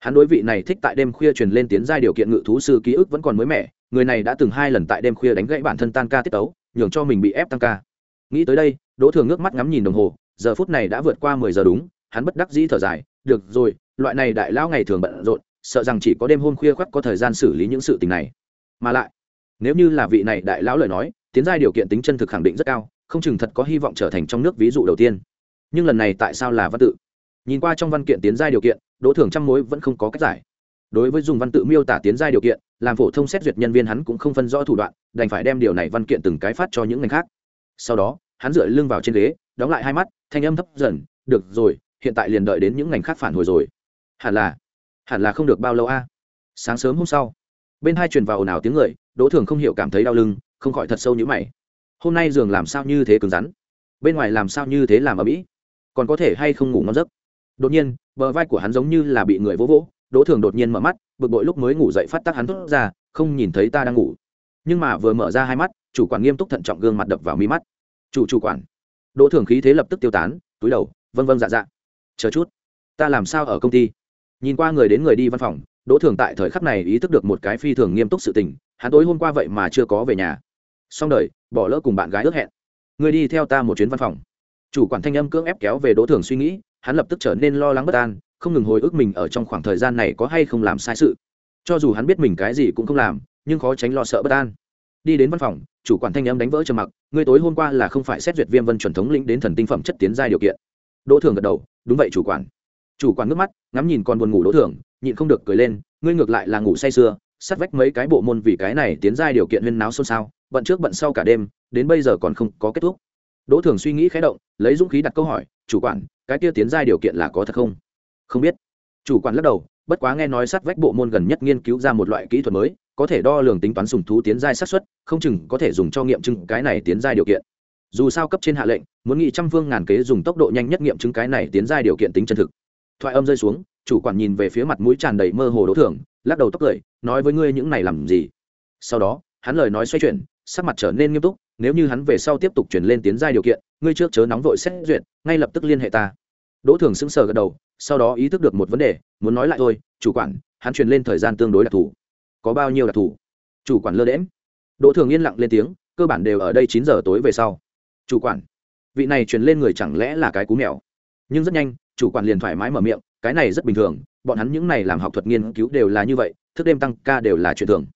Hắn đối vị này thích tại đêm khuya truyền lên tiến giai điều kiện ngự thú sư ký ức vẫn còn mới mẻ, người này đã từng hai lần tại đêm khuya đánh gãy bản thân tan ca tiết tấu nhường cho mình bị ép tăng ca. Nghĩ tới đây, đỗ thường ngước mắt ngắm nhìn đồng hồ, giờ phút này đã vượt qua mười giờ đúng, hắn bất đắc dĩ thở dài, được rồi, loại này đại lão ngày thường bận rộn, sợ rằng chỉ có đêm hôm khuya khoắt có thời gian xử lý những sự tình này. Mà lại, nếu như là vị này đại lão lời nói, tiến giai điều kiện tính chân thực khẳng định rất cao, không chừng thật có hy vọng trở thành trong nước ví dụ đầu tiên. Nhưng lần này tại sao là văn tự? Nhìn qua trong văn kiện tiến giai điều kiện, đỗ thường trăm mối vẫn không có cách giải. Đối với dùng văn tự miêu tả tiến giai điều kiện làm phổ thông xét duyệt nhân viên hắn cũng không phân rõ thủ đoạn, đành phải đem điều này văn kiện từng cái phát cho những ngành khác. Sau đó, hắn dựa lưng vào trên ghế, đóng lại hai mắt, thanh âm thấp dần, được rồi, hiện tại liền đợi đến những ngành khác phản hồi rồi. Hẳn là hẳn là không được bao lâu a? Sáng sớm hôm sau. Bên hai truyền vào ồn ào tiếng người, đỗ thường không hiểu cảm thấy đau lưng, không khỏi thật sâu như mày. Hôm nay giường làm sao như thế cứng rắn? Bên ngoài làm sao như thế làm ở mỹ còn có thể hay không ngủ ngon giấc? Đột nhiên, bờ vai của hắn giống như là bị người vỗ vỗ, đỗ thường đột nhiên mở mắt bực bội lúc mới ngủ dậy phát tác hắn thốt ra, không nhìn thấy ta đang ngủ. Nhưng mà vừa mở ra hai mắt, chủ quản nghiêm túc thận trọng gương mặt đập vào mi mắt. Chủ chủ quản. Đỗ thường khí thế lập tức tiêu tán, túi đầu, vân vân dạ dạ. Chờ chút. Ta làm sao ở công ty? Nhìn qua người đến người đi văn phòng, đỗ thường tại thời khắc này ý thức được một cái phi thường nghiêm túc sự tình, hắn tối hôm qua vậy mà chưa có về nhà. Xong đời, bỏ lỡ cùng bạn gái ước hẹn. Người đi theo ta một chuyến văn phòng. Chủ quản thanh âm cưỡng ép kéo về đỗ thường suy nghĩ, hắn lập tức trở nên lo lắng bất an không ngừng hồi ức mình ở trong khoảng thời gian này có hay không làm sai sự. Cho dù hắn biết mình cái gì cũng không làm, nhưng khó tránh lo sợ bất an. Đi đến văn phòng, chủ quản thanh âm đánh vỡ trầm mặc, ngươi tối hôm qua là không phải xét duyệt viêm vân chuẩn thống lĩnh đến thần tinh phẩm chất tiến giai điều kiện. Đỗ thường gật đầu, đúng vậy, chủ quản. Chủ quản nước mắt, ngắm nhìn con buồn ngủ đỗ thường, nhịn không được cười lên, ngươi ngược lại là ngủ say sưa, sắt vách mấy cái bộ môn vì cái này tiến giai điều kiện huyên náo xôn xao, bận trước bận sau cả đêm, đến bây giờ còn không có kết thúc. Đỗ thường suy nghĩ khé động, lấy dũng khí đặt câu hỏi, chủ quản, cái kia tiến giai điều kiện là có thật không? Không biết. Chủ quản lắc đầu bất quá nghe nói sát vách bộ môn gần nhất nghiên cứu ra một loại kỹ thuật mới có thể đo lường tính toán sùng thú tiến giai sát xuất không chừng có thể dùng cho nghiệm chứng cái này tiến giai điều kiện. Dù sao cấp trên hạ lệnh muốn nghị trăm phương ngàn kế dùng tốc độ nhanh nhất nghiệm chứng cái này tiến giai điều kiện tính chân thực. Thoại âm rơi xuống chủ quản nhìn về phía mặt mũi tràn đầy mơ hồ đỗ thưởng, lắc đầu tóc cười nói với ngươi những này làm gì? Sau đó hắn lời nói xoay chuyển sắc mặt trở nên nghiêm túc nếu như hắn về sau tiếp tục chuyển lên tiến giai điều kiện ngươi trước chớ nóng vội xét duyệt ngay lập tức liên hệ ta đỗ thường sững sờ gật đầu, sau đó ý thức được một vấn đề, muốn nói lại thôi, chủ quản, hắn truyền lên thời gian tương đối đặc thù. Có bao nhiêu đặc thù? Chủ quản lơ đễm đỗ thường yên lặng lên tiếng, cơ bản đều ở đây chín giờ tối về sau. Chủ quản, vị này truyền lên người chẳng lẽ là cái cú mèo? Nhưng rất nhanh, chủ quản liền thoải mái mở miệng, cái này rất bình thường, bọn hắn những này làm học thuật nghiên cứu đều là như vậy, thức đêm tăng ca đều là chuyện thường.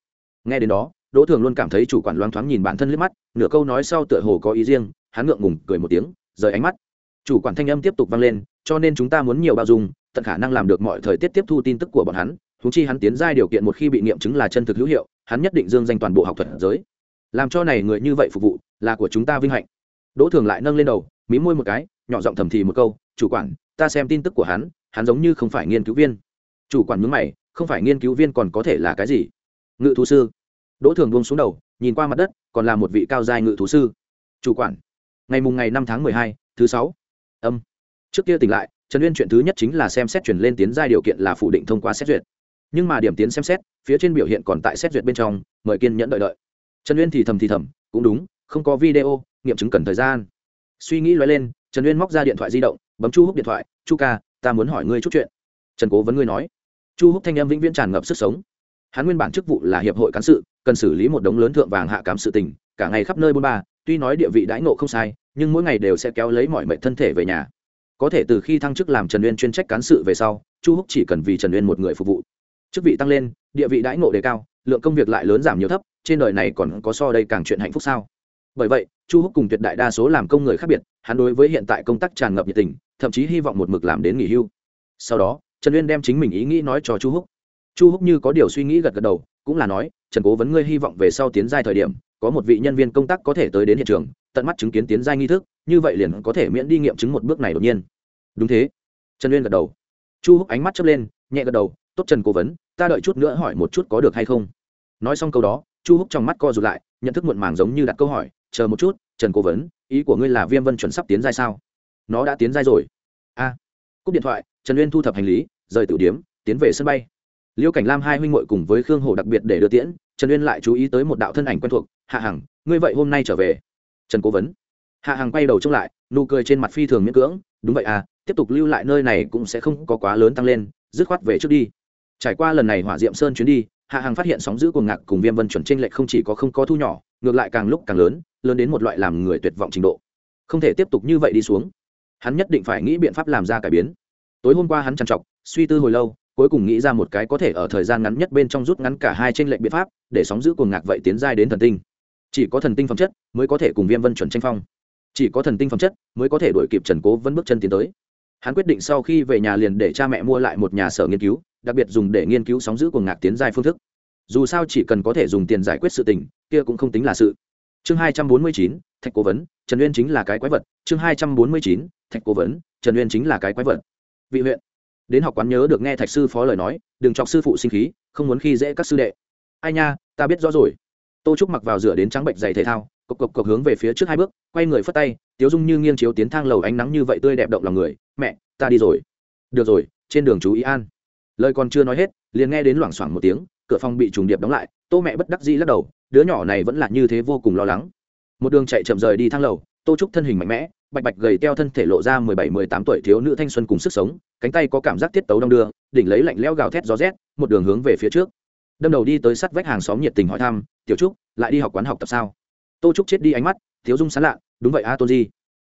Nghe đến đó, đỗ thường luôn cảm thấy chủ quản loáng thoáng nhìn bản thân liếc mắt, nửa câu nói sau tựa hồ có ý riêng, hắn ngượng ngùng cười một tiếng, rời ánh mắt. Chủ quản thanh âm tiếp tục vang lên cho nên chúng ta muốn nhiều bao dung, tận khả năng làm được mọi thời tiết tiếp thu tin tức của bọn hắn thú chi hắn tiến giai điều kiện một khi bị nghiệm chứng là chân thực hữu hiệu, hắn nhất định dương danh toàn bộ học thuật giới. Làm cho này người như vậy phục vụ, là của chúng ta vinh hạnh. Đỗ thường lại nâng lên đầu, mí môi một cái, nhỏ giọng thầm thì một câu, chủ quản, ta xem tin tức của hắn hắn giống như không phải nghiên cứu viên. Chủ quản mướn mày, không phải nghiên cứu viên còn có thể là cái gì? Ngự thú sư. Đỗ thường buông xuống đầu, nhìn qua mặt đất, còn là một vị cao giai ngự thú sư. Chủ quản. Ngày mùng ngày năm tháng mười hai, thứ sáu. Âm trước kia tỉnh lại, trần uyên chuyện thứ nhất chính là xem xét chuyển lên tiến giai điều kiện là phủ định thông qua xét duyệt. Nhưng mà điểm tiến xem xét, phía trên biểu hiện còn tại xét duyệt bên trong, mời kiên nhẫn đợi đợi. Trần uyên thì thầm thì thầm, cũng đúng, không có video, nghiệm chứng cần thời gian. Suy nghĩ loay lên, trần uyên móc ra điện thoại di động, bấm chu húc điện thoại, chu ca, ta muốn hỏi ngươi chút chuyện. Trần cố vấn ngươi nói. Chu húc thanh em vĩnh viễn tràn ngập sức sống. Hắn nguyên bản chức vụ là hiệp hội cán sự, cần xử lý một đống lớn thượng vàng hạ cám sự tình, cả ngày khắp nơi bôn ba, tuy nói địa vị đãi ngộ không sai, nhưng mỗi ngày đều sẽ kéo lấy mọi mệnh thân thể về nhà có thể từ khi thăng chức làm trần uyên chuyên trách cán sự về sau, chu húc chỉ cần vì trần uyên một người phục vụ. Chức vị tăng lên, địa vị đãi ngộ đề cao, lượng công việc lại lớn giảm nhiều thấp, trên đời này còn có so đây càng chuyện hạnh phúc sao? Bởi vậy, chu húc cùng tuyệt đại đa số làm công người khác biệt, hắn đối với hiện tại công tác tràn ngập nhiệt tình, thậm chí hy vọng một mực làm đến nghỉ hưu. Sau đó, trần uyên đem chính mình ý nghĩ nói cho chu húc. Chu húc như có điều suy nghĩ gật gật đầu, cũng là nói, trần cố vấn ngươi hy vọng về sau tiến giai thời điểm, có một vị nhân viên công tác có thể tới đến hiện trường, tận mắt chứng kiến tiến giai nghi thức như vậy liền có thể miễn đi nghiệm chứng một bước này đột nhiên. Đúng thế. Trần uyên gật đầu. Chu húc ánh mắt chớp lên, nhẹ gật đầu, tốt trần cố vấn, ta đợi chút nữa hỏi một chút có được hay không. Nói xong câu đó, chu húc trong mắt co rụt lại, nhận thức muộn màng giống như đặt câu hỏi, chờ một chút, trần cố vấn, ý của ngươi là viêm vân chuẩn sắp tiến giai sao? Nó đã tiến giai rồi. A. Cúp điện thoại, trần uyên thu thập hành lý, rời tử điếm tiến về sân bay. Liêu cảnh lam hai huynh muội cùng với khương hồ đặc biệt để đưa tiễn, trần uyên lại chú ý tới một đạo thân ảnh quen thuộc, hạ hằng, ngươi vậy hôm nay trở về? Trần cố vấn hạ Hàng quay đầu trông lại, nụ cười trên mặt phi thường miễn cưỡng, đúng vậy à tiếp tục lưu lại nơi này cũng sẽ không có quá lớn tăng lên, dứt khoát về trước đi. Trải qua lần này hỏa diệm sơn chuyến đi, hạ hàng phát hiện sóng giữ cuồng ngạc cùng viêm vân chuẩn tranh lệch không chỉ có không có thu nhỏ, ngược lại càng lúc càng lớn lớn đến một loại làm người tuyệt vọng trình độ. Không thể tiếp tục như vậy đi xuống. Hắn nhất định phải nghĩ biện pháp làm ra cải biến. Tối hôm qua hắn trằn trọc, suy tư hồi lâu, cuối cùng nghĩ ra một cái có thể ở thời gian ngắn nhất bên trong rút ngắn cả hai tranh lệch biện pháp, để sóng giữ cuồng ngạc vậy tiến giai đến thần tinh. Chỉ có thần tinh phẩm chất mới có thể cùng viêm vân chuẩn tranh phong chỉ có thần tinh phẩm chất mới có thể đuổi kịp trần cố vẫn bước chân tiến tới. Hắn quyết định sau khi về nhà liền để cha mẹ mua lại một nhà sở nghiên cứu, đặc biệt dùng để nghiên cứu sóng giữ của ngạc tiến giai phương thức. Dù sao chỉ cần có thể dùng tiền giải quyết sự tình, kia cũng không tính là sự. Chương hai trăm bốn mươi chín, thạch cố vấn, trần uyên chính là cái quái vật. Chương hai trăm bốn mươi chín, thạch cố vấn, trần uyên chính là cái quái vật. Vị huyện. Đến học quán nhớ được nghe thạch sư phó lời nói, đừng chọc sư phụ sinh khí, không muốn khi dễ các sư đệ. Ai nha, ta biết rõ rồi. Tô trúc mặc vào rửa đến trắng bệnh giày thể thao cộc cộc cộc hướng về phía trước hai bước, quay người phất tay, tiếu dung như nghiêng chiếu tiến thang lầu ánh nắng như vậy tươi đẹp động lòng người, mẹ, ta đi rồi. Được rồi, trên đường chú ý an. Lời còn chưa nói hết, liền nghe đến loảng xoảng một tiếng, cửa phòng bị trùng điệp đóng lại, tô mẹ bất đắc dĩ lắc đầu, đứa nhỏ này vẫn là như thế vô cùng lo lắng. Một đường chạy chậm rời đi thang lầu, tô trúc thân hình mạnh mẽ, bạch bạch gầy teo thân thể lộ ra mười bảy, mười tám tuổi thiếu nữ thanh xuân cùng sức sống, cánh tay có cảm giác tiết tấu đong đưa, đỉnh lấy lạnh leo gào thét gió rét, một đường hướng về phía trước. Đâm đầu đi tới sắt vách hàng xóm nhiệt tình hỏi thăm, tiểu trúc, lại đi học quán học tập sao? Tô trúc chết đi ánh mắt thiếu dung sán lạ, đúng vậy a tôn di.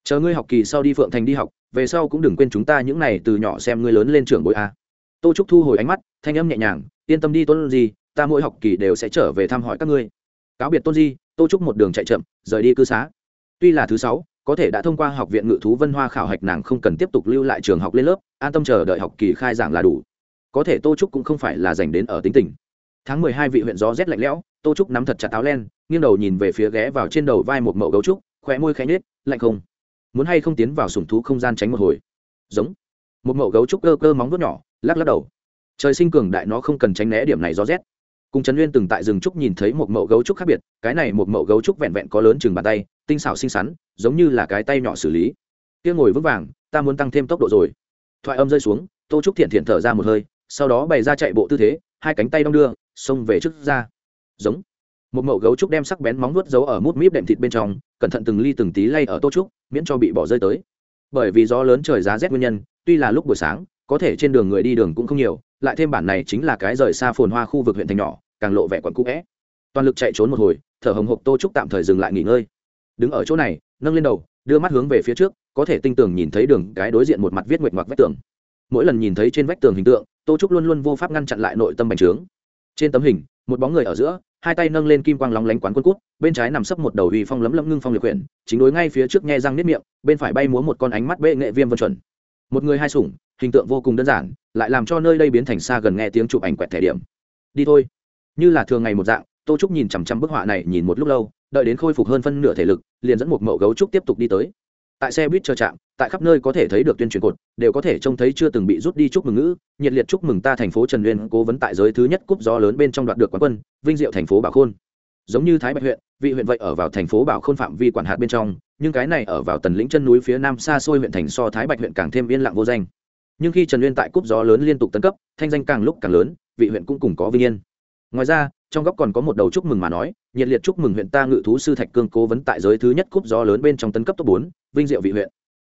Chờ ngươi học kỳ sau đi phượng thành đi học, về sau cũng đừng quên chúng ta những này từ nhỏ xem ngươi lớn lên trường bội a tô trúc thu hồi ánh mắt, thanh âm nhẹ nhàng, yên tâm đi, tôn di, ta mỗi học kỳ đều sẽ trở về thăm hỏi các ngươi. Cáo biệt, tôn di. Tô trúc một đường chạy chậm, rời đi cư xá. Tuy là thứ sáu, có thể đã thông qua học viện ngự thú vân hoa khảo hạch nàng không cần tiếp tục lưu lại trường học lên lớp, an tâm chờ đợi học kỳ khai giảng là đủ. Có thể tô trúc cũng không phải là dành đến ở tính tình tháng mười hai vị huyện gió rét lạnh lẽo, tô trúc nắm thật chặt áo len, nghiêng đầu nhìn về phía ghé vào trên đầu vai một mậu gấu trúc, khóe môi khẽ nhếch, lạnh không? Muốn hay không tiến vào sủng thú không gian tránh một hồi? Giống. Một mậu gấu trúc cơ cơ móng vuốt nhỏ, lắc lắc đầu. Trời sinh cường đại nó không cần tránh né điểm này gió rét. Cùng trấn nguyên từng tại rừng trúc nhìn thấy một mậu gấu trúc khác biệt, cái này một mậu gấu trúc vẹn vẹn có lớn chừng bàn tay, tinh xảo xinh xắn, giống như là cái tay nhỏ xử lý. Kia ngồi vững vàng, ta muốn tăng thêm tốc độ rồi. Thoại âm rơi xuống, tô trúc thiện thiện thở ra một hơi, sau đó bày ra chạy bộ tư thế, hai cánh tay đong đưa xông về trước ra. Giống. Một mẩu gấu trúc đem sắc bén móng vuốt giấu ở mút míp đệm thịt bên trong, cẩn thận từng ly từng tí lay ở tô trúc, miễn cho bị bỏ rơi tới. Bởi vì gió lớn trời giá rét nguyên nhân, tuy là lúc buổi sáng, có thể trên đường người đi đường cũng không nhiều, lại thêm bản này chính là cái rời xa phồn hoa khu vực huyện thành nhỏ, càng lộ vẻ quặn cũ vẽ. Toàn lực chạy trốn một hồi, thở hồng hộc tô trúc tạm thời dừng lại nghỉ ngơi. Đứng ở chỗ này, nâng lên đầu, đưa mắt hướng về phía trước, có thể tinh tường nhìn thấy đường cái đối diện một mặt viết nguyệt ngoặc vách tường. Mỗi lần nhìn thấy trên vách tường hình tượng, tô trúc luôn luôn vô pháp ngăn chặn lại nội tâm bành trướng trên tấm hình, một bóng người ở giữa, hai tay nâng lên kim quang lóng lánh quán quân cút, bên trái nằm sấp một đầu uy phong lấm lấm ngưng phong liệt quyển, chính đối ngay phía trước nhe răng nếp miệng, bên phải bay múa một con ánh mắt bệ nghệ viêm vân chuẩn. Một người hai sủng, hình tượng vô cùng đơn giản, lại làm cho nơi đây biến thành xa gần nghe tiếng chụp ảnh quẹt thẻ điểm. Đi thôi. Như là thường ngày một dạng, tô trúc nhìn chằm chằm bức họa này nhìn một lúc lâu, đợi đến khôi phục hơn phân nửa thể lực, liền dẫn một mẫu gấu trúc tiếp tục đi tới tại xe buýt chờ trạm, tại khắp nơi có thể thấy được tuyên truyền cột, đều có thể trông thấy chưa từng bị rút đi chúc mừng ngữ, nhiệt liệt chúc mừng ta thành phố trần nguyên cố vấn tại giới thứ nhất cúp gió lớn bên trong đoạt được quán quân, vinh diệu thành phố bảo khôn. Giống như thái bạch huyện, vị huyện vậy ở vào thành phố bảo khôn phạm vi quản hạt bên trong, nhưng cái này ở vào tần lĩnh chân núi phía nam xa xôi huyện thành so thái bạch huyện càng thêm yên lặng vô danh. Nhưng khi trần nguyên tại cúp gió lớn liên tục tấn cấp, thanh danh càng lúc càng lớn, vị huyện cũng cùng có vinh yên. Ngoài ra, trong góc còn có một đầu chúc mừng mà nói nhiệt liệt chúc mừng huyện ta ngự thú sư thạch cương cố vấn tại giới thứ nhất cúp gió lớn bên trong tấn cấp top bốn, vinh diệu vị huyện.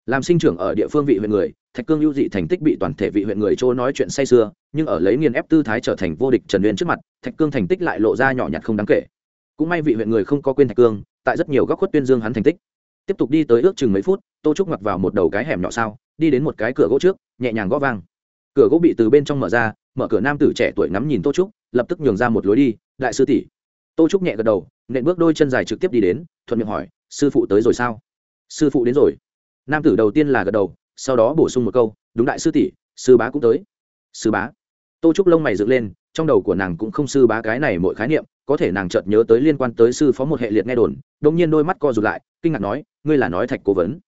Làm sinh trưởng ở địa phương vị huyện người, thạch cương ưu dị thành tích bị toàn thể vị huyện người chỗ nói chuyện say sưa, nhưng ở lấy nghiền ép tư thái trở thành vô địch trần uyên trước mặt, thạch cương thành tích lại lộ ra nhỏ nhặt không đáng kể. Cũng may vị huyện người không có quên thạch cương, tại rất nhiều góc khuất tuyên dương hắn thành tích. Tiếp tục đi tới ước chừng mấy phút, tô trúc mặc vào một đầu cái hẻm nhỏ sao đi đến một cái cửa gỗ trước, nhẹ nhàng gõ vang. Cửa gỗ bị từ bên trong mở ra, mở cửa nam tử trẻ tuổi ngắm nhìn tô trúc, lập tức nhường ra một lối đi, đại sư tỷ tô trúc nhẹ gật đầu, nện bước đôi chân dài trực tiếp đi đến, thuận miệng hỏi, sư phụ tới rồi sao? Sư phụ đến rồi. Nam tử đầu tiên là gật đầu, sau đó bổ sung một câu, đúng đại sư tỷ, sư bá cũng tới. Sư bá? Tô trúc lông mày dựng lên, trong đầu của nàng cũng không sư bá cái này mọi khái niệm, có thể nàng chợt nhớ tới liên quan tới sư phó một hệ liệt nghe đồn đông nhiên đôi mắt co rụt lại, kinh ngạc nói, ngươi là nói thạch cố vấn.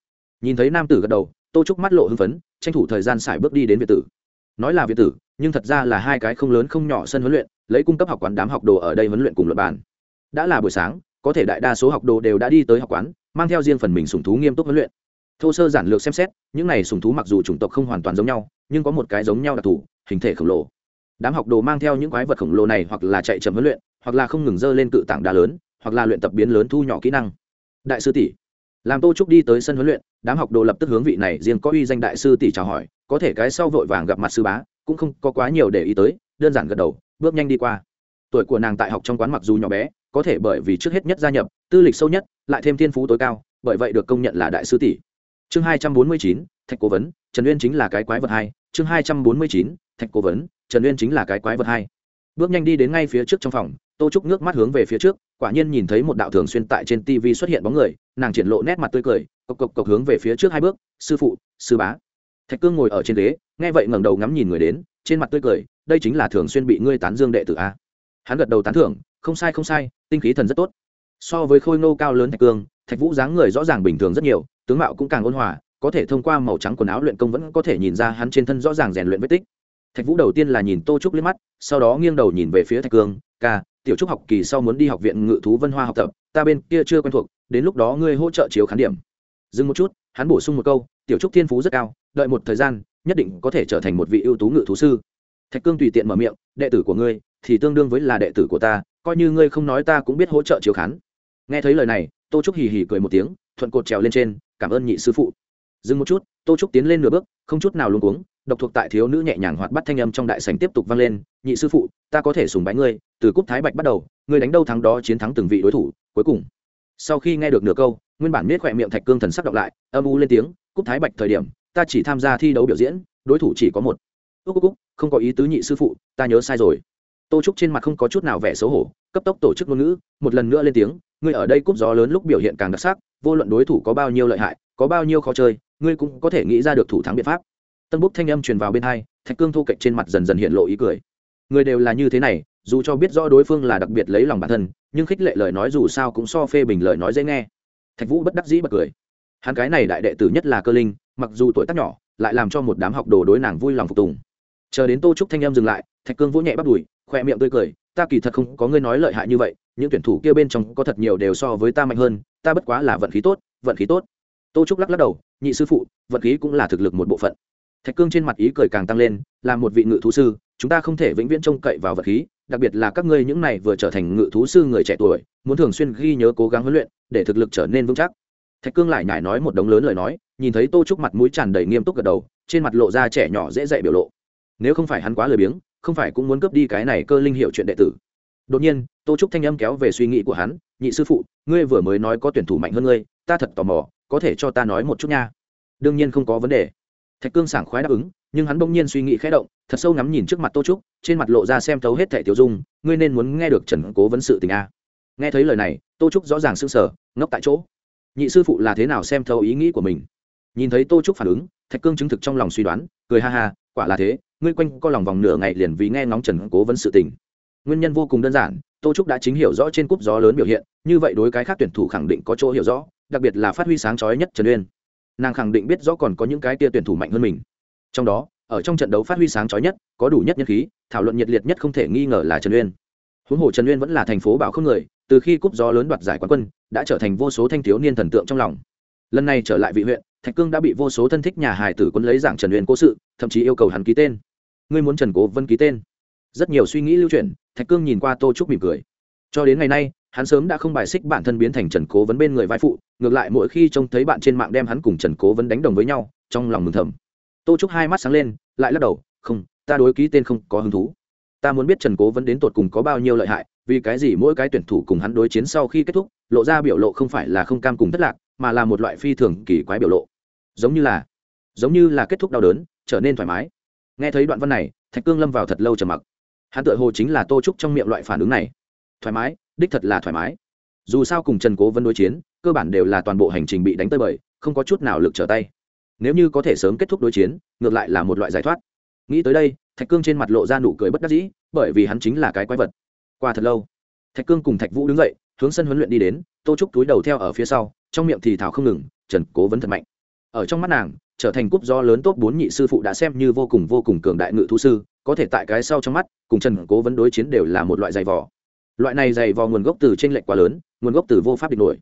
Nhìn thấy nam tử gật đầu, tô trúc mắt lộ hưng phấn, tranh thủ thời gian xài bước đi đến việt tử nói là việt tử, nhưng thật ra là hai cái không lớn không nhỏ sân huấn luyện, lấy cung cấp học quán đám học đồ ở đây huấn luyện cùng luật bàn. Đã là buổi sáng, có thể đại đa số học đồ đều đã đi tới học quán, mang theo riêng phần mình sùng thú nghiêm túc huấn luyện. Thô sơ giản lược xem xét, những này sùng thú mặc dù chủng tộc không hoàn toàn giống nhau, nhưng có một cái giống nhau đặc thù, hình thể khổng lồ. Đám học đồ mang theo những quái vật khổng lồ này hoặc là chạy chậm huấn luyện, hoặc là không ngừng dơ lên cự tảng đá lớn, hoặc là luyện tập biến lớn thu nhỏ kỹ năng. Đại sư tỷ làm tô trúc đi tới sân huấn luyện, đám học đồ lập tức hướng vị này riêng có uy danh đại sư tỷ chào hỏi, có thể cái sau vội vàng gặp mặt sư bá, cũng không có quá nhiều để ý tới, đơn giản gật đầu, bước nhanh đi qua. Tuổi của nàng tại học trong quán mặc dù nhỏ bé, có thể bởi vì trước hết nhất gia nhập, tư lịch sâu nhất, lại thêm thiên phú tối cao, bởi vậy được công nhận là đại sư tỷ. Chương hai trăm bốn mươi chín, thạch cố vấn, trần uyên chính là cái quái vật hai. Chương hai trăm bốn mươi chín, thạch cố vấn, trần uyên chính là cái quái vật hai bước nhanh đi đến ngay phía trước trong phòng, tô trúc nước mắt hướng về phía trước, quả nhiên nhìn thấy một đạo thường xuyên tại trên tv xuất hiện bóng người, nàng triển lộ nét mặt tươi cười, cộc cộc cộc hướng về phía trước hai bước, sư phụ, sư bá. Thạch cương ngồi ở trên ghế, nghe vậy ngẩng đầu ngắm nhìn người đến, trên mặt tươi cười, đây chính là thường xuyên bị ngươi tán dương đệ tử a. Hắn gật đầu tán thưởng, không sai không sai, tinh khí thần rất tốt. So với khôi nô cao lớn thạch cương, thạch vũ dáng người rõ ràng bình thường rất nhiều, tướng mạo cũng càng ôn hòa, có thể thông qua màu trắng quần áo luyện công vẫn có thể nhìn ra hắn trên thân rõ ràng rèn luyện vết tích thạch vũ đầu tiên là nhìn tô trúc liếc mắt, sau đó nghiêng đầu nhìn về phía thạch cương ca, tiểu trúc học kỳ sau muốn đi học viện ngự thú vân hoa học tập, ta bên kia chưa quen thuộc, đến lúc đó ngươi hỗ trợ chiếu khán điểm. Dừng một chút, hắn bổ sung một câu, tiểu trúc thiên phú rất cao, đợi một thời gian, nhất định có thể trở thành một vị ưu tú ngự thú sư. Thạch cương tùy tiện mở miệng, đệ tử của ngươi thì tương đương với là đệ tử của ta, coi như ngươi không nói ta cũng biết hỗ trợ chiếu khán. Nghe thấy lời này, tô trúc hì hì cười một tiếng, thuận cột trèo lên trên, cảm ơn nhị sư phụ. Dừng một chút, tô trúc tiến lên nửa bước, không chút nào luôn cuống độc thuộc tại thiếu nữ nhẹ nhàng hoạt bắt thanh âm trong đại sảnh tiếp tục vang lên nhị sư phụ ta có thể sùng bái ngươi từ cúp thái bạch bắt đầu ngươi đánh đâu thắng đó chiến thắng từng vị đối thủ cuối cùng. Sau khi nghe được nửa câu nguyên bản miết khỏe miệng thạch cương thần sắc đọc lại âm u lên tiếng cúp thái bạch thời điểm ta chỉ tham gia thi đấu biểu diễn đối thủ chỉ có một. "Cúp cúp, không có ý tứ nhị sư phụ ta nhớ sai rồi. Tô trúc trên mặt không có chút nào vẻ xấu hổ cấp tốc tổ chức ngôn ngữ một lần nữa lên tiếng ngươi ở đây cúp gió lớn lúc biểu hiện càng đặc sắc vô luận đối thủ có bao nhiêu lợi hại có bao nhiêu khó chơi ngươi cũng có thể nghĩ ra được thủ thắng biện pháp tân búc thanh âm truyền vào bên hai, thạch cương thu cạnh trên mặt dần dần hiện lộ ý cười. Người đều là như thế này, dù cho biết rõ đối phương là đặc biệt lấy lòng bản thân, nhưng khích lệ lời nói dù sao cũng so phê bình lời nói dễ nghe. Thạch vũ bất đắc dĩ bật cười. Hắn cái này đại đệ tử nhất là cơ linh, mặc dù tuổi tác nhỏ, lại làm cho một đám học đồ đối nàng vui lòng phục tùng. Chờ đến tô trúc thanh em dừng lại, thạch cương vỗ nhẹ bắt đùi khoe miệng tươi cười, ta kỳ thật không có ngươi nói lợi hại như vậy, những tuyển thủ kia bên trong có thật nhiều đều so với ta mạnh hơn, ta bất quá là vận khí tốt, vận khí tốt. Tô trúc lắc lắc đầu, nhị sư phụ, vận khí cũng là thực lực một bộ phận thạch cương trên mặt ý cười càng tăng lên, là một vị ngự thú sư, chúng ta không thể vĩnh viễn trông cậy vào vật khí, đặc biệt là các ngươi những này vừa trở thành ngự thú sư người trẻ tuổi, muốn thường xuyên ghi nhớ cố gắng huấn luyện, để thực lực trở nên vững chắc. Thạch cương lại nhải nói một đống lớn lời nói, nhìn thấy tô trúc mặt mũi tràn đầy nghiêm túc gật đầu, trên mặt lộ ra trẻ nhỏ dễ dạy biểu lộ. Nếu không phải hắn quá lười biếng, không phải cũng muốn cướp đi cái này cơ linh hiệu chuyện đệ tử. Đột nhiên, tô trúc thanh âm kéo về suy nghĩ của hắn, nhị sư phụ, ngươi vừa mới nói có tuyển thủ mạnh hơn ngươi, ta thật tò mò, có thể cho ta nói một chút nha. Đương nhiên không có vấn đề thạch cương sảng khoái đáp ứng, nhưng hắn bỗng nhiên suy nghĩ khẽ động, thật sâu ngắm nhìn trước mặt tô trúc, trên mặt lộ ra xem thấu hết thẻ tiểu dung, ngươi nên muốn nghe được trần cố vấn sự tình a. Nghe thấy lời này, tô trúc rõ ràng s ư n g sở ngốc tại chỗ. Nhị sư phụ là thế nào xem thấu ý nghĩ của mình? Nhìn thấy tô trúc phản ứng, thạch cương chứng thực trong lòng suy đoán, cười ha ha, quả là thế, ngươi quanh co lòng vòng nửa ngày liền vì nghe ngóng trần cố vấn sự tình. Nguyên nhân vô cùng đơn giản, tô trúc đã chính hiểu rõ trên cúp gió lớn biểu hiện, như vậy đối cái khác tuyển thủ khẳng định có chỗ hiểu rõ, đặc biệt là phát huy sáng trói nhất trần uyên nàng khẳng định biết rõ còn có những cái tia tuyển thủ mạnh hơn mình. Trong đó, ở trong trận đấu phát huy sáng trói nhất, có đủ nhất nhân khí, thảo luận nhiệt liệt nhất không thể nghi ngờ là trần uyên. Huống hồ trần uyên vẫn là thành phố bảo không người, từ khi cúp gió lớn đoạt giải quán quân, đã trở thành vô số thanh thiếu niên thần tượng trong lòng. Lần này trở lại vị huyện, thạch cương đã bị vô số thân thích nhà hài tử quân lấy giảng trần uyên cố sự, thậm chí yêu cầu hắn ký tên. Ngươi muốn trần cố vân ký tên? Rất nhiều suy nghĩ lưu chuyển, thạch cương nhìn qua tô trúc mỉm cười. Cho đến ngày nay hắn sớm đã không bài xích bản thân biến thành trần cố vấn bên người vai phụ, ngược lại mỗi khi trông thấy bạn trên mạng đem hắn cùng trần cố vấn đánh đồng với nhau, trong lòng mừng thầm. Tô trúc hai mắt sáng lên, lại lắc đầu, không, ta đối ký tên không có hứng thú. Ta muốn biết trần cố vấn đến tột cùng có bao nhiêu lợi hại, vì cái gì mỗi cái tuyển thủ cùng hắn đối chiến sau khi kết thúc, lộ ra biểu lộ không phải là không cam cùng thất lạc, mà là một loại phi thường kỳ quái biểu lộ. Giống như là, giống như là kết thúc đau đớn, trở nên thoải mái. Nghe thấy đoạn văn này, thạch cương lâm vào thật lâu trầm mặc. Hắn tự hồ chính là tô trúc trong miệng loại phản ứng này. Thoải mái đích thật là thoải mái. Dù sao cùng trần cố vấn đối chiến, cơ bản đều là toàn bộ hành trình bị đánh tơi bời, không có chút nào lực trở tay. Nếu như có thể sớm kết thúc đối chiến, ngược lại là một loại giải thoát. Nghĩ tới đây, thạch cương trên mặt lộ ra nụ cười bất đắc dĩ, bởi vì hắn chính là cái quái vật. Qua thật lâu, thạch cương cùng thạch vũ đứng dậy, hướng sân huấn luyện đi đến, tô trúc túi đầu theo ở phía sau, trong miệng thì thảo không ngừng, trần cố vấn thật mạnh. Ở trong mắt nàng, trở thành cúp do lớn tốt bốn nhị sư phụ đã xem như vô cùng vô cùng cường đại ngự thu sư, có thể tại cái sau trong mắt, cùng trần cố vấn đối chiến đều là một loại giày vò loại này dày vò nguồn gốc từ trên lệnh quá lớn, nguồn gốc từ vô pháp địch nổi.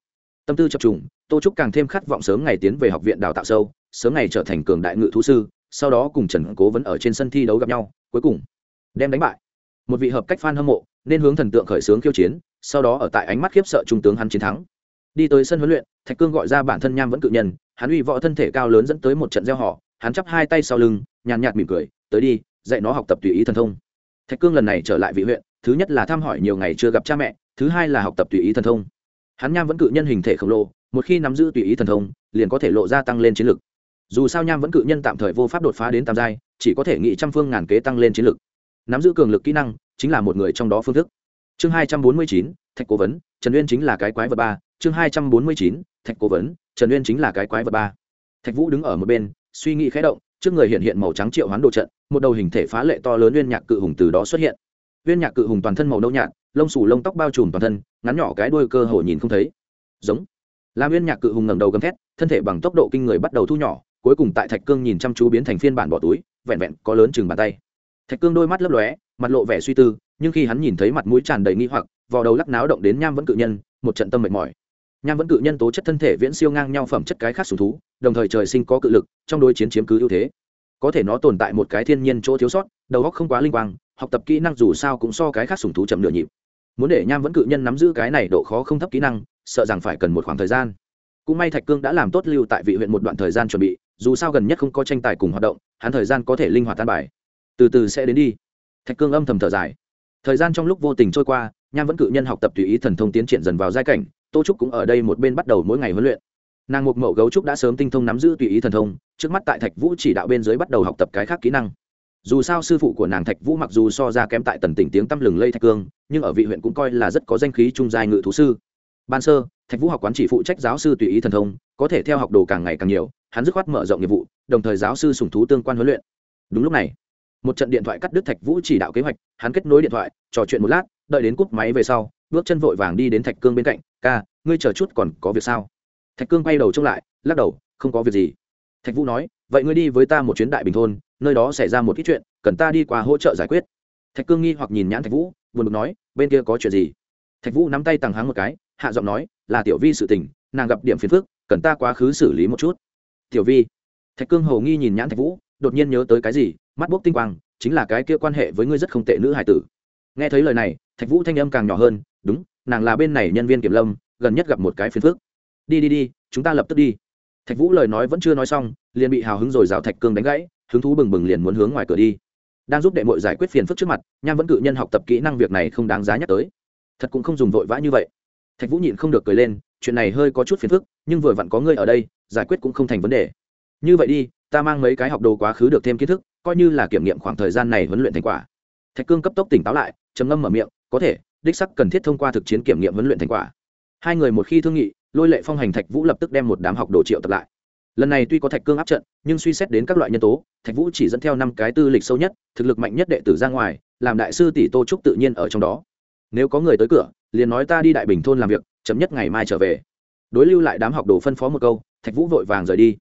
Tâm tư chập trùng, tô trúc càng thêm khát vọng sớm ngày tiến về học viện đào tạo sâu, sớm ngày trở thành cường đại ngự thú sư, sau đó cùng trần cố vấn ở trên sân thi đấu gặp nhau, cuối cùng đem đánh bại. Một vị hợp cách f a n hâm mộ, nên hướng thần tượng khởi xướng khiêu chiến, sau đó ở tại ánh mắt khiếp sợ trung tướng hắn chiến thắng. Đi tới sân huấn luyện, thạch cương gọi ra bản thân nham vẫn cự nhân, hắn uy võ thân thể cao lớn dẫn tới một trận gieo họ, hắn chắp hai tay sau lưng, nhàn nhạt mỉm cười, tới đi, dạy nó học tập tùy ý thần thông. Thạch cương lần này trở lại vị huyện thứ nhất là thăm hỏi nhiều ngày chưa gặp cha mẹ, thứ hai là học tập tùy ý thần thông. Hắn nham vẫn cự nhân hình thể khổng lồ, một khi nắm giữ tùy ý thần thông, liền có thể lộ ra tăng lên chiến lực. Dù sao nham vẫn cự nhân tạm thời vô pháp đột phá đến tam giai, chỉ có thể nghị trăm phương ngàn kế tăng lên chiến lực. Nắm giữ cường lực kỹ năng, chính là một người trong đó phương thức. Chương hai trăm bốn mươi chín, thạch cố vấn, trần uyên chính là cái quái vật ba. Chương hai trăm bốn mươi chín, thạch cố vấn, trần uyên chính là cái quái vật ba. Thạch vũ đứng ở một bên, suy nghĩ khẽ động, trước người hiện hiện màu trắng triệu hoán đồ trận, một đầu hình thể phá lệ to lớn uyên nhạc cự hùng từ đó xuất hiện. Viên nhạc cự hùng toàn thân màu nâu nhạt, lông xù lông tóc bao trùm toàn thân, ngắn nhỏ cái đuôi cơ hồ nhìn không thấy. Giống. Làm Viên nhạc cự hùng ngẩng đầu gầm thét, thân thể bằng tốc độ kinh người bắt đầu thu nhỏ, cuối cùng tại thạch cương nhìn chăm chú biến thành phiên bản bỏ túi, vẹn vẹn có lớn chừng bàn tay. Thạch cương đôi mắt lấp lóe, mặt lộ vẻ suy tư, nhưng khi hắn nhìn thấy mặt mũi tràn đầy nghi hoặc, vò đầu lắc náo động đến nham vẫn cự nhân, một trận tâm mệt mỏi. Nham vẫn cự nhân tố chất thân thể viễn siêu ngang nhau phẩm chất cái khác sùng thú, đồng thời trời sinh có cự lực, trong đối chiến chiếm cứ ưu thế. Có thể nó tồn tại một cái thiên nhiên chỗ thiếu sót, đầu óc không quá linh quang học tập kỹ năng dù sao cũng so cái khác sùng thú chậm nửa nhịp. Muốn để nham vẫn cự nhân nắm giữ cái này độ khó không thấp kỹ năng, sợ rằng phải cần một khoảng thời gian. Cũng may thạch cương đã làm tốt lưu tại vị huyện một đoạn thời gian chuẩn bị, dù sao gần nhất không có tranh tài cùng hoạt động, hắn thời gian có thể linh hoạt tan bài. Từ từ sẽ đến đi. Thạch cương âm thầm thở dài. Thời gian trong lúc vô tình trôi qua, nham vẫn cự nhân học tập tùy ý thần thông tiến triển dần vào giai cảnh, tô trúc cũng ở đây một bên bắt đầu mỗi ngày huấn luyện. Nàng mục mậu gấu trúc đã sớm tinh thông nắm giữ tùy ý thần thông, trước mắt tại thạch vũ chỉ đạo bên dưới bắt đầu học tập cái khác kỹ năng dù sao sư phụ của nàng thạch vũ mặc dù so ra kém tại tần tỉnh tiếng tăm lừng lây thạch cương, nhưng ở vị huyện cũng coi là rất có danh khí trung giai ngự thú sư. Ban sơ, thạch vũ học quán chỉ phụ trách giáo sư tùy ý thần thông, có thể theo học đồ càng ngày càng nhiều, hắn dứt khoát mở rộng nghiệp vụ, đồng thời giáo sư sùng thú tương quan huấn luyện. Đúng lúc này, một trận điện thoại cắt đứt thạch vũ chỉ đạo kế hoạch, hắn kết nối điện thoại, trò chuyện một lát, đợi đến cúp máy về sau, bước chân vội vàng đi đến thạch cương bên cạnh, ca, ngươi chờ chút còn có việc sao? Thạch cương quay đầu trông lại, lắc đầu, không có việc gì. Thạch vũ nói vậy ngươi đi với ta một chuyến đại bình thôn, nơi đó xảy ra một ít chuyện, cần ta đi qua hỗ trợ giải quyết. Thạch cương nghi hoặc nhìn nhãn thạch vũ, buồn bực nói, bên kia có chuyện gì? Thạch vũ nắm tay tằng háng một cái, hạ giọng nói, là tiểu vi sự tình, nàng gặp điểm phiền phức, cần ta quá khứ xử lý một chút. Tiểu vi. Thạch cương hầu nghi nhìn nhãn thạch vũ, đột nhiên nhớ tới cái gì, mắt bốc tinh quang, chính là cái kia quan hệ với ngươi rất không tệ nữ hải tử. Nghe thấy lời này, thạch vũ thanh âm càng nhỏ hơn, đúng, nàng là bên này nhân viên kiểm lâm, gần nhất gặp một cái phiền phức. Đi đi đi, chúng ta lập tức đi thạch vũ lời nói vẫn chưa nói xong, liền bị hào hứng rồi rào thạch cương đánh gãy, hứng thú bừng bừng liền muốn hướng ngoài cửa đi. Đang giúp đệ mội giải quyết phiền phức trước mặt, nham vẫn cự nhân học tập kỹ năng việc này không đáng giá nhắc tới. Thật cũng không dùng vội vã như vậy. Thạch vũ nhịn không được cười lên, chuyện này hơi có chút phiền phức, nhưng vừa vặn có ngươi ở đây, giải quyết cũng không thành vấn đề. Như vậy đi, ta mang mấy cái học đồ quá khứ được thêm kiến thức, coi như là kiểm nghiệm khoảng thời gian này huấn luyện thành quả. Thạch cương cấp tốc tỉnh táo lại chấm ngâm mở miệng, có thể, đích sắc cần thiết thông qua thực chiến kiểm nghiệm huấn luyện thành quả hai người một khi thương nghị, lôi lệ phong hành thạch vũ lập tức đem một đám học đồ triệu tập lại. Lần này tuy có thạch cương áp trận, nhưng suy xét đến các loại nhân tố, thạch vũ chỉ dẫn theo năm cái tư lịch sâu nhất, thực lực mạnh nhất đệ tử ra ngoài, làm đại sư tỷ tô trúc tự nhiên ở trong đó. Nếu có người tới cửa, liền nói ta đi đại bình thôn làm việc, chấm nhất ngày mai trở về. Đối lưu lại đám học đồ phân phó một câu, thạch vũ vội vàng rời đi.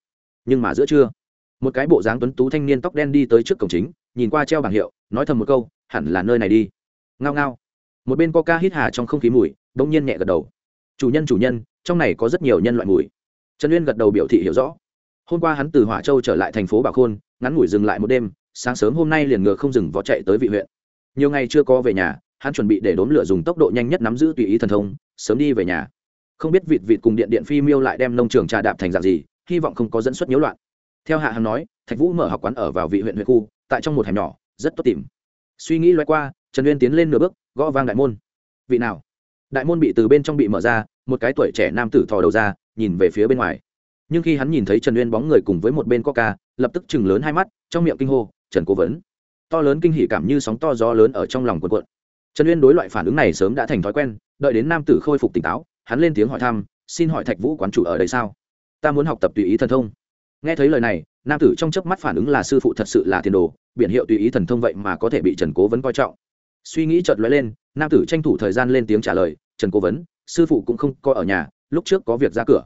Nhưng mà giữa trưa, một cái bộ dáng tuấn tú thanh niên tóc đen đi tới trước cổng chính, nhìn qua treo bảng hiệu, nói thầm một câu, hẳn là nơi này đi. Ngao ngao. Một bên coca hít hà trong không khí mùi bỗng nhiên nhẹ gật đầu chủ nhân chủ nhân, trong này có rất nhiều nhân loại mùi. Trần uyên gật đầu biểu thị hiểu rõ. Hôm qua hắn từ hỏa châu trở lại thành phố bảo khôn, ngắn ngủi dừng lại một đêm, sáng sớm hôm nay liền ngựa không dừng vó chạy tới vị huyện. Nhiều ngày chưa có về nhà, hắn chuẩn bị để đốn lửa dùng tốc độ nhanh nhất nắm giữ tùy ý thần thông, sớm đi về nhà. Không biết vịt vịt cùng điện điện phi miêu lại đem nông trường trà đạp thành dạng gì, hy vọng không có dẫn xuất nhiễu loạn. Theo hạ hằng nói, thạch vũ mở học quán ở vào vị huyện huyện khu, tại trong một hẻm nhỏ, rất tốt tìm. Suy nghĩ loay qua, trần uyên tiến lên nửa bước, gõ vang đại môn. Vị nào? Đại môn bị từ bên trong bị mở ra, một cái tuổi trẻ nam tử thò đầu ra, nhìn về phía bên ngoài. Nhưng khi hắn nhìn thấy trần uyên bóng người cùng với một bên coca, lập tức chừng lớn hai mắt, trong miệng kinh hô, trần cố vấn. To lớn kinh hỉ cảm như sóng to gió lớn ở trong lòng quần quận trần uyên đối loại phản ứng này sớm đã thành thói quen, đợi đến nam tử khôi phục tỉnh táo, hắn lên tiếng hỏi thăm, xin hỏi thạch vũ quán chủ ở đây sao? Ta muốn học tập tùy ý thần thông. Nghe thấy lời này, nam tử trong chớp mắt phản ứng là sư phụ thật sự là tiền đồ, biển hiệu tùy ý thần thông vậy mà có thể bị trần cố vấn coi trọng suy nghĩ chợt lóe lên, nam tử tranh thủ thời gian lên tiếng trả lời, trần cố vấn, sư phụ cũng không coi ở nhà, lúc trước có việc ra cửa.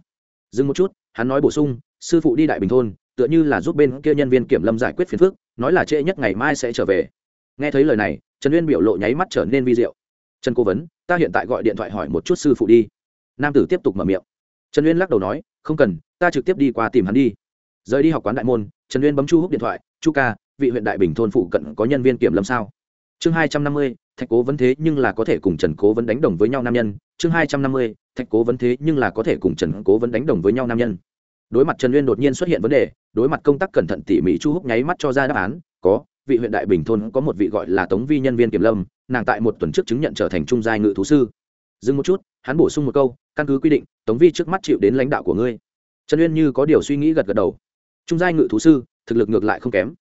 Dừng một chút, hắn nói bổ sung, sư phụ đi đại bình thôn, tựa như là giúp bên kia nhân viên kiểm lâm giải quyết phiền phức, nói là trễ nhất ngày mai sẽ trở về. Nghe thấy lời này, trần uyên biểu lộ nháy mắt trở nên vi diệu. Trần cố vấn, ta hiện tại gọi điện thoại hỏi một chút sư phụ đi. Nam tử tiếp tục mở miệng. Trần uyên lắc đầu nói, không cần, ta trực tiếp đi qua tìm hắn đi. Rời đi học quán đại môn, trần uyên bấm chu hút điện thoại, chu ca, vị huyện đại bình thôn phụ cận có nhân viên kiểm lâm sao? Chương hai trăm năm mươi, thạch cố vấn thế nhưng là có thể cùng trần cố vấn đánh đồng với nhau nam nhân. Chương hai trăm năm mươi, thạch cố vấn thế nhưng là có thể cùng trần cố vấn đánh đồng với nhau nam nhân. Đối mặt trần uyên đột nhiên xuất hiện vấn đề, đối mặt công tác cẩn thận tỉ mỉ chu húc nháy mắt cho ra đáp án, có, vị huyện đại bình thôn có một vị gọi là tống vi nhân viên kiểm lâm, nàng tại một tuần trước chứng nhận trở thành trung giai ngự thú sư. Dừng một chút, hắn bổ sung một câu, căn cứ quy định, tống vi trước mắt chịu đến lãnh đạo của ngươi. Trần uyên như có điều suy nghĩ gật gật đầu. Trung giai ngự thú sư, thực lực ngược lại không kém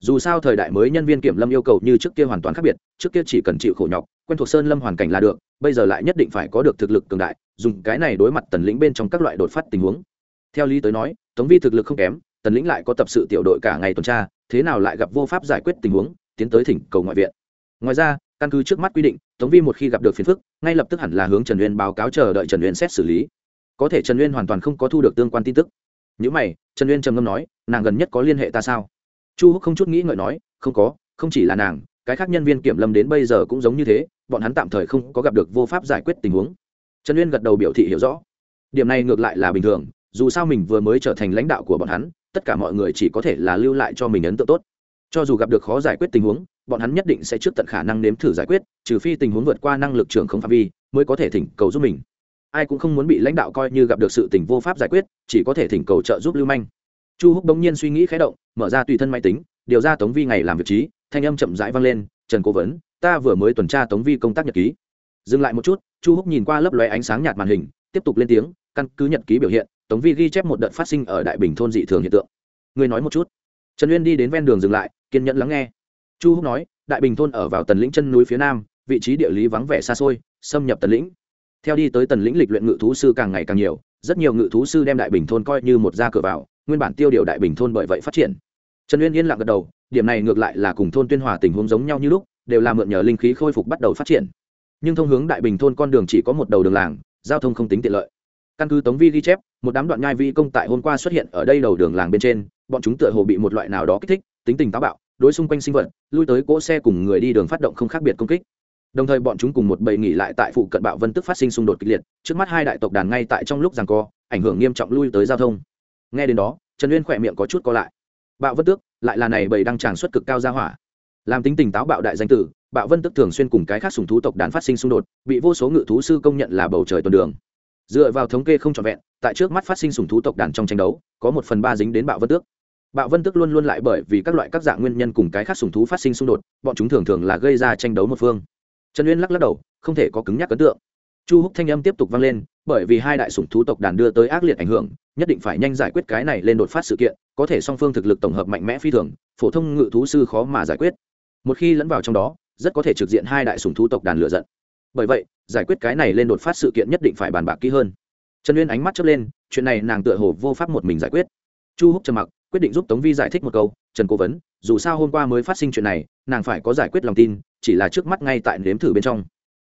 dù sao thời đại mới nhân viên kiểm lâm yêu cầu như trước kia hoàn toàn khác biệt, trước kia chỉ cần chịu khổ nhọc, quen thuộc sơn lâm hoàn cảnh là được, bây giờ lại nhất định phải có được thực lực cường đại, dùng cái này đối mặt tần lĩnh bên trong các loại đột phát tình huống. Theo lý tới nói, tống vi thực lực không kém, tần lĩnh lại có tập sự tiểu đội cả ngày tuần tra, thế nào lại gặp vô pháp giải quyết tình huống, tiến tới thỉnh cầu ngoại viện. Ngoài ra, căn cứ trước mắt quy định, tống vi một khi gặp được phiền phức, ngay lập tức hẳn là hướng trần uyên báo cáo chờ đợi trần uyên xét xử lý. Có thể trần uyên hoàn toàn không có thu được tương quan tin tức. Những mày, trần uyên trầm ngâm nói, nàng gần nhất có liên hệ ta sao? Chu húc không chút nghĩ ngợi nói, không có, không chỉ là nàng, cái khác nhân viên kiểm lâm đến bây giờ cũng giống như thế, bọn hắn tạm thời không có gặp được vô pháp giải quyết tình huống. Trần uyên gật đầu biểu thị hiểu rõ. Điểm này ngược lại là bình thường, dù sao mình vừa mới trở thành lãnh đạo của bọn hắn, tất cả mọi người chỉ có thể là lưu lại cho mình ấn tượng tốt. Cho dù gặp được khó giải quyết tình huống, bọn hắn nhất định sẽ trước tận khả năng nếm thử giải quyết, trừ phi tình huống vượt qua năng lực trưởng không phạm vi, mới có thể thỉnh cầu giúp mình. Ai cũng không muốn bị lãnh đạo coi như gặp được sự tình vô pháp giải quyết, chỉ có thể thỉnh cầu trợ giúp lưu manh chu húc bỗng nhiên suy nghĩ khé động, mở ra tùy thân máy tính, điều ra tống vi ngày làm việc trí, thanh âm chậm rãi vang lên, trần cố vấn, ta vừa mới tuần tra tống vi công tác nhật ký. Dừng lại một chút, chu húc nhìn qua lớp lóe ánh sáng nhạt màn hình, tiếp tục lên tiếng, căn cứ nhật ký biểu hiện, tống vi ghi chép một đợt phát sinh ở đại bình thôn dị thường hiện tượng. Người nói một chút. Trần uyên đi đến ven đường dừng lại, kiên nhẫn lắng nghe. Chu húc nói, đại bình thôn ở vào tần lĩnh chân núi phía nam, vị trí địa lý vắng vẻ xa xôi, xâm nhập tần lĩnh. Theo đi tới tần lĩnh lịch luyện ngự thú sư càng ngày càng nhiều, rất nhiều ngự thú sư đem đại bình thôn coi như một gia cửa vào nguyên bản tiêu điều đại bình thôn bởi vậy phát triển. Trần uyên yên lặng gật đầu, điểm này ngược lại là cùng thôn tuyên hòa tình huống giống nhau như lúc, đều là mượn nhờ linh khí khôi phục bắt đầu phát triển. Nhưng thông hướng đại bình thôn con đường chỉ có một đầu đường làng, giao thông không tính tiện lợi. Căn cứ tống vi ghi chép, một đám đoạn nhai vi công tại hôm qua xuất hiện ở đây đầu đường làng bên trên, bọn chúng tựa hồ bị một loại nào đó kích thích, tính tình táo bạo, đối xung quanh sinh vật, lui tới cỗ xe cùng người đi đường phát động không khác biệt công kích. Đồng thời bọn chúng cùng một bầy nghỉ lại tại phụ cận bạo vân tức phát sinh xung đột kịch liệt, trước mắt hai đại tộc đàn ngay tại trong lúc giằng co, ảnh hưởng nghiêm trọng lui tới giao thông nghe đến đó, trần uyên khỏe miệng có chút co lại. Bạo vân tước, lại là này bầy đang tràn xuất cực cao ra hỏa. Làm tính tình táo bạo đại danh tử, bạo vân tức thường xuyên cùng cái khác sùng thú tộc đàn phát sinh xung đột, bị vô số ngự thú sư công nhận là bầu trời tuần đường. Dựa vào thống kê không trọn vẹn, tại trước mắt phát sinh sùng thú tộc đàn trong tranh đấu, có một phần ba dính đến bạo vân tước. Bạo vân Tước luôn luôn lại bởi vì các loại các dạng nguyên nhân cùng cái khác sùng thú phát sinh xung đột, bọn chúng thường thường là gây ra tranh đấu một phương. Trần uyên lắc lắc đầu, không thể có cứng nhắc ấn tượng. Chu húc thanh âm tiếp tục vang lên, bởi vì hai đại sùng thú tộc đàn đưa tới ác liệt ảnh hưởng nhất định phải nhanh giải quyết cái này lên đột phát sự kiện, có thể song phương thực lực tổng hợp mạnh mẽ phi thường, phổ thông ngự thú sư khó mà giải quyết. Một khi lẫn vào trong đó, rất có thể trực diện hai đại sùng thú tộc đàn lựa giận. Bởi vậy, giải quyết cái này lên đột phát sự kiện nhất định phải bàn bạc kỹ hơn. Trần uyên ánh mắt chớp lên, chuyện này nàng tựa hồ vô pháp một mình giải quyết. Chu húc trầm mặc, quyết định giúp tống vi giải thích một câu, trần cố vấn, dù sao hôm qua mới phát sinh chuyện này, nàng phải có giải quyết lòng tin, chỉ là trước mắt ngay tại nếm thử bên trong.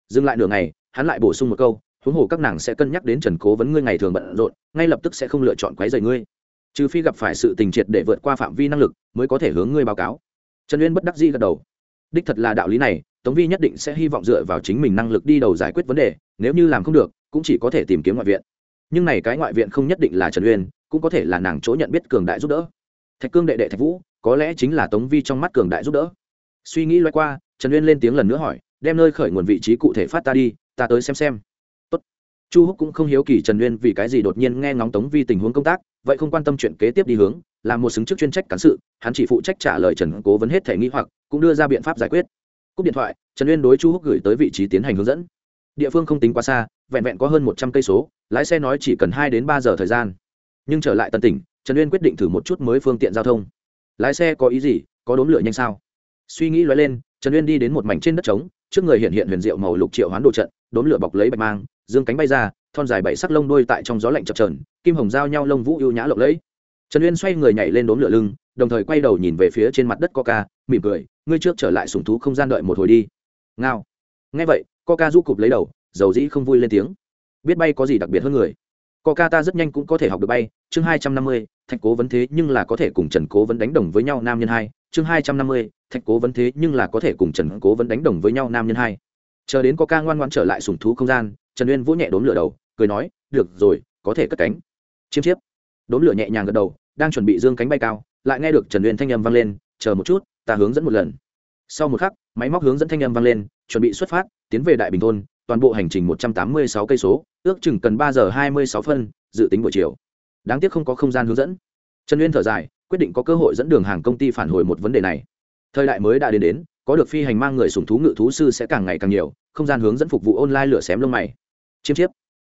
Dừng lại nửa ngày, hắn lại bổ sung một câu huống hồ các nàng sẽ cân nhắc đến trần cố vấn ngươi ngày thường bận rộn, ngay lập tức sẽ không lựa chọn quấy rầy ngươi. Trừ phi gặp phải sự tình triệt để vượt qua phạm vi năng lực, mới có thể hướng ngươi báo cáo. Trần uyên bất đắc dĩ gật đầu. Đích thật là đạo lý này, tống vi nhất định sẽ hy vọng dựa vào chính mình năng lực đi đầu giải quyết vấn đề, nếu như làm không được, cũng chỉ có thể tìm kiếm ngoại viện. Nhưng này cái ngoại viện không nhất định là trần uyên, cũng có thể là nàng chỗ nhận biết cường đại giúp đỡ. Thạch cương đệ đệ thạch vũ, có lẽ chính là tống vi trong mắt cường đại giúp đỡ. Suy nghĩ loay qua, trần uyên lên tiếng lần nữa hỏi, đem nơi khởi nguồn vị trí cụ thể phát ta đi, ta tới xem xem chu húc cũng không hiếu kỳ trần uyên vì cái gì đột nhiên nghe ngóng tống vi tình huống công tác, vậy không quan tâm chuyện kế tiếp đi hướng, là một xứng chức chuyên trách cán sự, hắn chỉ phụ trách trả lời trần cố vấn hết thể nghi hoặc, cũng đưa ra biện pháp giải quyết. Cúp điện thoại, trần uyên đối chu húc gửi tới vị trí tiến hành hướng dẫn. Địa phương không tính quá xa, vẹn vẹn có hơn một trăm cây số, lái xe nói chỉ cần hai đến ba giờ thời gian. Nhưng trở lại tân tỉnh, trần uyên quyết định thử một chút mới phương tiện giao thông. Lái xe có ý gì, có đốn lửa nhanh sao? Suy nghĩ lóe lên, trần uyên đi đến một mảnh trên đất trống, trước người hiện hiện huyền diệu màu lục triệu hoán đồ trận, đốn lửa bọc lấy bạch mang dương cánh bay ra, thon dài bảy sắc lông đôi tại trong gió lạnh chập trờn kim hồng giao nhau lông vũ ưu nhã lộng lẫy. Trần uyên xoay người nhảy lên đốn lửa lưng, đồng thời quay đầu nhìn về phía trên mặt đất coca, mỉm cười, ngươi trước trở lại sùng thú không gian đợi một hồi đi. Ngao. Nghe vậy, coca rũ cụp lấy đầu, dầu dĩ không vui lên tiếng. Biết bay có gì đặc biệt hơn người? Coca ta rất nhanh cũng có thể học được bay, chương hai trăm năm mươi, thạch cố vấn thế nhưng là có thể cùng trần cố vấn đánh đồng với nhau nam nhân hai, chương hai trăm năm mươi, thạch cố vấn thế nhưng là có thể cùng trần cố vấn đánh đồng với nhau nam nhân hai. Chờ đến coca ngoan ngoan trở lại sùng thú không gian trần uyên vỗ nhẹ đốn lửa đầu, cười nói, được rồi, có thể cất cánh. Chiêm chiếp. Đốn lửa nhẹ nhàng gật đầu, đang chuẩn bị dương cánh bay cao, lại nghe được trần uyên thanh âm vang lên, chờ một chút, ta hướng dẫn một lần. Sau một khắc, máy móc hướng dẫn thanh âm vang lên, chuẩn bị xuất phát, tiến về đại bình thôn, toàn bộ hành trình một trăm tám mươi sáu cây số, ước chừng cần ba giờ hai mươi sáu phân, dự tính buổi chiều. Đáng tiếc không có không gian hướng dẫn. Trần uyên thở dài, quyết định có cơ hội dẫn đường hàng công ty phản hồi một vấn đề này. Thời đại mới đã đến đến có được phi hành mang người sùng thú ngự thú sư sẽ càng ngày càng nhiều, không gian hướng dẫn phục vụ online lửa xém lông mày. Chiêm chiếp.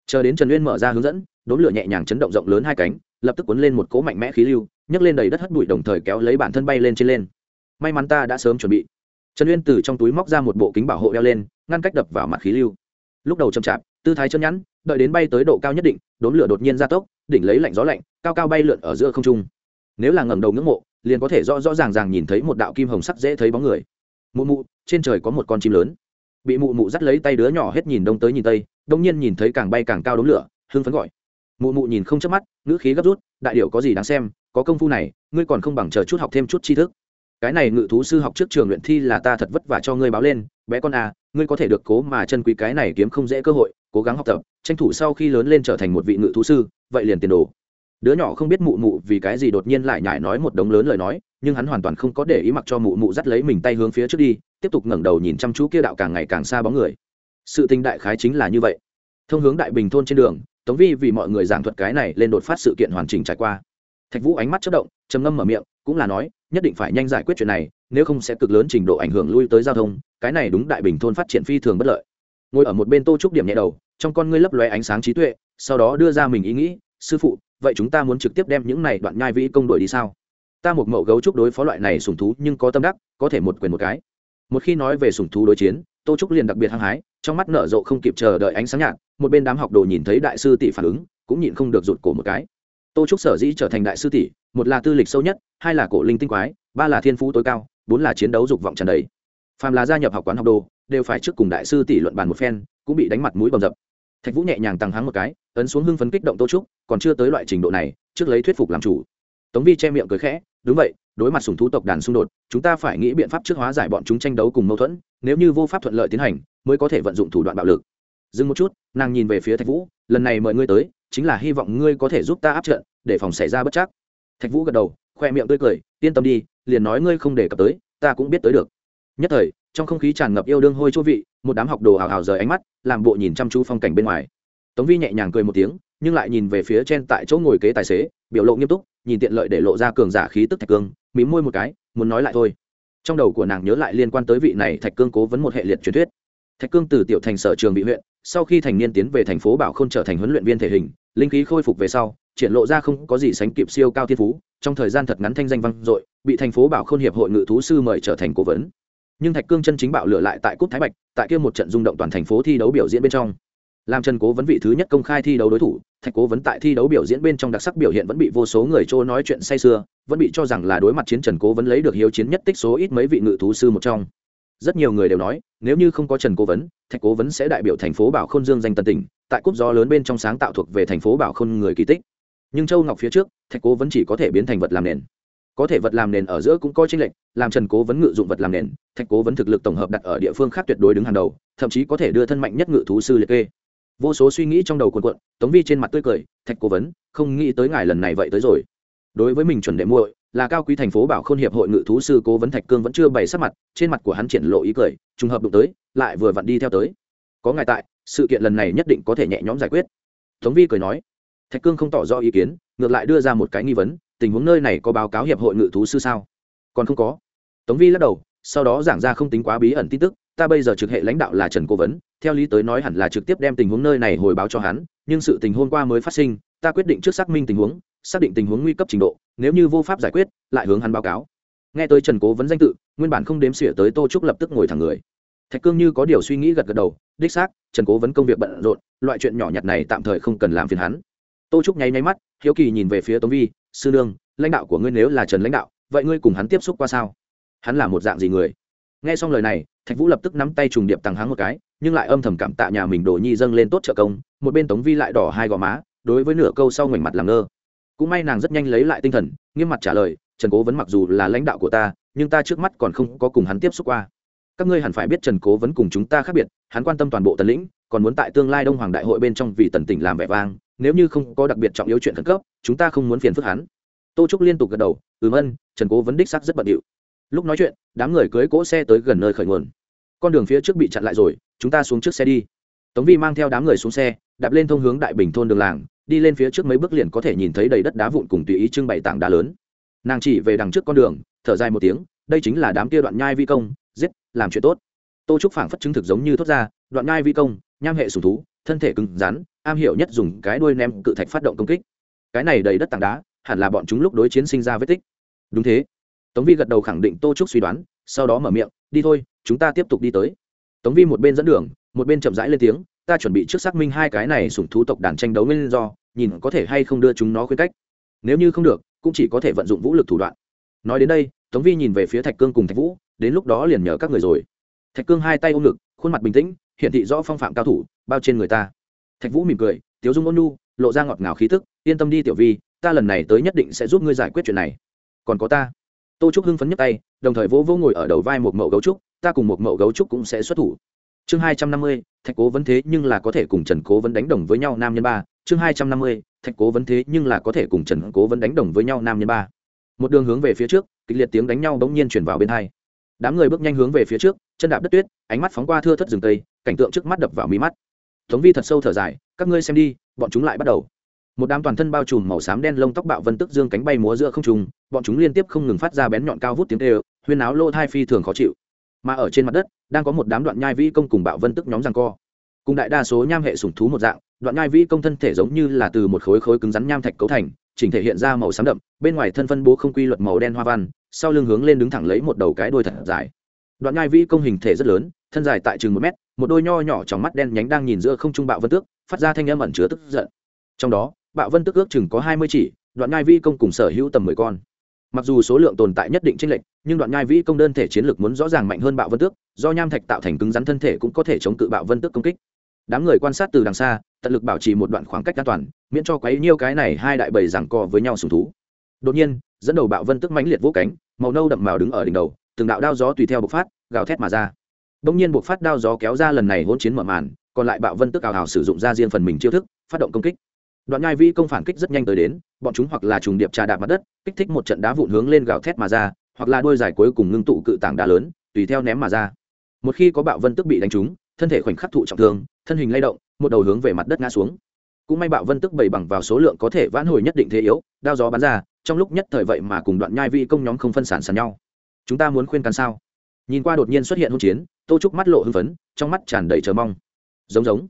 Chờ đến trần uyên mở ra hướng dẫn đốn lửa nhẹ nhàng chấn động rộng lớn hai cánh, lập tức cuốn lên một cỗ mạnh mẽ khí lưu, nhấc lên đầy đất hất bụi đồng thời kéo lấy bản thân bay lên trên lên. May mắn ta đã sớm chuẩn bị. Trần uyên từ trong túi móc ra một bộ kính bảo hộ đeo lên, ngăn cách đập vào mặt khí lưu. Lúc đầu chậm chạp, tư thái chân nhẵn, đợi đến bay tới độ cao nhất định đốn lửa đột nhiên ra tốc, đỉnh lấy lạnh gió lạnh, cao cao bay lượn ở giữa không trung. Nếu là ngẩng đầu ngưỡng mộ, liền có thể rõ rõ ràng ràng nhìn thấy một đạo kim hồng sắc dễ thấy bóng người mụ mụ, trên trời có một con chim lớn. Bị mụ mụ dắt lấy tay đứa nhỏ hết nhìn đông tới nhìn tây, đông nhiên nhìn thấy càng bay càng cao đống lửa, hưng phấn gọi. Mụ mụ nhìn không chớp mắt, ngữ khí gấp rút, đại điệu có gì đáng xem, có công phu này, ngươi còn không bằng chờ chút học thêm chút tri thức. Cái này ngự thú sư học trước trường luyện thi là ta thật vất vả cho ngươi báo lên, bé con à ngươi có thể được cố mà chân quý cái này kiếm không dễ cơ hội, cố gắng học tập, tranh thủ sau khi lớn lên trở thành một vị ngự thú sư, vậy liền tiền đồ đứa nhỏ không biết mụ mụ vì cái gì đột nhiên lại nhải nói một đống lớn lời nói, nhưng hắn hoàn toàn không có để ý mặc cho mụ mụ dắt lấy mình tay hướng phía trước đi, tiếp tục ngẩng đầu nhìn chăm chú kia đạo càng ngày càng xa bóng người. Sự tình đại khái chính là như vậy. Thông hướng đại bình thôn trên đường, tống vi vì mọi người giảng thuật cái này lên đột phát sự kiện hoàn chỉnh trải qua. Thạch vũ ánh mắt chất động, trầm ngâm mở miệng, cũng là nói, nhất định phải nhanh giải quyết chuyện này, nếu không sẽ cực lớn trình độ ảnh hưởng lui tới giao thông, cái này đúng đại bình thôn phát triển phi thường bất lợi. Ngồi ở một bên tô trúc điểm nhẹ đầu, trong con ngươi lấp lóe ánh sáng trí tuệ, sau đó đưa ra mình ý nghĩ, sư phụ vậy chúng ta muốn trực tiếp đem những này đoạn nhai vĩ công đuổi đi sao? Ta một mẫu gấu trúc đối phó loại này sùng thú nhưng có tâm đắc, có thể một quyền một cái. Một khi nói về sùng thú đối chiến, tô trúc liền đặc biệt hăng hái, trong mắt nở rộ không kịp chờ đợi ánh sáng nhạt, một bên đám học đồ nhìn thấy đại sư tỷ phản ứng, cũng nhịn không được rụt cổ một cái. Tô trúc sở dĩ trở thành đại sư tỷ, một là tư lịch sâu nhất, hai là cổ linh tinh quái, ba là thiên phú tối cao, bốn là chiến đấu dục vọng tràn đầy. Phàm là gia nhập học quán học đồ, đều phải trước cùng đại sư tỷ luận bàn một phen, cũng bị đánh mặt mũi bầm dập. Thạch vũ nhẹ nhàng tăng hắng một cái ấn xuống hưng phấn kích động tô trúc, còn chưa tới loại trình độ này, trước lấy thuyết phục làm chủ. Tống vi che miệng cười khẽ, đúng vậy, đối mặt sùng thú tộc đàn xung đột, chúng ta phải nghĩ biện pháp trước hóa giải bọn chúng tranh đấu cùng mâu thuẫn, nếu như vô pháp thuận lợi tiến hành, mới có thể vận dụng thủ đoạn bạo lực. Dừng một chút, nàng nhìn về phía thạch vũ, lần này mời ngươi tới, chính là hy vọng ngươi có thể giúp ta áp trận, để phòng xảy ra bất chắc. Thạch vũ gật đầu, khoe miệng tươi cười, yên tâm đi, liền nói ngươi không để cập tới, ta cũng biết tới được. Nhất thời, trong không khí tràn ngập yêu đương hôi chỗ vị, một đám học đồ ảo ảo rời ánh mắt, làm bộ nhìn chăm chú phong cảnh bên ngoài tống vi nhẹ nhàng cười một tiếng, nhưng lại nhìn về phía trên tại chỗ ngồi kế tài xế, biểu lộ nghiêm túc, nhìn tiện lợi để lộ ra cường giả khí tức thạch cương, mím môi một cái, muốn nói lại thôi. Trong đầu của nàng nhớ lại liên quan tới vị này thạch cương cố vấn một hệ liệt truyền thuyết. Thạch cương từ tiểu thành sở trường bị huyện, sau khi thành niên tiến về thành phố bảo k h ô n trở thành huấn luyện viên thể hình, linh khí khôi phục về sau, triển lộ ra không có gì sánh kịp siêu cao thiên phú, trong thời gian thật ngắn thanh danh vang dội, bị thành phố bảo k h ô n hiệp hội ngự thú sư mời trở thành cố vấn. Nhưng thạch cương chân chính bạo lửa lại tại cúp thái bạch, tại kia một trận rung động toàn thành phố thi đấu biểu diễn bên trong làm trần cố vấn vị thứ nhất công khai thi đấu đối thủ, thạch cố vấn tại thi đấu biểu diễn bên trong đặc sắc biểu hiện vẫn bị vô số người trô nói chuyện say sưa, vẫn bị cho rằng là đối mặt chiến trần cố vấn lấy được hiếu chiến nhất tích số ít mấy vị ngự thú sư một trong. Rất nhiều người đều nói, nếu như không có trần cố vấn thạch cố vấn sẽ đại biểu thành phố bảo khôn dương danh tân tỉnh tại cúp gió lớn bên trong sáng tạo thuộc về thành phố bảo khôn người kỳ tích. Nhưng châu ngọc phía trước, thạch cố vấn chỉ có thể biến thành vật làm nền. Có thể vật làm nền ở giữa cũng có tranh lệch, làm trần cố vấn ngự dụng vật làm nền, thạch cố vấn thực lực tổng hợp đặt ở địa phương khác tuyệt đối đứng hàng đầu, thậm chí có thể đưa thân mạnh nhất ngự thú sư liệt kê vô số suy nghĩ trong đầu cuộn cuộn, tống vi trên mặt tươi cười, thạch cố vấn, không nghĩ tới ngài lần này vậy tới rồi. Đối với mình chuẩn đệ muội, là cao quý thành phố bảo khôn hiệp hội ngự thú sư cố vấn thạch cương vẫn chưa bày sắc mặt, trên mặt của hắn triển lộ ý cười, trùng hợp đụng tới, lại vừa vặn đi theo tới. Có ngài tại, sự kiện lần này nhất định có thể nhẹ nhõm giải quyết. Tống vi cười nói. Thạch cương không tỏ rõ ý kiến, ngược lại đưa ra một cái nghi vấn, tình huống nơi này có báo cáo hiệp hội ngự thú sư sao? Còn không có. Tống vi lắc đầu, sau đó giảng ra không tính quá bí ẩn tin tức ta bây giờ trực hệ lãnh đạo là trần cố vấn, theo lý tới nói hẳn là trực tiếp đem tình huống nơi này hồi báo cho hắn, nhưng sự tình hôm qua mới phát sinh, ta quyết định trước xác minh tình huống, xác định tình huống nguy cấp trình độ, nếu như vô pháp giải quyết, lại hướng hắn báo cáo. Nghe tới trần cố vấn danh tự, nguyên bản không đếm xỉa tới tô trúc lập tức ngồi thẳng người. Thạch cương như có điều suy nghĩ gật gật đầu, đích xác, trần cố vấn công việc bận rộn, loại chuyện nhỏ nhặt này tạm thời không cần làm phiền hắn. Tô trúc nháy nháy mắt, hiếu kỳ nhìn về phía tống vi, sư nương, lãnh đạo của ngươi nếu là trần lãnh đạo, vậy ngươi cùng hắn tiếp xúc qua sao? Hắn là một dạng gì người? Nghe xong lời này thạch vũ lập tức nắm tay trùng điệp tăng háng một cái, nhưng lại âm thầm cảm tạ nhà mình đồ nhi dâng lên tốt trợ công, một bên tống vi lại đỏ hai gò má, đối với nửa câu sau ngoảnh mặt làm ngơ. Cũng may nàng rất nhanh lấy lại tinh thần, nghiêm mặt trả lời, trần cố vấn mặc dù là lãnh đạo của ta, nhưng ta trước mắt còn không có cùng hắn tiếp xúc qua. Các ngươi hẳn phải biết trần cố vấn cùng chúng ta khác biệt, hắn quan tâm toàn bộ tần lĩnh, còn muốn tại tương lai đông hoàng đại hội bên trong vì tần tỉnh làm vẻ vang, nếu như không có đặc biệt trọng yếu chuyện khẩn cấp, chúng ta không muốn phiền phức hắn. Tô trúc liên tục gật đầu, ừm ân, trần cố vấn đích sắc rất bận điệu lúc nói chuyện, đám người cưới cỗ xe tới gần nơi khởi nguồn. Con đường phía trước bị chặn lại rồi, chúng ta xuống trước xe đi. Tống vi mang theo đám người xuống xe, đạp lên thông hướng đại bình thôn đường làng, đi lên phía trước mấy bước liền có thể nhìn thấy đầy đất đá vụn cùng tùy ý trưng bày tảng đá lớn. Nàng chỉ về đằng trước con đường, thở dài một tiếng, đây chính là đám kia đoạn nhai vi công, giết, làm chuyện tốt. Tô trúc phảng phất chứng thực giống như thốt ra, đoạn nhai vi công, nham hệ sùng thú, thân thể cứng rắn, am hiểu nhất dùng cái đuôi ném cự thạch phát động công kích. Cái này đầy đất tảng đá, hẳn là bọn chúng lúc đối chiến sinh ra vết tích. Đúng thế tống vi gật đầu khẳng định tô trúc suy đoán, sau đó mở miệng, đi thôi, chúng ta tiếp tục đi tới. Tống vi một bên dẫn đường, một bên chậm rãi lên tiếng, ta chuẩn bị trước xác minh hai cái này sủng thú tộc đàn tranh đấu nguyên do, nhìn có thể hay không đưa chúng nó khuyên cách. Nếu như không được, cũng chỉ có thể vận dụng vũ lực thủ đoạn. Nói đến đây, tống vi nhìn về phía thạch cương cùng thạch vũ, đến lúc đó liền nhờ các người rồi. Thạch cương hai tay ôm ngực, khuôn mặt bình tĩnh, hiển thị rõ phong phạm cao thủ, bao trên người ta. Thạch vũ mỉm cười, tiếu dung ôn nu lộ ra ngọt ngào khí thức, yên tâm đi tiểu vi, ta lần này tới nhất định sẽ giúp ngươi giải quyết chuyện này. Còn có ta tô trúc hưng phấn nhấc tay, đồng thời vỗ vỗ ngồi ở đầu vai một mẫu gấu trúc, ta cùng một mẫu gấu trúc cũng sẽ xuất thủ. Chương hai trăm năm mươi, thạch cố vấn thế nhưng là có thể cùng trần cố vấn đánh đồng với nhau nam nhân ba. Chương hai trăm năm mươi, thạch cố vấn thế nhưng là có thể cùng trần cố vấn đánh đồng với nhau nam nhân ba. Một đường hướng về phía trước, kịch liệt tiếng đánh nhau bỗng nhiên chuyển vào bên hai. Đám người bước nhanh hướng về phía trước, chân đạp đất tuyết, ánh mắt phóng qua thưa thất rừng tây, cảnh tượng trước mắt đập vào mí mắt. Tống vi thật sâu thở dài, các ngươi xem đi, bọn chúng lại bắt đầu một đám toàn thân bao trùm màu xám đen lông tóc bạo vân tức dương cánh bay múa giữa không trùng bọn chúng liên tiếp không ngừng phát ra bén nhọn cao vút tiếng tê huyên áo lô thai phi thường khó chịu. Mà ở trên mặt đất, đang có một đám đoạn nhai vĩ công cùng bạo vân tức nhóm rằng co. Cùng đại đa số nham hệ sủng thú một dạng, đoạn nhai vĩ công thân thể giống như là từ một khối khối cứng rắn nham thạch cấu thành, chỉnh thể hiện ra màu xám đậm, bên ngoài thân phân bố không quy luật màu đen hoa văn, sau lưng hướng lên đứng thẳng lấy một đầu cái đuôi thật dài. Đoạn nhai vĩ công hình thể rất lớn, thân dài tại chừng một mét, một đôi nho nhỏ trong mắt đen nhánh đang nhìn giữa không trung bạo vân tước, phát ra thanh âm ẩn chứa tức giận. Trong đó bạo vân tước ước chừng có hai mươi chỉ, đoạn ngai vĩ công cùng sở hữu tầm mười con. Mặc dù số lượng tồn tại nhất định tranh lệch, nhưng đoạn ngai vĩ công đơn thể chiến lược muốn rõ ràng mạnh hơn bạo vân tước, do nham thạch tạo thành cứng rắn thân thể cũng có thể chống cự bạo vân tước công kích. Đám người quan sát từ đằng xa, tận lực bảo trì một đoạn khoảng cách an toàn, miễn cho quấy nhiêu cái này hai đại bầy giằng co với nhau sùng thú. Đột nhiên, dẫn đầu bạo vân tức mãnh liệt vỗ cánh, màu nâu đậm màu đứng ở đỉnh đầu, từng đạo đao gió tùy theo bộc phát, gào thét mà ra. Bỗng nhiên bộc phát đao gió kéo ra lần này hỗn chiến mở màn, còn lại bạo vân tức ảo hào sử dụng ra riêng phần mình chiêu thức, phát động công kích đoạn nhai vi công phản kích rất nhanh tới đến, bọn chúng hoặc là trùng điệp trà đạp mặt đất, kích thích một trận đá vụn hướng lên gào thét mà ra, hoặc là đôi dài cuối cùng ngưng tụ cự tảng đá lớn, tùy theo ném mà ra. Một khi có bạo vân tức bị đánh trúng, thân thể khoảnh khắc thụ trọng thương, thân hình lay động, một đầu hướng về mặt đất ngã xuống. Cũng may bạo vân tức bày bằng vào số lượng có thể vãn hồi nhất định thế yếu, đao gió bắn ra, trong lúc nhất thời vậy mà cùng đoạn nhai vi công nhóm không phân sản sàn nhau. Chúng ta muốn khuyên can sao? Nhìn qua đột nhiên xuất hiện hôn chiến, tô trúc mắt lộ hưng phấn, trong mắt tràn đầy chờ mong. Giống giống.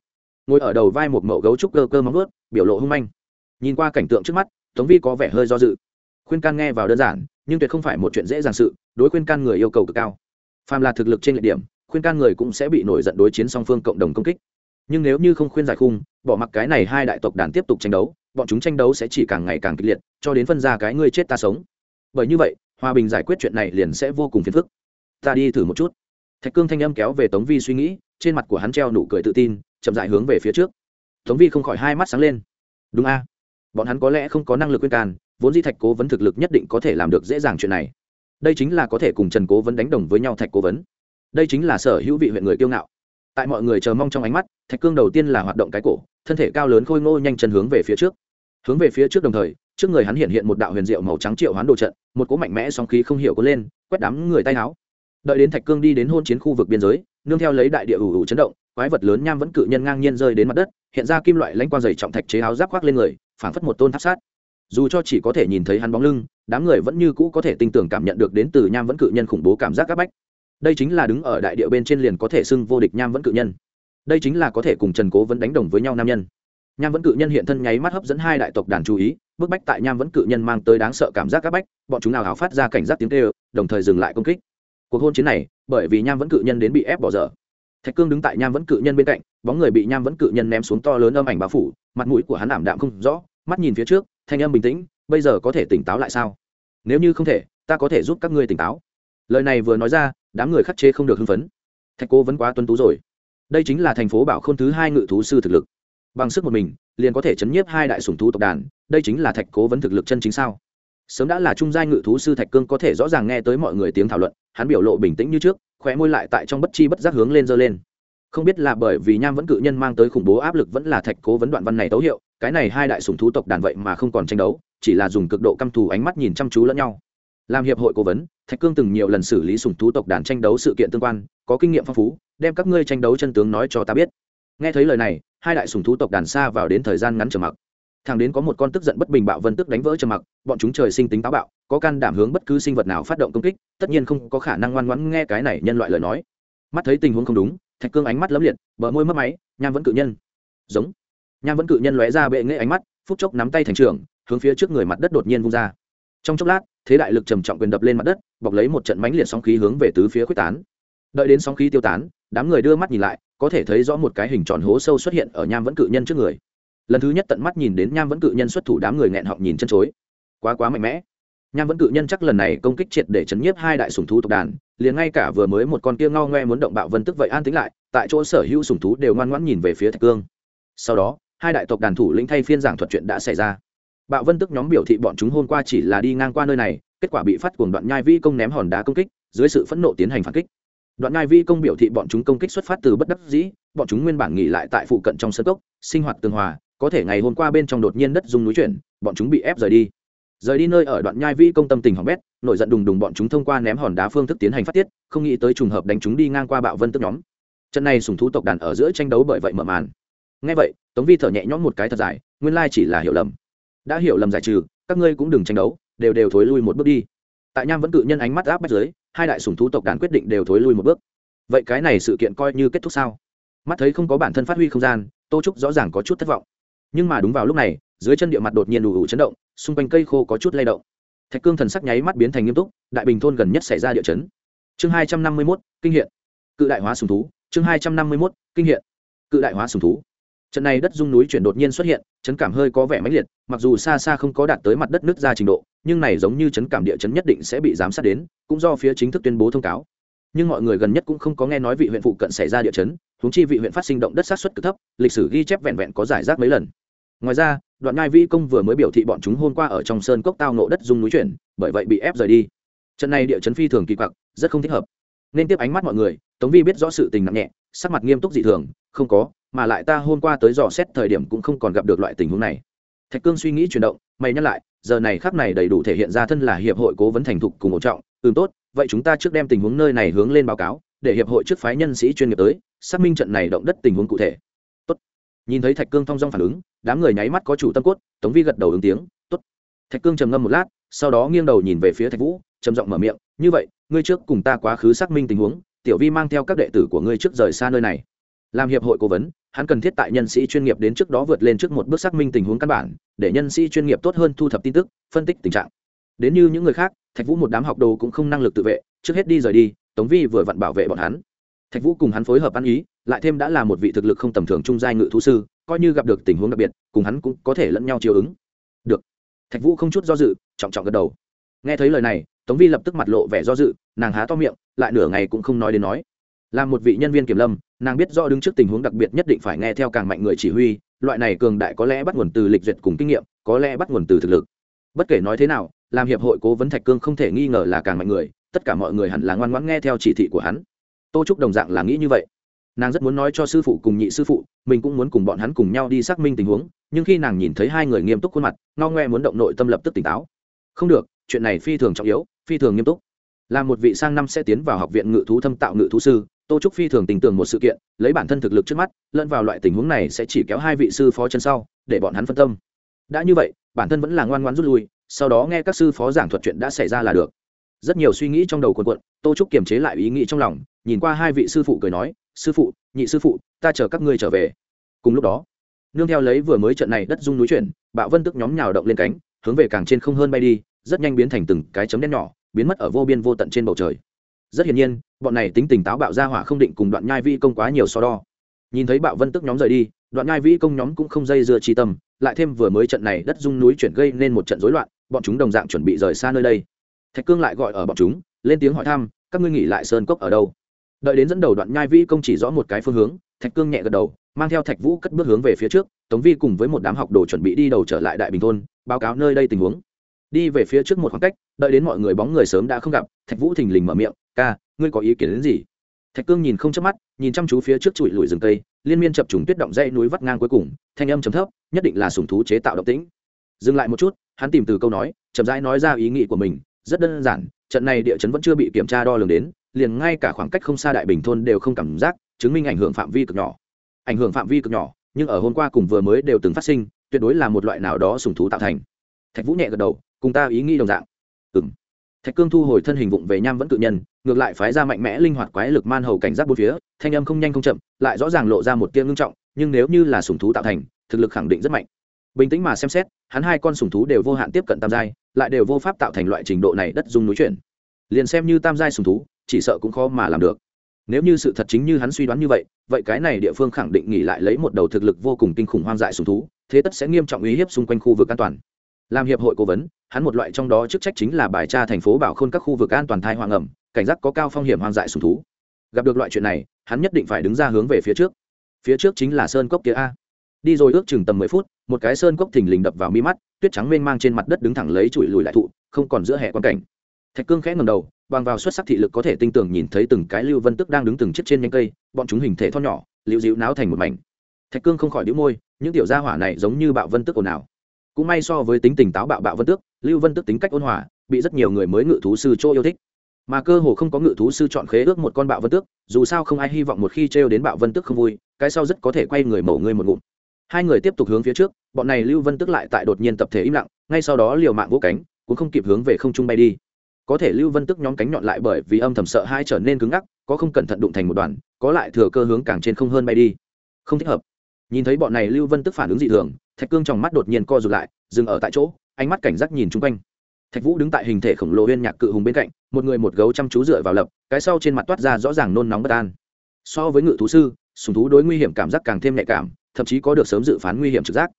Ngồi ở đầu vai một mẫu gấu trúc cơ cơ móng ướt biểu lộ hung manh. Nhìn qua cảnh tượng trước mắt, tống vi có vẻ hơi do dự. Khuyên can nghe vào đơn giản, nhưng tuyệt không phải một chuyện dễ dàng sự, đối khuyên can người yêu cầu cực cao. Phàm là thực lực trên lệ điểm, khuyên can người cũng sẽ bị nổi giận đối chiến song phương cộng đồng công kích. Nhưng nếu như không khuyên giải khung, bỏ mặc cái này hai đại tộc đàn tiếp tục tranh đấu, bọn chúng tranh đấu sẽ chỉ càng ngày càng kịch liệt, cho đến phân ra cái ngươi chết ta sống. Bởi như vậy, hòa bình giải quyết chuyện này liền sẽ vô cùng phiền phức. Ta đi thử một chút. Thạch cương thanh âm kéo về tống vi suy nghĩ, trên mặt của hắn treo nụ cười tự tin, chậm dại hướng về phía trước tống vi không khỏi hai mắt sáng lên. Đúng a. Bọn hắn có lẽ không có năng lực khuyên can, vốn di thạch cố vấn thực lực nhất định có thể làm được dễ dàng chuyện này. Đây chính là có thể cùng trần cố vấn đánh đồng với nhau, thạch cố vấn. Đây chính là sở hữu vị huyện người kiêu ngạo. Tại mọi người chờ mong trong ánh mắt, thạch cương đầu tiên là hoạt động cái cổ, thân thể cao lớn khôi ngô nhanh chân hướng về phía trước. Hướng về phía trước đồng thời, trước người hắn hiện hiện một đạo huyền diệu màu trắng triệu hoán đồ trận, một cỗ mạnh mẽ sóng khí không hiểu có lên, quét đám người tay áo. Đợi đến thạch cương đi đến hôn chiến khu vực biên giới, nương theo lấy đại địa ủ ủ chấn động quái vật lớn nham vẫn cự nhân ngang nhiên rơi đến mặt đất, hiện ra kim loại lãnh quang dày trọng thạch chế áo giáp khoác lên người, phảng phất một tôn tháp sát. Dù cho chỉ có thể nhìn thấy hắn bóng lưng, đám người vẫn như cũ có thể tin tưởng cảm nhận được đến từ nham vẫn cự nhân khủng bố cảm giác áp bách. Đây chính là đứng ở đại địa bên trên liền có thể xưng vô địch nham vẫn cự nhân. Đây chính là có thể cùng trần cố vẫn đánh đồng với nhau nam nhân. Nham vẫn cự nhân hiện thân nháy mắt hấp dẫn hai đại tộc đàn chú ý, bức bách tại nham vẫn cự nhân mang tới đáng sợ cảm giác áp bách, bọn chúng nào hào phát ra cảnh giác tiếng kêu, đồng thời dừng lại công kích. Cuộc hôn chiến này, bởi vì nham vẫn cự nhân đến bị ép bỏ dở thạch cương đứng tại nham vẫn cự nhân bên cạnh, bóng người bị nham vẫn cự nhân ném xuống to lớn âm ảnh bao phủ, mặt mũi của hắn ảm đạm không rõ, mắt nhìn phía trước, thanh âm bình tĩnh, bây giờ có thể tỉnh táo lại sao? Nếu như không thể, ta có thể giúp các ngươi tỉnh táo. Lời này vừa nói ra, đám người khắc chế không được hưng phấn. Thạch cô vẫn quá tuân tú rồi. Đây chính là thành phố bảo k h ô n thứ hai ngự thú sư thực lực. Bằng sức một mình, liền có thể chấn nhiếp hai đại sùng thú tộc đàn, đây chính là thạch cố vấn thực lực chân chính sao? Sớm đã là trung giai ngự thú sư thạch cương có thể rõ ràng nghe tới mọi người tiếng thảo luận, hắn biểu lộ bình tĩnh như trước khóe môi lại tại trong bất chi bất giác hướng lên dơ lên. Không biết là bởi vì nham vẫn cự nhân mang tới khủng bố áp lực vẫn là thạch cố vấn đoạn văn này tấu hiệu, cái này hai đại sùng thú tộc đàn vậy mà không còn tranh đấu, chỉ là dùng cực độ căm thù ánh mắt nhìn chăm chú lẫn nhau. Làm hiệp hội cố vấn, thạch cương từng nhiều lần xử lý sùng thú tộc đàn tranh đấu sự kiện tương quan, có kinh nghiệm phong phú, đem các ngươi tranh đấu chân tướng nói cho ta biết. Nghe thấy lời này, hai đại sùng thú tộc đàn xa vào đến thời gian ngắn trở mặc thằng đến có một con tức giận bất bình bạo vân tức đánh vỡ trầm mặc, bọn chúng trời sinh tính táo bạo, có can đảm hướng bất cứ sinh vật nào phát động công kích, tất nhiên không có khả năng ngoan ngoãn nghe cái này nhân loại lời nói. Mắt thấy tình huống không đúng, thạch cương ánh mắt lấm liệt, bờ môi mất máy, nham vẫn cự nhân. Giống. Nham vẫn cự nhân lóe ra bệ nghệ ánh mắt, phút chốc nắm tay thành trưởng, hướng phía trước người mặt đất đột nhiên vung ra. Trong chốc lát, thế đại lực trầm trọng quyền đập lên mặt đất, bọc lấy một trận mánh liệt sóng khí hướng về tứ phía quyết tán. Đợi đến sóng khí tiêu tán, đám người đưa mắt nhìn lại, có thể thấy rõ một cái hình tròn hố sâu xuất hiện ở nham vẫn cự nhân trước người lần thứ nhất tận mắt nhìn đến nham vẫn cự nhân xuất thủ đám người nghẹn họng nhìn chân chối. Quá quá mạnh mẽ. Nham vẫn cự nhân chắc lần này công kích triệt để chấn nhiếp hai đại sùng thú tộc đàn, liền ngay cả vừa mới một con kia ngao ngoe muốn động bạo vân tức vậy an tính lại, tại chỗ sở hữu sùng thú đều ngoan ngoãn nhìn về phía thạch cương. Sau đó, hai đại tộc đàn thủ lĩnh thay phiên giảng thuật chuyện đã xảy ra. Bạo vân tức nhóm biểu thị bọn chúng hôm qua chỉ là đi ngang qua nơi này, kết quả bị phát cuồng đoạn nhai vi công ném hòn đá công kích, dưới sự phẫn nộ tiến hành phản kích. Đoạn nhai vi công biểu thị bọn chúng công kích xuất phát từ bất đắc dĩ, bọn chúng nguyên bản nghỉ lại tại phụ cận trong sân cốc, sinh hoạt tường hòa có thể ngày hôm qua bên trong đột nhiên đất dung núi chuyển, bọn chúng bị ép rời đi. Rời đi nơi ở đoạn nhai vĩ công tâm tình hỏng bét, nổi giận đùng đùng bọn chúng thông qua ném hòn đá phương thức tiến hành phát tiết, không nghĩ tới trùng hợp đánh chúng đi ngang qua bạo vân tức nhóm. Trận này sùng thú tộc đàn ở giữa tranh đấu bởi vậy mở màn. Ngay vậy, tống vi thở nhẹ nhõm một cái thật dài, nguyên lai chỉ là hiểu lầm. Đã hiểu lầm giải trừ, các ngươi cũng đừng tranh đấu, đều đều thối lui một bước đi. Tại nham vẫn cự nhân ánh mắt áp bách dưới, hai đại sùng thú tộc đàn quyết định đều thối lui một bước. Vậy cái này sự kiện coi như kết thúc sao? Mắt thấy không có bản thân phát huy không gian, tô trúc rõ ràng có chút thất vọng nhưng mà đúng vào lúc này, dưới chân địa mặt đột nhiên đủ đủ chấn động, xung quanh cây khô có chút lay động. Thạch cương thần sắc nháy mắt biến thành nghiêm túc, đại bình thôn gần nhất xảy ra địa chấn. Chương hai trăm năm mươi mốt, kinh hiện. Cự đại hóa sùng thú, chương hai trăm năm mươi mốt, kinh hiện. Cự đại hóa sùng thú. Trận này đất dung núi chuyển đột nhiên xuất hiện, chấn cảm hơi có vẻ mãnh liệt, mặc dù xa xa không có đạt tới mặt đất nước ra trình độ, nhưng này giống như chấn cảm địa chấn nhất định sẽ bị giám sát đến, cũng do phía chính thức tuyên bố thông cáo nhưng mọi người gần nhất cũng không có nghe nói vị huyện phụ cận xảy ra địa chấn húng chi vị huyện phát sinh động đất sát xuất cực thấp, lịch sử ghi chép vẹn vẹn có giải rác mấy lần. Ngoài ra, đoạn ngai vi công vừa mới biểu thị bọn chúng hôm qua ở trong sơn cốc tao nộ đất dung núi chuyển, bởi vậy bị ép rời đi. Trận này địa chấn phi thường kỳ quặc, rất không thích hợp. Nên tiếp ánh mắt mọi người, tống vi biết rõ sự tình nặng nhẹ, sắc mặt nghiêm túc dị thường, không có, mà lại ta hôm qua tới dò xét thời điểm cũng không còn gặp được loại tình huống này. Thạch cương suy nghĩ chuyển động, mày nhắc lại, giờ này khắc này đầy đủ thể hiện ra thân là hiệp hội cố vấn thành thục cùng một trọng ừm, tốt, vậy chúng ta trước đem tình huống nơi này hướng lên báo cáo, để hiệp hội trước phái nhân sĩ chuyên nghiệp tới, xác minh trận này động đất tình huống cụ thể Tốt. nhìn thấy thạch cương thong dong phản ứng, đám người nháy mắt có chủ tâm cốt, tống vi gật đầu ứng tiếng, Tốt. thạch cương trầm ngâm một lát, sau đó nghiêng đầu nhìn về phía thạch vũ, trầm giọng mở miệng, như vậy, ngươi trước cùng ta quá khứ xác minh tình huống, tiểu vi mang theo các đệ tử của ngươi trước rời xa nơi này làm hiệp hội cố vấn, hắn cần thiết tại nhân sĩ chuyên nghiệp đến trước đó vượt lên trước một bước xác minh tình huống căn bản, để nhân sĩ chuyên nghiệp tốt hơn thu thập tin tức, phân tích tình trạng đến như những người khác thạch vũ một đám học đồ cũng không năng lực tự vệ, trước hết đi rời đi, tống vi vừa vặn bảo vệ bọn hắn. Thạch vũ cùng hắn phối hợp ăn ý, lại thêm đã là một vị thực lực không tầm thường trung giai ngự thú sư, coi như gặp được tình huống đặc biệt, cùng hắn cũng có thể lẫn nhau chiều ứng. Được. Thạch vũ không chút do dự, trọng trọng gật đầu. Nghe thấy lời này, tống vi lập tức mặt lộ vẻ do dự, nàng há to miệng, lại nửa ngày cũng không nói đến nói. Là một vị nhân viên kiểm lâm, nàng biết rõ đứng trước tình huống đặc biệt nhất định phải nghe theo càng mạnh người chỉ huy, loại này cường đại có lẽ bắt nguồn từ lịch duyệt cùng kinh nghiệm, có lẽ bắt nguồn từ thực lực. Bất kể nói thế nào làm hiệp hội cố vấn thạch cương không thể nghi ngờ là càng mạnh người, tất cả mọi người hẳn là ngoan ngoãn nghe theo chỉ thị của hắn. Tô trúc đồng dạng là nghĩ như vậy. Nàng rất muốn nói cho sư phụ cùng nhị sư phụ, mình cũng muốn cùng bọn hắn cùng nhau đi xác minh tình huống, nhưng khi nàng nhìn thấy hai người nghiêm túc khuôn mặt no ngoe muốn động nội tâm lập tức tỉnh táo. Không được, chuyện này phi thường trọng yếu, phi thường nghiêm túc. Là một vị sang năm sẽ tiến vào học viện ngự thú thâm tạo ngự thú sư, tô trúc phi thường tình tưởng một sự kiện, lấy bản thân thực lực trước mắt, lẫn vào loại tình huống này sẽ chỉ kéo hai vị sư phó chân sau, để bọn hắn phân tâm. Đã như vậy, bản thân vẫn là ngoan ngoan rút lui sau đó nghe các sư phó giảng thuật chuyện đã xảy ra là được. Rất nhiều suy nghĩ trong đầu quần quận tô trúc kiềm chế lại ý nghĩ trong lòng, nhìn qua hai vị sư phụ cười nói, sư phụ, nhị sư phụ, ta chờ các ngươi trở về. Cùng lúc đó, nương theo lấy vừa mới trận này đất rung núi chuyển, bạo vân tức nhóm nhào động lên cánh, hướng về càng trên không hơn bay đi, rất nhanh biến thành từng cái chấm đen nhỏ, biến mất ở vô biên vô tận trên bầu trời. Rất hiển nhiên, bọn này tính tình táo bạo ra hỏa không định cùng đoạn nhai vi công quá nhiều so đo. Nhìn thấy bạo vân tức nhóm rời đi, đoạn nhai vi công nhóm cũng không dây dưa trí tâm, lại thêm vừa mới trận này đất rung núi chuyển gây nên một trận rối loạn bọn chúng đồng dạng chuẩn bị rời xa nơi đây. Thạch cương lại gọi ở bọn chúng, lên tiếng hỏi thăm, các ngươi nghỉ lại sơn cốc ở đâu? Đợi đến dẫn đầu đoạn nhai vĩ công chỉ rõ một cái phương hướng, thạch cương nhẹ gật đầu, mang theo thạch vũ cất bước hướng về phía trước, tống vi cùng với một đám học đồ chuẩn bị đi đầu trở lại đại bình thôn, báo cáo nơi đây tình huống. Đi về phía trước một khoảng cách, đợi đến mọi người bóng người sớm đã không gặp, thạch vũ thình lình mở miệng, ca, ngươi có ý kiến đến gì? Thạch cương nhìn không chớp mắt, nhìn chăm chú phía trước trụi lùi rừng cây, liên miên chập trùng tuyết động dây núi vắt ngang cuối cùng, thanh âm chấm thấp, nhất định là sùng thú chế tạo động tĩnh dừng lại một chút, hắn tìm từ câu nói, chậm rãi nói ra ý nghĩ của mình, rất đơn giản, trận này địa chấn vẫn chưa bị kiểm tra đo lường đến, liền ngay cả khoảng cách không xa đại bình thôn đều không cảm giác, chứng minh ảnh hưởng phạm vi cực nhỏ. Ảnh hưởng phạm vi cực nhỏ, nhưng ở hôm qua cùng vừa mới đều từng phát sinh, tuyệt đối là một loại nào đó sùng thú tạo thành. Thạch vũ nhẹ gật đầu, cùng ta ý nghĩ đồng dạng. Ừ m thạch cương thu hồi thân hình vụng về nham vẫn cự nhân, ngược lại phái ra mạnh mẽ linh hoạt quái lực man hầu cảnh giác bốn phía, thanh âm không nhanh không chậm, lại rõ ràng lộ ra một tiên ngưng trọng, nhưng nếu như là sùng thú tạo thành, thực lực khẳng định rất mạnh bình tĩnh mà xem xét, hắn hai con sùng thú đều vô hạn tiếp cận tam giai, lại đều vô pháp tạo thành loại trình độ này đất dung núi chuyển. Liền xem như tam giai sùng thú, chỉ sợ cũng khó mà làm được. Nếu như sự thật chính như hắn suy đoán như vậy vậy cái này địa phương khẳng định nghỉ lại lấy một đầu thực lực vô cùng kinh khủng hoang dại sùng thú, thế tất sẽ nghiêm trọng uy hiếp xung quanh khu vực an toàn. Làm hiệp hội cố vấn, hắn một loại trong đó chức trách chính là bài tra thành phố bảo khôn các khu vực an toàn thai hoang ẩm, cảnh giác có cao phong hiểm hoang dại sùng thú. Gặp được loại chuyện này, hắn nhất định phải đứng ra hướng về phía trước. Phía trước chính là sơn cốc kia a đi rồi ước chừng tầm mười phút, một cái sơn cốc thình lình đập vào mi mắt, tuyết trắng mênh mang trên mặt đất đứng thẳng lấy chùi lùi lại thụ, không còn giữa hệ quan cảnh. Thạch cương khẽ ngầm đầu, bằng vào xuất sắc thị lực có thể tinh tường nhìn thấy từng cái lưu vân tức đang đứng từng chiếc trên nhánh cây, bọn chúng hình thể thon nhỏ, liễu dịu náo thành một mảnh. Thạch cương không khỏi đĩu môi, những tiểu gia hỏa này giống như bạo vân tức ồn ào. Cũng may so với tính tình táo bạo bạo vân tước lưu vân tức tính cách ôn hòa, bị rất nhiều người mới ngự thú sư chỗ yêu thích. Mà cơ hồ không có ngự thú sư chọn khế ước một con bạo vân tước dù sao không ai hy vọng một khi trêu đến bạo vân tước không vui, cái sau rất có thể quay người mổ ngươi một ngụm hai người tiếp tục hướng phía trước, bọn này lưu vân tức lại tại đột nhiên tập thể im lặng, ngay sau đó liều mạng vỗ cánh, cũng không kịp hướng về không trung bay đi. Có thể lưu vân tức nhóm cánh nhọn lại bởi vì âm thầm sợ hai trở nên cứng ngắc, có không cẩn thận đụng thành một đoàn, có lại thừa cơ hướng càng trên không hơn bay đi. Không thích hợp. Nhìn thấy bọn này lưu vân tức phản ứng dị thường, thạch cương trong mắt đột nhiên co rụt lại, dừng ở tại chỗ, ánh mắt cảnh giác nhìn chung quanh. Thạch vũ đứng tại hình thể khổng lồ huyên nhạc cự hùng bên cạnh, một người một gấu chăm chú dựa vào lập, cái sau trên mặt toát ra rõ ràng nôn nóng bất an. So với ngự thú sư, sùng thú đối nguy hiểm cảm giác càng thêm nhạy cảm thậm chí có được sớm dự phán nguy hiểm trực giác.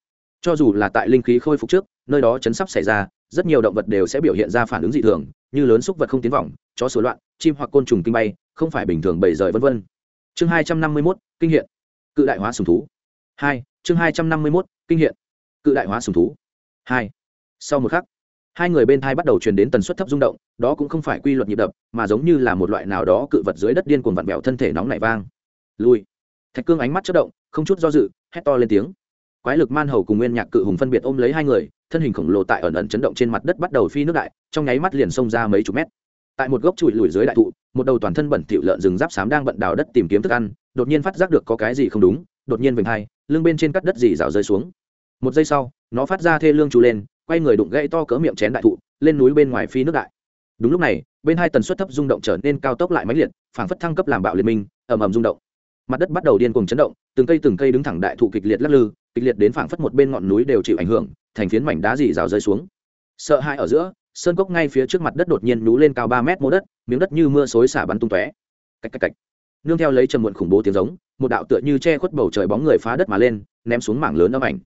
Cho dù là tại linh khí khôi phục trước, nơi đó chấn sắp xảy ra, rất nhiều động vật đều sẽ biểu hiện ra phản ứng dị thường, như lớn xúc vật không tiến vọng, chó sửa loạn, chim hoặc côn trùng kinh bay, không phải bình thường bầy rời vân vân. Chương hai trăm năm mươi mốt, kinh hiện. Cự đại hóa sùng thú. Hai, chương hai trăm năm mươi mốt, kinh hiện. Cự đại hóa sùng thú. Hai, sau một khắc, hai người bên thai bắt đầu truyền đến tần suất thấp rung động, đó cũng không phải quy luật nhịp đập, mà giống như là một loại nào đó cự vật dưới đất điên cuồng vặn vẹo thân thể nóng nảy vang. Lui. Thạch cương ánh mắt chất động không chút do dự, hét to lên tiếng. Quái lực man hầu cùng nguyên nhạc cự hùng phân biệt ôm lấy hai người, thân hình khổng lồ tại ẩn ẩn chấn động trên mặt đất bắt đầu phi nước đại, trong nháy mắt liền xông ra mấy chục mét. Tại một gốc chùi lùi dưới đại thụ, một đầu toàn thân bẩn thịu lợn rừng giáp xám đang bận đào đất tìm kiếm thức ăn, đột nhiên phát giác được có cái gì không đúng, đột nhiên vành hai, lưng bên trên cắt đất dì rào rơi xuống. Một giây sau, nó phát ra thê lương trù lên, quay người đụng gãy to cỡ miệng chén đại thụ, lên núi bên ngoài phi nước đại. Đúng lúc này, bên hai tần suất thấp rung động trở nên cao tốc lại máy liệt, phảng phất thăng cấp làm bạo liên minh, ầm ầm rung động mặt đất bắt đầu điên cuồng chấn động, từng cây từng cây đứng thẳng đại thụ kịch liệt lắc lư, kịch liệt đến phảng phất một bên ngọn núi đều chịu ảnh hưởng, thành phiến mảnh đá dì rào rơi xuống. Sợ hãi ở giữa, sơn cốc ngay phía trước mặt đất đột nhiên nú lên cao ba mét mô đất, miếng đất như mưa xối xả bắn tung tóe. Cách cách cách nương theo lấy trầm muộn khủng bố tiếng giống, một đạo tựa như che khuất bầu trời bóng người phá đất mà lên, ném xuống mảng lớn âm ảnh.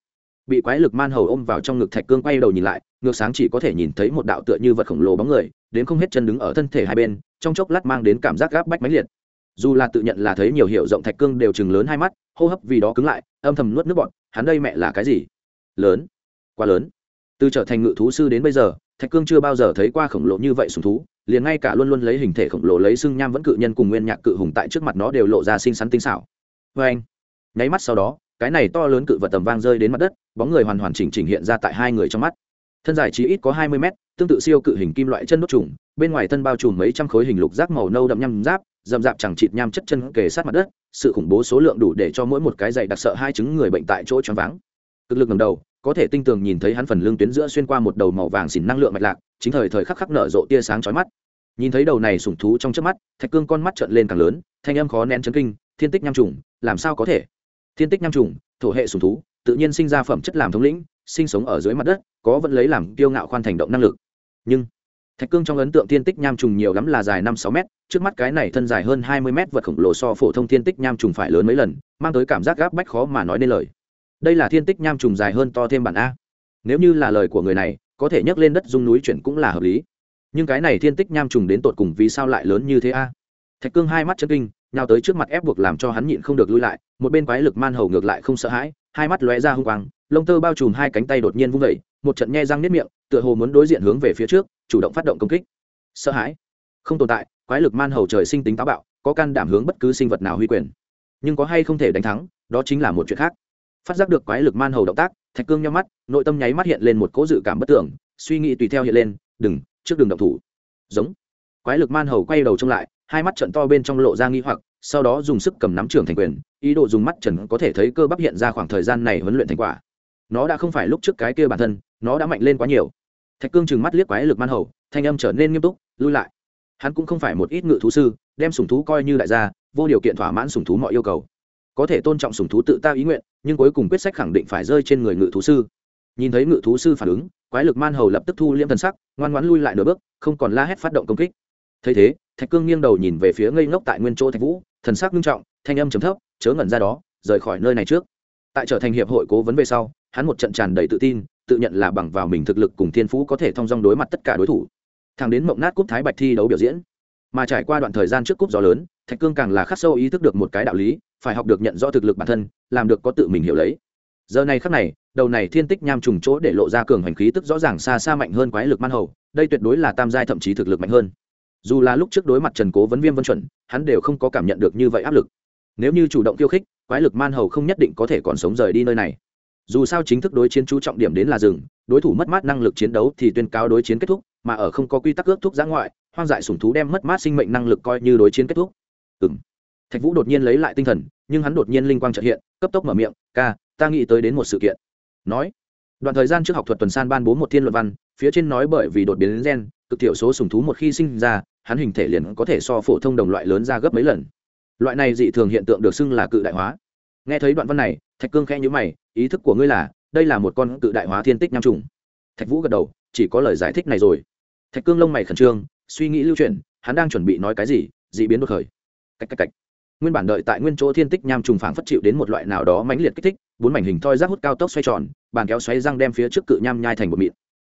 Bị quái lực man hầu ôm vào trong ngực thạch cương quay đầu nhìn lại, ngược sáng chỉ có thể nhìn thấy một đạo tựa như vật khổng lồ bóng người, đến không hết chân đứng ở thân thể hai bên, trong chốc lát mang đến cảm giác gáp bách mãnh liệt dù là tự nhận là thấy nhiều hiệu rộng thạch cương đều chừng lớn hai mắt, hô hấp vì đó cứng lại, âm thầm nuốt nước bọn hắn đây mẹ là cái gì? Lớn. Quá lớn. Từ trở thành ngự thú sư đến bây giờ, thạch cương chưa bao giờ thấy qua khổng lồ như vậy sùng thú, liền ngay cả luôn luôn lấy hình thể khổng lồ lấy xưng nham vẫn cự nhân cùng nguyên nhạc cự hùng tại trước mặt nó đều lộ ra xinh xắn tinh xảo. Vê anh, nháy mắt sau đó, cái này to lớn cự vật tầm vang rơi đến mặt đất, bóng người hoàn hoàn chỉnh chỉnh hiện ra tại hai người trong mắt. Thân dài chỉ ít có hai mươi mét, tương tự siêu cự hình kim loại chân đốt trùng, bên ngoài thân bao trùm mấy trăm khối hình lục rác màu nâu đậm nhăm giáp dầm dạp chẳng chịt nham chất chân kề sát mặt đất, sự khủng bố số lượng đủ để cho mỗi một cái dày đặc sợ hai chứng người bệnh tại chỗ choáng váng. Cực lực ngầm đầu, có thể tinh tường nhìn thấy hắn phần lưng tuyến giữa xuyên qua một đầu màu vàng xỉn năng lượng mạch lạc, chính thời thời khắc khắc nở rộ tia sáng chói mắt. Nhìn thấy đầu này sủng thú trong trước mắt, thạch cương con mắt trợn lên càng lớn, thanh âm khó nén chấn kinh, thiên tích nham trùng làm sao có thể? Thiên tích nham trùng thổ hệ sủng thú, tự nhiên sinh ra phẩm chất làm thống lĩnh, sinh sống ở dưới mặt đất, có vẫn lấy làm kiêu ngạo khoan thành động năng lực. Nhưng thạch cương trong ấn tượng thiên tích nham trùng nhiều lắm là dài năm sáu mét, trước mắt cái này thân dài hơn hai mươi mét vật khổng lồ so phổ thông thiên tích nham trùng phải lớn mấy lần, mang tới cảm giác gáp bách khó mà nói nên lời. Đây là thiên tích nham trùng dài hơn to thêm bản a. Nếu như là lời của người này, có thể nhấc lên đất dung núi chuyển cũng là hợp lý. Nhưng cái này thiên tích nham trùng đến tột cùng vì sao lại lớn như thế a? Thạch cương hai mắt chân kinh, nhào tới trước mặt ép buộc làm cho hắn nhịn không được lui lại, một bên quái lực man hầu ngược lại không sợ hãi, hai mắt lóe ra hung quang, lông tơ bao trùm hai cánh tay đột nhiên vung vẩy một trận nhe răng nếp miệng tựa hồ muốn đối diện hướng về phía trước, chủ động phát động công kích. Sợ hãi. Không tồn tại, quái lực man hầu trời sinh tính táo bạo, có can đảm hướng bất cứ sinh vật nào huy quyền. Nhưng có hay không thể đánh thắng, đó chính là một chuyện khác. Phát giác được quái lực man hầu động tác, thạch cương nhau mắt, nội tâm nháy mắt hiện lên một cố dự cảm bất tưởng, suy nghĩ tùy theo hiện lên, đừng, trước đường động thủ. Giống. Quái lực man hầu quay đầu trông lại, hai mắt trận to bên trong lộ ra nghi hoặc, sau đó dùng sức cầm nắm trường thành quyền, ý đồ dùng mắt trần có thể thấy cơ bắp hiện ra khoảng thời gian này huấn luyện thành quả. Nó đã không phải lúc trước cái kia bản thân, nó đã mạnh lên quá nhiều thạch cương chừng mắt liếc quái lực man hầu, thanh âm trở nên nghiêm túc, lui lại. Hắn cũng không phải một ít ngự thú sư, đem sùng thú coi như đại gia, vô điều kiện thỏa mãn sùng thú mọi yêu cầu. Có thể tôn trọng sùng thú tự ta ý nguyện, nhưng cuối cùng quyết sách khẳng định phải rơi trên người ngự thú sư. Nhìn thấy ngự thú sư phản ứng, quái lực man hầu lập tức thu liễm thần sắc, ngoan ngoãn lui lại nửa bước, không còn la hét phát động công kích. Thấy thế, thạch cương nghiêng đầu nhìn về phía ngây ngốc tại nguyên chỗ thạch vũ, thần sắc nghiêm trọng, thanh âm chấm thấp, chớ ngẩn ra đó, rời khỏi nơi này trước. Tại trở thành hiệp hội cố vấn về sau, hắn một trận tràn đầy tự tin tự nhận là bằng vào mình thực lực cùng thiên phú có thể thông dong đối mặt tất cả đối thủ. Thằng đến mộng nát cúp thái bạch thi đấu biểu diễn. Mà trải qua đoạn thời gian trước cúp gió lớn, thạch cương càng là khắc sâu ý thức được một cái đạo lý, phải học được nhận rõ thực lực bản thân, làm được có tự mình hiểu lấy. Giờ này khắc này, đầu này thiên tích nham trùng chỗ để lộ ra cường hành khí tức rõ ràng xa xa mạnh hơn quái lực man hầu, đây tuyệt đối là tam giai thậm chí thực lực mạnh hơn. Dù là lúc trước đối mặt trần cố vấn viêm vân chuẩn, hắn đều không có cảm nhận được như vậy áp lực. Nếu như chủ động khiêu khích, quái lực man hầu không nhất định có thể còn sống rời đi nơi này dù sao chính thức đối chiến chú trọng điểm đến là rừng, đối thủ mất mát năng lực chiến đấu thì tuyên cáo đối chiến kết thúc, mà ở không có quy tắc ước thúc giã ngoại, hoang dại sùng thú đem mất mát sinh mệnh năng lực coi như đối chiến kết thúc. Ừ m thạch vũ đột nhiên lấy lại tinh thần, nhưng hắn đột nhiên linh quang trợ hiện, cấp tốc mở miệng, ca, ta nghĩ tới đến một sự kiện. Nói, đoạn thời gian trước học thuật tuần san ban bố một thiên luận văn, phía trên nói bởi vì đột biến đến gen, cực thiểu số sùng thú một khi sinh ra, hắn hình thể liền có thể so phổ thông đồng loại lớn ra gấp mấy lần. Loại này dị thường hiện tượng được xưng là cự đại hóa nghe thấy đoạn văn này, thạch cương khẽ nhữ mày, ý thức của ngươi là, đây là một con cự đại hóa thiên tích nham trùng. Thạch vũ gật đầu, chỉ có lời giải thích này rồi. Thạch cương lông mày khẩn trương, suy nghĩ lưu chuyển, hắn đang chuẩn bị nói cái gì, dị biến đột khởi. Cách cách cách nguyên bản đợi tại nguyên chỗ thiên tích nham trùng phảng phất chịu đến một loại nào đó mãnh liệt kích thích, bốn mảnh hình thoi rác hút cao tốc xoay tròn, bàn kéo xoáy răng đem phía trước cự nham nhai thành một mịn.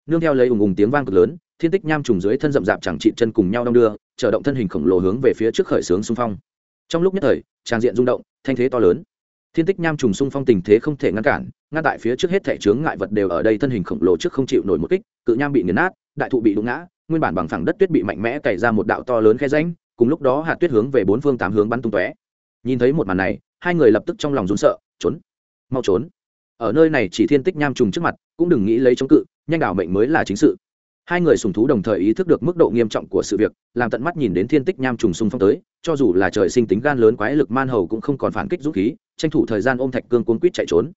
Nương theo lấy ùng ùng tiếng vang cực lớn, thiên tích nham trùng dưới thân rậm rạp chẳng trị chân cùng nhau đong đưa chở động thân hình khổng lồ hướng về phía trước khởi xướng xung phong. Trong lúc nhất thời trang diện rung động, thanh thế to lớn thiên tích nham trùng xung phong tình thế không thể ngăn cản, ngăn tại phía trước hết thể chướng ngại vật đều ở đây thân hình khổng lồ trước không chịu nổi một kích, cự nham bị nghiền nát, đại thụ bị đụng ngã, nguyên bản bằng phẳng đất tuyết bị mạnh mẽ cày ra một đạo to lớn khe ránh cùng lúc đó hạt tuyết hướng về bốn phương tám hướng bắn tung tóe. Nhìn thấy một màn này, hai người lập tức trong lòng rún sợ, trốn, mau trốn. Ở nơi này chỉ thiên tích nham trùng trước mặt, cũng đừng nghĩ lấy chống cự, nhanh đảo mệnh mới là chính sự. Hai người sùng thú đồng thời ý thức được mức độ nghiêm trọng của sự việc, làm tận mắt nhìn đến thiên tích nham trùng xung phong tới, cho dù là trời sinh tính gan lớn quái lực man hầu cũng không còn phản kích dũng khí tranh thủ thời gian ôm thạch cương cuốn quýt chạy trốn.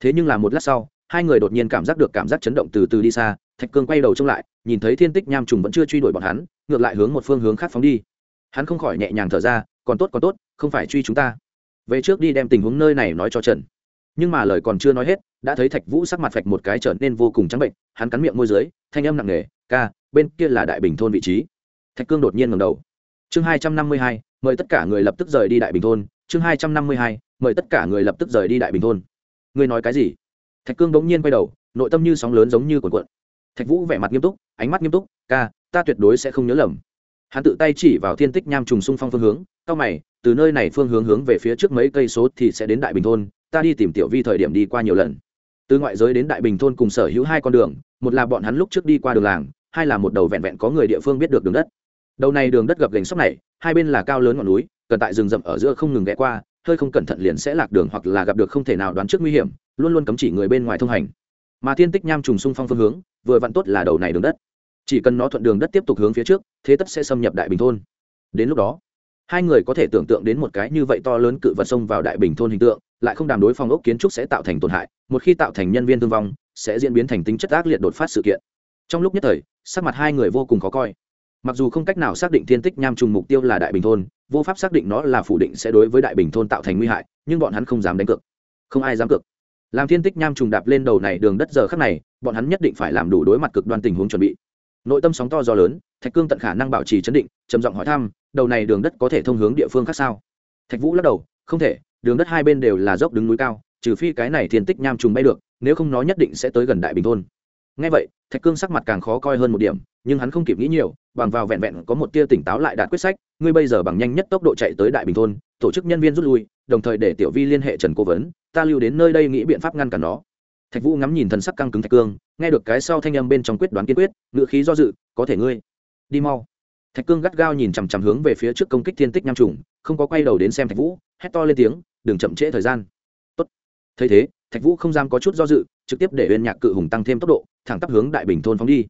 Thế nhưng là một lát sau, hai người đột nhiên cảm giác được cảm giác chấn động từ từ đi xa, thạch cương quay đầu trông lại, nhìn thấy thiên tích nham trùng vẫn chưa truy đuổi bọn hắn, ngược lại hướng một phương hướng khác phóng đi. Hắn không khỏi nhẹ nhàng thở ra, còn tốt còn tốt, không phải truy chúng ta. Về trước đi đem tình huống nơi này nói cho trần. Nhưng mà lời còn chưa nói hết, đã thấy thạch vũ sắc mặt phạch một cái trở nên vô cùng trắng bệnh, hắn cắn miệng môi dưới, thanh âm nặng nề, ca, bên kia là đại bình thôn vị trí. Thạch cương đột nhiên ngầm đầu. Chương hai trăm năm mươi hai, mời tất cả người lập tức rời đi đại bình thôn chương hai trăm năm mươi hai, mời tất cả người lập tức rời đi đại bình thôn. Ngươi nói cái gì? Thạch cương bỗng nhiên quay đầu, nội tâm như sóng lớn giống như cuộn cuộn. Thạch vũ vẻ mặt nghiêm túc, ánh mắt nghiêm túc, ca, ta tuyệt đối sẽ không nhớ lầm. Hắn tự tay chỉ vào thiên tích nham trùng xung phong phương hướng cao mày, từ nơi này phương hướng hướng về phía trước mấy cây số thì sẽ đến đại bình thôn, ta đi tìm tiểu vi thời điểm đi qua nhiều lần. Từ ngoại giới đến đại bình thôn cùng sở hữu hai con đường, một là bọn hắn lúc trước đi qua đường làng, hai là một đầu vẹn vẹn có người địa phương biết được đường đất. Đầu này đường đất gập gành sóc này, hai bên là cao lớn ngọn núi cần tại rừng rậm ở giữa không ngừng ghé qua, hơi không cẩn thận liền sẽ lạc đường hoặc là gặp được không thể nào đoán trước nguy hiểm, luôn luôn cấm chỉ người bên ngoài thông hành. Mà thiên tích nham trùng xung phong phương hướng, vừa vặn tốt là đầu này đường đất. Chỉ cần nó thuận đường đất tiếp tục hướng phía trước, thế tất sẽ xâm nhập đại bình thôn. Đến lúc đó, hai người có thể tưởng tượng đến một cái như vậy to lớn cự vật xông vào đại bình thôn hình tượng, lại không đàm đối phòng ốc kiến trúc sẽ tạo thành tổn hại, một khi tạo thành nhân viên thương vong, sẽ diễn biến thành tính chất ác liệt đột phát sự kiện. Trong lúc nhất thời, sắc mặt hai người vô cùng khó coi mặc dù không cách nào xác định thiên tích nham trùng mục tiêu là đại bình thôn, vô pháp xác định nó là phủ định sẽ đối với đại bình thôn tạo thành nguy hại, nhưng bọn hắn không dám đánh cược. Không ai dám cược. Làm thiên tích nham trùng đạp lên đầu này đường đất giờ khắc này, bọn hắn nhất định phải làm đủ đối mặt cực đoan tình huống chuẩn bị. Nội tâm sóng to gió lớn, thạch cương tận khả năng bảo trì chấn định, trầm giọng hỏi thăm, đầu này đường đất có thể thông hướng địa phương khác sao? Thạch vũ lắc đầu, không thể, đường đất hai bên đều là dốc đứng núi cao, trừ phi cái này thiên tích nham trùng bay được, nếu không nó nhất định sẽ tới gần đại bình thôn ngay vậy, thạch cương sắc mặt càng khó coi hơn một điểm, nhưng hắn không kịp nghĩ nhiều, bằng vào vẹn vẹn có một tia tỉnh táo lại đạt quyết sách, ngươi bây giờ bằng nhanh nhất tốc độ chạy tới đại bình thôn, tổ chức nhân viên rút lui, đồng thời để tiểu vi liên hệ trần cố vấn, ta lưu đến nơi đây nghĩ biện pháp ngăn cản nó. Thạch vũ ngắm nhìn thần sắc căng cứng thạch cương, nghe được cái sau thanh âm bên trong quyết đoán kiên quyết ngự khí do dự, có thể ngươi, đi mau. Thạch cương gắt gao nhìn chằm chằm hướng về phía trước công kích thiên tích nham trùng, không có quay đầu đến xem thạch vũ, hét to lên tiếng, đừng chậm trễ thời gian. Tốt. thấy thế, thạch vũ không dám có chút do dự, trực tiếp để uyên nhạc cự hùng tăng thêm tốc độ thẳng tắp hướng đại bình thôn phóng đi.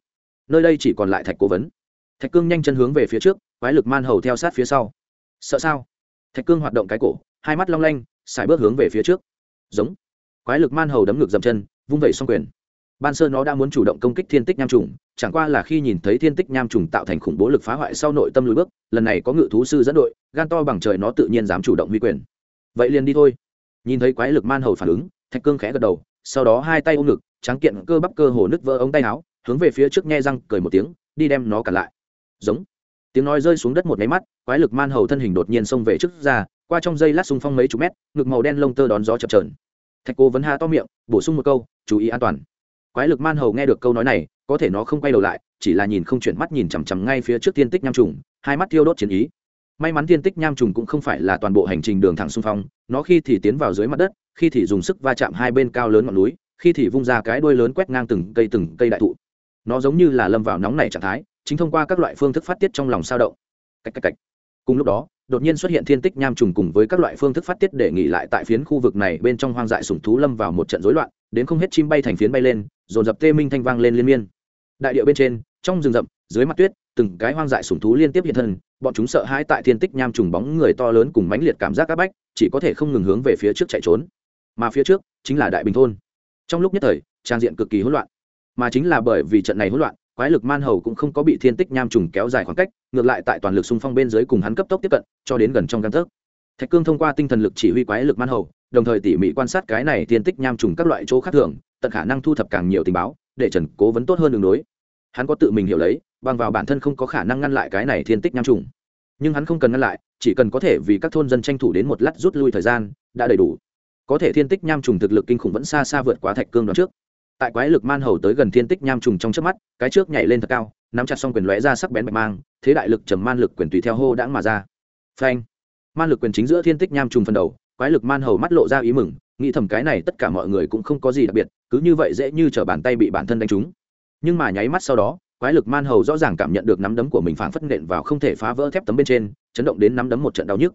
Nơi đây chỉ còn lại thạch cố vấn. Thạch cương nhanh chân hướng về phía trước, quái lực man hầu theo sát phía sau. Sợ sao? Thạch cương hoạt động cái cổ, hai mắt long lanh xài bước hướng về phía trước. Giống. Quái lực man hầu đấm ngược dầm chân, vung vẩy xong quyền. Ban sơ nó đã muốn chủ động công kích thiên tích nham trùng, chẳng qua là khi nhìn thấy thiên tích nham trùng tạo thành khủng bố lực phá hoại sau nội tâm lùi bước, lần này có ngự thú sư dẫn đội, gan to bằng trời nó tự nhiên dám chủ động huy quyền. Vậy liền đi thôi. Nhìn thấy quái lực man hầu phản ứng, thạch cương khẽ gật đầu sau đó hai tay ôm ngực, tráng kiện cơ bắp cơ hồ nứt vỡ ống tay áo, hướng về phía trước nghe răng, cười một tiếng, đi đem nó cản lại. Giống. Tiếng nói rơi xuống đất một máy mắt, quái lực man hầu thân hình đột nhiên xông về trước ra, qua trong dây lát xung phong mấy chục mét, ngực màu đen lông tơ đón gió chập trờn thạch cô vấn ha to miệng, bổ sung một câu, chú ý an toàn. Quái lực man hầu nghe được câu nói này, có thể nó không quay đầu lại, chỉ là nhìn không chuyển mắt nhìn chằm chằm ngay phía trước tiên tích nham trùng, hai mắt thiêu đốt chiến ý may mắn thiên tích nham trùng cũng không phải là toàn bộ hành trình đường thẳng xung phong, nó khi thì tiến vào dưới mặt đất, khi thì dùng sức va chạm hai bên cao lớn ngọn núi, khi thì vung ra cái đuôi lớn quét ngang từng cây từng cây đại thụ. Nó giống như là lâm vào nóng này trạng thái, chính thông qua các loại phương thức phát tiết trong lòng sao động. Cách cách cách. Cùng lúc đó, đột nhiên xuất hiện thiên tích nham trùng cùng với các loại phương thức phát tiết để nghỉ lại tại phiến khu vực này bên trong hoang dại sủng thú lâm vào một trận rối loạn, đến không hết chim bay thành phiến bay lên, dồn dập tê minh thanh vang lên liên miên. Đại điệu bên trên, trong rừng rậm dưới mặt tuyết, từng cái hoang dại sủng thú liên tiếp hiện thân, bọn chúng sợ hãi tại thiên tích nham trùng bóng người to lớn cùng mãnh liệt cảm giác áp bách, chỉ có thể không ngừng hướng về phía trước chạy trốn. Mà phía trước chính là đại bình thôn. Trong lúc nhất thời, trang diện cực kỳ hỗn loạn. Mà chính là bởi vì trận này hỗn loạn, quái lực man hầu cũng không có bị thiên tích nham trùng kéo dài khoảng cách, ngược lại tại toàn lực xung phong bên dưới cùng hắn cấp tốc tiếp cận, cho đến gần trong căn thớt thạch cương thông qua tinh thần lực chỉ huy quái lực man hầu, đồng thời tỉ mỉ quan sát cái này thiên tích nham trùng các loại chỗ khác thường, tận khả năng thu thập càng nhiều tình báo, để trần cố vấn tốt hơn đường đối. Hắn có tự mình hiểu lấy bằng vào bản thân không có khả năng ngăn lại cái này thiên tích nham trùng. Nhưng hắn không cần ngăn lại, chỉ cần có thể vì các thôn dân tranh thủ đến một lát rút lui thời gian, đã đầy đủ. Có thể thiên tích nham trùng thực lực kinh khủng vẫn xa xa vượt quá thạch cương đoạn trước. Tại quái lực man hầu tới gần thiên tích nham trùng trong trước mắt, cái trước nhảy lên thật cao, nắm chặt xong quyền lóe ra sắc bén bạch mang, thế đại lực trầm man lực quyền tùy theo hô đãng mà ra. Phanh! Man lực quyền chính giữa thiên tích nham trùng phần đầu, quái lực man hầu mắt lộ ra ý mừng, nghĩ thầm cái này tất cả mọi người cũng không có gì đặc biệt, cứ như vậy dễ như t bàn tay bị bản thân đánh trúng. Nhưng mà nháy mắt sau đó quái lực man hầu rõ ràng cảm nhận được nắm đấm của mình phảng phất nện vào không thể phá vỡ thép tấm bên trên, chấn động đến nắm đấm một trận đau nhức.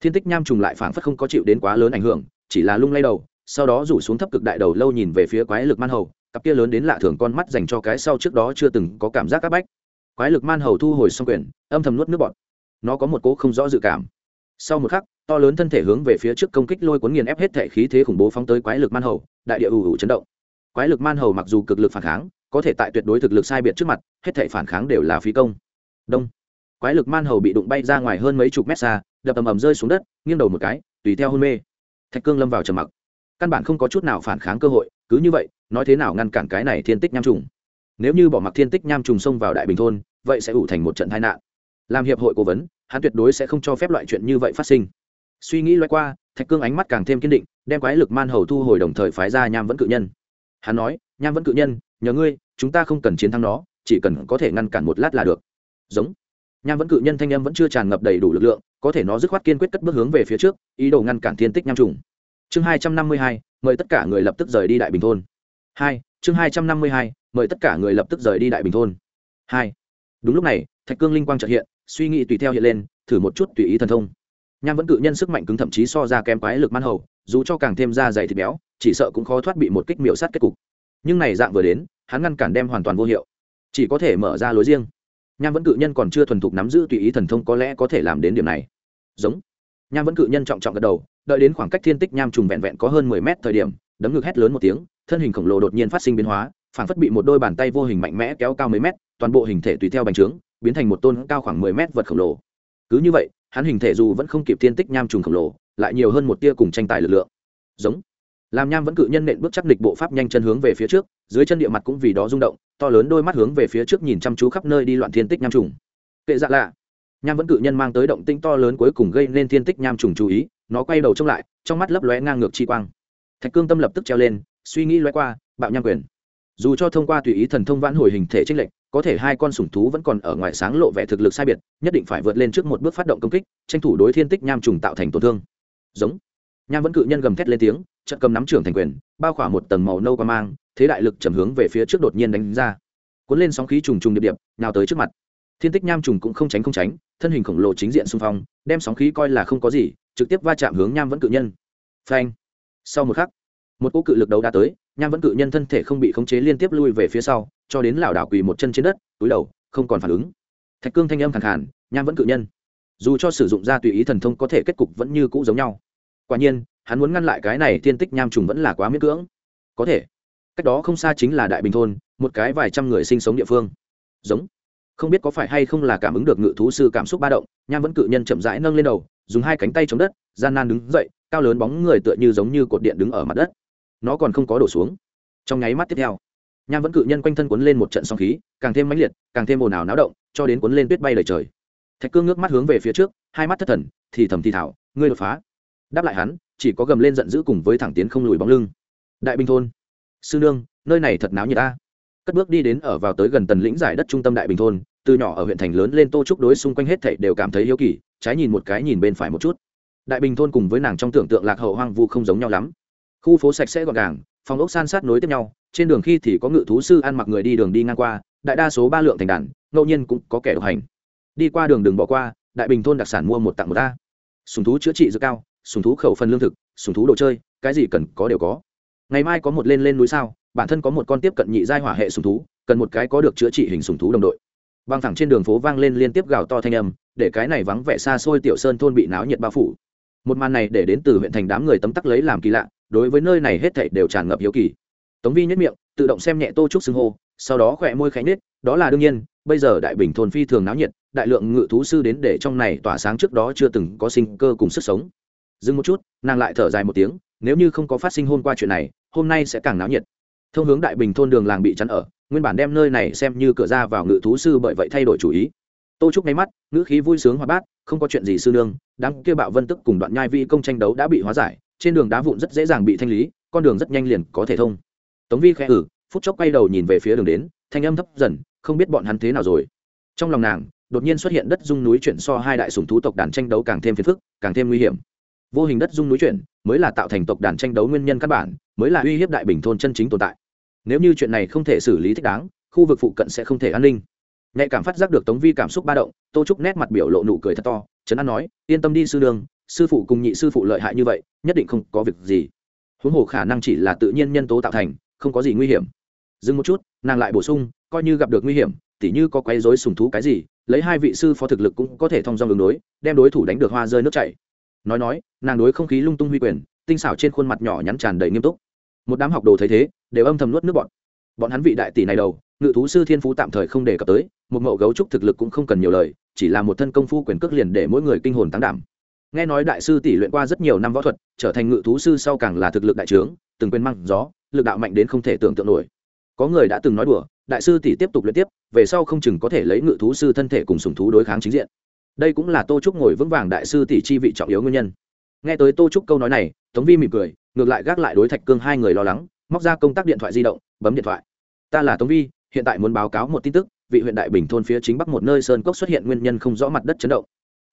Thiên tích nham trùng lại phảng phất không có chịu đến quá lớn ảnh hưởng, chỉ là lung lay đầu, sau đó rủ xuống thấp cực đại đầu lâu nhìn về phía quái lực man hầu, cặp kia lớn đến lạ thường con mắt dành cho cái sau trước đó chưa từng có cảm giác áp bách. Quái lực man hầu thu hồi xong quyền, âm thầm nuốt nước bọt. Nó có một cố không rõ dự cảm. Sau một khắc, to lớn thân thể hướng về phía trước công kích lôi cuốn nghiền ép hết thể khí thế khủng bố phóng tới quái lực man hầu, đại địa ủ ủ chấn động. Quái lực man hầu mặc dù cực lực phản kháng có thể tại tuyệt đối thực lực sai biệt trước mặt, hết thể phản kháng đều là phí công. Đông. Quái lực man hầu bị đụng bay ra ngoài hơn mấy chục mét xa, đập ầm ầm rơi xuống đất, nghiêng đầu một cái, tùy theo hôn mê. Thạch cương lâm vào trầm mặc. Căn bản không có chút nào phản kháng cơ hội, cứ như vậy, nói thế nào ngăn cản cái này thiên tích nham trùng? Nếu như bỏ mặc thiên tích nham trùng xông vào đại bình thôn, vậy sẽ ủ thành một trận tai nạn. Làm hiệp hội cố vấn, hắn tuyệt đối sẽ không cho phép loại chuyện như vậy phát sinh. Suy nghĩ loay qua, thạch cương ánh mắt càng thêm kiên định, đem quái lực man hầu thu hồi đồng thời phái ra nham vẫn cự nhân. Hắn nói, nham vẫn cự nhân, nhờ ngươi chúng ta không cần chiến thắng nó, chỉ cần có thể ngăn cản một lát là được. Giống. Nham vẫn cự nhân thanh em vẫn chưa tràn ngập đầy đủ lực lượng, có thể nó dứt khoát kiên quyết cất bước hướng về phía trước, ý đồ ngăn cản thiên tích nham trùng. Chương hai trăm năm mươi hai, mời tất cả người lập tức rời đi đại bình thôn. Hai, chương hai trăm năm mươi hai, mời tất cả người lập tức rời đi đại bình thôn. Hai. Đúng lúc này, thạch cương linh quang trợ hiện, suy nghĩ tùy theo hiện lên, thử một chút tùy ý thần thông. Nham vẫn cự nhân sức mạnh cứng thậm chí so ra kém quái lực man hầu, dù cho càng thêm da dày thịt béo, chỉ sợ cũng khó thoát bị một kích miệu sát kết cục. Nhưng này dạng vừa đến hắn ngăn cản đem hoàn toàn vô hiệu. Chỉ có thể mở ra lối riêng. Nham vẫn cự nhân còn chưa thuần thục nắm giữ tùy ý thần thông có lẽ có thể làm đến điểm này. Giống. Nham vẫn cự nhân trọng trọng gật đầu, đợi đến khoảng cách thiên tích nham trùng vẹn vẹn có hơn mười mét thời điểm, đấm ngực hét lớn một tiếng, thân hình khổng lồ đột nhiên phát sinh biến hóa, phảng phất bị một đôi bàn tay vô hình mạnh mẽ kéo cao mấy mét, toàn bộ hình thể tùy theo bành trướng, biến thành một tôn cao khoảng mười mét vật khổng lồ. Cứ như vậy, hắn hình thể dù vẫn không kịp thiên tích nham trùng khổng lồ, lại nhiều hơn một tia cùng tranh tài lực lượng. Giống làm nham vẫn cự nhân nện bước chắc địch bộ pháp nhanh chân hướng về phía trước, dưới chân địa mặt cũng vì đó rung động, to lớn đôi mắt hướng về phía trước nhìn chăm chú khắp nơi đi loạn thiên tích nham trùng. Kệ dạ lạ. Nham vẫn cự nhân mang tới động tinh to lớn cuối cùng gây nên thiên tích nham trùng chú ý, nó quay đầu trông lại, trong mắt lấp lóe ngang ngược chi quang. Thạch cương tâm lập tức treo lên, suy nghĩ lóe qua, bạo nham quyền. Dù cho thông qua tùy ý thần thông vãn hồi hình thể trích lệnh có thể hai con sủng thú vẫn còn ở ngoài sáng lộ vẻ thực lực sai biệt, nhất định phải vượt lên trước một bước phát động công kích, tranh thủ đối thiên tích nham trùng tạo thành tổn thương. Giống nham vẫn cự nhân gầm thét lên tiếng trận cầm nắm trưởng thành quyền bao khỏa một tầng màu nâu qua mang thế đại lực chầm hướng về phía trước đột nhiên đánh ra. Cuốn lên sóng khí trùng trùng điệp điệp nào tới trước mặt. Thiên tích nham trùng cũng không tránh không tránh thân hình khổng lồ chính diện xung phong đem sóng khí coi là không có gì trực tiếp va chạm hướng nham vẫn cự nhân. Phanh. Sau một khắc một cỗ cự lực đấu đã tới nham vẫn cự nhân thân thể không bị khống chế liên tiếp lui về phía sau cho đến lảo đảo quỳ một chân trên đất túi đầu không còn phản ứng. Thạch cương thanh âm khẳng hẳn, nham vẫn cự nhân. Dù cho sử dụng ra tùy ý thần thông có thể kết cục vẫn như cũ giống nhau quả nhiên, hắn muốn ngăn lại cái này thiên tích nham trùng vẫn là quá miễn cưỡng. Có thể. Cách đó không xa chính là đại bình thôn, một cái vài trăm người sinh sống địa phương. Giống. Không biết có phải hay không là cảm ứng được ngự thú sư cảm xúc ba động, nham vẫn cự nhân chậm rãi nâng lên đầu, dùng hai cánh tay chống đất, gian nan đứng dậy, cao lớn bóng người tựa như giống như cột điện đứng ở mặt đất. Nó còn không có đổ xuống. Trong nháy mắt tiếp theo, nham vẫn cự nhân quanh thân cuốn lên một trận sóng khí, càng thêm mãnh liệt, càng thêm ồn ào náo động, cho đến cuốn lên tuyết bay lời trời. Thạch cương ngước mắt hướng về phía trước, hai mắt thất thần, thì thầm thì thảo, ngươi đột phá đáp lại hắn, chỉ có gầm lên giận dữ cùng với thẳng tiến không lùi bóng lưng. Đại bình thôn, sư nương, nơi này thật náo nhiệt ta. Cất bước đi đến ở vào tới gần tần lĩnh giải đất trung tâm đại bình thôn, từ nhỏ ở huyện thành lớn lên tô trúc đối xung quanh hết thảy đều cảm thấy hiếu kỳ, trái nhìn một cái nhìn bên phải một chút. Đại bình thôn cùng với nàng trong tưởng tượng lạc hậu hoang vu không giống nhau lắm. Khu phố sạch sẽ gọn gàng, phòng ốc san sát nối tiếp nhau, trên đường khi thì có ngự thú sư ăn mặc người đi đường đi ngang qua, đại đa số ba lượng thành đàn, ngẫu nhiên cũng có kẻ độc hành. Đi qua đường đừng bỏ qua, đại bình thôn đặc sản mua một tặng một ta. Sùng thú chữa trị dược cao sùng thú khẩu phần lương thực, sùng thú đồ chơi, cái gì cần có đều có. Ngày mai có một lên lên núi sao, bản thân có một con tiếp cận nhị giai hỏa hệ sùng thú, cần một cái có được chữa trị hình sùng thú đồng đội. Băng thẳng trên đường phố vang lên liên tiếp gào to thanh âm, để cái này vắng vẻ xa xôi tiểu sơn thôn bị náo nhiệt bao phủ. Một màn này để đến từ huyện thành đám người tấm tắc lấy làm kỳ lạ, đối với nơi này hết thảy đều tràn ngập hiếu kỳ. Tống vi nhất miệng, tự động xem nhẹ tô trúc xưng hô, sau đó khỏe môi khánh nết đó là đương nhiên, bây giờ đại bình thôn phi thường náo nhiệt, đại lượng ngự thú sư đến để trong này tỏa sáng trước đó chưa từng có sinh cơ cùng sức sống dừng một chút, nàng lại thở dài một tiếng, nếu như không có phát sinh hôm qua chuyện này, hôm nay sẽ càng náo nhiệt. Thông hướng đại bình thôn đường làng bị chắn ở, nguyên bản đem nơi này xem như cửa ra vào ngự thú sư bởi vậy thay đổi chủ ý. Tô trúc nháy mắt, ngữ khí vui sướng hoa bát, không có chuyện gì sư nương, đám kia bạo vân tức cùng đoạn nhai vi công tranh đấu đã bị hóa giải, trên đường đá vụn rất dễ dàng bị thanh lý, con đường rất nhanh liền có thể thông. Tống vi khẽ ử phút chốc quay đầu nhìn về phía đường đến, thanh âm thấp dần, không biết bọn hắn thế nào rồi. Trong lòng nàng, đột nhiên xuất hiện đất dung núi chuyển so hai đại sùng thú tộc đàn tranh đấu càng thêm phiền phức, càng thêm nguy hiểm vô hình đất dung núi chuyển, mới là tạo thành tộc đàn tranh đấu nguyên nhân căn bản, mới là uy hiếp đại bình thôn chân chính tồn tại. Nếu như chuyện này không thể xử lý thích đáng, khu vực phụ cận sẽ không thể an ninh. Nhạy cảm phát giác được tống vi cảm xúc ba động, tô trúc nét mặt biểu lộ nụ cười thật to, trấn an nói, yên tâm đi sư đường sư phụ cùng nhị sư phụ lợi hại như vậy, nhất định không có việc gì. Huống hồ khả năng chỉ là tự nhiên nhân tố tạo thành, không có gì nguy hiểm. Dừng một chút, nàng lại bổ sung, coi như gặp được nguy hiểm, tỉ như có quấy rối sùng thú cái gì, lấy hai vị sư phó thực lực cũng có thể thông dong đường đối, đem đối thủ đánh được hoa rơi nước chảy nói nói, nàng đối không khí lung tung huy quyền, tinh xảo trên khuôn mặt nhỏ nhắn tràn đầy nghiêm túc. Một đám học đồ thấy thế, đều âm thầm nuốt nước bọn bọn hắn vị đại tỷ này đầu, ngự thú sư thiên phú tạm thời không đề cập tới, một mẫu gấu trúc thực lực cũng không cần nhiều lời, chỉ là một thân công phu quyền cước liền để mỗi người kinh hồn tăng đảm. Nghe nói đại sư tỷ luyện qua rất nhiều năm võ thuật, trở thành ngự thú sư sau càng là thực lực đại trướng, từng quên măng gió, lực đạo mạnh đến không thể tưởng tượng nổi. Có người đã từng nói đùa, đại sư tỷ tiếp tục luyện tiếp, về sau không chừng có thể lấy ngự thú sư thân thể cùng sùng thú đối kháng chính diện đây cũng là tô trúc ngồi vững vàng đại sư tỷ chi vị trọng yếu nguyên nhân. Nghe tới tô trúc câu nói này, tống vi mỉm cười, ngược lại gác lại đối thạch cương hai người lo lắng, móc ra công tác điện thoại di động, bấm điện thoại. Ta là tống vi, hiện tại muốn báo cáo một tin tức, vị huyện đại bình thôn phía chính bắc một nơi sơn cốc xuất hiện nguyên nhân không rõ mặt đất chấn động.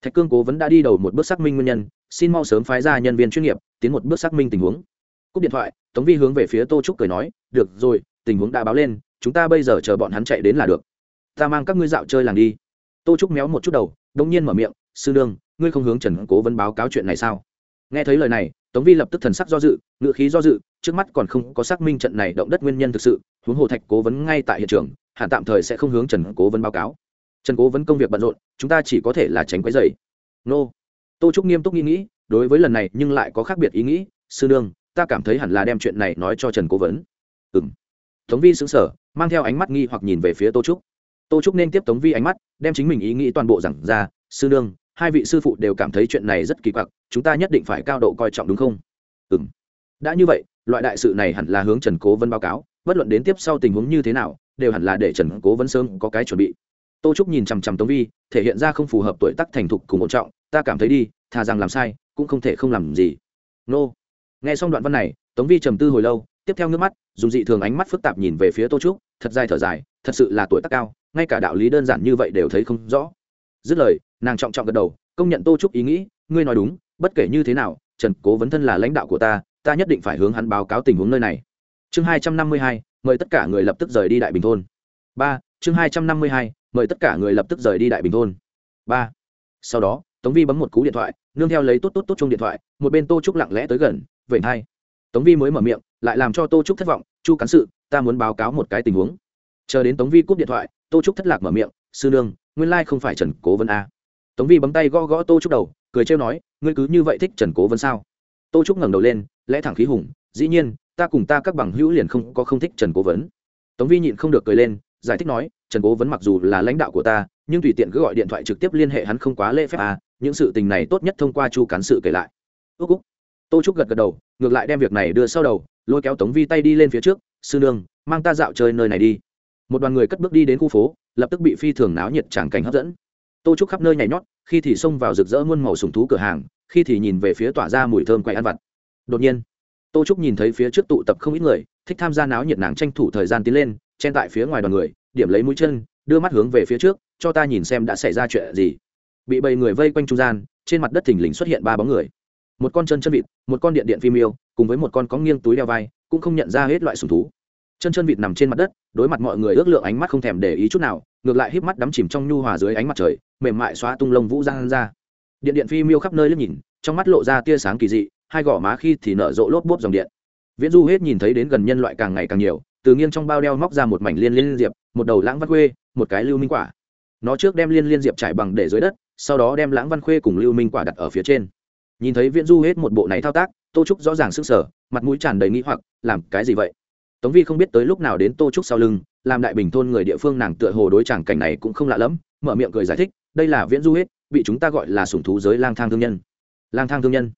Thạch cương cố vấn đã đi đầu một bước xác minh nguyên nhân, xin mau sớm phái ra nhân viên chuyên nghiệp, tiến một bước xác minh tình huống. Cúp điện thoại, tống vi hướng về phía tô trúc cười nói, được rồi, tình huống đã báo lên, chúng ta bây giờ chờ bọn hắn chạy đến là được. Ta mang các ngươi dạo chơi làng đi. Tô trúc méo một chút đầu đông nhiên mở miệng, sư nương, ngươi không hướng trần cố vấn báo cáo chuyện này sao? Nghe thấy lời này, tống vi lập tức thần sắc do dự ngựa khí do dự, trước mắt còn không có xác minh trận này động đất nguyên nhân thực sự, huống hồ thạch cố vấn ngay tại hiện trường hạn tạm thời sẽ không hướng trần cố vấn báo cáo. Trần cố vấn công việc bận rộn, chúng ta chỉ có thể là tránh quấy dày nô. Tô trúc nghiêm túc nghĩ nghĩ, đối với lần này nhưng lại có khác biệt ý nghĩ, sư nương, ta cảm thấy hẳn là đem chuyện này nói cho trần cố vấn ừ m tống vi xứng sở mang theo ánh mắt nghi hoặc nhìn về phía tô trúc tô trúc nên tiếp tống vi ánh mắt, đem chính mình ý nghĩ toàn bộ rằng ra. Sư nương, hai vị sư phụ đều cảm thấy chuyện này rất kỳ quặc, chúng ta nhất định phải cao độ coi trọng đúng không? Ừ m đã như vậy, loại đại sự này hẳn là hướng trần cố vân báo cáo, bất luận đến tiếp sau tình huống như thế nào, đều hẳn là để trần cố vân sớm có cái chuẩn bị. Tô trúc nhìn chằm chằm tống vi, thể hiện ra không phù hợp tuổi tác thành thục cùng một trọng, ta cảm thấy đi, thà rằng làm sai, cũng không thể không làm gì. Nô. Nghe xong đoạn văn này, tống vi trầm tư hồi lâu, tiếp theo nước mắt, dùng dị thường ánh mắt phức tạp nhìn về phía tô trúc, thật dài thở dài, thật sự là tuổi tác cao ngay cả đạo lý đơn giản như vậy đều thấy không rõ. Dứt lời, nàng trọng trọng gật đầu, công nhận tô trúc ý nghĩ, ngươi nói đúng, bất kể như thế nào, trần cố vấn thân là lãnh đạo của ta ta nhất định phải hướng hắn báo cáo tình huống nơi này. Chương hai trăm năm mươi hai, mời tất cả người lập tức rời đi đại bình thôn. Ba, chương hai trăm năm mươi hai, mời tất cả người lập tức rời đi đại bình thôn. Ba, sau đó, tống vi bấm một cú điện thoại, nương theo lấy tốt tốt tốt chung điện thoại, một bên tô trúc lặng lẽ tới gần vậy hai. Tống vi mới mở miệng, lại làm cho tô trúc thất vọng, chu cán sự, ta muốn báo cáo một cái tình huống chờ đến tống vi cúp điện thoại, tô trúc thất lạc mở miệng, sư nương, nguyên lai không phải trần cố vân a. Tống vi bấm tay gõ gõ tô trúc đầu, cười trêu nói, ngươi cứ như vậy thích trần cố vân sao? Tô trúc ngẩng đầu lên, lẽ thẳng khí hùng, dĩ nhiên, ta cùng ta các bằng hữu liền không có không thích trần cố vấn tống vi nhịn không được cười lên, giải thích nói, trần cố vấn mặc dù là lãnh đạo của ta, nhưng tùy tiện cứ gọi điện thoại trực tiếp liên hệ hắn không quá lễ phép à những sự tình này tốt nhất thông qua chu cán sự kể lại. Ước úc. Tô trúc gật gật đầu, ngược lại đem việc này đưa sau đầu, lôi kéo tống vi tay đi lên phía trước, sư nương, mang ta dạo chơi nơi này đi một đoàn người cất bước đi đến khu phố, lập tức bị phi thường náo nhiệt tràng cảnh hấp dẫn. Tô trúc khắp nơi nhảy nhót, khi thì xông vào rực rỡ muôn màu sùng thú cửa hàng, khi thì nhìn về phía tỏa ra mùi thơm quay ăn vặt. Đột nhiên, tô trúc nhìn thấy phía trước tụ tập không ít người, thích tham gia náo nhiệt nàng tranh thủ thời gian tiến lên, chen tại phía ngoài đoàn người, điểm lấy mũi chân, đưa mắt hướng về phía trước, cho ta nhìn xem đã xảy ra chuyện gì. Bị bầy người vây quanh trung gian, trên mặt đất thình lình xuất hiện ba bóng người. Một con chân chân vịt, một con điện điện phim yêu, cùng với một con có nghiêng túi đeo vai, cũng không nhận ra hết loại sùng thú chân chân vịt nằm trên mặt đất, đối mặt mọi người ước lượng ánh mắt không thèm để ý chút nào, ngược lại híp mắt đắm chìm trong nhu hòa dưới ánh mặt trời, mềm mại xóa tung lông vũ giang ra. Điện điện phi miêu khắp nơi liếc nhìn, trong mắt lộ ra tia sáng kỳ dị, hai gò má khi thì nở rộ lốp bốp dòng điện. Viễn du hết nhìn thấy đến gần nhân loại càng ngày càng nhiều, từ nghiêng trong bao đeo móc ra một mảnh liên liên diệp, một đầu lãng văn khuê, một cái lưu minh quả. Nó trước đem liên liên diệp trải bằng để dưới đất, sau đó đem lãng văn khuê cùng lưu minh quả đặt ở phía trên. Nhìn thấy viễn du hết một bộ này thao tác, tô trúc rõ ràng sức sở mặt mũi tràn đầy nghĩ hoặc, làm cái gì vậy? Tống vi không biết tới lúc nào đến tô trúc sau lưng, làm đại bình thôn người địa phương nàng tựa hồ đối tràng cảnh này cũng không lạ lẫm, mở miệng cười giải thích, đây là viễn du hết, bị chúng ta gọi là sủng thú giới lang thang thương nhân. Lang thang thương nhân.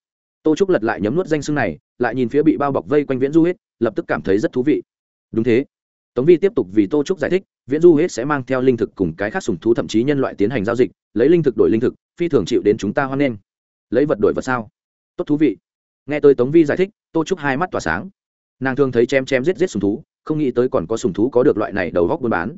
Tô trúc lật lại nhấm nuốt danh xưng này, lại nhìn phía bị bao bọc vây quanh viễn du hết, lập tức cảm thấy rất thú vị. Đúng thế. Tống vi tiếp tục vì tô trúc giải thích, viễn du hết sẽ mang theo linh thực cùng cái khác sủng thú thậm chí nhân loại tiến hành giao dịch, lấy linh thực đổi linh thực, phi thường chịu đến chúng ta hoan nghênh. Lấy vật đổi vật sao? Tốt thú vị. Nghe tôi tống vi giải thích, tô trúc hai mắt tỏa sáng nàng thường thấy chém chém giết giết sùng thú, không nghĩ tới còn có sùng thú có được loại này đầu góc buôn bán.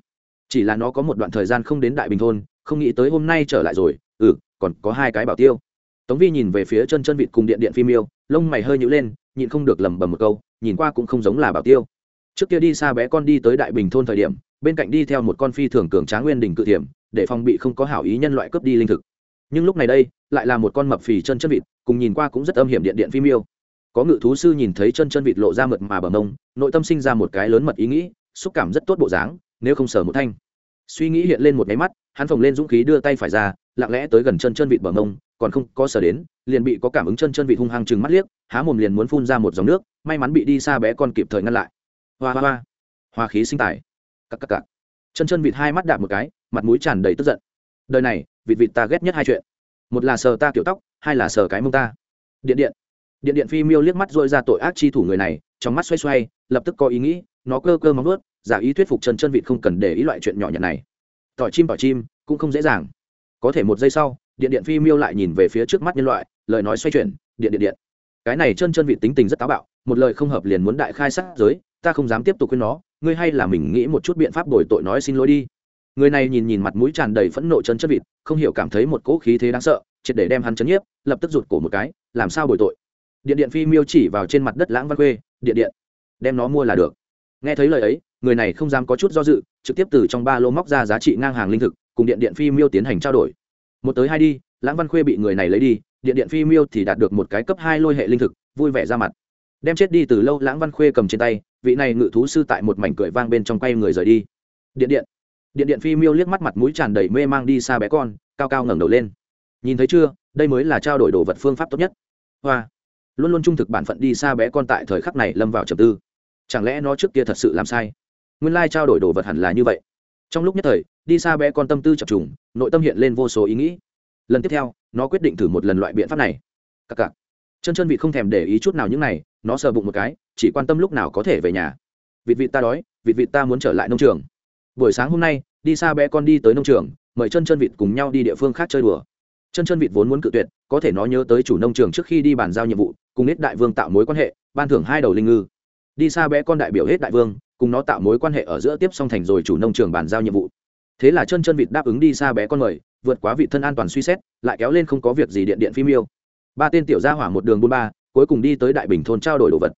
Chỉ là nó có một đoạn thời gian không đến đại bình thôn, không nghĩ tới hôm nay trở lại rồi ừ còn có hai cái bảo tiêu. Tống vi nhìn về phía chân chân vịt cùng điện điện phim yêu, lông mày hơi nhữ lên, nhịn không được lầm bầm một câu, nhìn qua cũng không giống là bảo tiêu. Trước kia đi xa bé con đi tới đại bình thôn thời điểm, bên cạnh đi theo một con phi thường cường tráng nguyên đình cự thiểm, để phòng bị không có hảo ý nhân loại cướp đi linh thực. Nhưng lúc này đây, lại là một con mập phì chân chân vịt, cùng nhìn qua cũng rất âm hiểm điện điện phim yêu có ngự thú sư nhìn thấy chân chân vịt lộ ra mượt mà bờ mông, nội tâm sinh ra một cái lớn mật ý nghĩ, xúc cảm rất tốt bộ dáng, nếu không sờ một thanh. Suy nghĩ hiện lên một máy mắt, hắn phồng lên dũng khí đưa tay phải ra, lặng lẽ tới gần chân chân vịt bờ mông, còn không có sờ đến, liền bị có cảm ứng chân chân vịt hung hăng chừng mắt liếc, há mồm liền muốn phun ra một dòng nước, may mắn bị đi xa bé con kịp thời ngăn lại. Hoa hoa hoa. Hoa khí sinh tài. Cắc cắc cắc chân chân vịt hai mắt đạp một cái, mặt mũi tràn đầy tức giận. Đời này, vịt vịt ta ghét nhất hai chuyện. Một là sờ ta kiểu tóc, hai là sờ cái mông ta. Điện điện điện điện phi miêu liếc mắt dội ra tội ác chi thủ người này, trong mắt xoay xoay, lập tức có ý nghĩ, nó cơ cơ móng ướt giả ý thuyết phục chân chân vịt không cần để ý loại chuyện nhỏ nhặt này. Tỏi chim tỏi chim, cũng không dễ dàng. Có thể một giây sau, điện điện phi miêu lại nhìn về phía trước mắt nhân loại, lời nói xoay chuyển, điện điện điện, cái này chân chân vịt tính tình rất táo bạo, một lời không hợp liền muốn đại khai sát giới, ta không dám tiếp tục khuyên nó, ngươi hay là mình nghĩ một chút biện pháp bồi tội nói xin lỗi đi. Người này nhìn nhìn mặt mũi tràn đầy phẫn nộ chân chân vịt, không hiểu cảm thấy một cỗ khí thế đáng sợ, triệt để đem hắn chấn nhiếp, lập tức rụt cổ một cái, làm sao bồi tội? Điện điện phi miêu chỉ vào trên mặt đất lãng văn khuê, điện điện, đem nó mua là được. Nghe thấy lời ấy, người này không dám có chút do dự, trực tiếp từ trong ba lô móc ra giá trị ngang hàng linh thực, cùng điện điện phi miêu tiến hành trao đổi. Một tới hai đi, lãng văn khuê bị người này lấy đi, điện điện phi miêu thì đạt được một cái cấp hai lôi hệ linh thực, vui vẻ ra mặt. Đem chết đi từ lâu, lãng văn khuê cầm trên tay, vị này ngự thú sư tại một mảnh cười vang bên trong quay người rời đi. Điện điện. Điện điện phi miêu liếc mắt mặt mũi tràn đầy mê mang đi xa bé con, cao cao ngẩng đầu lên. Nhìn thấy chưa, đây mới là trao đổi đồ vật phương pháp tốt nhất. Hoa luôn luôn trung thực bản phận đi xa bé con tại thời khắc này lâm vào trầm tư. Chẳng lẽ nó trước kia thật sự làm sai? Nguyên lai trao đổi đồ vật hẳn là như vậy. Trong lúc nhất thời, đi xa bé con tâm tư chập trùng, nội tâm hiện lên vô số ý nghĩ. Lần tiếp theo, nó quyết định thử một lần loại biện pháp này. Cặc cặc. Chân chân vị không thèm để ý chút nào những này, nó sờ bụng một cái, chỉ quan tâm lúc nào có thể về nhà. Vịt vịt ta đói, vịt vịt ta muốn trở lại nông trường. Buổi sáng hôm nay, đi xa bé con đi tới nông trường, mời chân chân vịt cùng nhau đi địa phương khác chơi đùa. Chân chân vịt vốn muốn cự tuyệt có thể nó nhớ tới chủ nông trường trước khi đi bàn giao nhiệm vụ, cùng hết đại vương tạo mối quan hệ, ban thưởng hai đầu linh ngư. Đi xa bé con đại biểu hết đại vương, cùng nó tạo mối quan hệ ở giữa tiếp song thành rồi chủ nông trường bàn giao nhiệm vụ. Thế là chân chân vịt đáp ứng đi xa bé con mời, vượt quá vị thân an toàn suy xét, lại kéo lên không có việc gì điện điện phim yêu. Ba tên tiểu gia hỏa một đường buôn ba, cuối cùng đi tới đại bình thôn trao đổi đồ vật.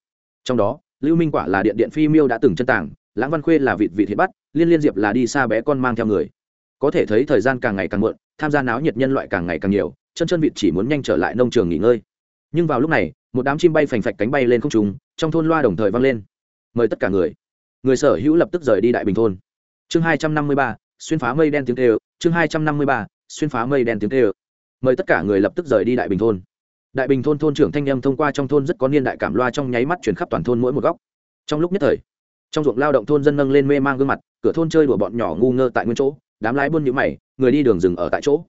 Trong đó, lưu minh quả là điện điện phi miêu đã từng chân tảng lãng văn khuê là vịt vịt hiện bắt, liên liên diệp là đi xa bé con mang theo người. Có thể thấy thời gian càng ngày càng muộn, tham gia náo nhiệt nhân loại càng ngày càng nhiều chân chân vịt chỉ muốn nhanh trở lại nông trường nghỉ ngơi. Nhưng vào lúc này, một đám chim bay phành phạch cánh bay lên không trùng trong thôn loa đồng thời vang lên. Mời tất cả người. Người sở hữu lập tức rời đi đại bình thôn. Chương hai trăm năm mươi ba, xuyên phá mây đen tiếng tê chương hai trăm năm mươi ba, xuyên phá mây đen tiếng tê mời tất cả người lập tức rời đi đại bình thôn. Đại bình thôn thôn trưởng thanh â thông qua trong thôn rất có niên đại cảm loa trong nháy mắt chuyển khắp toàn thôn mỗi một góc. Trong lúc nhất thời, trong ruộng lao động thôn dân nâng lên mê mang gương mặt, cửa thôn chơi đùa bọn nhỏ ngu ngơ tại nguyên chỗ, đám lái buôn nhũ mày, người đi đường dừng ở tại chỗ.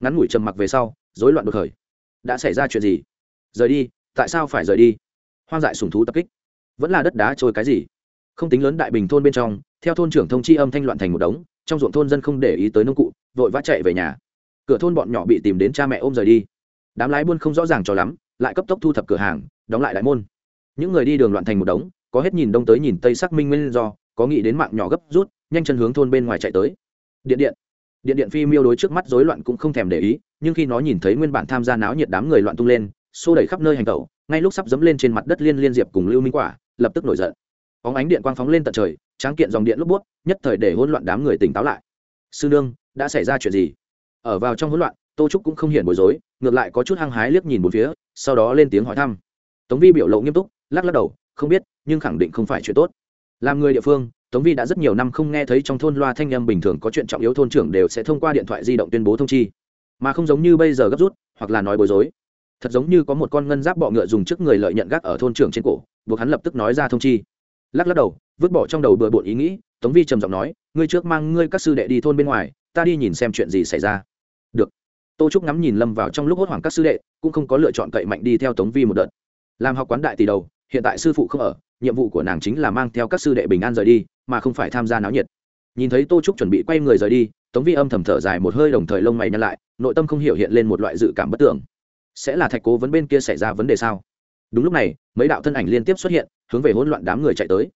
Ngắn ngủi trầm mặc về sau rối loạn đột khởi. Đã xảy ra chuyện gì? Rời đi, tại sao phải rời đi? Hoang dại sùng thú tập kích. Vẫn là đất đá trôi cái gì? Không tính lớn đại bình thôn bên trong, theo thôn trưởng thông chi âm thanh loạn thành một đống, trong ruộng thôn dân không để ý tới nông cụ, vội vã chạy về nhà. Cửa thôn bọn nhỏ bị tìm đến cha mẹ ôm rời đi. Đám lái buôn không rõ ràng cho lắm, lại cấp tốc thu thập cửa hàng, đóng lại đại môn. Những người đi đường loạn thành một đống, có hết nhìn đông tới nhìn tây xác minh nguyên do, có nghĩ đến mạng nhỏ gấp rút, nhanh chân hướng thôn bên ngoài chạy tới. Điện điện điện điện phi miêu đối trước mắt rối loạn cũng không thèm để ý, nhưng khi nó nhìn thấy nguyên bản tham gia náo nhiệt đám người loạn tung lên, xô đẩy khắp nơi hành tẩu, ngay lúc sắp dẫm lên trên mặt đất liên liên diệp cùng lưu minh quả, lập tức nổi giận. Phóng ánh điện quang phóng lên tận trời, tráng kiện dòng điện lúc bút nhất thời để hỗn loạn đám người tỉnh táo lại. Sư nương, đã xảy ra chuyện gì? Ở vào trong hỗn loạn, tô trúc cũng không hiển bối rối, ngược lại có chút hăng hái liếc nhìn một phía, sau đó lên tiếng hỏi thăm. Tống vi biểu lộ nghiêm túc, lắc lắc đầu, không biết, nhưng khẳng định không phải chuyện tốt. Làm người địa phương tống vi đã rất nhiều năm không nghe thấy trong thôn loa thanh âm bình thường có chuyện trọng yếu thôn trưởng đều sẽ thông qua điện thoại di động tuyên bố thông chi. Mà không giống như bây giờ gấp rút, hoặc là nói bối rối. Thật giống như có một con ngân giáp bọ ngựa dùng trước người lợi nhận gác ở thôn trưởng trên cổ, buộc hắn lập tức nói ra thông chi. Lắc lắc đầu, vứt bỏ trong đầu bừa bộn ý nghĩ, tống vi trầm giọng nói, ngươi trước mang ngươi các sư đệ đi thôn bên ngoài, ta đi nhìn xem chuyện gì xảy ra. Được. Tô trúc ngắm nhìn lâm vào trong lúc hốt hoảng các sư đệ, cũng không có lựa chọn cậy mạnh đi theo tống vi một đợt. Làm học quán đại tỷ đầu hiện tại sư phụ không ở, nhiệm vụ của nàng chính là mang theo các sư đệ bình an rời đi, mà không phải tham gia náo nhiệt. Nhìn thấy tô trúc chuẩn bị quay người rời đi, tống vi âm thầm thở dài một hơi đồng thời lông mày nhăn lại, nội tâm không hiểu hiện lên một loại dự cảm bất tưởng. Sẽ là thạch cố vấn bên kia xảy ra vấn đề sao? Đúng lúc này, mấy đạo thân ảnh liên tiếp xuất hiện, hướng về hỗn loạn đám người chạy tới.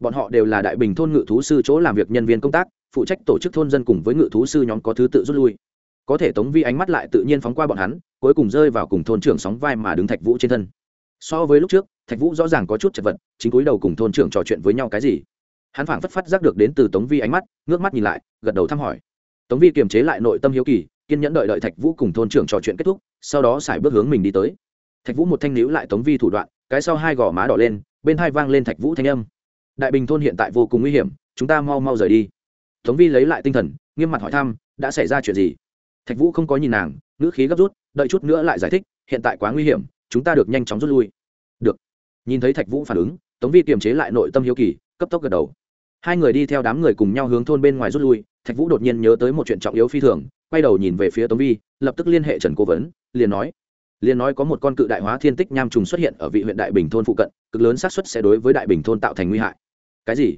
Bọn họ đều là đại bình thôn ngự thú sư chỗ làm việc nhân viên công tác, phụ trách tổ chức thôn dân cùng với ngự thú sư nhóm có thứ tự rút lui. Có thể tống vi ánh mắt lại tự nhiên phóng qua bọn hắn, cuối cùng rơi vào cùng thôn trưởng sóng vai mà đứng thạch vũ trên thân. So với lúc trước thạch vũ rõ ràng có chút chật vật, chính cúi đầu cùng thôn trưởng trò chuyện với nhau cái gì? Hắn phảng phất phát giác được đến từ tống vi ánh mắt, ngước mắt nhìn lại, gật đầu thăm hỏi. Tống vi kiềm chế lại nội tâm hiếu kỳ, kiên nhẫn đợi đợi thạch vũ cùng thôn trưởng trò chuyện kết thúc, sau đó xài bước hướng mình đi tới. Thạch vũ một thanh níu lại tống vi thủ đoạn, cái sau hai gò má đỏ lên, bên hai vang lên thạch vũ thanh âm. Đại bình thôn hiện tại vô cùng nguy hiểm, chúng ta mau mau rời đi. Tống vi lấy lại tinh thần, nghiêm mặt hỏi thăm, đã xảy ra chuyện gì? Thạch vũ không có nhìn nàng, ngữ khí gấp rút, đợi chút nữa lại giải thích, hiện tại quá nguy hiểm, chúng ta được nhanh chóng rút lui. Được nhìn thấy thạch vũ phản ứng, tống vi kiềm chế lại nội tâm hiếu kỳ, cấp tốc gật đầu. Hai người đi theo đám người cùng nhau hướng thôn bên ngoài rút lui, thạch vũ đột nhiên nhớ tới một chuyện trọng yếu phi thường, quay đầu nhìn về phía tống vi, lập tức liên hệ trần cố vấn, liền nói. Liền nói có một con cự đại hóa thiên tích nham trùng xuất hiện ở vị huyện đại bình thôn phụ cận, cực lớn xác suất sẽ đối với đại bình thôn tạo thành nguy hại. Cái gì?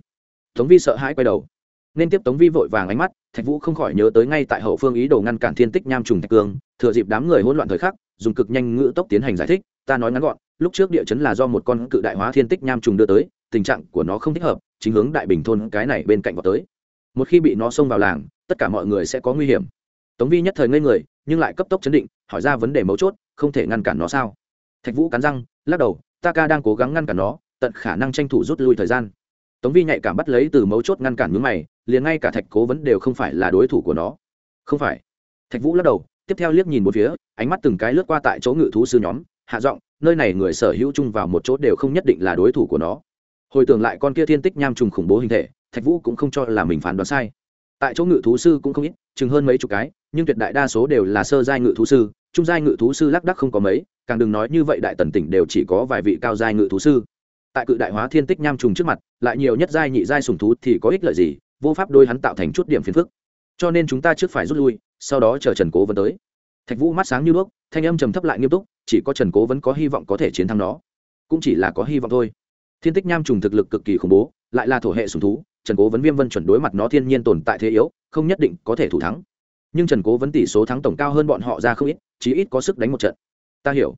Tống vi sợ hãi quay đầu. Nên tiếp tống vi vội vàng ánh mắt, thạch vũ không khỏi nhớ tới ngay tại hậu phương ý đồ ngăn cản thiên tích nham trùng thạch cương, thừa dịp đám người hỗn loạn thời khắc, dùng cực nhanh ngữ tốc tiến hành giải thích, ta nói ngắn gọn lúc trước địa chấn là do một con cự đại hóa thiên tích nham trùng đưa tới, tình trạng của nó không thích hợp, chính hướng đại bình thôn cái này bên cạnh vào tới. Một khi bị nó xông vào làng, tất cả mọi người sẽ có nguy hiểm. Tống vi nhất thời ngây người, nhưng lại cấp tốc chấn định, hỏi ra vấn đề mấu chốt, không thể ngăn cản nó sao? Thạch vũ cắn răng, lắc đầu, ta ca đang cố gắng ngăn cản nó, tận khả năng tranh thủ rút lui thời gian. Tống vi nhạy cảm bắt lấy từ mấu chốt ngăn cản mướn mày, liền ngay cả thạch cố vấn đều không phải là đối thủ của nó. Không phải. Thạch vũ lắc đầu, tiếp theo liếc nhìn một phía, ánh mắt từng cái lướt qua tại chỗ ngự thú sư nhóm, hạ giọng nơi này người sở hữu chung vào một chỗ đều không nhất định là đối thủ của nó. Hồi tưởng lại con kia thiên tích nham trùng khủng bố hình thể, thạch vũ cũng không cho là mình phán đoán sai. Tại chỗ ngự thú sư cũng không ít, chừng hơn mấy chục cái, nhưng tuyệt đại đa số đều là sơ giai ngự thú sư, trung giai ngự thú sư lác đắc không có mấy, càng đừng nói như vậy đại tần tỉnh đều chỉ có vài vị cao giai ngự thú sư. Tại cự đại hóa thiên tích nham trùng trước mặt, lại nhiều nhất giai nhị giai sùng thú thì có ích lợi gì, vô pháp đôi hắn tạo thành chút điểm phiền phức. Cho nên chúng ta trước phải rút lui, sau đó chờ trần cố vấn tới. Thạch vũ mắt sáng như đuốc, thanh âm trầm thấp lại nghiêm túc chỉ có trần cố vẫn có hy vọng có thể chiến thắng nó. Cũng chỉ là có hy vọng thôi. Thiên tích nham trùng thực lực cực kỳ khủng bố, lại là thổ hệ sùng thú, trần cố vấn viêm vân chuẩn đối mặt nó thiên nhiên tồn tại thế yếu, không nhất định có thể thủ thắng. Nhưng trần cố vấn tỷ số thắng tổng cao hơn bọn họ ra không ít, chí ít có sức đánh một trận. Ta hiểu.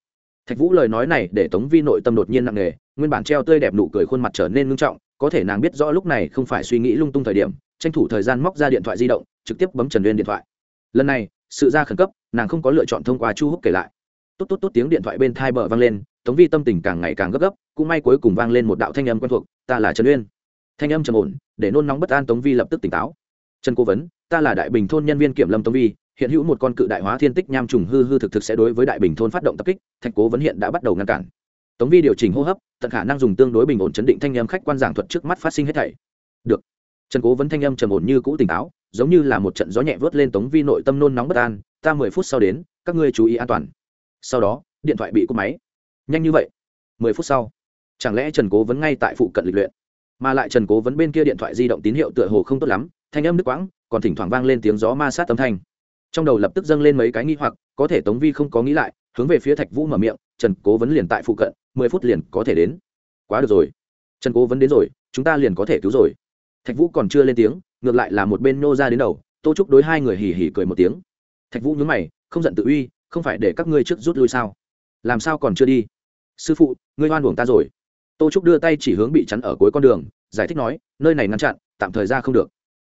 Thạch vũ lời nói này để tống vi nội tâm đột nhiên nặng nề, nguyên bản treo tươi đẹp nụ cười khuôn mặt trở nên ngưng trọng, có thể nàng biết rõ lúc này không phải suy nghĩ lung tung thời điểm, tranh thủ thời gian móc ra điện thoại di động, trực tiếp bấm trần uyên điện thoại. Lần này, sự ra khẩn cấp, nàng không có lựa chọn thông qua chu húc kể lại tốt tốt tốt tiếng điện thoại bên thai bờ vang lên, tống vi tâm tình càng ngày càng gấp gấp, cũng may cuối cùng vang lên một đạo thanh âm quen thuộc, ta là trần uyên. Thanh âm trầm ổn, để nôn nóng bất an tống vi lập tức tỉnh táo. Trần cố vấn, ta là đại bình thôn nhân viên kiểm lâm tống vi, hiện hữu một con cự đại hóa thiên tích nham trùng hư hư thực thực sẽ đối với đại bình thôn phát động tập kích, thạch cố vấn hiện đã bắt đầu ngăn cản. Tống vi điều chỉnh hô hấp, tận khả năng dùng tương đối bình ổn chấn định thanh âm khách quan giảng thuật trước mắt phát sinh hết thảy. Được. Trần cố vấn thanh âm trầm ổn như cũ tỉnh táo, giống như là một trận gió nhẹ vớt lên tống vi nội tâm nôn nóng bất an, ta mười phút sau đến, các ngươi chú ý an toàn sau đó, điện thoại bị cúp máy. Nhanh như vậy? Mười phút sau, chẳng lẽ trần cố vấn ngay tại phụ cận lịch luyện? Mà lại trần cố vấn bên kia điện thoại di động tín hiệu tựa hồ không tốt lắm, thanh âm nước quãng, còn thỉnh thoảng vang lên tiếng gió ma sát âm thanh. Trong đầu lập tức dâng lên mấy cái nghi hoặc, có thể tống vi không có nghĩ lại, hướng về phía thạch vũ mở miệng, trần cố vấn liền tại phụ cận, mười phút liền có thể đến. Quá được rồi. Trần cố vấn đến rồi, chúng ta liền có thể cứu rồi. Thạch vũ còn chưa lên tiếng, ngược lại là một bên nô ra đến đầu, tô trúc đối hai người hì hì cười một tiếng. Thạch vũ nhớ mày, không giận tự uy không phải để các ngươi trước rút lui sao? Làm sao còn chưa đi? Sư phụ, ngươi oan uổng ta rồi. Tô trúc đưa tay chỉ hướng bị chắn ở cuối con đường, giải thích nói, nơi này ngăn chặn, tạm thời ra không được.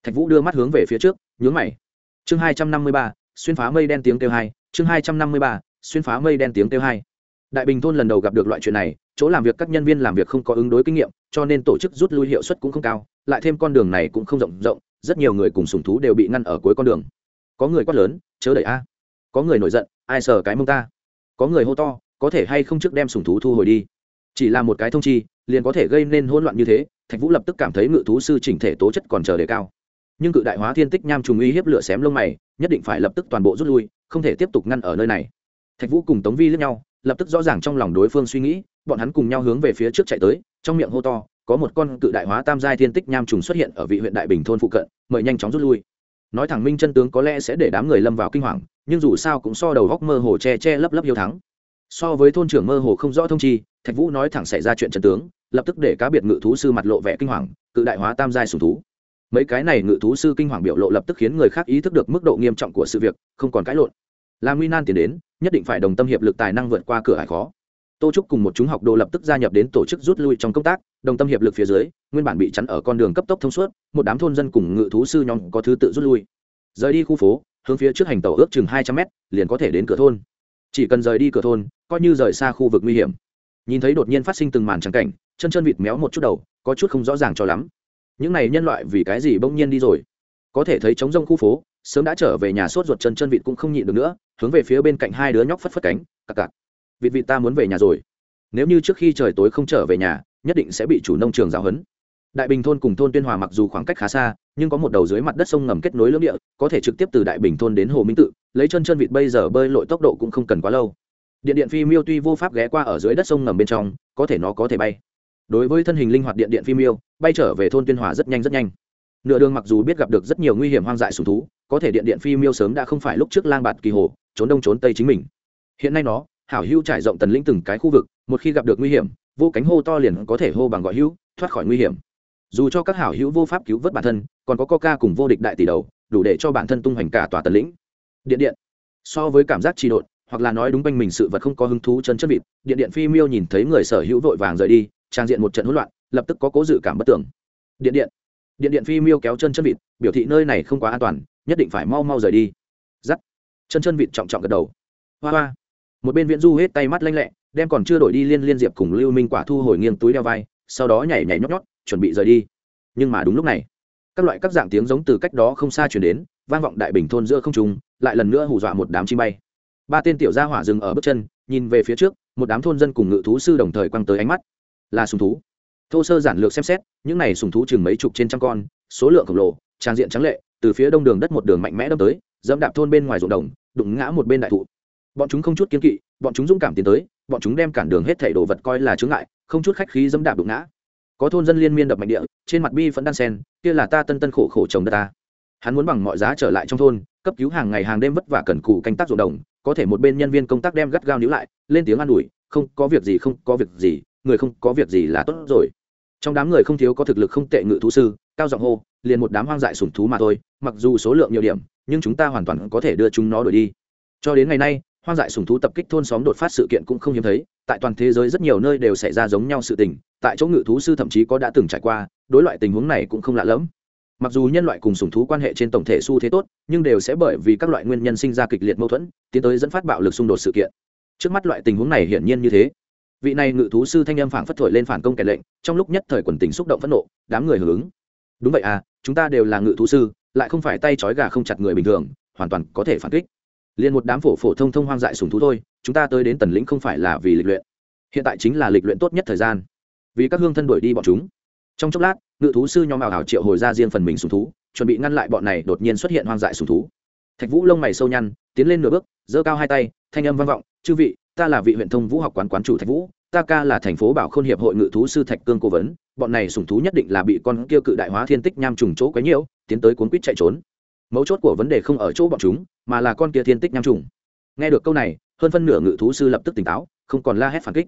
Thạch vũ đưa mắt hướng về phía trước, nhướng mày. Chương hai trăm năm mươi ba, xuyên phá mây đen tiếng kêu hai, chương hai trăm năm mươi ba, xuyên phá mây đen tiếng kêu hai. Đại bình thôn lần đầu gặp được loại chuyện này, chỗ làm việc các nhân viên làm việc không có ứng đối kinh nghiệm, cho nên tổ chức rút lui hiệu suất cũng không cao, lại thêm con đường này cũng không rộng rộng, rất nhiều người cùng sùng thú đều bị ngăn ở cuối con đường. Có người quát lớn, chớ đẩy a. Có người nổi giận ai sờ cái mông ta? Có người hô to, có thể hay không trước đem sùng thú thu hồi đi? Chỉ là một cái thông chi, liền có thể gây nên hỗn loạn như thế, thạch vũ lập tức cảm thấy ngự thú sư chỉnh thể tố chất còn chờ đề cao. Nhưng cự đại hóa thiên tích nham trùng uy hiếp lửa xém lông mày, nhất định phải lập tức toàn bộ rút lui, không thể tiếp tục ngăn ở nơi này. Thạch vũ cùng tống vi lướt nhau, lập tức rõ ràng trong lòng đối phương suy nghĩ, bọn hắn cùng nhau hướng về phía trước chạy tới, trong miệng hô to, có một con cự đại hóa tam giai thiên tích nham trùng xuất hiện ở vị huyện đại bình thôn phụ cận, mời nhanh chóng rút lui nói thẳng minh chân tướng có lẽ sẽ để đám người lâm vào kinh hoàng, nhưng dù sao cũng so đầu góc mơ hồ che che lấp lấp hiếu thắng. So với thôn trưởng mơ hồ không rõ thông chi, thạch vũ nói thẳng xảy ra chuyện chân tướng, lập tức để cá biệt ngự thú sư mặt lộ vẻ kinh hoàng, cự đại hóa tam giai sùng thú. Mấy cái này ngự thú sư kinh hoàng biểu lộ lập tức khiến người khác ý thức được mức độ nghiêm trọng của sự việc, không còn cãi lộn. Là nguy nan tiến đến, nhất định phải đồng tâm hiệp lực tài năng vượt qua cửa hải khó. Tô trúc cùng một chúng học đồ lập tức gia nhập đến tổ chức rút lui trong công tác, đồng tâm hiệp lực phía dưới nguyên bản bị chắn ở con đường cấp tốc thông suốt, một đám thôn dân cùng ngự thú sư nhóm có thứ tự rút lui. Rời đi khu phố, hướng phía trước hành tàu ước chừng hai trăm mét, liền có thể đến cửa thôn. Chỉ cần rời đi cửa thôn, coi như rời xa khu vực nguy hiểm. Nhìn thấy đột nhiên phát sinh từng màn trắng cảnh, chân chân vịt méo một chút đầu, có chút không rõ ràng cho lắm. Những này nhân loại vì cái gì bỗng nhiên đi rồi? Có thể thấy trống rông khu phố, sớm đã trở về nhà sốt ruột chân chân vịt cũng không nhịn được nữa, hướng về phía bên cạnh hai đứa nhóc phất phất cánh, cặc cặc. Vịt vịt ta muốn về nhà rồi. Nếu như trước khi trời tối không trở về nhà, nhất định sẽ bị chủ nông trường giáo huấn đại bình thôn cùng thôn tuyên hòa mặc dù khoảng cách khá xa, nhưng có một đầu dưới mặt đất sông ngầm kết nối lưỡng địa, có thể trực tiếp từ đại bình thôn đến hồ minh tự, lấy chân chân vịt bây giờ bơi lội tốc độ cũng không cần quá lâu. Điện điện phi miêu tuy vô pháp ghé qua ở dưới đất sông ngầm bên trong, có thể nó có thể bay. Đối với thân hình linh hoạt điện điện phi miêu, bay trở về thôn tuyên hòa rất nhanh rất nhanh. Nửa đường mặc dù biết gặp được rất nhiều nguy hiểm hoang dại sùng thú, có thể điện điện phi miêu sớm đã không phải lúc trước lang bạt kỳ hồ, trốn đông trốn tây chính mình. Hiện nay nó, hảo hữu trải rộng tần lĩnh từng cái khu vực, một khi gặp được nguy hiểm, vô cánh hô to liền có thể hô bằng gọi hữu, thoát khỏi nguy hiểm dù cho các hảo hữu vô pháp cứu vớt bản thân, còn có coca cùng vô địch đại tỷ đầu, đủ để cho bản thân tung hoành cả tòa tần lĩnh. Điện điện. So với cảm giác trì độn, hoặc là nói đúng quanh mình sự vật không có hứng thú chân chất vịt, điện điện phi miêu nhìn thấy người sở hữu vội vàng rời đi, trang diện một trận hỗn loạn, lập tức có cố dự cảm bất tưởng điện điện. Điện điện phi miêu kéo chân chân vịt, biểu thị nơi này không quá an toàn, nhất định phải mau mau rời đi. Giắt. Chân chân vịt trọng trọng gật đầu. Hoa hoa. Một bên viễn du hết tay mắt lanh lẹ, đem còn chưa đổi đi liên liên diệp cùng lưu minh quả thu hồi nghiêng túi đeo vai, sau đó nhảy nhảy nhót nhót chuẩn bị rời đi. Nhưng mà đúng lúc này, các loại các dạng tiếng giống từ cách đó không xa chuyển đến, vang vọng đại bình thôn giữa không trung, lại lần nữa hù dọa một đám chim bay. Ba tên tiểu gia hỏa dừng ở bước chân, nhìn về phía trước, một đám thôn dân cùng ngự thú sư đồng thời quăng tới ánh mắt. Là sùng thú. Thô sơ giản lược xem xét, những này sùng thú chừng mấy chục trên trăm con, số lượng khổng lồ, trang diện trắng lệ, từ phía đông đường đất một đường mạnh mẽ đâm tới, dẫm đạp thôn bên ngoài ruộng đồng, đụng ngã một bên đại thụ. Bọn chúng không chút kiên kỵ, bọn chúng dũng cảm tiến tới, bọn chúng đem cản đường hết thảy đồ vật coi là chướng ngại, không chút khách khí dẫm đạp đụng ngã có thôn dân liên miên đập mạnh địa, trên mặt bi vẫn đan sen, kia là ta tân tân khổ khổ trồng đất ta. Hắn muốn bằng mọi giá trở lại trong thôn, cấp cứu hàng ngày hàng đêm vất vả cần cù canh tác ruộng đồng, có thể một bên nhân viên công tác đem gắt gao níu lại, lên tiếng an ủi, không có việc gì, không có việc gì, người không có việc gì là tốt rồi. Trong đám người không thiếu có thực lực không tệ ngự thú sư, cao giọng hô, liền một đám hoang dại sủng thú mà thôi, mặc dù số lượng nhiều điểm, nhưng chúng ta hoàn toàn có thể đưa chúng nó đuổi đi. Cho đến ngày nay, hoang dại sủng thú tập kích thôn xóm đột phát sự kiện cũng không hiếm thấy, tại toàn thế giới rất nhiều nơi đều xảy ra giống nhau sự tình tại chỗ ngự thú sư thậm chí có đã từng trải qua, đối loại tình huống này cũng không lạ lẫm. Mặc dù nhân loại cùng sủng thú quan hệ trên tổng thể xu thế tốt, nhưng đều sẽ bởi vì các loại nguyên nhân sinh ra kịch liệt mâu thuẫn, tiến tới dẫn phát bạo lực xung đột sự kiện. Trước mắt loại tình huống này hiển nhiên như thế. Vị này ngự thú sư thanh âm phảng phất thổi lên phản công kẻ lệnh, trong lúc nhất thời quần tình xúc động phẫn nộ, đám người hưởng ứng. Đúng vậy à chúng ta đều là ngự thú sư, lại không phải tay trói gà không chặt người bình thường, hoàn toàn có thể phản kích. Liền một đám phổ phổ thông thông hoang dại sùng thú thôi, chúng ta tới đến tần lĩnh không phải là vì lịch luyện. Hiện tại chính là lịch luyện tốt nhất thời gian vì các hương thân đuổi đi bọn chúng. Trong chốc lát, ngự thú sư nhóm ảo ảo triệu hồi ra riêng phần mình sùng thú, chuẩn bị ngăn lại bọn này đột nhiên xuất hiện hoang dại sùng thú. Thạch vũ lông mày sâu nhăn, tiến lên nửa bước, giơ cao hai tay, thanh âm vang vọng, chư vị, ta là vị huyện thông vũ học quán quán chủ thạch vũ, ta ca là thành phố bảo khôn hiệp hội ngự thú sư thạch cương cố vấn, bọn này sủng thú nhất định là bị con kia cự đại hóa thiên tích nham trùng chỗ quấy nhiễu, tiến tới cuốn quýt chạy trốn. Mấu chốt của vấn đề không ở chỗ bọn chúng, mà là con kia thiên tích nham trùng. Nghe được câu này, hơn phân nửa ngự thú sư lập tức tỉnh táo, không còn la hét phản kích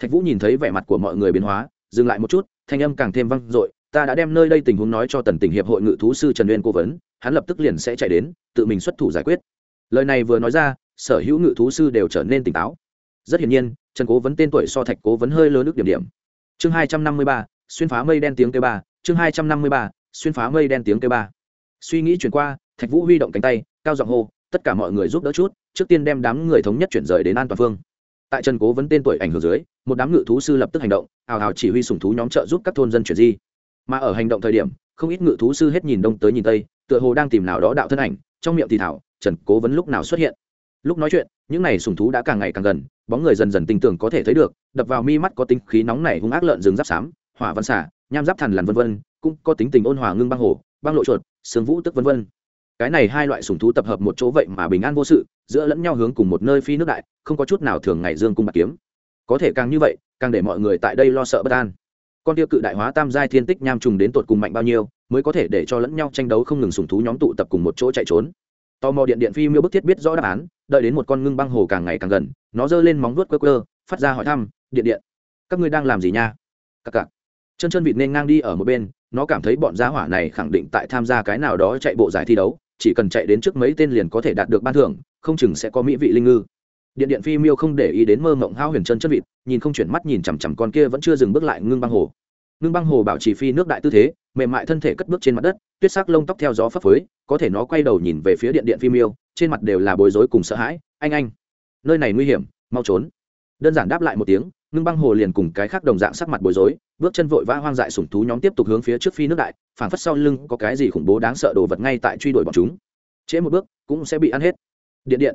thạch vũ nhìn thấy vẻ mặt của mọi người biến hóa, dừng lại một chút, thanh âm càng thêm vang dội, ta đã đem nơi đây tình huống nói cho tần tỉnh hiệp hội ngự thú sư trần uyên cố vấn, hắn lập tức liền sẽ chạy đến, tự mình xuất thủ giải quyết. Lời này vừa nói ra, sở hữu ngự thú sư đều trở nên tỉnh táo. Rất hiển nhiên, trần cố vấn tên tuổi so thạch cố vấn hơi lớn nước điểm điểm. Chương hai trăm năm mươi ba, xuyên phá mây đen tiếng kêu ba, chương hai trăm năm mươi ba, xuyên phá mây đen tiếng kêu ba. Suy nghĩ chuyển qua, thạch vũ huy động cánh tay, cao giọng hô, tất cả mọi người giúp đỡ chút, trước tiên đem đám người thống nhất chuyển rời đến an toàn phương tại trần cố vấn tên tuổi ảnh hưởng dưới, một đám ngự thú sư lập tức hành động hào hào chỉ huy sùng thú nhóm trợ giúp các thôn dân chuyển di. Mà ở hành động thời điểm, không ít ngự thú sư hết nhìn đông tới nhìn tây, tựa hồ đang tìm nào đó đạo thân ảnh, trong miệng thì thảo, trần cố vấn lúc nào xuất hiện? Lúc nói chuyện, những n à y sùng thú đã càng ngày càng gần, bóng người dần dần tinh tường có thể thấy được, đập vào mi mắt có tính khí nóng này hung ác lợn rừng giáp xám, hỏa văn xả, nham giáp thằn lằn vân vân, cũng có tính tình ôn hòa ngưng băng hồ, băng lộ chuột, sương vũ tức vân vân cái này hai loại sùng thú tập hợp một chỗ vậy mà bình an vô sự, giữa lẫn nhau hướng cùng một nơi phi nước đại, không có chút nào thường ngày dương cung bạc kiếm. Có thể càng như vậy, càng để mọi người tại đây lo sợ bất an. Con tiêu cự đại hóa tam giai thiên tích nham trùng đến tột cùng mạnh bao nhiêu, mới có thể để cho lẫn nhau tranh đấu không ngừng sùng thú nhóm tụ tập cùng một chỗ chạy trốn. Tò mò điện điện phi miêu bức thiết biết rõ đáp án, đợi đến một con ngưng băng hồ càng ngày càng gần, nó giơ lên móng vuốt quơ quơ, phát ra hỏi thăm, điện điện, các ngươi đang làm gì nha? Cặc cặc. Chân chân vịt nên ngang đi ở một bên, nó cảm thấy bọn giá hỏa này khẳng định tại tham gia cái nào đó chạy bộ giải thi đấu chỉ cần chạy đến trước mấy tên liền có thể đạt được ban thưởng, không chừng sẽ có mỹ vị linh ngư. Điện điện phi miêu không để ý đến mơ mộng hao huyền chân chân vịt, nhìn không chuyển mắt nhìn chằm chằm con kia vẫn chưa dừng bước lại ngưng băng hồ. Ngưng băng hồ bảo trì phi nước đại tư thế, mềm mại thân thể cất bước trên mặt đất, tuyết sắc lông tóc theo gió phấp phới, có thể nó quay đầu nhìn về phía điện điện phi miêu, trên mặt đều là bối rối cùng sợ hãi, anh anh, nơi này nguy hiểm, mau trốn đơn giản đáp lại một tiếng, ngưng băng hồ liền cùng cái khác đồng dạng sắc mặt bối rối, bước chân vội vã hoang dại sủng thú nhóm tiếp tục hướng phía trước phi nước đại, phảng phất sau lưng có cái gì khủng bố đáng sợ đồ vật ngay tại truy đuổi bọn chúng. Trễ một bước, cũng sẽ bị ăn hết. Điện điện.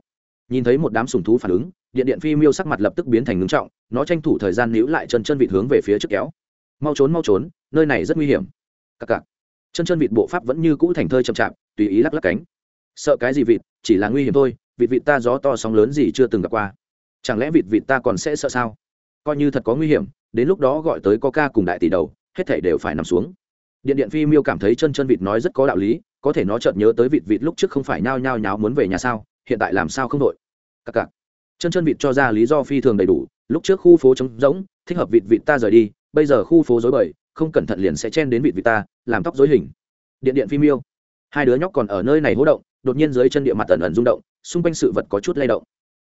Nhìn thấy một đám sủng thú phản ứng, điện điện phi miêu sắc mặt lập tức biến thành ngưng trọng, nó tranh thủ thời gian níu lại chân chân vịt hướng về phía trước kéo. Mau trốn mau trốn, nơi này rất nguy hiểm. Cặc cặc. Chân chân vịt bộ pháp vẫn như cũ thành thơi chậm chạp, tùy ý lắc lắc cánh. Sợ cái gì vịt, chỉ là nguy hiểm thôi, vịt vịt ta gió to sóng lớn gì chưa từng gặp qua chẳng lẽ vịt vịt ta còn sẽ sợ sao? Coi như thật có nguy hiểm, đến lúc đó gọi tới có ca cùng đại tỷ đầu, hết thảy đều phải nằm xuống. Điện điện phi miêu cảm thấy chân chân vịt nói rất có đạo lý, có thể nó chợt nhớ tới vịt vịt lúc trước không phải nhao nhao nháo muốn về nhà sao, hiện tại làm sao không đội? Cặc cặc. Chân chân vịt cho ra lý do phi thường đầy đủ, lúc trước khu phố trống rỗng, thích hợp vịt vịt ta rời đi, bây giờ khu phố rối bời, không cẩn thận liền sẽ chen đến vịt vịt ta, làm tóc dối hình. Điện điện phi miêu. Hai đứa nhóc còn ở nơi này hố động, đột nhiên dưới chân địa mặt ẩn ẩn rung động, xung quanh sự vật có chút lay động.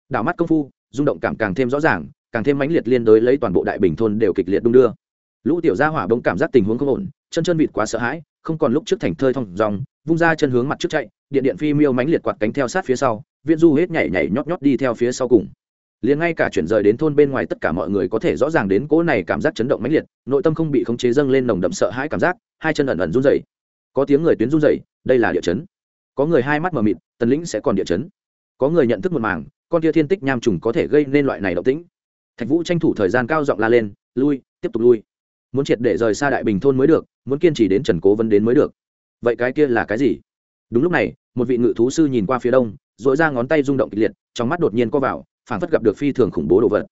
Đảo mắt công phu rung động cảm càng thêm rõ ràng, càng thêm mãnh liệt liên đối lấy toàn bộ đại bình thôn đều kịch liệt đung đưa. Lũ tiểu gia hỏa bỗng cảm giác tình huống không ổn, chân chân vịt quá sợ hãi, không còn lúc trước thành thơi thong dòng vung ra chân hướng mặt trước chạy, điện điện phi miêu mãnh liệt quạt cánh theo sát phía sau viên du hết nhảy nhảy nhót nhót đi theo phía sau cùng. Liền ngay cả chuyển rời đến thôn bên ngoài tất cả mọi người có thể rõ ràng đến cỗ này cảm giác chấn động mãnh liệt, nội tâm không bị khống chế dâng lên nồng đậm sợ hãi cảm giác, hai chân ẩn ẩn run rẩy. Có tiếng người tuyến run rẩy, đây là địa chấn. Có người hai mắt mờ mịt, tần lĩnh sẽ còn địa chấn. Có người nhận thức một màng con kia thiên tích nham trùng có thể gây nên loại này động tĩnh. Thạch vũ tranh thủ thời gian cao giọng la lên, lui, tiếp tục lui. Muốn triệt để rời xa đại bình thôn mới được, muốn kiên trì đến trần cố vấn đến mới được. Vậy cái kia là cái gì? Đúng lúc này, một vị ngự thú sư nhìn qua phía đông dội ra ngón tay rung động kịch liệt, trong mắt đột nhiên co vào, phảng phất gặp được phi thường khủng bố đồ vật.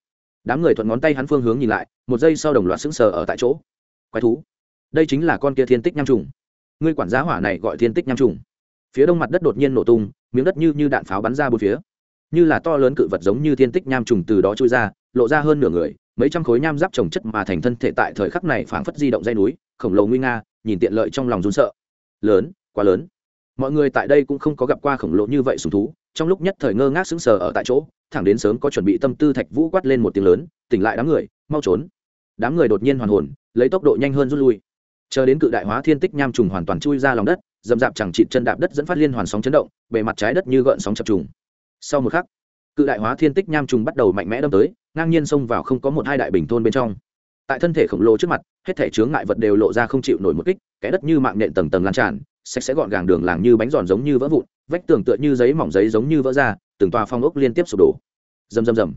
Đám người thuận ngón tay hắn phương hướng nhìn lại, một giây sau đồng loạt sững sờ ở tại chỗ. Quái thú, đây chính là con kia thiên tích nham trùng. Ngươi quản giá hỏa này gọi thiên tích nham trùng. Phía đông mặt đất đột nhiên nổ tung, miếng đất như như đạn pháo bắn ra bốn phía như là to lớn cự vật giống như thiên tích nham trùng từ đó trôi ra, lộ ra hơn nửa người, mấy trăm khối nham giáp trồng chất mà thành thân thể tại thời khắc này phảng phất di động dây núi, khổng lồ nguy nga, nhìn tiện lợi trong lòng run sợ. Lớn, quá lớn. Mọi người tại đây cũng không có gặp qua khổng lồ như vậy sùng thú, trong lúc nhất thời ngơ ngác sững sờ ở tại chỗ, thẳng đến sớm có chuẩn bị tâm tư thạch vũ quát lên một tiếng lớn, tỉnh lại đám người, mau trốn. Đám người đột nhiên hoàn hồn, lấy tốc độ nhanh hơn rút lui. Chờ đến cự đại hóa thiên tích nham trùng hoàn toàn chui ra lòng đất, dầm dạp chẳng chịt chân đạp đất dẫn phát liên hoàn sóng chấn động, bề mặt trái đất như gợn sóng chập trùng sau một khắc, cự đại hóa thiên tích nham trùng bắt đầu mạnh mẽ đâm tới, ngang nhiên xông vào không có một hai đại bình thôn bên trong. Tại thân thể khổng lồ trước mặt, hết thể chướng ngại vật đều lộ ra không chịu nổi một kích cái đất như mạng nện tầng tầng lan tràn, sạch sẽ gọn gàng đường làng như bánh giòn giống như vỡ vụn, vách tường tựa như giấy mỏng giấy giống như vỡ ra, từng tòa phong ốc liên tiếp sụp đổ. Rầm rầm rầm.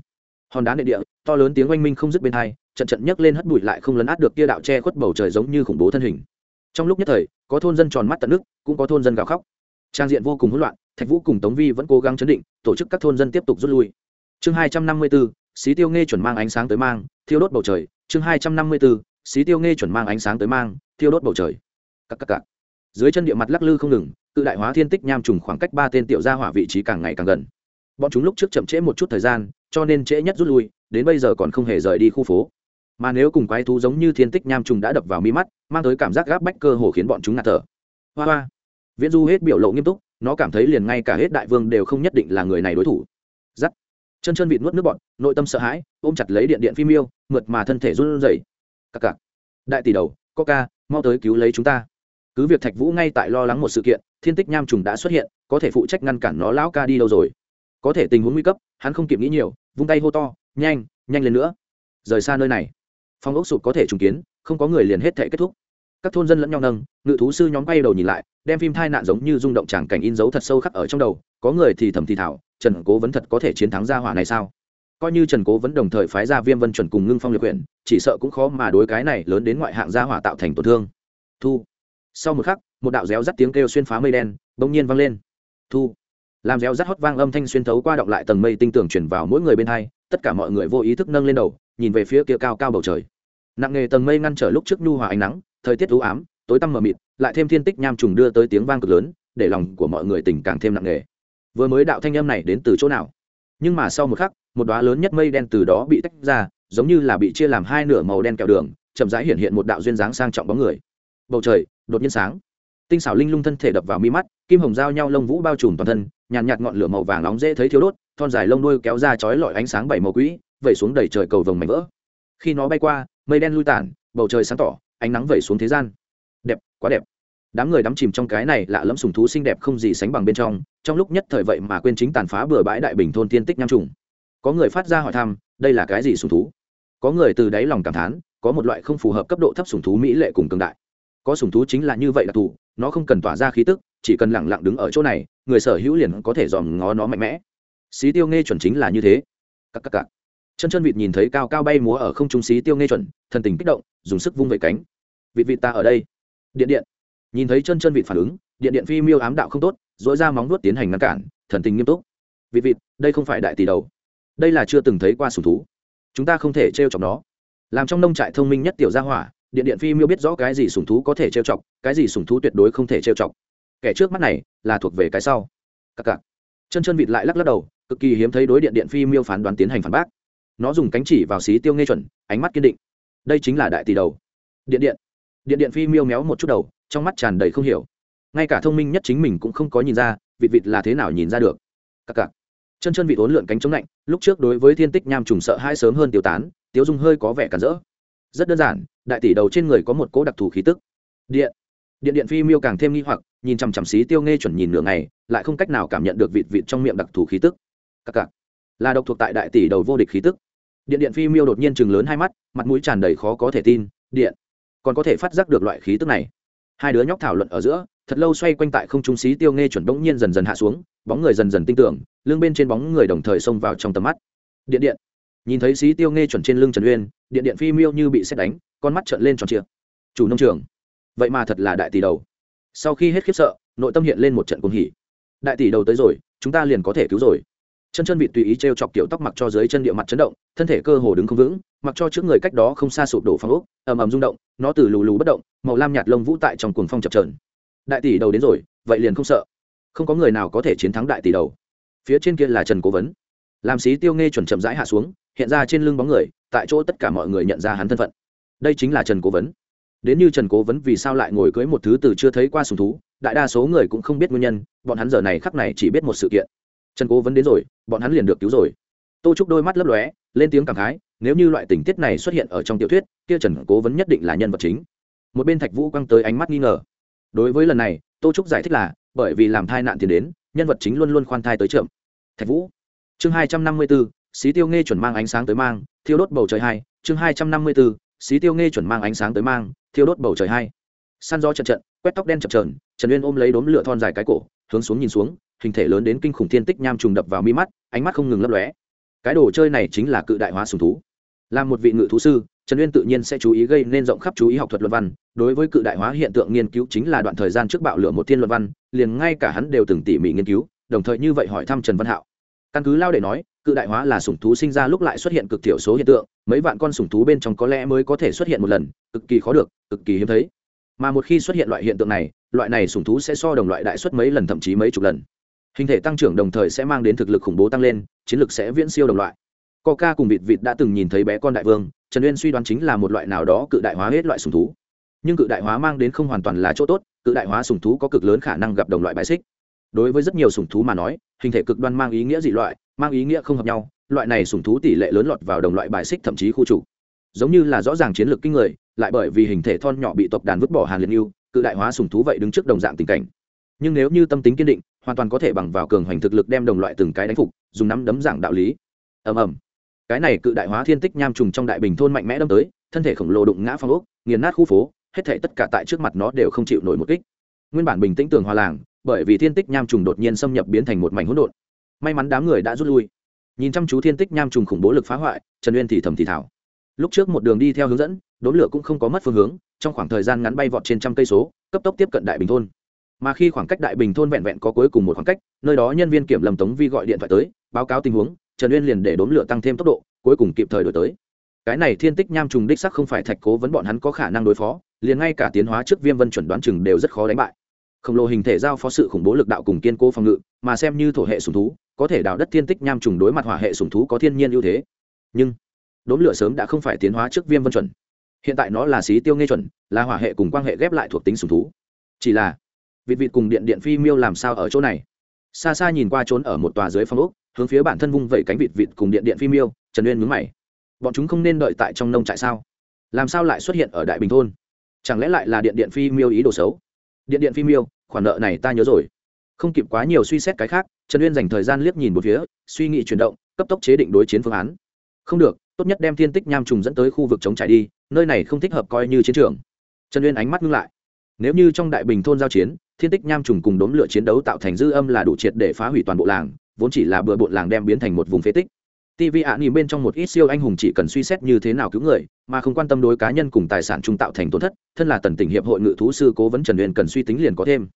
Hòn đá nệ địa, to lớn tiếng oanh minh không dứt bên hai, trận trận nhấc lên hất bụi lại không lấn át được kia đạo che khuất bầu trời giống như khủng bố thân hình. Trong lúc nhất thời, có thôn dân tròn mắt tận nước, cũng có thôn dân gào khóc trang diện vô cùng hỗn loạn, thạch vũ cùng tống vi vẫn cố gắng chấn định, tổ chức các thôn dân tiếp tục rút lui. Chương hai trăm năm mươi bốn xí tiêu nghe chuẩn mang ánh sáng tới mang, thiêu đốt bầu trời. Chương hai trăm năm mươi bốn xí tiêu nghe chuẩn mang ánh sáng tới mang, thiêu đốt bầu trời. Cắc cắc cắc. dưới chân địa mặt lắc lư không ngừng, cự đại hóa thiên tích nham trùng khoảng cách ba tên tiểu gia hỏa vị trí càng ngày càng gần. Bọn chúng lúc trước chậm trễ một chút thời gian, cho nên trễ nhất rút lui, đến bây giờ còn không hề rời đi khu phố. Mà nếu cùng quái thú giống như thiên tích nham trùng đã đập vào mi mắt, mang tới cảm giác gáp bách cơ hồ khiến bọn chúng ngạt thở. Hoa hoa viễn du hết biểu lộ nghiêm túc, nó cảm thấy liền ngay cả hết đại vương đều không nhất định là người này đối thủ. Giắt. Chân chân vịt nuốt nước bọn nội tâm sợ hãi, ôm chặt lấy điện điện phim yêu, mượt mà thân thể run rẩy. Cặc cặc. Đại tỷ đầu, coca, mau tới cứu lấy chúng ta. Cứ việc thạch vũ ngay tại lo lắng một sự kiện, thiên tích nham trùng đã xuất hiện, có thể phụ trách ngăn cản nó lão ca đi đâu rồi? Có thể tình huống nguy cấp, hắn không kịp nghĩ nhiều, vung tay hô to, nhanh nhanh lên nữa. Rời xa nơi này. Phong ốc sụp có thể trùng kiến, không có người liền hết thể kết thúc. Các thôn dân lẫn nhau nâng, ngự thú sư nhóm bay đầu nhìn lại đem phim thai nạn giống như rung động tràng cảnh in dấu thật sâu khắc ở trong đầu, có người thì thầm thì thảo trần cố vấn thật có thể chiến thắng gia hỏa này sao? Coi như trần cố vẫn đồng thời phái ra viêm vân chuẩn cùng ngưng phong liệt quyển, chỉ sợ cũng khó mà đối cái này lớn đến ngoại hạng gia hỏa tạo thành tổn thương. Thu. Sau một khắc, một đạo réo rắt tiếng kêu xuyên phá mây đen bỗng nhiên vang lên. Thu. Làm réo rắt hót vang âm thanh xuyên thấu qua động lại tầng mây tinh tưởng chuyển vào mỗi người bên hai, tất cả mọi người vô ý thức nâng lên đầu, nhìn về phía kia cao cao bầu trời. Nặng nghề tầng mây ngăn trở lúc trước nhu hòa ánh nắng, thời tiết u ám tối tăm mờ mịt, lại thêm thiên tích nham trùng đưa tới tiếng vang cực lớn, để lòng của mọi người tình càng thêm nặng nề. vừa mới đạo thanh âm này đến từ chỗ nào? Nhưng mà sau một khắc, một đóa lớn nhất mây đen từ đó bị tách ra, giống như là bị chia làm hai nửa màu đen kẹo đường, chậm rãi hiện hiện một đạo duyên dáng sang trọng bóng người. Bầu trời, đột nhiên sáng. Tinh xảo linh lung thân thể đập vào mi mắt, kim hồng giao nhau lông vũ bao trùm toàn thân, nhàn nhạt ngọn lửa màu vàng nóng dễ thấy thiếu đốt, thon dài lông đuôi kéo ra chói lọi ánh sáng bảy màu quỹ vẩy xuống đầy trời cầu vồng mảnh vỡ. Khi nó bay qua, mây đen lui tản, bầu trời sáng tỏ, ánh nắng vẩy xuống thế gian đẹp, quá đẹp. Đám người đắm chìm trong cái này lạ lẫm sùng thú xinh đẹp không gì sánh bằng bên trong trong lúc nhất thời vậy mà quên chính tàn phá bừa bãi đại bình thôn tiên tích nham trùng. Có người phát ra hỏi thăm, đây là cái gì sùng thú? Có người từ đáy lòng cảm thán, có một loại không phù hợp cấp độ thấp sùng thú mỹ lệ cùng cường đại. Có sùng thú chính là như vậy đặc thù nó không cần tỏa ra khí tức, chỉ cần lẳng lặng đứng ở chỗ này, người sở hữu liền có thể dòm ngó nó mạnh mẽ. Xí tiêu nghe chuẩn chính là như thế. Cắc cắc cắc. chân chân vịt nhìn thấy cao cao bay múa ở không trung xí tiêu nghe chuẩn, thần tình kích động, dùng sức vung vẩy cánh. Vịt vịt ta ở đây điện điện. Nhìn thấy chân chân vịt phản ứng, điện điện phi miêu ám đạo không tốt dỗi ra móng nuốt tiến hành ngăn cản, thần tình nghiêm túc. Vịt vịt, đây không phải đại tỷ đầu. Đây là chưa từng thấy qua sùng thú. Chúng ta không thể trêu chọc nó. Làm trong nông trại thông minh nhất tiểu gia hỏa, điện điện phi miêu biết rõ cái gì sùng thú có thể trêu chọc, cái gì sùng thú tuyệt đối không thể trêu chọc. Kẻ trước mắt này, là thuộc về cái sau. Cặc cặc. Chân chân vịt lại lắc lắc đầu, cực kỳ hiếm thấy đối điện điện phi miêu phán đoán tiến hành phản bác. Nó dùng cánh chỉ vào xí tiêu nghe chuẩn, ánh mắt kiên định. Đây chính là đại tỷ đầu. Điện điện điện điện phi miêu méo một chút đầu, trong mắt tràn đầy không hiểu. Ngay cả thông minh nhất chính mình cũng không có nhìn ra, vịt vịt là thế nào nhìn ra được. Cặc cặc. Chân chân vịt ốn lượn cánh chống lạnh, lúc trước đối với thiên tích nham trùng sợ hai sớm hơn tiêu tán tiêu dung hơi có vẻ cản rỡ. Rất đơn giản, đại tỷ đầu trên người có một cỗ đặc thù khí tức. Điện. Điện điện phi miêu càng thêm nghi hoặc, nhìn chằm chằm xí tiêu nghe chuẩn nhìn nửa ngày, lại không cách nào cảm nhận được vịt vịt trong miệng đặc thù khí tức. Cặc cặc. Là độc thuộc tại đại tỷ đầu vô địch khí tức. Điện điện phi miêu đột nhiên chừng lớn hai mắt, mặt mũi tràn đầy khó có thể tin. Điện còn có thể phát giác được loại khí tức này. Hai đứa nhóc thảo luận ở giữa, thật lâu xoay quanh tại không trung xí tiêu nghe chuẩn bỗng nhiên dần dần hạ xuống, bóng người dần dần tinh tưởng, lưng bên trên bóng người đồng thời xông vào trong tầm mắt. Điện điện. Nhìn thấy xí tiêu nghe chuẩn trên lưng trần uyên, điện điện phi miêu như bị xét đánh, con mắt trợn lên tròn trịa. Chủ nông trường. Vậy mà thật là đại tỷ đầu. Sau khi hết khiếp sợ, nội tâm hiện lên một trận cuồng hỉ. Đại tỷ đầu tới rồi, chúng ta liền có thể cứu rồi chân chân bị tùy ý t r e o chọc kiểu tóc mặc cho dưới chân địa mặt chấn động, thân thể cơ hồ đứng không vững, mặc cho trước người cách đó không xa sụp đổ phong ốc, ầm ầm rung động, nó từ lù lù bất động, màu lam nhạt lông vũ tại trong cuồng phong chập trờn đại tỷ đầu đến rồi, vậy liền không sợ. Không có người nào có thể chiến thắng đại tỷ đầu. Phía trên kia là trần cố vấn. Làm xí tiêu nghe chuẩn chậm rãi hạ xuống, hiện ra trên lưng bóng người, tại chỗ tất cả mọi người nhận ra hắn thân phận. Đây chính là trần cố vấn. Đến như trần cố vấn vì sao lại ngồi cưới một thứ từ chưa thấy qua sùng thú, đại đa số người cũng không biết nguyên nhân, bọn hắn giờ này khắc này chỉ biết một sự kiện trần cố vấn đến rồi, bọn hắn liền được cứu rồi. Tô trúc đôi mắt lấp lóe, lên tiếng cảm khái, nếu như loại tình tiết này xuất hiện ở trong tiểu thuyết, kia trần cố vấn nhất định là nhân vật chính. Một bên thạch vũ quăng tới ánh mắt nghi ngờ. Đối với lần này, tô trúc giải thích là, bởi vì làm thai nạn tiền đến, nhân vật chính luôn luôn khoan thai tới trượm thạch vũ, chương hai trăm năm mươi bốn xí tiêu nghe chuẩn mang ánh sáng tới mang, thiêu đốt bầu trời hai, chương hai trăm năm mươi bốn xí tiêu nghe chuẩn mang ánh sáng tới mang, thiêu đốt bầu trời hai. Săn gió trận trận, quét tóc đen chập trờn trần uyên ôm lấy đốm lửa thon dài cái cổ, hướng xuống nhìn xuống hình thể lớn đến kinh khủng thiên tích nham trùng đập vào mi mắt, ánh mắt không ngừng lấp lóe. Cái đồ chơi này chính là cự đại hóa sùng thú. Là một vị ngự thú sư, trần uyên tự nhiên sẽ chú ý gây nên rộng khắp chú ý học thuật luận văn. Đối với cự đại hóa hiện tượng nghiên cứu chính là đoạn thời gian trước bạo lửa một thiên luận văn, liền ngay cả hắn đều từng tỉ mỉ nghiên cứu, đồng thời như vậy hỏi thăm trần văn hạo. Căn cứ lao để nói, cự đại hóa là sủng thú sinh ra lúc lại xuất hiện cực thiểu số hiện tượng, mấy vạn con sủng thú bên trong có lẽ mới có thể xuất hiện một lần, cực kỳ khó được, cực kỳ hiếm thấy. Mà một khi xuất hiện loại hiện tượng này, loại này sủng thú sẽ so đồng loại đại suất mấy lần thậm chí mấy chục lần hình thể tăng trưởng đồng thời sẽ mang đến thực lực khủng bố tăng lên, chiến lược sẽ viễn siêu đồng loại. Coca cùng vịt vịt đã từng nhìn thấy bé con đại vương, trần uyên suy đoán chính là một loại nào đó cự đại hóa hết loại sùng thú. Nhưng cự đại hóa mang đến không hoàn toàn là chỗ tốt, cự đại hóa sùng thú có cực lớn khả năng gặp đồng loại bài xích. Đối với rất nhiều sùng thú mà nói, hình thể cực đoan mang ý nghĩa dị loại, mang ý nghĩa không hợp nhau, loại này sùng thú tỷ lệ lớn lọt vào đồng loại bài xích thậm chí khu trục. Giống như là rõ ràng chiến lược kinh người, lại bởi vì hình thể thon nhỏ bị tộc đàn vứt bỏ hàn liệt yêu, cự đại hóa sùng thú vậy đứng trước đồng dạng tình cảnh. Nhưng nếu như tâm tính kiên định hoàn toàn có thể bằng vào cường hoành thực lực đem đồng loại từng cái đánh phục, dùng nắm đấm giảng đạo lý. Ầm ầm. Cái này cự đại hóa thiên tích nham trùng trong đại bình thôn mạnh mẽ đâm tới, thân thể khổng lồ đụng ngã phong ốc, nghiền nát khu phố, hết thể tất cả tại trước mặt nó đều không chịu nổi một kích. Nguyên bản bình tĩnh tường hoa làng, bởi vì thiên tích nham trùng đột nhiên xâm nhập biến thành một mảnh hỗn độn. May mắn đám người đã rút lui. Nhìn chăm chú thiên tích nham trùng khủng bố lực phá hoại, trần uyên thì thầm thì thảo lúc trước một đường đi theo hướng dẫn, đốn lửa cũng không có mất phương hướng, trong khoảng thời gian ngắn bay vọt trên trăm cây số, cấp tốc tiếp cận đại bình thôn mà khi khoảng cách đại bình thôn vẹn vẹn có cuối cùng một khoảng cách, nơi đó nhân viên kiểm lâm tống vi gọi điện thoại tới, báo cáo tình huống, trần uyên liền để đốn lửa tăng thêm tốc độ, cuối cùng kịp thời đổi tới. Cái này thiên tích nham trùng đích sắc không phải thạch cố vấn bọn hắn có khả năng đối phó, liền ngay cả tiến hóa trước viêm vân chuẩn đoán chừng đều rất khó đánh bại. Khổng lồ hình thể giao phó sự khủng bố lực đạo cùng kiên cố phòng ngự, mà xem như thổ hệ sùng thú, có thể đào đất thiên tích nham trùng đối mặt hỏa hệ sùng thú có thiên nhiên ưu thế. Nhưng, đốn lửa sớm đã không phải tiến hóa trước viêm vân chuẩn. Hiện tại nó là xí tiêu nghe chuẩn, là hỏa hệ cùng quan hệ ghép lại thuộc tính sùng thú. Chỉ là vịt vịt cùng điện điện phi miêu làm sao ở chỗ này? Xa xa nhìn qua trốn ở một tòa dưới phong ốc, hướng phía bản thân vung vẩy cánh vịt vịt cùng điện điện phi miêu, trần uyên mướn mày. Bọn chúng không nên đợi tại trong nông trại sao? Làm sao lại xuất hiện ở đại bình thôn? Chẳng lẽ lại là điện điện phi miêu ý đồ xấu? Điện điện phi miêu, khoản nợ này ta nhớ rồi. Không kịp quá nhiều suy xét cái khác, trần uyên dành thời gian liếc nhìn một phía, suy nghĩ chuyển động, cấp tốc chế định đối chiến phương án. Không được, tốt nhất đem thiên tích nham trùng dẫn tới khu vực chống trải đi, nơi này không thích hợp coi như chiến trường. Trần uyên ánh mắt ngưng lại. Nếu như trong đại bình thôn giao chiến thiên tích nham trùng cùng đốn lửa chiến đấu tạo thành dư âm là đủ triệt để phá hủy toàn bộ làng, vốn chỉ là bừa bộn làng đem biến thành một vùng phế tích. Tv ạ nhìn bên trong một ít siêu anh hùng chỉ cần suy xét như thế nào cứu người, mà không quan tâm đối cá nhân cùng tài sản trung tạo thành tổn thất, thân là tần tỉnh hiệp hội ngự thú sư cố vấn trần uyên cần suy tính liền có thêm.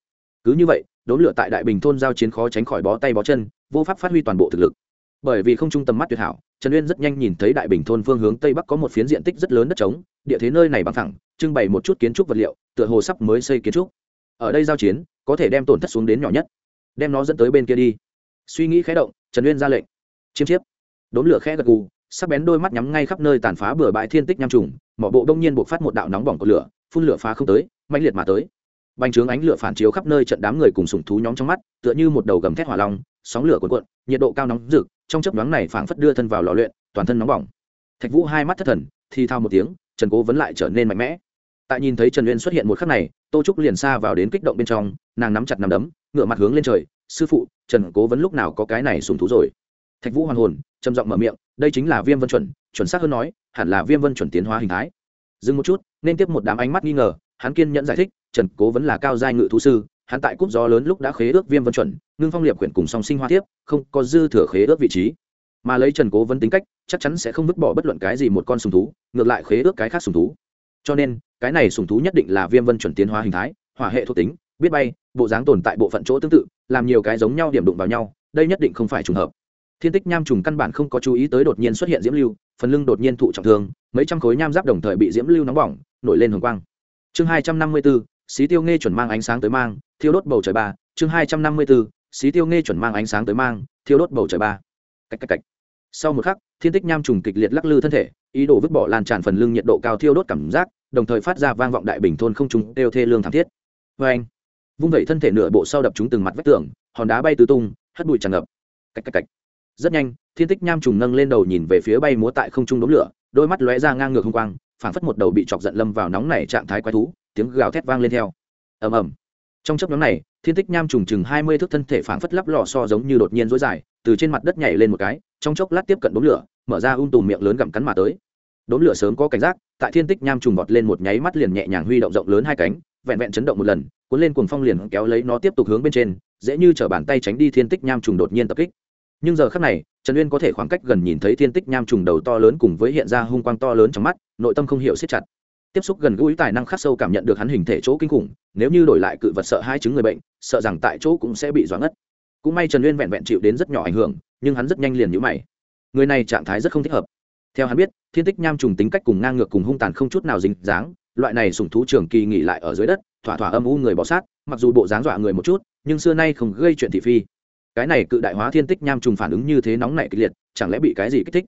Cứ như vậy đốn lửa tại đại bình thôn giao chiến khó tránh khỏi bó tay bó chân, vô pháp phát huy toàn bộ thực lực. Bởi vì không trung tầm mắt tuyệt hảo, trần uyên rất nhanh nhìn thấy đại bình thôn phương hướng tây bắc có một phiến diện tích rất lớn đất trống, địa thế nơi này bằng thẳng trưng bày một chút kiến trúc vật liệu, tựa hồ sắp mới xây kiến trúc ở đây giao chiến, có thể đem tổn thất xuống đến nhỏ nhất. Đem nó dẫn tới bên kia đi. Suy nghĩ khé động, trần uyên ra lệnh. Chiêm chiếp. Đốn lửa khẽ gật gù, sắc bén đôi mắt nhắm ngay khắp nơi tàn phá bừa bãi thiên tích nham trùng, mỏ bộ đông nhiên buộc phát một đạo nóng bỏng của lửa, phun lửa phá không tới mạnh liệt mà tới. Bành trướng ánh lửa phản chiếu khắp nơi trận đám người cùng sùng thú nhóm trong mắt, tựa như một đầu gầm thét hỏa long, sóng lửa cuộn cuộn, nhiệt độ cao nóng rực, trong chớp nhoáng này phảng phất đưa thân vào lò luyện, toàn thân nóng bỏng. Thạch vũ hai mắt thất thần, thì thao một tiếng, trần cố vấn lại trở nên mạnh mẽ tại nhìn thấy trần uyên xuất hiện một khắc này, tô trúc liền xa vào đến kích động bên trong, nàng nắm chặt nắm đấm ngựa mặt hướng lên trời, sư phụ, trần cố vấn lúc nào có cái này sùng thú rồi? Thạch vũ hoàn hồn, trầm giọng mở miệng, đây chính là viêm vân chuẩn chuẩn xác hơn nói, hẳn là viêm vân chuẩn tiến hóa hình thái. Dừng một chút, nên tiếp một đám ánh mắt nghi ngờ, hắn kiên nhẫn giải thích, trần cố vấn là cao giai ngự thú sư, hắn tại cúp gió lớn lúc đã khế ước viêm vân chuẩn, ngưng phong liệp quyển cùng song sinh hoa tiếp không có dư thừa khế ước vị trí. Mà lấy trần cố vấn tính cách, chắc chắn sẽ không vứt bỏ bất luận cái gì một con sùng thú, ngược lại khế ước cái khác sùng thú. Cho nên cái này sùng thú nhất định là viêm vân chuẩn tiến hóa hình thái, hỏa hệ thuộc tính, biết bay, bộ dáng tồn tại bộ phận chỗ tương tự, làm nhiều cái giống nhau điểm đụng vào nhau, đây nhất định không phải trùng hợp. Thiên tích nham trùng căn bản không có chú ý tới đột nhiên xuất hiện diễm lưu, phần lưng đột nhiên thụ trọng thương, mấy trăm khối nham giáp đồng thời bị diễm lưu nóng bỏng, nổi lên hồng quang. Chương hai trăm năm mươi bốn, xí tiêu nghe chuẩn mang ánh sáng tới mang, thiêu đốt bầu trời ba. Chương hai trăm năm mươi bốn, xí tiêu nghe chuẩn mang ánh sáng tới mang, thiêu đốt bầu trời ba. Cách cách cách. Sau một khắc, thiên tích nham trùng kịch liệt lắc lư thân thể, ý đồ vứt bỏ lan tràn phần lưng nhiệt độ cao thiêu đốt cảm giác đồng thời phát ra vang vọng đại bình thôn không trùng đều thê lương thảm thiết. Vê anh, vung vẩy thân thể nửa bộ sau đập chúng từng mặt vách tường, hòn đá bay tứ tung, hất bụi tràn ngập. Cách cách cách rất nhanh, thiên tích nham trùng nâng lên đầu nhìn về phía bay múa tại không trung đống lửa, đôi mắt lóe ra ngang ngược hung quang, phảng phất một đầu bị chọc giận lâm vào nóng này trạng thái quái thú, tiếng gào thét vang lên theo. Ầm ầm. Trong chốc nhóm này, thiên tích nham trùng chừng hai mươi thước thân thể phảng phất lắp lò so giống như đột nhiên rối dài, từ trên mặt đất nhảy lên một cái, trong chốc lát tiếp cận đống lửa, mở ra um tùm miệng lớn gặm cắn mà tới đốm lửa sớm có cảnh giác, tại thiên tích nham trùng vọt lên một nháy mắt liền nhẹ nhàng huy động rộng lớn hai cánh, vẹn vẹn chấn động một lần, cuốn lên cuồng phong liền kéo lấy nó tiếp tục hướng bên trên, dễ như chở bàn tay tránh đi thiên tích nham trùng đột nhiên tập kích. Nhưng giờ khắc này, trần uyên có thể khoảng cách gần nhìn thấy thiên tích nham trùng đầu to lớn cùng với hiện ra hung quang to lớn trong mắt, nội tâm không hiểu siết chặt. Tiếp xúc gần gũi tài năng khắc sâu cảm nhận được hắn hình thể chỗ kinh khủng, nếu như đổi lại cự vật sợ hai chứng người bệnh, sợ rằng tại chỗ cũng sẽ bị doãn ngất. Cũng may trần uyên vẹn vẹn chịu đến rất nhỏ ảnh hưởng, nhưng hắn rất nhanh liền nhũ mày. Người này trạng thái rất không thích hợp theo hắn biết, thiên tích nham trùng tính cách cùng ngang ngược cùng hung tàn không chút nào dính dáng, loại này sủng thú trường kỳ nghỉ lại ở dưới đất, thỏa thỏa âm u người bỏ sát, mặc dù bộ dáng dọa người một chút, nhưng xưa nay không gây chuyện thị phi. Cái này cự đại hóa thiên tích nham trùng phản ứng như thế nóng nảy kịch liệt, chẳng lẽ bị cái gì kích thích?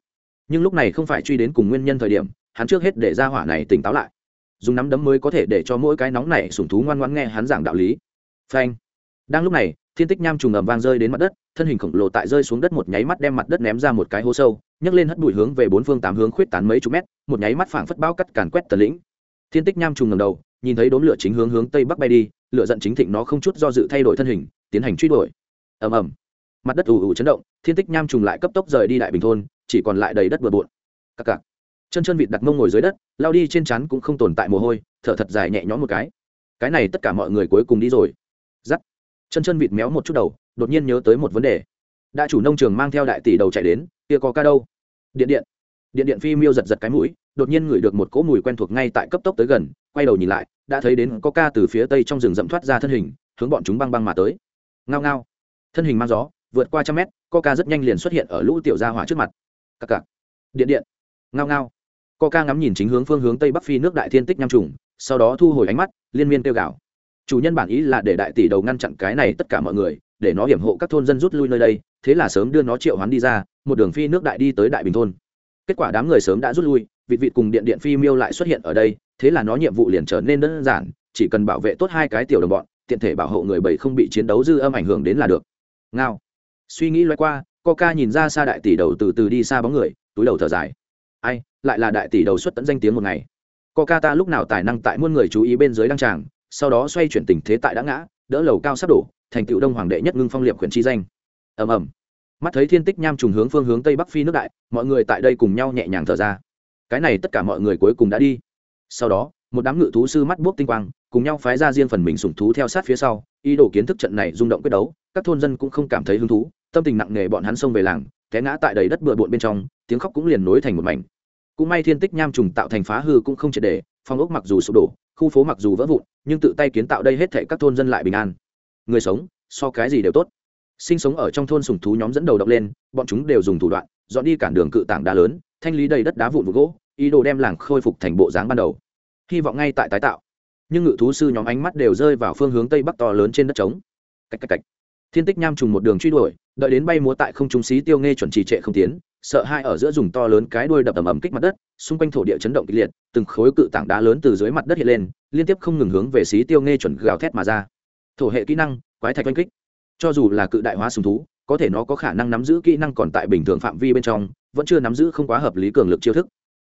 Nhưng lúc này không phải truy đến cùng nguyên nhân thời điểm, hắn trước hết để ra hỏa này tỉnh táo lại. Dùng nắm đấm mới có thể để cho mỗi cái nóng này sủng thú ngoan ngoãn nghe hắn giảng đạo lý. Phanh. Đang lúc này, thiên tích nham trùng ầm vang rơi đến mặt đất, thân hình khổng lồ tại rơi xuống đất một nháy mắt đem mặt đất ném ra một cái hố sâu nhấc lên hất bụi hướng về bốn phương tám hướng khuyết tán mấy chục mét, một nháy mắt phảng phất bao cắt càn quét tần lĩnh. Thiên tích nham trùng ngầm đầu, nhìn thấy đốm lửa chính hướng hướng tây bắc bay đi, lửa giận chính thịnh nó không chút do dự thay đổi thân hình, tiến hành truy đuổi. Ầm ầm. Mặt đất ù ù chấn động, thiên tích nham trùng lại cấp tốc rời đi đại bình thôn, chỉ còn lại đầy đất bừa bộn. Cặc cặc. Chân chân vịt đặt mông ngồi dưới đất, lao đi trên chắn cũng không tồn tại mồ hôi, thở thật dài nhẹ nhõm một cái. Cái này tất cả mọi người cuối cùng đi rồi. Giắt. Chân chân vịt méo một chút đầu, đột nhiên nhớ tới một vấn đề đại chủ nông trường mang theo đại tỷ đầu chạy đến, kia có ca đâu? Điện điện. Điện điện phi miêu giật giật cái mũi, đột nhiên ngửi được một cỗ mùi quen thuộc ngay tại cấp tốc tới gần, quay đầu nhìn lại, đã thấy đến có ca từ phía tây trong rừng rậm thoát ra thân hình, hướng bọn chúng băng băng mà tới. Ngao ngao. Thân hình mang gió, vượt qua trăm mét ca rất nhanh liền xuất hiện ở lũ tiểu gia hỏa trước mặt. Cặc cặc điện điện. Ngao ngao. Ca ngắm nhìn chính hướng phương hướng tây bắc phi nước đại thiên tích nham trùng, sau đó thu hồi ánh mắt, liên miên kêu gào. chủ nhân bản ý là để đại tỷ đầu ngăn chặn cái này tất cả mọi người để nó hiểm hộ các thôn dân rút lui nơi đây, thế là sớm đưa nó triệu hoán đi ra, một đường phi nước đại đi tới đại bình thôn. Kết quả đám người sớm đã rút lui, vịt vịt cùng điện điện phi miêu lại xuất hiện ở đây, thế là nó nhiệm vụ liền trở nên đơn giản, chỉ cần bảo vệ tốt hai cái tiểu đồng bọn, tiện thể bảo hộ người bảy không bị chiến đấu dư âm ảnh hưởng đến là được. Ngao. Suy nghĩ loay qua, coca nhìn ra xa đại tỷ đầu từ từ đi xa bóng người, túi đầu thở dài. Ai, lại là đại tỷ đầu xuất tận danh tiếng một ngày. Coca ta lúc nào tài năng tại muôn người chú ý bên dưới đăng tràng, sau đó xoay chuyển tình thế tại đã ngã, đỡ lầu cao sắp đổ thành tựu đông hoàng đệ nhất ngưng phong liệm khuyển chi danh. Ầm ầm. Mắt thấy thiên tích nham trùng hướng phương hướng tây bắc phi nước đại, mọi người tại đây cùng nhau nhẹ nhàng thở ra. Cái này tất cả mọi người cuối cùng đã đi. Sau đó, một đám ngự thú sư mắt buốc tinh quang, cùng nhau phái ra riêng phần mình sủng thú theo sát phía sau, ý đồ kiến thức trận này rung động quyết đấu, các thôn dân cũng không cảm thấy hứng thú, tâm tình nặng nề bọn hắn xông về làng, té ngã tại đầy đất bừa bộn bên trong, tiếng khóc cũng liền nối thành một mảnh. Cũng may thiên tích nham trùng tạo thành phá hư cũng không triệt để, phong ốc mặc dù sụp đổ, khu phố mặc dù vỡ vụn, nhưng tự tay kiến tạo đây hết thảy các thôn dân lại bình an người sống, so cái gì đều tốt. Sinh sống ở trong thôn sùng thú nhóm dẫn đầu động lên, bọn chúng đều dùng thủ đoạn, dọn đi cản đường cự tảng đá lớn, thanh lý đầy đất đá vụn vụ gỗ, ý đồ đem làng khôi phục thành bộ dáng ban đầu. Hy vọng ngay tại tái tạo. Nhưng ngự thú sư nhóm ánh mắt đều rơi vào phương hướng tây bắc to lớn trên đất trống. Cách cách cách. Thiên tích nham trùng một đường truy đuổi, đợi đến bay múa tại không trung xí tiêu nghe chuẩn trì trệ không tiến, sợ hai ở giữa dùng to lớn cái đuôi đập ầm ầm kích mặt đất, xung quanh thổ địa chấn động kịch liệt, từng khối cự tảng đá lớn từ dưới mặt đất hiện lên, liên tiếp không ngừng hướng về xí tiêu nghe chuẩn gào thét mà ra thổ hệ kỹ năng quái thạch oanh kích. Cho dù là cự đại hóa sùng thú có thể nó có khả năng nắm giữ kỹ năng còn tại bình thường phạm vi bên trong vẫn chưa nắm giữ không quá hợp lý cường lực chiêu thức.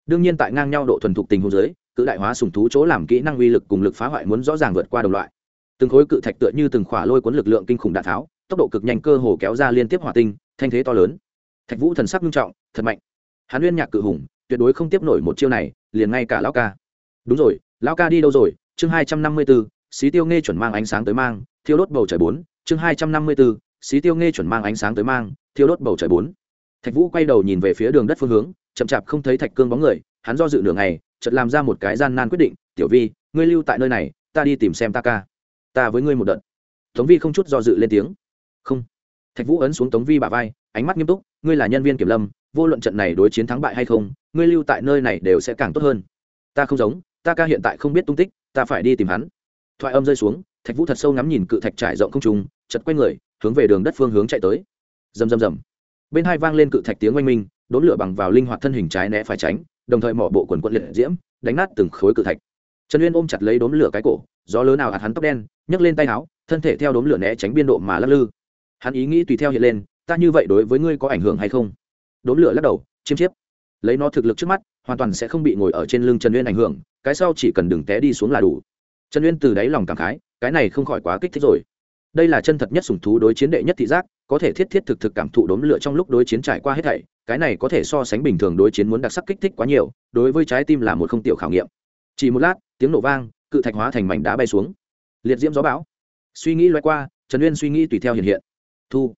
Đương nhiên tại ngang nhau độ thuần thục tình huống dưới, cự đại hóa sùng thú chỗ làm kỹ năng uy lực cùng lực phá hoại muốn rõ ràng vượt qua đồng loại. Từng khối cự thạch tựa như từng khỏa lôi cuốn lực lượng kinh khủng đạn tháo tốc độ cực nhanh cơ hồ kéo ra liên tiếp hỏa tinh thanh thế to lớn. Thạch vũ thần sắc nghiêm trọng thật mạnh. Hắn uyên nhạc cự hùng tuyệt đối không tiếp nổi một chiêu này liền ngay cả lão ca. Đúng rồi lão ca đi đâu rồi? Chương hai trăm năm mươi bốn xí tiêu nghe chuẩn mang ánh sáng tới mang, thiêu đốt bầu trời bốn, chương hai trăm năm mươi bốn xí tiêu nghe chuẩn mang ánh sáng tới mang, thiêu đốt bầu trời bốn. Thạch vũ quay đầu nhìn về phía đường đất phương hướng, chậm chạp không thấy thạch cương bóng người, hắn do dự nửa ngày, chợt làm ra một cái gian nan quyết định, tiểu vi, ngươi lưu tại nơi này, ta đi tìm xem ta ca. Ta với ngươi một đợt. Tống vi không chút do dự lên tiếng. Không. Thạch vũ ấn xuống tống vi bả vai, ánh mắt nghiêm túc, ngươi là nhân viên kiểm lâm, vô luận trận này đối chiến thắng bại hay không, ngươi lưu tại nơi này đều sẽ càng tốt hơn. Ta không giống, ta ca hiện tại không biết tung tích, ta phải đi tìm hắn thoại âm rơi xuống, thạch vũ thật sâu ngắm nhìn cự thạch trải rộng không trùng chật quay người, hướng về đường đất phương hướng chạy tới. Rầm rầm rầm. Bên hai vang lên cự thạch tiếng oanh minh, đốn lửa bằng vào linh hoạt thân hình trái né phải tránh, đồng thời mỏ bộ quần quận liệt diễm, đánh nát từng khối cự thạch. Trần uyên ôm chặt lấy đốn lửa cái cổ, gió lớn nào hạt hắn tóc đen, nhấc lên tay áo, thân thể theo đốn lửa né tránh biên độ mà lắc lư. Hắn ý nghĩ tùy theo hiện lên, ta như vậy đối với ngươi có ảnh hưởng hay không? Đốn lửa lắc đầu, chiêm chiếp. Lấy nó thực lực trước mắt, hoàn toàn sẽ không bị ngồi ở trên lưng trần uyên ảnh hưởng, cái sau chỉ cần đừng té đi xuống là đủ trần uyên từ đáy lòng cảm khái, cái này không khỏi quá kích thích rồi. Đây là chân thật nhất sủng thú đối chiến đệ nhất thị giác, có thể thiết thiết thực thực cảm thụ đốm lửa trong lúc đối chiến trải qua hết thảy, cái này có thể so sánh bình thường đối chiến muốn đặc sắc kích thích quá nhiều, đối với trái tim là một không tiểu khảo nghiệm. Chỉ một lát, tiếng nổ vang, cự thạch hóa thành mảnh đá bay xuống. Liệt diễm gió bão. Suy nghĩ loay qua, trần uyên suy nghĩ tùy theo hiện hiện. Thu.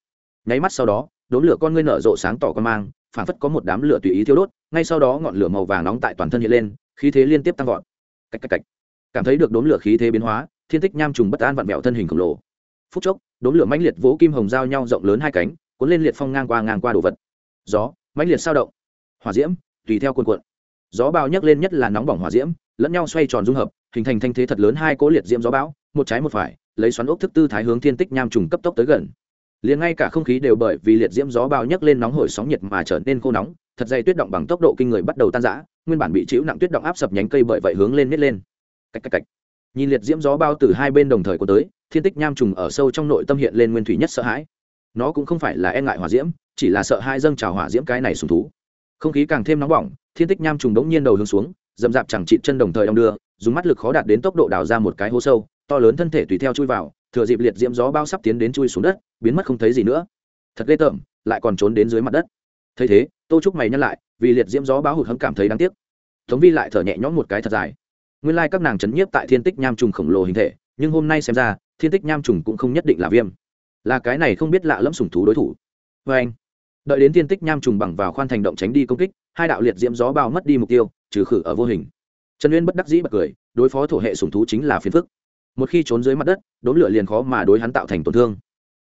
Nháy mắt sau đó, đốm lửa con ngươi nở rộ sáng tỏ con mang phản phất có một đám lửa tùy ý thiêu đốt, ngay sau đó ngọn lửa màu vàng nóng tại toàn thân hiện lên, khí thế liên tiếp tăng vọt. Cách cách cách cảm thấy được đốm lửa khí thế biến hóa, thiên tích nham trùng bất an vặn vẹo thân hình khổng lồ. Phút chốc, đốm lửa mãnh liệt vỗ kim hồng giao nhau rộng lớn hai cánh, cuốn lên liệt phong ngang qua ngang qua đồ vật. Gió, mãnh liệt sao động. Hỏa diễm, tùy theo cuồn cuộn. Gió bao nhấc lên nhất là nóng bỏng hỏa diễm, lẫn nhau xoay tròn dung hợp, hình thành thanh thế thật lớn hai cỗ liệt diễm gió bão, một trái một phải, lấy xoắn ốc thức tư thái hướng thiên tích nham trùng cấp tốc tới gần. Liền ngay cả không khí đều bởi vì liệt diễm gió bao nhấc lên nóng hổi sóng nhiệt mà trở nên khô nóng, thật dày tuyết động bằng tốc độ kinh người bắt đầu tan rã, nguyên bản bị chịu nặng tuyết động áp sập nhánh cây bởi vậy hướng lên nít lên cách cách cách nhìn liệt diễm gió bao từ hai bên đồng thời của tới, thiên tích nham trùng ở sâu trong nội tâm hiện lên nguyên thủy nhất sợ hãi. Nó cũng không phải là e ngại hỏa diễm, chỉ là sợ hai dâng trào hỏa diễm cái này sùng thú. Không khí càng thêm nóng bỏng, thiên tích nham trùng đống nhiên đầu hướng xuống dầm dạp chẳng chịt chân đồng thời đong đưa, dùng mắt lực khó đạt đến tốc độ đào ra một cái hố sâu, to lớn thân thể tùy theo chui vào, thừa dịp liệt diễm gió bao sắp tiến đến chui xuống đất, biến mất không thấy gì nữa. Thật ghê tởm, lại còn trốn đến dưới mặt đất. Thấy thế, tô trúc mày nhăn lại, vì liệt diễm gió báo hụt hẫng cảm thấy đáng tiếc. Tống vi lại thở nhẹ nhõm một cái thật dài nguyên lai các nàng chấn nhiếp tại thiên tích nham trùng khổng lồ hình thể, nhưng hôm nay xem ra, thiên tích nham trùng cũng không nhất định là viêm. Là cái này không biết lạ lẫm sùng thú đối thủ. Vê anh, đợi đến thiên tích nham trùng bằng vào khoan thành động tránh đi công kích, hai đạo liệt diễm gió bao mất đi mục tiêu, trừ khử ở vô hình. Trần uyên bất đắc dĩ bật cười, đối phó thổ hệ sùng thú chính là phiền phức. Một khi trốn dưới mặt đất, đốn lửa liền khó mà đối hắn tạo thành tổn thương.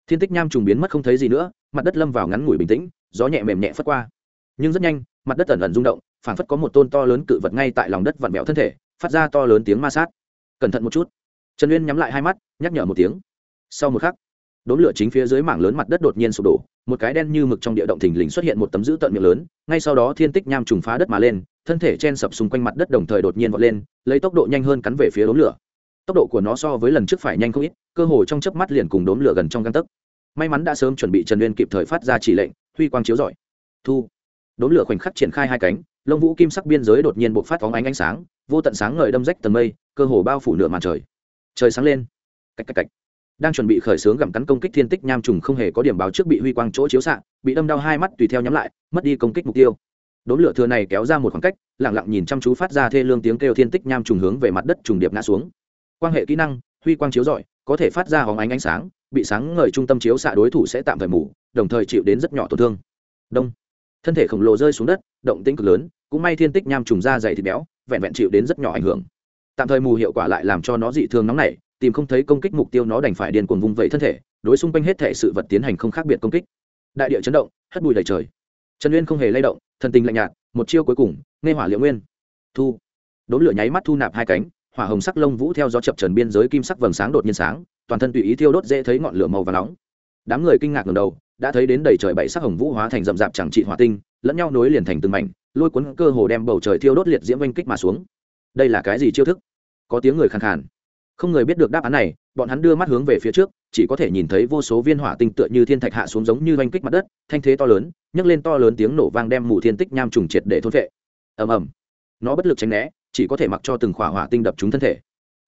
Thiên tích nham trùng biến mất không thấy gì nữa, mặt đất lâm vào ngắn ngủi bình tĩnh, gió nhẹ mềm nhẹ phất qua. Nhưng rất nhanh, mặt đất ẩn ẩn rung động, phảng phất có một tôn to lớn cự vật ngay tại lòng đất vặn vẹo thân thể phát ra to lớn tiếng ma sát. Cẩn thận một chút. Trần uyên nhắm lại hai mắt, nhắc nhở một tiếng. Sau một khắc đốn lửa chính phía dưới mảng lớn mặt đất đột nhiên sụp đổ, một cái đen như mực trong địa động thình lình xuất hiện một tấm dữ tận miệng lớn, ngay sau đó thiên tích nham trùng phá đất mà lên, thân thể chen sập xung quanh mặt đất đồng thời đột nhiên vọt lên, lấy tốc độ nhanh hơn cắn về phía đốn lửa. Tốc độ của nó so với lần trước phải nhanh không ít, cơ hồ trong chớp mắt liền cùng đốn lửa gần trong găng tấc. May mắn đã sớm chuẩn bị trần uyên kịp thời phát ra chỉ lệnh, huy quang chiếu giỏi thu. Đốn lửa khoảnh khắc triển khai hai cánh lông vũ kim sắc biên giới đột nhiên bộc phát phóng ánh ánh sáng, vô tận sáng ngời đâm rách tầng mây, cơ hồ bao phủ nửa màn trời. Trời sáng lên. Cách cách cách đang chuẩn bị khởi xướng gặm cắn công kích thiên tích, nham trùng không hề có điểm báo trước bị huy quang chỗ chiếu xạ, bị đâm đau hai mắt tùy theo nhắm lại, mất đi công kích mục tiêu. Đốn lửa thừa này kéo ra một khoảng cách lẳng lặng nhìn chăm chú phát ra thê lương tiếng kêu thiên tích, nham trùng hướng về mặt đất trùng điệp ngã xuống. Quan hệ kỹ năng, huy quang chiếu rọi, có thể phát ra hóng ánh ánh sáng, bị sáng ngời trung tâm chiếu xạ đối thủ sẽ tạm thời mù, đồng thời chịu đến rất nhỏ tổn thương. Đông. Thân thể khổng lồ rơi xuống đất, động tĩnh cực lớn cũng may thiên tích nham trùng da dày thịt béo, vẹn vẹn chịu đến rất nhỏ ảnh hưởng. Tạm thời mù hiệu quả lại làm cho nó dị thường nóng nảy, tìm không thấy công kích mục tiêu nó đành phải điên cuồng vùng vẫy thân thể, đối xung quanh hết thể sự vật tiến hành không khác biệt công kích. Đại địa chấn động, hất bụi đầy trời. Trần uyên không hề lay động, thần tình lạnh nhạt, một chiêu cuối cùng, nghe hỏa liệu nguyên. Thu. Đốn lửa nháy mắt thu nạp hai cánh, hỏa hồng sắc lông vũ theo gió chập trần biên giới kim sắc vầng sáng đột nhiên sáng, toàn thân tùy ý thiêu đốt dễ thấy ngọn lửa màu và nóng. Đám người kinh ngạc ngầm đầu, đã thấy đến đầy trời bảy sắc hồng vũ hóa thành rậm rạp chẳng trị hỏa tinh, lẫn nhau nối liền thành từng mảnh lôi cuốn cơ hồ đem bầu trời thiêu đốt liệt diễm oanh kích mà xuống. Đây là cái gì chiêu thức? Có tiếng người khàn khàn. Không người biết được đáp án này, bọn hắn đưa mắt hướng về phía trước, chỉ có thể nhìn thấy vô số viên hỏa tinh tựa như thiên thạch hạ xuống giống như oanh kích mặt đất, thanh thế to lớn, nhấc lên to lớn tiếng nổ vang đem mù thiên tích nham trùng triệt để thôn vệ ầm ầm. Nó bất lực tránh né, chỉ có thể mặc cho từng khỏa hỏa tinh đập trúng thân thể.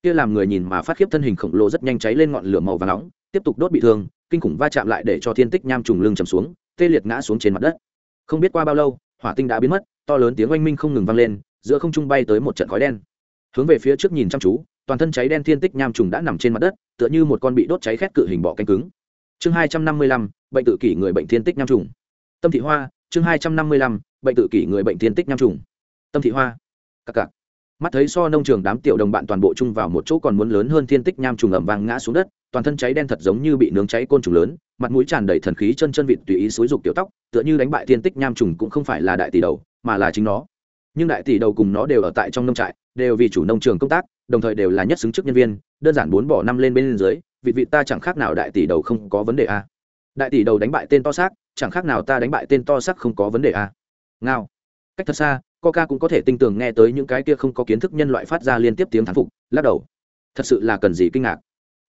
Kia làm người nhìn mà phát khiếp thân hình khổng lồ rất nhanh cháy lên ngọn lửa màu và nóng, tiếp tục đốt bị thương, kinh khủng va chạm lại để cho thiên tích nham trùng lưng chầm xuống, tê liệt ngã xuống trên mặt đất. Không biết qua bao lâu, hỏa tinh đã biến mất to lớn tiếng oanh minh không ngừng vang lên, giữa không trung bay tới một trận khói đen. Hướng về phía trước nhìn chăm chú, toàn thân cháy đen thiên tích nham trùng đã nằm trên mặt đất, tựa như một con bị đốt cháy khét cự hình bọ cánh cứng. Chương hai trăm năm mươi lăm, bệnh tự kỷ người bệnh thiên tích nham trùng. Tâm thị hoa, chương hai trăm năm mươi lăm, bệnh tự kỷ người bệnh thiên tích nham trùng. Tâm thị hoa, cặc cặc. Mắt thấy so nông trường đám tiểu đồng bạn toàn bộ chung vào một chỗ còn muốn lớn hơn thiên tích nham trùng ẩm vàng ngã xuống đất, toàn thân cháy đen thật giống như bị nướng cháy côn trùng lớn, mặt mũi tràn đầy thần khí chân chân vịt tùy ý xúi dục tiểu tóc, tựa như đánh bại thiên tích nham trùng cũng không phải là đại tỷ đầu mà là chính nó. Nhưng đại tỷ đầu cùng nó đều ở tại trong nông trại, đều vì chủ nông trường công tác, đồng thời đều là nhất xứng chức nhân viên, đơn giản bốn bỏ năm lên bên dưới, vị vị ta chẳng khác nào đại tỷ đầu không có vấn đề a đại tỷ đầu đánh bại tên to xác, chẳng khác nào ta đánh bại tên to xác không có vấn đề a ngao. Cách thật xa, coca cũng có thể tinh tường nghe tới những cái kia không có kiến thức nhân loại phát ra liên tiếp tiếng thán phục, lắc đầu. Thật sự là cần gì kinh ngạc.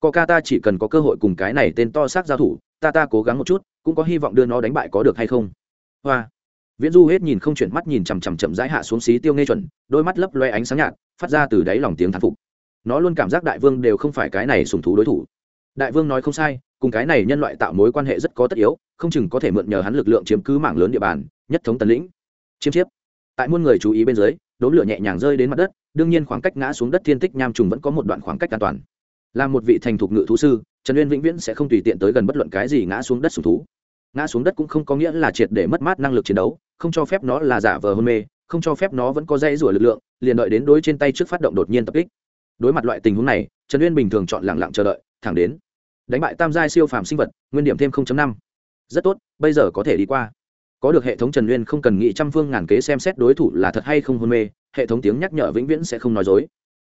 Coca ta chỉ cần có cơ hội cùng cái này tên to xác giao thủ, ta ta cố gắng một chút, cũng có hy vọng đưa nó đánh bại có được hay không. Hoa viễn du hết nhìn không chuyển mắt nhìn chằm chằm chậm rãi hạ xuống xí tiêu nghe chuẩn, đôi mắt lấp loe ánh sáng nhạt, phát ra từ đáy lòng tiếng thán phục. Nó luôn cảm giác đại vương đều không phải cái này sùng thú đối thủ. Đại vương nói không sai, cùng cái này nhân loại tạo mối quan hệ rất có tất yếu, không chừng có thể mượn nhờ hắn lực lượng chiếm cứ mảng lớn địa bàn, nhất thống tần lĩnh. Chiêm chiếp. Tại muôn người chú ý bên dưới, đốm lửa nhẹ nhàng rơi đến mặt đất, đương nhiên khoảng cách ngã xuống đất thiên tích nham trùng vẫn có một đoạn khoảng cách an toàn. Là một vị thành thục ngự thú sư, trần uyên vĩnh viễn sẽ không tùy tiện tới gần bất luận cái gì ngã xuống đất sùng thú ngã xuống đất cũng không có nghĩa là triệt để mất mát năng lực chiến đấu, không cho phép nó là giả vờ hôn mê, không cho phép nó vẫn có dây rủa lực lượng, liền đợi đến đối trên tay trước phát động đột nhiên tập kích. Đối mặt loại tình huống này, trần uyên bình thường chọn lẳng lặng chờ đợi, thẳng đến đánh bại tam giai siêu phàm sinh vật, nguyên điểm thêm năm. Rất tốt, bây giờ có thể đi qua. Có được hệ thống trần uyên không cần nghĩ trăm phương ngàn kế xem xét đối thủ là thật hay không hôn mê, hệ thống tiếng nhắc nhở vĩnh viễn sẽ không nói dối.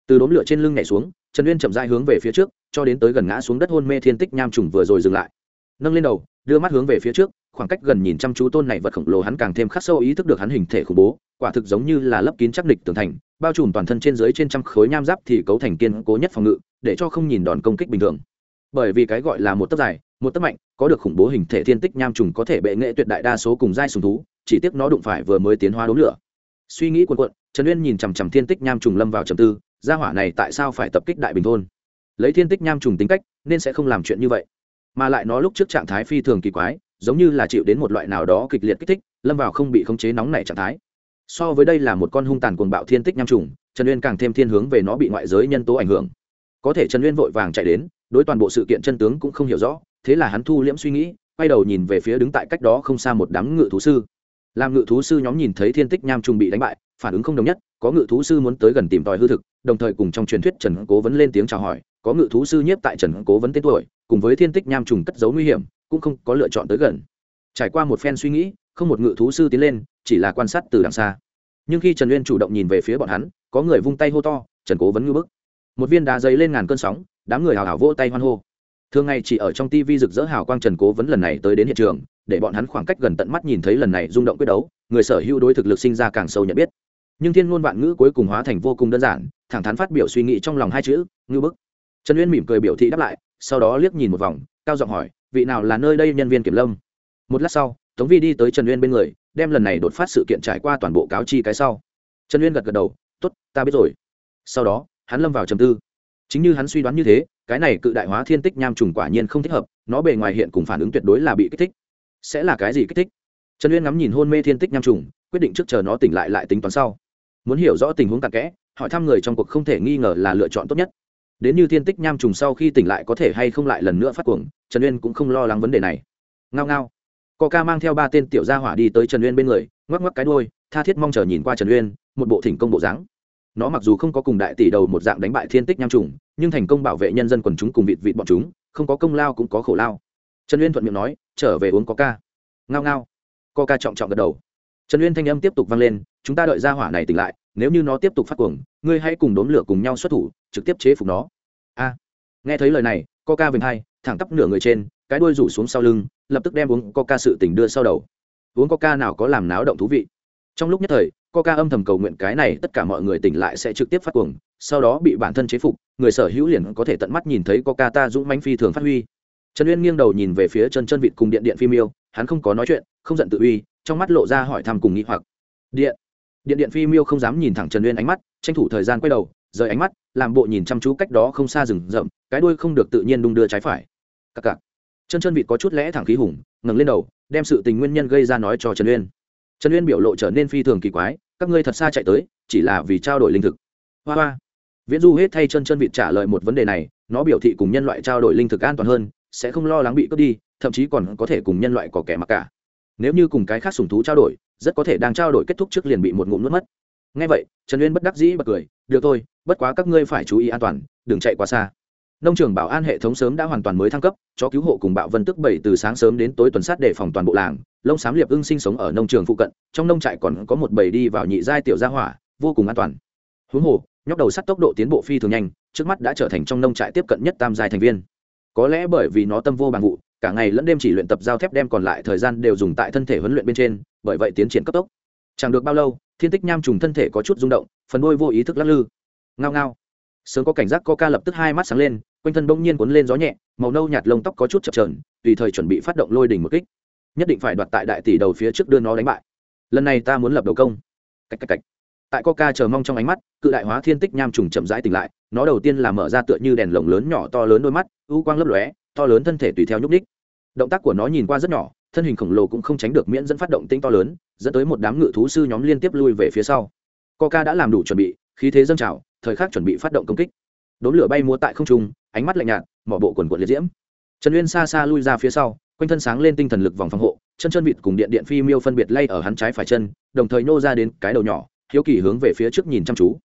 Từ đốm lửa trên lưng nhảy xuống, trần uyên chậm dai hướng về phía trước, cho đến tới gần ngã xuống đất hôn mê thiên tích nham trùng vừa rồi dừng lại nâng lên đầu, đưa mắt hướng về phía trước, khoảng cách gần nhìn chăm chú tôn này vật khổng lồ hắn càng thêm khắc sâu ý thức được hắn hình thể khủng bố, quả thực giống như là lấp kín chắc địch tường thành, bao trùm toàn thân trên dưới trên trăm khối nham giáp thì cấu thành kiên cố nhất phòng ngự, để cho không nhìn đòn công kích bình thường. Bởi vì cái gọi là một tấc dài, một tấc mạnh, có được khủng bố hình thể thiên tích nham trùng có thể bệ nghệ tuyệt đại đa số cùng giai sùng thú, chỉ tiếc nó đụng phải vừa mới tiến hóa đốm lửa. Suy nghĩ cuồn cuộn, trần uyên nhìn chằm chằm thiên tích nham trùng lâm vào trầm tư, gia hỏa này tại sao phải tập kích đại bình thôn? Lấy thiên tích nham trùng tính cách, nên sẽ không làm chuyện như vậy mà lại nó lúc trước trạng thái phi thường kỳ quái, giống như là chịu đến một loại nào đó kịch liệt kích thích, lâm vào không bị khống chế nóng nảy trạng thái. So với đây là một con hung tàn cuồng bạo thiên tích nham trùng, trần uyên càng thêm thiên hướng về nó bị ngoại giới nhân tố ảnh hưởng. Có thể trần uyên vội vàng chạy đến, đối toàn bộ sự kiện chân tướng cũng không hiểu rõ, thế là hắn thu liễm suy nghĩ, quay đầu nhìn về phía đứng tại cách đó không xa một đám ngự thú sư. Làm ngự thú sư nhóm nhìn thấy thiên tích nham trùng bị đánh bại, phản ứng không đồng nhất, có ngự thú sư muốn tới gần tìm tòi hư thực, đồng thời cùng trong truyền thuyết trần cố vấn lên tiếng chào hỏi có ngự thú sư nhiếp tại trần cố vấn tên tuổi, cùng với thiên tích nham trùng cất giấu nguy hiểm, cũng không có lựa chọn tới gần. Trải qua một phen suy nghĩ, không một ngự thú sư tiến lên, chỉ là quan sát từ đằng xa. Nhưng khi trần uyên chủ động nhìn về phía bọn hắn, có người vung tay hô to, trần cố vấn ngư bức. Một viên đá giấy lên ngàn cơn sóng, đám người hào hào vỗ tay hoan hô. Thường ngày chỉ ở trong tv rực rỡ hào quang trần cố vấn lần này tới đến hiện trường, để bọn hắn khoảng cách gần tận mắt nhìn thấy lần này rung động quyết đấu, người sở hữu đối thực lực sinh ra càng sâu nhận biết. Nhưng thiên ngôn vạn ngữ cuối cùng hóa thành vô cùng đơn giản, thẳng thắn phát biểu suy nghĩ trong lòng hai chữ, ngư bức trần uyên mỉm cười biểu thị đáp lại, sau đó liếc nhìn một vòng, cao giọng hỏi, vị nào là nơi đây nhân viên kiểm lâm? Một lát sau, tống vi đi tới trần uyên bên người, đem lần này đột phát sự kiện trải qua toàn bộ cáo chi cái sau. Trần uyên gật gật đầu t ố t ta biết rồi. Sau đó, hắn lâm vào trầm tư. Chính như hắn suy đoán như thế, cái này cự đại hóa thiên tích nham trùng quả nhiên không thích hợp, nó bề ngoài hiện cùng phản ứng tuyệt đối là bị kích thích. Sẽ là cái gì kích thích? Trần uyên ngắm nhìn hôn mê thiên tích nham trùng, quyết định trước chờ nó tỉnh lại lại tính toán sau. Muốn hiểu rõ tình huống tạc kẽ, hỏi thăm người trong cuộc không thể nghi ngờ là lựa chọn tốt nhất đến như thiên tích nham trùng sau khi tỉnh lại có thể hay không lại lần nữa phát cuồng, trần uyên cũng không lo lắng vấn đề này. Ngao ngao. Co ca mang theo ba tên tiểu gia hỏa đi tới trần uyên bên người, ngoắc ngoắc cái đôi tha thiết mong chờ nhìn qua trần uyên, một bộ thỉnh công bộ dáng. Nó mặc dù không có cùng đại tỷ đầu một dạng đánh bại thiên tích nham trùng, nhưng thành công bảo vệ nhân dân quần chúng cùng vịt vịt bọn chúng, không có công lao cũng có khổ lao. Trần uyên thuận miệng nói, trở về uống có ca. Ngao ngao. Co ca trọng trọng gật đầu. Trần uyên thanh âm tiếp tục vang lên, chúng ta đợi gia hỏa này tỉnh lại nếu như nó tiếp tục phát cuồng, ngươi hãy cùng đốn lửa cùng nhau xuất thủ, trực tiếp chế phục nó. A. Nghe thấy lời này, coca ca hai, thẳng tắp nửa người trên, cái đuôi rủ xuống sau lưng, lập tức đem uống coca sự tình đưa sau đầu. Uống coca nào có làm náo động thú vị? Trong lúc nhất thời, coca âm thầm cầu nguyện cái này tất cả mọi người tỉnh lại sẽ trực tiếp phát cuồng, sau đó bị bản thân chế phục, người sở hữu liền có thể tận mắt nhìn thấy coca ta dũng mãnh phi thường phát huy. Trần uyên nghiêng đầu nhìn về phía chân chân vịt cùng điện điện phim yêu, hắn không có nói chuyện, không giận tự uy, trong mắt lộ ra hỏi thăm cùng nghĩ hoặc. Điện điện điện phi miêu không dám nhìn thẳng trần uyên ánh mắt, tranh thủ thời gian quay đầu, rời ánh mắt, làm bộ nhìn chăm chú cách đó không xa rừng rậm, cái đuôi không được tự nhiên đung đưa trái phải. Cặc cặc. Chân chân vịt có chút lẽ thẳng khí hùng, ngẩng lên đầu, đem sự tình nguyên nhân gây ra nói cho trần uyên. Trần uyên biểu lộ trở nên phi thường kỳ quái, các ngươi thật xa chạy tới, chỉ là vì trao đổi linh thực. Hoa hoa. Viễn du hết thay chân chân vịt trả lời một vấn đề này, nó biểu thị cùng nhân loại trao đổi linh thực an toàn hơn, sẽ không lo lắng bị cướp đi, thậm chí còn có thể cùng nhân loại có kẻ mặc cả nếu như cùng cái khác sùng thú trao đổi, rất có thể đang trao đổi kết thúc trước liền bị một ngụm nuốt mất. Ngay vậy, trần uyên bất đắc dĩ bật cười, được thôi, bất quá các ngươi phải chú ý an toàn, đừng chạy quá xa. Nông trường bảo an hệ thống sớm đã hoàn toàn mới thăng cấp cho cứu hộ cùng bạo vân tức bảy từ sáng sớm đến tối tuần sát để phòng toàn bộ làng, lông xám liệp ưng sinh sống ở nông trường phụ cận, trong nông trại còn có một bầy đi vào nhị giai tiểu gia hỏa, vô cùng an toàn. Huống hồ, nhóc đầu sắt tốc độ tiến bộ phi thường nhanh, trước mắt đã trở thành trong nông trại tiếp cận nhất tam giai thành viên. Có lẽ bởi vì nó tâm vô bằng vụ cả ngày lẫn đêm chỉ luyện tập giao thép đem còn lại thời gian đều dùng tại thân thể huấn luyện bên trên, bởi vậy tiến triển cấp tốc. Chẳng được bao lâu, thiên tích nham trùng thân thể có chút rung động, phần đôi vô ý thức lắc lư. Ngao ngao. Sớm có cảnh giác coca lập tức hai mắt sáng lên, quanh thân bỗng nhiên cuốn lên gió nhẹ, màu nâu nhạt lông tóc có chút chập trờn tùy thời chuẩn bị phát động lôi đỉnh một kích. Nhất định phải đoạt tại đại tỷ đầu phía trước đưa nó đánh bại. Lần này ta muốn lập đầu công. Cách cách cách. Tại coca chờ mong trong ánh mắt, cự đại hóa thiên tích nham trùng chậm rãi tỉnh lại, nó đầu tiên là mở ra tựa như đèn lồng lớn nhỏ to lớn đôi mắt, u quang lấp lóe to lớn thân thể tùy theo nhúc ních động tác của nó nhìn qua rất nhỏ, thân hình khổng lồ cũng không tránh được miễn dẫn phát động tinh to lớn, dẫn tới một đám ngự thú sư nhóm liên tiếp lui về phía sau. Coca đã làm đủ chuẩn bị, khí thế dâng trào, thời khắc chuẩn bị phát động công kích. Đốn lửa bay múa tại không trung, ánh mắt lạnh nhạt, mỏ bộ quần quần liệt diễm. Trần uyên xa xa lui ra phía sau, quanh thân sáng lên tinh thần lực vòng phòng hộ, chân chân vịt cùng điện điện phi miêu phân biệt lay ở hắn trái phải chân, đồng thời nô ra đến cái đầu nhỏ, hiếu kỳ hướng về phía trước nhìn chăm chú.